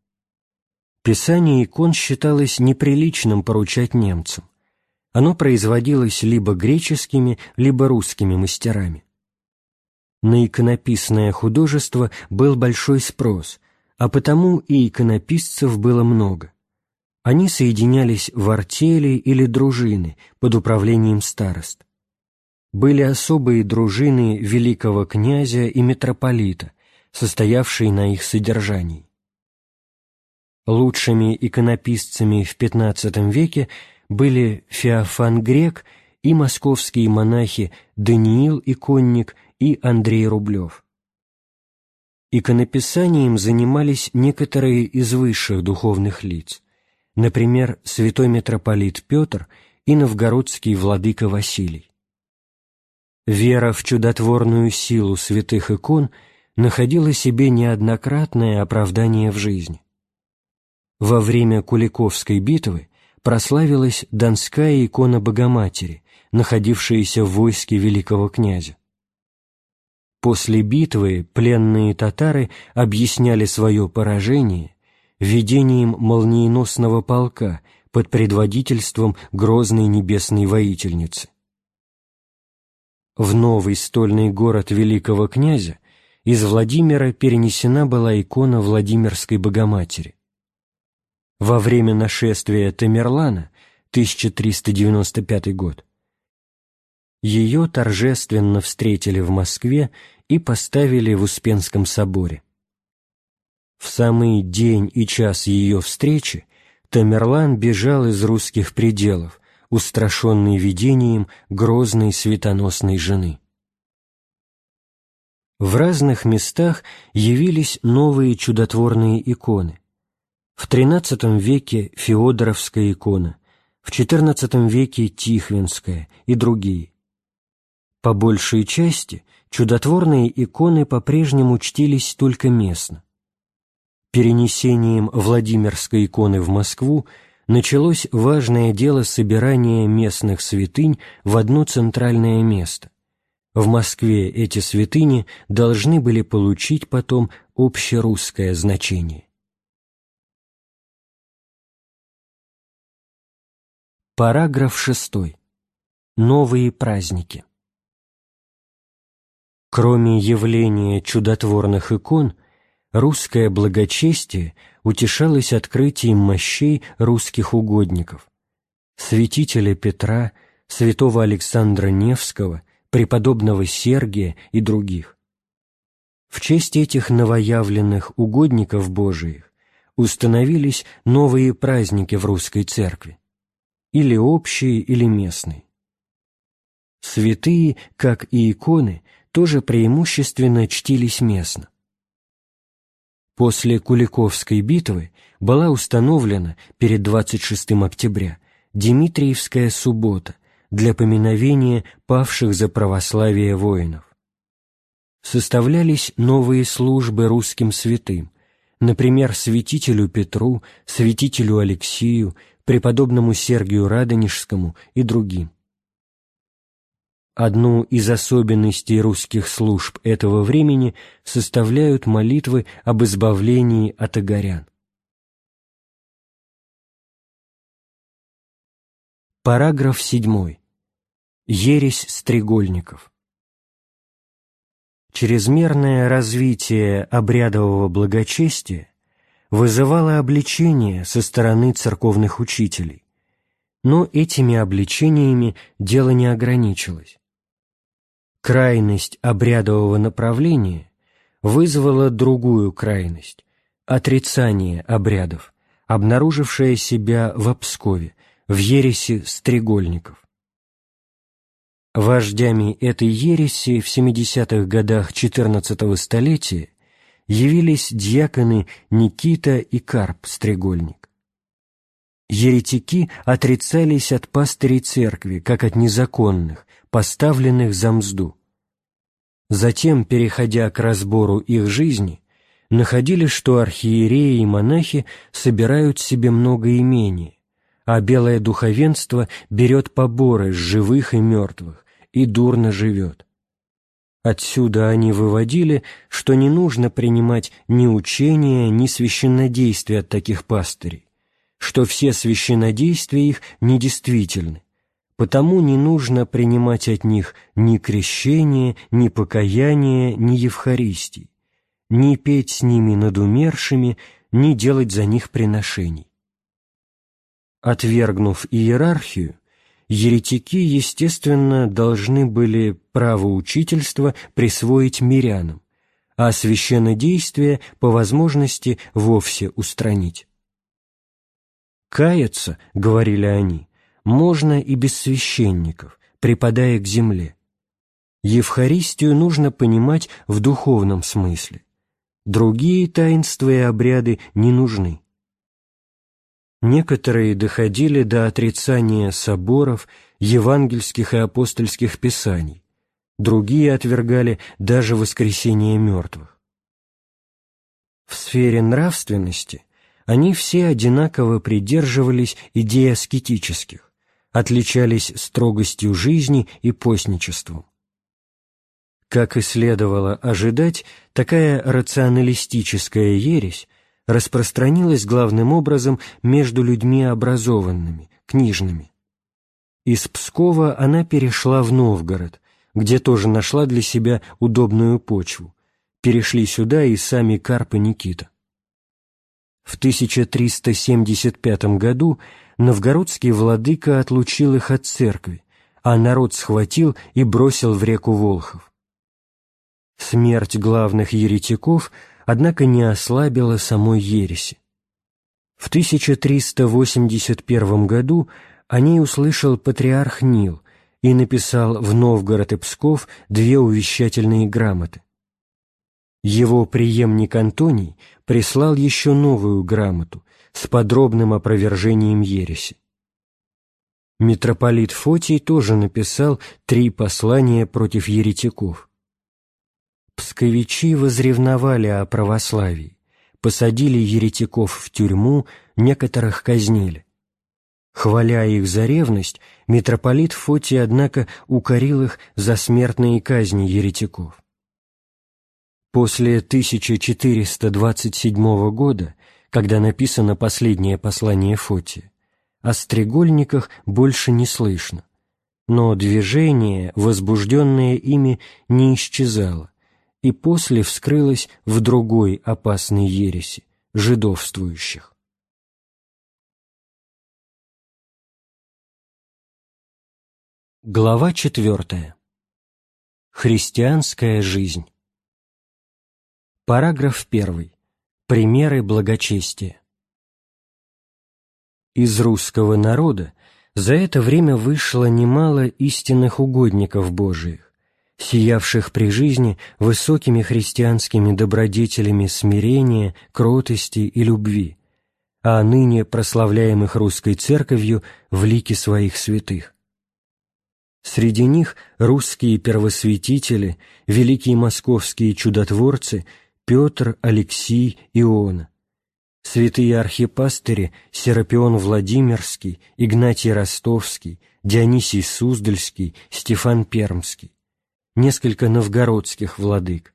Писание икон считалось неприличным поручать немцам. Оно производилось либо греческими, либо русскими мастерами. На иконописное художество был большой спрос, а потому и иконописцев было много. Они соединялись в артели или дружины под управлением старост. Были особые дружины великого князя и митрополита, состоявший на их содержании. Лучшими иконописцами в XV веке были Феофан Грек и московские монахи Даниил Иконник и Андрей Рублев. Иконописанием занимались некоторые из высших духовных лиц, например, святой митрополит Петр и новгородский владыка Василий. Вера в чудотворную силу святых икон – находила себе неоднократное оправдание в жизни. Во время Куликовской битвы прославилась Донская икона Богоматери, находившаяся в войске великого князя. После битвы пленные татары объясняли свое поражение видением молниеносного полка под предводительством грозной небесной воительницы. В новый стольный город великого князя из Владимира перенесена была икона Владимирской Богоматери. Во время нашествия Тамерлана, 1395 год, ее торжественно встретили в Москве и поставили в Успенском соборе. В самый день и час ее встречи Тамерлан бежал из русских пределов, устрашенный видением грозной светоносной жены. В разных местах явились новые чудотворные иконы. В XIII веке Феодоровская икона, в XIV веке Тихвинская и другие. По большей части чудотворные иконы по-прежнему чтились только местно. Перенесением Владимирской иконы в Москву началось важное дело собирания местных святынь в одно центральное место. В Москве эти святыни должны были получить потом общерусское значение. Параграф 6. Новые праздники. Кроме явления чудотворных икон, русское благочестие утешалось открытием мощей русских угодников, святителя Петра, святого Александра Невского, преподобного Сергия и других. В честь этих новоявленных угодников Божиих установились новые праздники в русской церкви или общие, или местные. Святые, как и иконы, тоже преимущественно чтились местно. После Куликовской битвы была установлена перед 26 октября Дмитриевская суббота для поминовения павших за православие воинов. Составлялись новые службы русским святым, например, святителю Петру, святителю Алексию, преподобному Сергию Радонежскому и другим. Одну из особенностей русских служб этого времени составляют молитвы об избавлении от огорян. Параграф 7. Ересь стрегольников. Чрезмерное развитие обрядового благочестия вызывало обличение со стороны церковных учителей, но этими обличениями дело не ограничилось. Крайность обрядового направления вызвала другую крайность – отрицание обрядов, обнаружившее себя в Пскове, в ересе стрегольников. Вождями этой ереси в 70-х годах XIV столетия явились дьяконы Никита и Карп Стрегольник. Еретики отрицались от пастырей церкви, как от незаконных, поставленных за мзду. Затем, переходя к разбору их жизни, находили, что архиереи и монахи собирают себе много имения, а белое духовенство берет поборы с живых и мертвых и дурно живет. Отсюда они выводили, что не нужно принимать ни учения, ни священнодействия от таких пастырей, что все священнодействия их недействительны, потому не нужно принимать от них ни крещения, ни покаяния, ни Евхаристии, ни петь с ними над умершими, ни делать за них приношений. Отвергнув иерархию, еретики, естественно, должны были право учительства присвоить мирянам, а священнодействие по возможности вовсе устранить. «Каяться, — говорили они, — можно и без священников, припадая к земле. Евхаристию нужно понимать в духовном смысле. Другие таинства и обряды не нужны. Некоторые доходили до отрицания соборов, евангельских и апостольских писаний, другие отвергали даже воскресение мертвых. В сфере нравственности они все одинаково придерживались идей аскетических, отличались строгостью жизни и постничеством. Как и следовало ожидать, такая рационалистическая ересь распространилась главным образом между людьми образованными, книжными. Из Пскова она перешла в Новгород, где тоже нашла для себя удобную почву. Перешли сюда и сами Карп и Никита. В 1375 году новгородский владыка отлучил их от церкви, а народ схватил и бросил в реку Волхов. Смерть главных еретиков – однако не ослабила самой ереси. В 1381 году о ней услышал патриарх Нил и написал в Новгород и Псков две увещательные грамоты. Его преемник Антоний прислал еще новую грамоту с подробным опровержением ереси. Митрополит Фотий тоже написал три послания против еретиков. Псковичи возревновали о православии, посадили еретиков в тюрьму, некоторых казнили. Хваля их за ревность, митрополит Фотий, однако, укорил их за смертные казни еретиков. После 1427 года, когда написано последнее послание Фотия, о стрегольниках больше не слышно, но движение, возбужденное ими, не исчезало, и после вскрылось в другой опасной ереси – жидовствующих. Глава четвертая. Христианская жизнь. Параграф первый. Примеры благочестия. Из русского народа за это время вышло немало истинных угодников Божиих, сиявших при жизни высокими христианскими добродетелями смирения, кротости и любви, а ныне прославляемых русской церковью в лике своих святых. Среди них русские первосвятители, великие московские чудотворцы Петр, Алексий, Иона, святые архипастыри Серапион Владимирский, Игнатий Ростовский, Дионисий Суздальский, Стефан Пермский, несколько новгородских владык,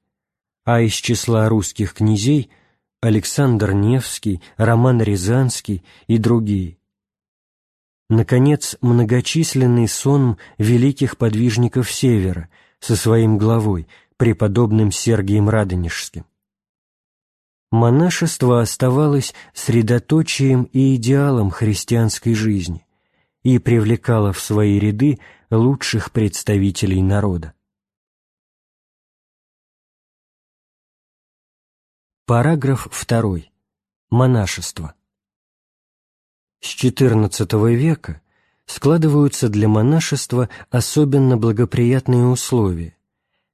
а из числа русских князей Александр Невский, Роман Рязанский и другие – Наконец, многочисленный сон великих подвижников Севера со своим главой, преподобным Сергием Радонежским. Монашество оставалось средоточием и идеалом христианской жизни и привлекало в свои ряды лучших представителей народа. Параграф 2. Монашество. С XIV века складываются для монашества особенно благоприятные условия,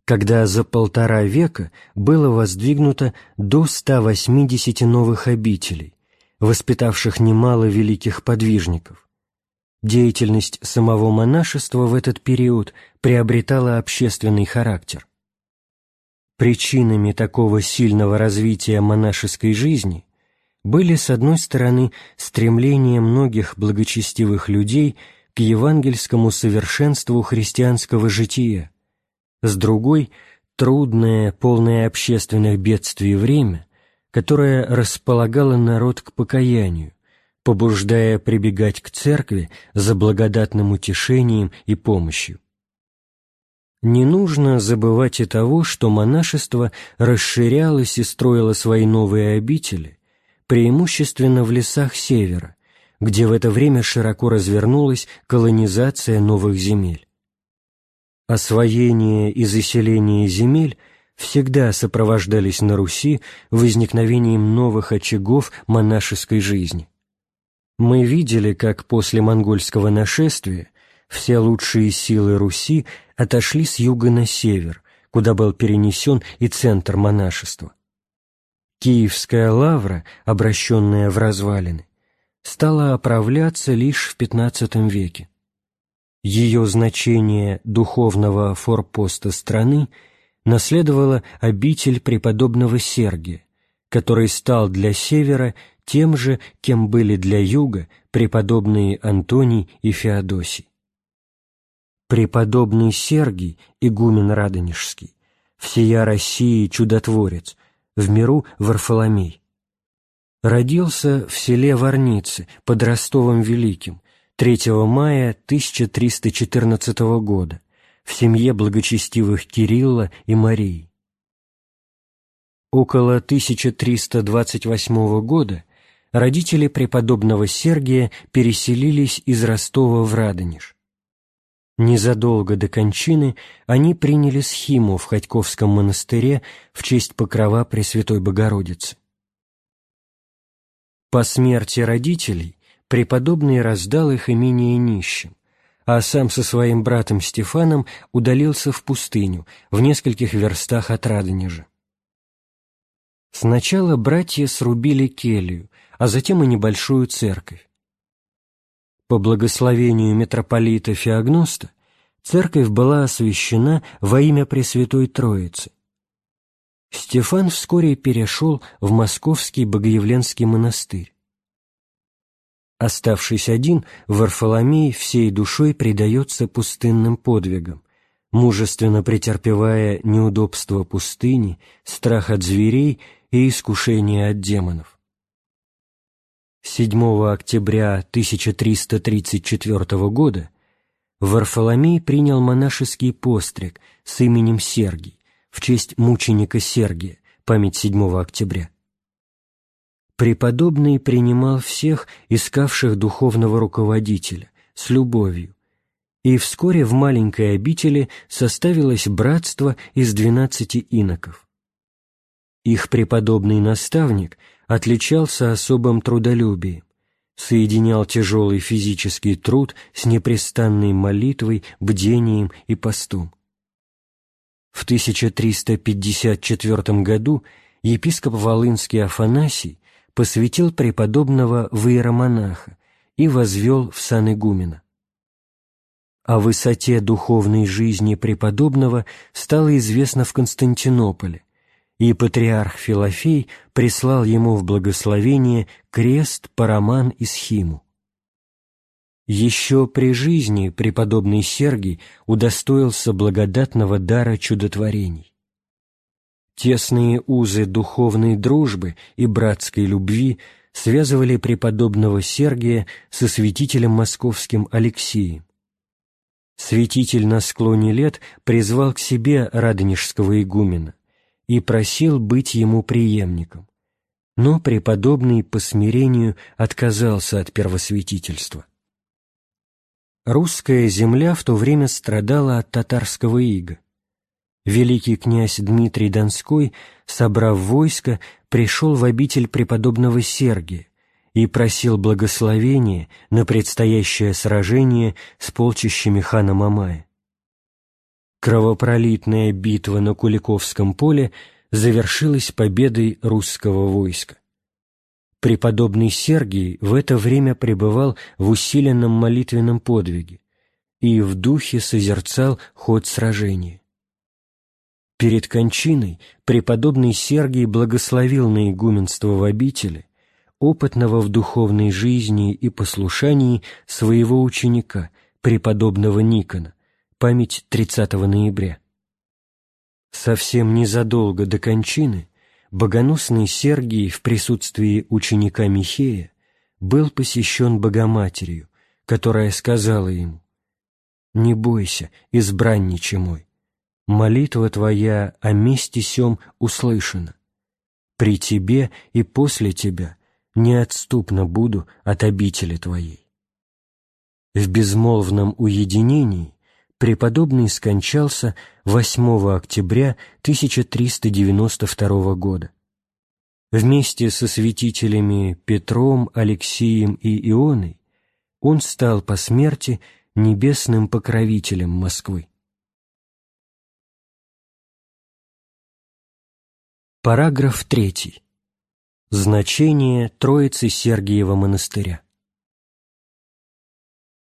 когда за полтора века было воздвигнуто до 180 новых обителей, воспитавших немало великих подвижников. Деятельность самого монашества в этот период приобретала общественный характер. Причинами такого сильного развития монашеской жизни были, с одной стороны, стремление многих благочестивых людей к евангельскому совершенству христианского жития, с другой — трудное, полное общественных бедствий время, которое располагало народ к покаянию, побуждая прибегать к церкви за благодатным утешением и помощью. Не нужно забывать и того, что монашество расширялось и строило свои новые обители, преимущественно в лесах севера, где в это время широко развернулась колонизация новых земель. Освоение и заселение земель всегда сопровождались на Руси возникновением новых очагов монашеской жизни. Мы видели, как после монгольского нашествия все лучшие силы Руси отошли с юга на север, куда был перенесен и центр монашества. Киевская лавра, обращенная в развалины, стала оправляться лишь в XV веке. Ее значение духовного форпоста страны наследовала обитель преподобного Сергия, который стал для севера тем же, кем были для юга преподобные Антоний и Феодосий. Преподобный Сергий, игумен Радонежский, всея России чудотворец, в миру Варфоломей. Родился в селе Варницы под Ростовом Великим 3 мая 1314 года в семье благочестивых Кирилла и Марии. Около 1328 года родители преподобного Сергия переселились из Ростова в Радонеж. Незадолго до кончины они приняли схиму в Ходьковском монастыре в честь покрова Пресвятой Богородицы. По смерти родителей преподобный раздал их имение нищим, а сам со своим братом Стефаном удалился в пустыню в нескольких верстах от Радонежа. Сначала братья срубили келью, а затем и небольшую церковь. По благословению митрополита Феогноста церковь была освящена во имя Пресвятой Троицы. Стефан вскоре перешел в Московский Богоявленский монастырь. Оставшись один, Варфоломей всей душой предается пустынным подвигам, мужественно претерпевая неудобства пустыни, страх от зверей и искушение от демонов. 7 октября 1334 года Варфоломей принял монашеский постриг с именем Сергий в честь мученика Сергия, память 7 октября. Преподобный принимал всех, искавших духовного руководителя, с любовью, и вскоре в маленькой обители составилось братство из двенадцати иноков. Их преподобный наставник отличался особым трудолюбием, соединял тяжелый физический труд с непрестанной молитвой, бдением и постом. В 1354 году епископ Волынский Афанасий посвятил преподобного в иеромонаха и возвел в сан игумена. О высоте духовной жизни преподобного стало известно в Константинополе, и патриарх Филофей прислал ему в благословение крест, параман и схиму. Еще при жизни преподобный Сергий удостоился благодатного дара чудотворений. Тесные узы духовной дружбы и братской любви связывали преподобного Сергия со святителем московским Алексием. Святитель на склоне лет призвал к себе радонежского игумена и просил быть ему преемником, но преподобный по смирению отказался от первосвятительства. Русская земля в то время страдала от татарского ига великий князь Дмитрий Донской, собрав войско, пришел в обитель преподобного Сергия и просил благословения на предстоящее сражение с полчищами хана Мамая. Кровопролитная битва на Куликовском поле завершилась победой русского войска. Преподобный Сергий в это время пребывал в усиленном молитвенном подвиге и в духе созерцал ход сражения. Перед кончиной преподобный Сергий благословил на игуменство в обители, опытного в духовной жизни и послушании своего ученика, преподобного Никона, память 30 ноября. Совсем незадолго до кончины богоносный Сергий в присутствии ученика Михея был посещен Богоматерью, которая сказала ему «Не бойся, избранниче мой, молитва Твоя о месте сем услышана. При Тебе и после Тебя неотступно буду от обители Твоей. В безмолвном уединении преподобный скончался 8 октября 1392 года. Вместе со святителями Петром, Алексием и Ионой он стал по смерти небесным покровителем Москвы. Параграф 3. Значение Троицы Сергиева монастыря.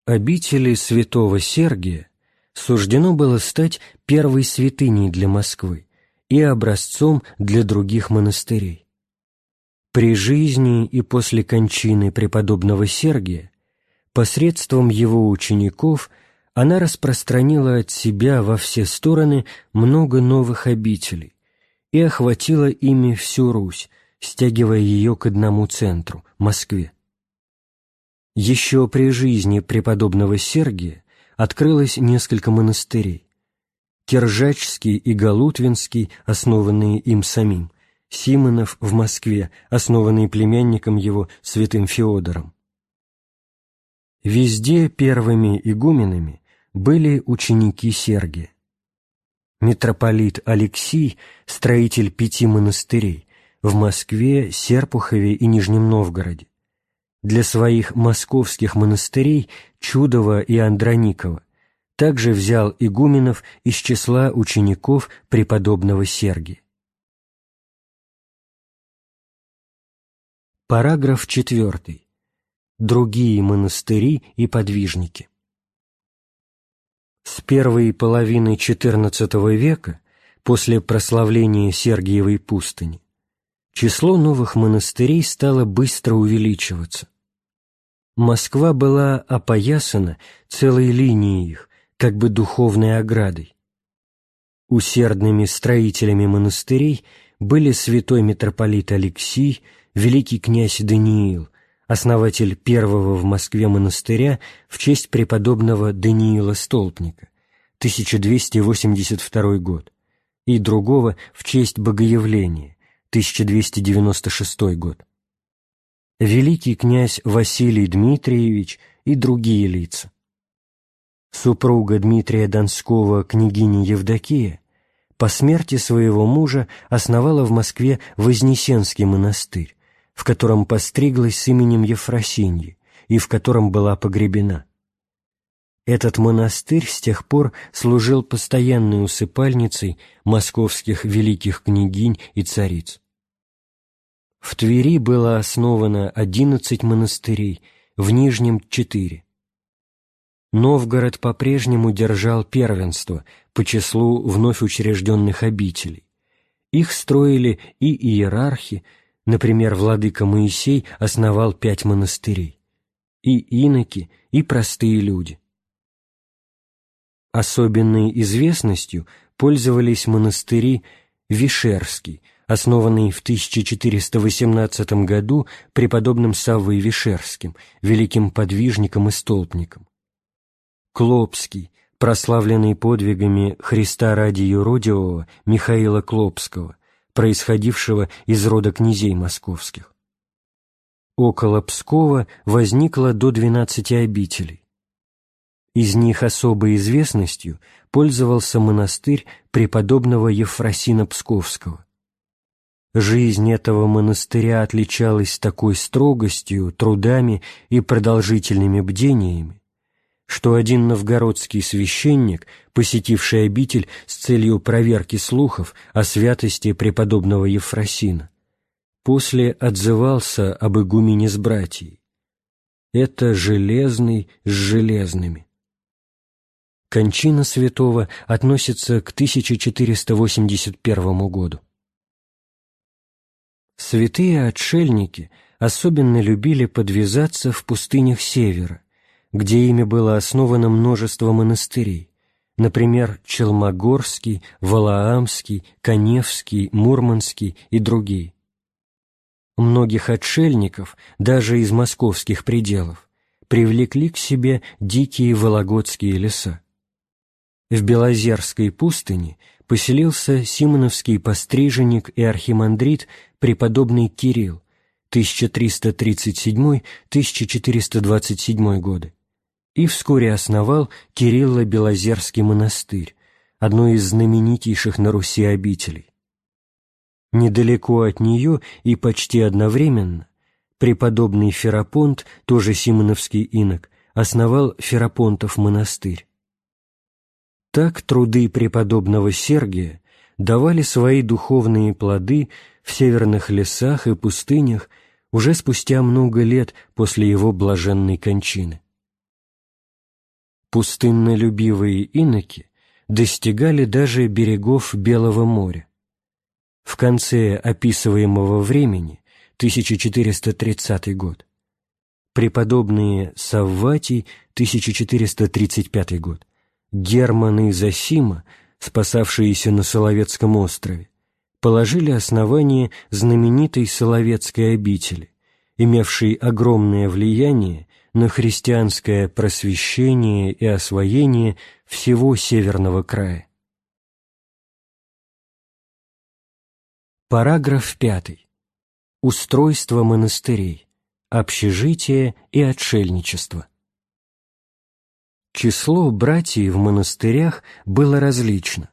Обители святого Сергия суждено было стать первой святыней для Москвы и образцом для других монастырей. При жизни и после кончины преподобного Сергия посредством его учеников она распространила от себя во все стороны много новых обителей, и охватила ими всю Русь, стягивая ее к одному центру – Москве. Еще при жизни преподобного Сергия открылось несколько монастырей. Киржачский и Галутвинский, основанные им самим, Симонов в Москве, основанный племянником его святым Феодором. Везде первыми игуменами были ученики Сергия митрополит Алексий, строитель пяти монастырей, в Москве, Серпухове и Нижнем Новгороде. Для своих московских монастырей Чудова и Андроникова также взял игуменов из числа учеников преподобного Сергия. Параграф 4. другие монастыри и подвижники. С первой половины XIV века, после прославления Сергиевой пустыни, число новых монастырей стало быстро увеличиваться. Москва была опоясана целой линией их, как бы духовной оградой. Усердными строителями монастырей были святой митрополит Алексий, великий князь Даниил, основатель первого в Москве монастыря в честь преподобного Даниила Столпника, 1282 год, и другого в честь Богоявления, 1296 год. Великий князь Василий Дмитриевич и другие лица. Супруга Дмитрия Донского, княгиня Евдокия, по смерти своего мужа основала в Москве Вознесенский монастырь, в котором постриглась с именем Ефросиньи и в котором была погребена. Этот монастырь с тех пор служил постоянной усыпальницей московских великих княгинь и цариц. В Твери было основано одиннадцать монастырей, в Нижнем — четыре. Новгород по-прежнему держал первенство по числу вновь учрежденных обителей. Их строили и иерархи, например, владыка Моисей основал пять монастырей, и иноки, и простые люди. Особенной известностью пользовались монастыри Вишерский, основанный в 1418 году преподобным Саввой Вишерским, великим подвижником и столпником, Клопский, прославленный подвигами Христа ради юродивого Михаила Клопского, происходившего из рода князей московских. Около Пскова возникло до двенадцати обителей. Из них особой известностью пользовался монастырь преподобного Ефросина Псковского. Жизнь этого монастыря отличалась такой строгостью, трудами и продолжительными бдениями, что один новгородский священник, посетивший обитель с целью проверки слухов о святости преподобного Ефросина, после отзывался об игумене с братьей. Это железный с железными. Кончина святого относится к 1481 году. Святые отшельники особенно любили подвязаться в пустынях севера, где ими было основано множество монастырей, например, Челмогорский, Валаамский, Коневский, Мурманский и другие. Многих отшельников, даже из московских пределов, привлекли к себе дикие вологодские леса. В Белозерской пустыне поселился симоновский постриженник и архимандрит преподобный Кирилл 1337-1427 годы и вскоре основал Кирилло-Белозерский монастырь, одно из знаменитейших на Руси обителей. Недалеко от нее и почти одновременно преподобный Ферапонт, тоже симоновский инок, основал Ферапонтов монастырь. Так труды преподобного Сергия давали свои духовные плоды в северных лесах и пустынях уже спустя много лет после его блаженной кончины пустыннолюбивые иноки достигали даже берегов Белого моря. В конце описываемого времени, 1430 год, преподобные Савватий, 1435 год, Герман и Засима, спасавшиеся на Соловецком острове, положили основание знаменитой Соловецкой обители, имевшей огромное влияние на христианское просвещение и освоение всего Северного края. Параграф 5. Устройство монастырей, общежитие и отшельничество. Число братьев в монастырях было различно.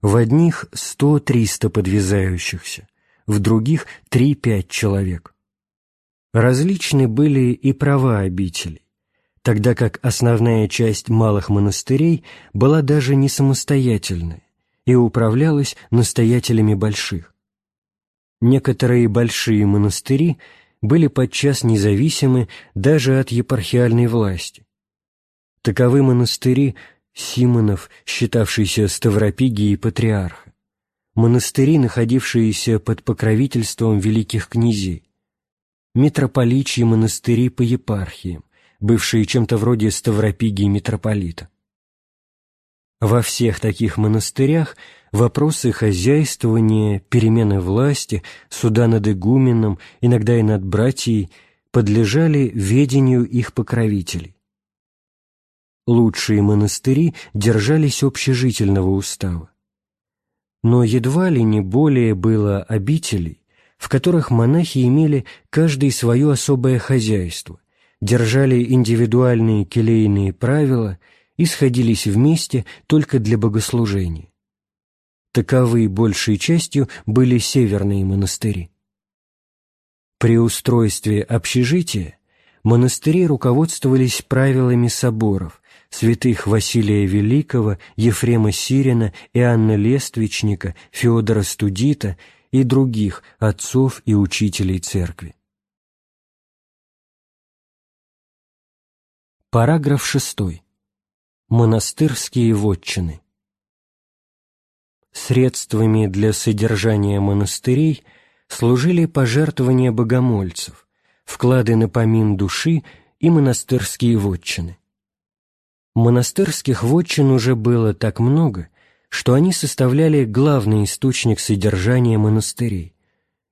В одних 100-300 подвязающихся, в других 3-5 человек. Различны были и права обителей, тогда как основная часть малых монастырей была даже не самостоятельная и управлялась настоятелями больших. Некоторые большие монастыри были подчас независимы даже от епархиальной власти. Таковы монастыри Симонов, считавшийся Ставропигией патриарха, монастыри, находившиеся под покровительством великих князей, митрополичьи монастыри по епархиям, бывшие чем-то вроде Ставропигии митрополита. Во всех таких монастырях вопросы хозяйствования, перемены власти, суда над игуменом, иногда и над братьей, подлежали ведению их покровителей. Лучшие монастыри держались общежительного устава. Но едва ли не более было обителей, в которых монахи имели каждый свое особое хозяйство, держали индивидуальные келейные правила и сходились вместе только для богослужения. Таковы большей частью были северные монастыри. При устройстве общежития монастыри руководствовались правилами соборов, святых Василия Великого, Ефрема Сирина, Иоанна Лествичника, Феодора Студита и других отцов и учителей церкви. Параграф 6. Монастырские вотчины. Средствами для содержания монастырей служили пожертвования богомольцев, вклады на помин души и монастырские вотчины. Монастырских вотчин уже было так много, что они составляли главный источник содержания монастырей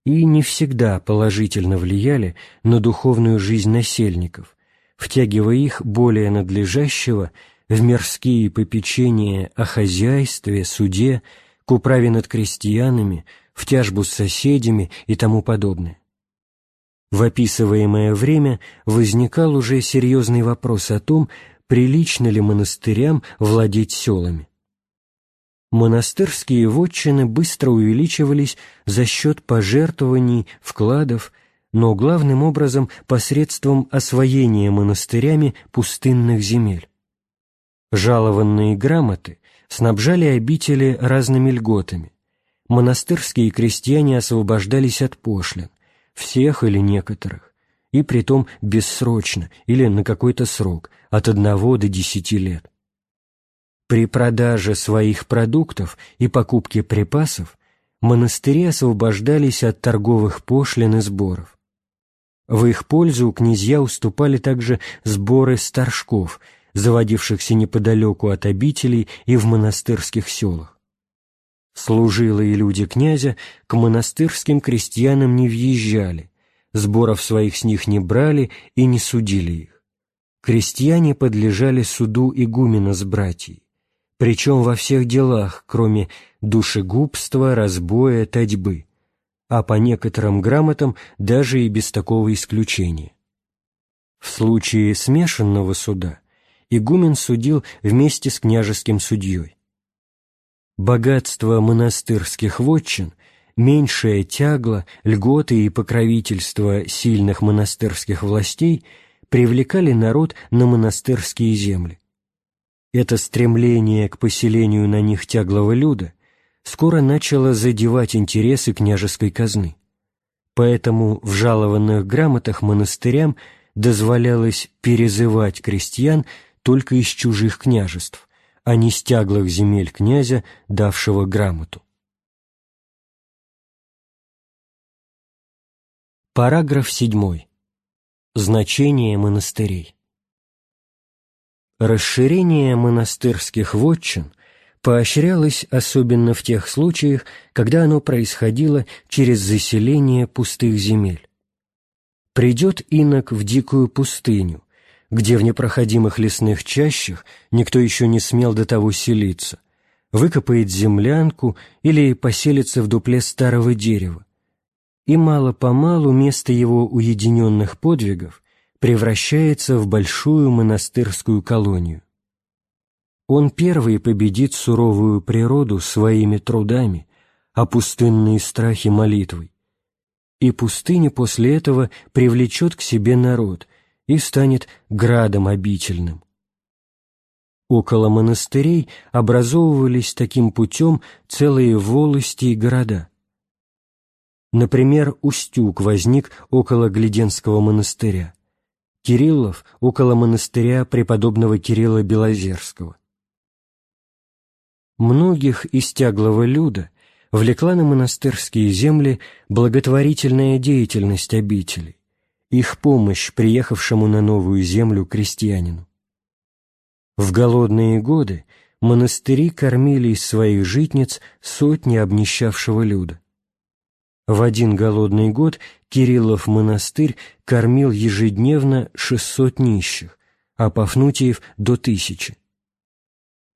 и не всегда положительно влияли на духовную жизнь насельников, втягивая их более надлежащего в мирские попечения о хозяйстве, суде, к управе над крестьянами, в тяжбу с соседями и тому подобное. В описываемое время возникал уже серьезный вопрос о том, прилично ли монастырям владеть селами. Монастырские вотчины быстро увеличивались за счет пожертвований, вкладов, но главным образом посредством освоения монастырями пустынных земель. Жалованные грамоты снабжали обители разными льготами. Монастырские крестьяне освобождались от пошлин, всех или некоторых, и притом бессрочно или на какой-то срок, от одного до десяти лет. При продаже своих продуктов и покупке припасов монастыри освобождались от торговых пошлин и сборов. В их пользу князья уступали также сборы старшков – заводившихся неподалеку от обителей и в монастырских селах. Служилые люди князя к монастырским крестьянам не въезжали, сборов своих с них не брали и не судили их. Крестьяне подлежали суду игумена с братьей, причем во всех делах, кроме душегубства, разбоя, татьбы, а по некоторым грамотам даже и без такого исключения. В случае смешанного суда игумен судил вместе с княжеским судьей. Богатство монастырских вотчин, меньшая тягла, льготы и покровительство сильных монастырских властей привлекали народ на монастырские земли. Это стремление к поселению на них тяглого люда скоро начало задевать интересы княжеской казны. Поэтому в жалованных грамотах монастырям дозволялось перезывать крестьян только из чужих княжеств, а не с тяглых земель князя, давшего грамоту. Параграф 7. Значение монастырей. Расширение монастырских вотчин поощрялось особенно в тех случаях, когда оно происходило через заселение пустых земель. Придет инок в дикую пустыню, где в непроходимых лесных чащах никто еще не смел до того селиться, выкопает землянку или поселится в дупле старого дерева. И мало-помалу место его уединенных подвигов превращается в большую монастырскую колонию. Он первый победит суровую природу своими трудами, а пустынные страхи молитвой. И пустыня после этого привлечет к себе народ, и станет градом обительным. Около монастырей образовывались таким путем целые волости и города. Например, Устюг возник около Гледенского монастыря, Кириллов около монастыря преподобного Кирилла Белозерского. Многих из тяглого люда влекла на монастырские земли благотворительная деятельность обителей, их помощь приехавшему на новую землю крестьянину. В голодные годы монастыри кормили из своих житниц сотни обнищавшего люда. В один голодный год Кириллов монастырь кормил ежедневно 600 нищих, а Пафнутиев – до тысячи.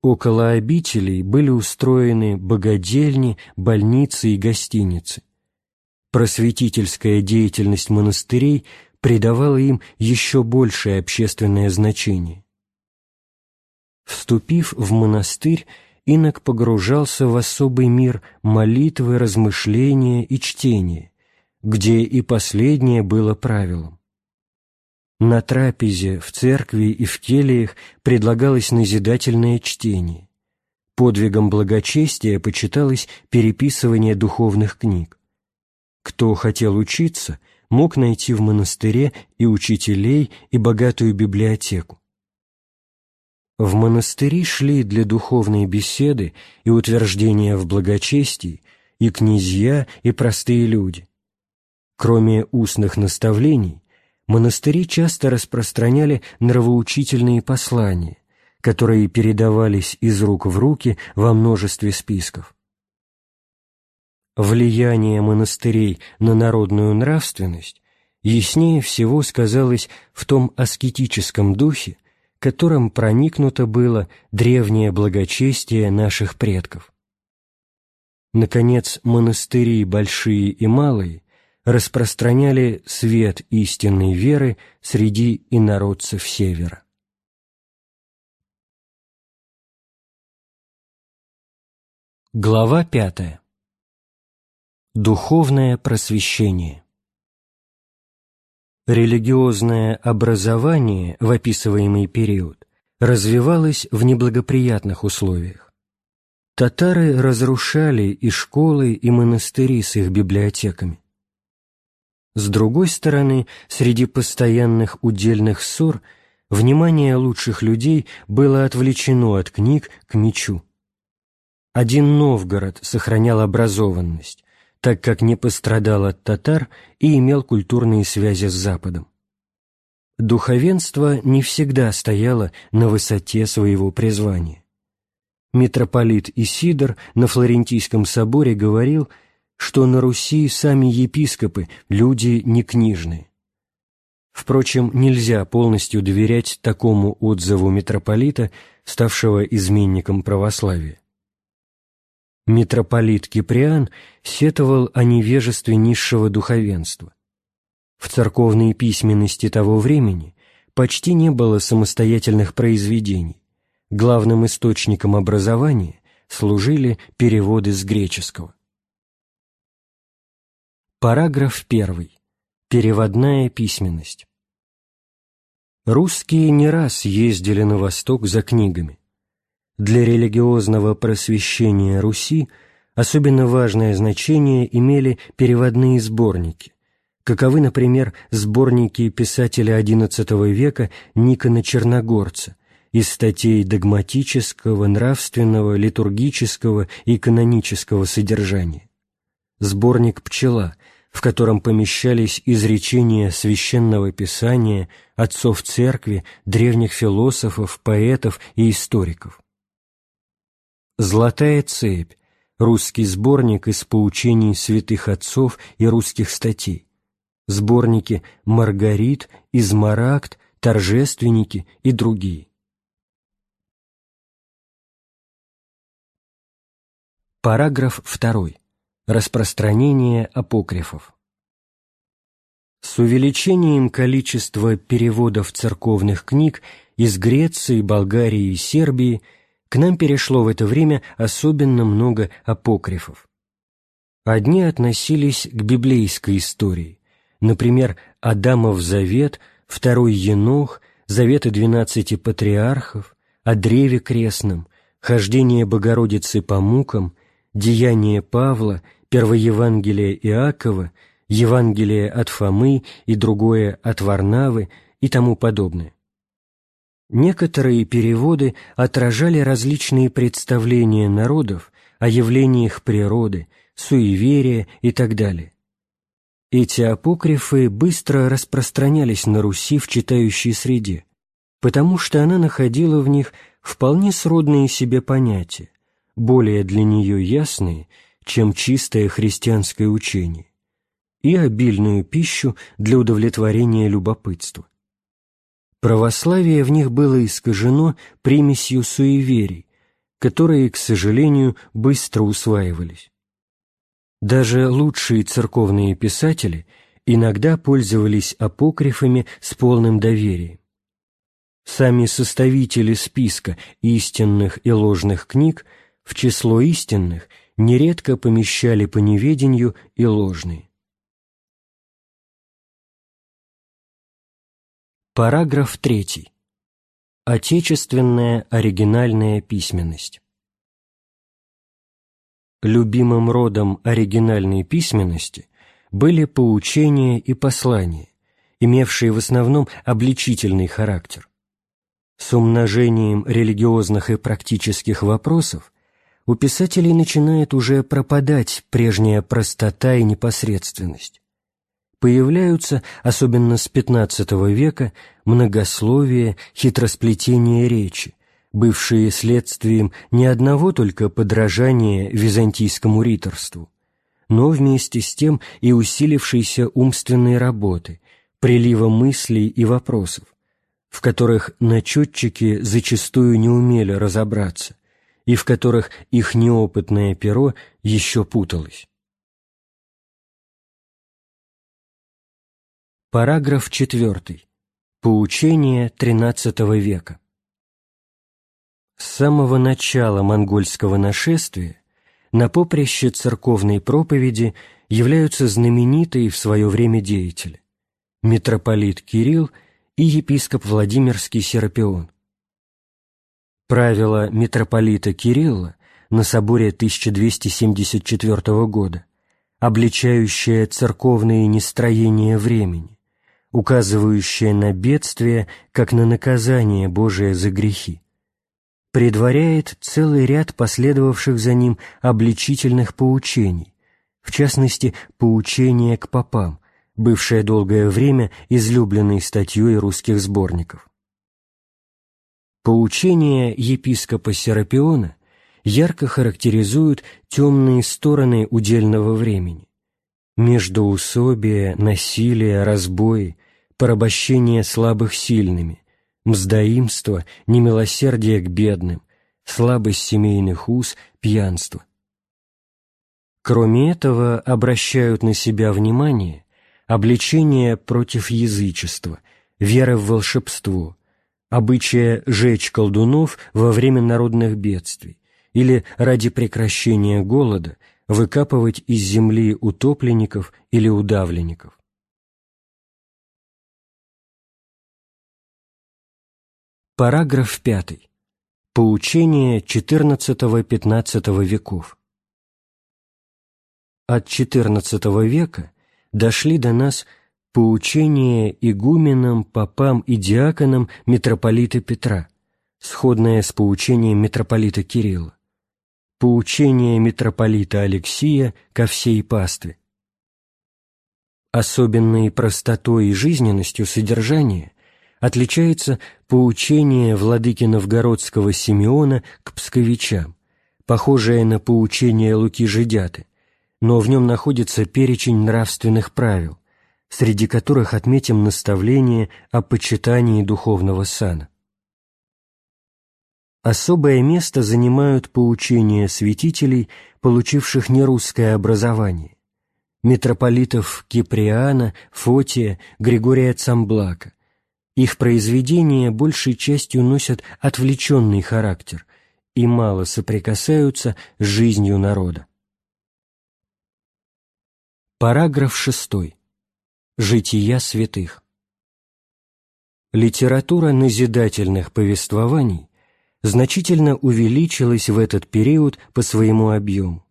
Около обителей были устроены богадельни, больницы и гостиницы. Просветительская деятельность монастырей придавала им еще большее общественное значение. Вступив в монастырь, инок погружался в особый мир молитвы, размышления и чтения, где и последнее было правилом. На трапезе, в церкви и в келиях предлагалось назидательное чтение. Подвигом благочестия почиталось переписывание духовных книг. Кто хотел учиться, мог найти в монастыре и учителей, и богатую библиотеку. В монастыри шли для духовной беседы и утверждения в благочестии и князья, и простые люди. Кроме устных наставлений, монастыри часто распространяли нравоучительные послания, которые передавались из рук в руки во множестве списков. Влияние монастырей на народную нравственность яснее всего сказалось в том аскетическом духе, которым проникнуто было древнее благочестие наших предков. Наконец, монастыри большие и малые распространяли свет истинной веры среди инородцев Севера. Глава пятая. Духовное просвещение. Религиозное образование в описываемый период развивалось в неблагоприятных условиях. Татары разрушали и школы, и монастыри с их библиотеками. С другой стороны, среди постоянных удельных ссор внимание лучших людей было отвлечено от книг к мечу. Один Новгород сохранял образованность, так как не пострадал от татар и имел культурные связи с Западом. Духовенство не всегда стояло на высоте своего призвания. Митрополит Исидор на Флорентийском соборе говорил, что на Руси сами епископы – люди не книжные. Впрочем, нельзя полностью доверять такому отзыву митрополита, ставшего изменником православия. Митрополит Киприан сетовал о невежестве низшего духовенства. В церковной письменности того времени почти не было самостоятельных произведений. Главным источником образования служили переводы с греческого. Параграф 1. Переводная письменность. Русские не раз ездили на восток за книгами. Для религиозного просвещения Руси особенно важное значение имели переводные сборники, каковы, например, сборники писателя XI века Никона Черногорца из статей догматического, нравственного, литургического и канонического содержания, сборник «Пчела», в котором помещались изречения священного писания, отцов церкви, древних философов, поэтов и историков. «Золотая цепь» — русский сборник из поучений святых отцов и русских статей, сборники «Маргарит», «Измарагд», «Торжественники» и другие. Параграф 2. Распространение апокрифов. С увеличением количества переводов церковных книг из Греции, Болгарии и Сербии – к нам перешло в это время особенно много апокрифов. Одни относились к библейской истории, например, Адамов завет, второй Енох, заветы двенадцати патриархов, о древе крестном, хождение Богородицы по мукам, деяние Павла, Первое Евангелие Иакова, Евангелие от Фомы и другое от Варнавы и тому подобное. Некоторые переводы отражали различные представления народов о явлениях природы, суеверия и так далее. Эти апокрифы быстро распространялись на Руси в читающей среде, потому что она находила в них вполне сродные себе понятия, более для нее ясные, чем чистое христианское учение, и обильную пищу для удовлетворения любопытства. Православие в них было искажено примесью суеверий, которые, к сожалению, быстро усваивались. Даже лучшие церковные писатели иногда пользовались апокрифами с полным доверием. Сами составители списка истинных и ложных книг в число истинных нередко помещали по неведению и ложные. Параграф 3. Отечественная оригинальная письменность. Любимым родом оригинальной письменности были поучения и послания, имевшие в основном обличительный характер. С умножением религиозных и практических вопросов у писателей начинает уже пропадать прежняя простота и непосредственность. Появляются, особенно с XV века, многословие, хитросплетение речи, бывшие следствием не одного только подражания византийскому риторству, но вместе с тем и усилившейся умственной работы, прилива мыслей и вопросов, в которых начетчики зачастую не умели разобраться, и в которых их неопытное перо еще путалось. Параграф 4. Поучение XIII века. С самого начала монгольского нашествия на поприще церковной проповеди являются знаменитые в свое время деятели – митрополит Кирилл и епископ Владимирский Серапион. Правило митрополита Кирилла на соборе 1274 года, обличающее церковные нестроения времени, указывающее на бедствие, как на наказание Божие за грехи, предваряет целый ряд последовавших за ним обличительных поучений, в частности, поучение к попам, бывшее долгое время излюбленной статьей русских сборников. Поучение епископа Серапиона ярко характеризуют темные стороны удельного времени. Междоусобие, насилие, разбои, порабощение слабых сильными, мздоимство, немилосердие к бедным, слабость семейных уз, пьянство. Кроме этого, обращают на себя внимание обличение против язычества, вера в волшебство, обычая жечь колдунов во время народных бедствий или ради прекращения голода выкапывать из земли утопленников или удавленников. Параграф 5. Поучение XIV-XV веков. От XIV века дошли до нас поучения игуменам, попам и диаконам митрополита Петра, сходное с поучением митрополита Кирилла, поучение митрополита Алексия ко всей пастве. Особенной простотой и жизненностью содержания отличается поучение владыки новгородского Симеона к псковичам, похожее на поучение Луки Жидяты, но в нем находится перечень нравственных правил, среди которых отметим наставление о почитании духовного сана. Особое место занимают поучения святителей, получивших нерусское образование, митрополитов Киприана, Фотия, Григория Цамблака, их произведения большей частью носят отвлеченный характер и мало соприкасаются с жизнью народа. Параграф 6. Жития святых. Литература назидательных повествований значительно увеличилась в этот период по своему объему.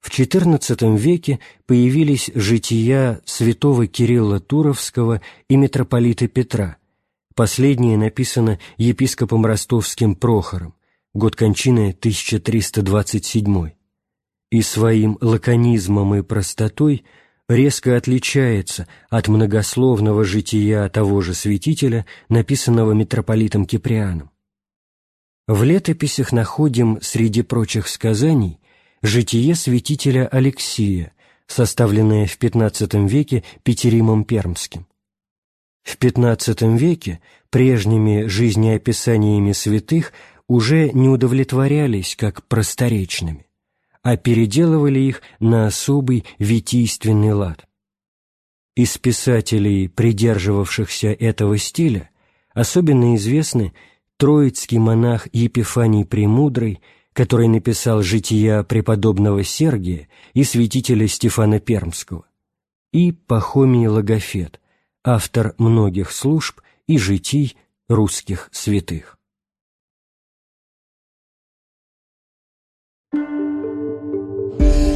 В XIV веке появились жития святого Кирилла Туровского и митрополита Петра. Последнее написано епископом ростовским Прохором, год кончины 1327 и своим лаконизмом и простотой резко отличается от многословного жития того же святителя, написанного митрополитом Киприаном. В летописях находим, среди прочих сказаний, житие святителя Алексия, составленное в XV веке Петеримом Пермским. В XV веке прежними жизнеописаниями святых уже не удовлетворялись как просторечными а переделывали их на особый витийственный лад. Из писателей, придерживавшихся этого стиля, особенно известны троицкий монах Епифаний Премудрый, который написал жития преподобного Сергия и святителя Стефана Пермского, и Пахомий Логофет, автор многих служб и житий русских святых.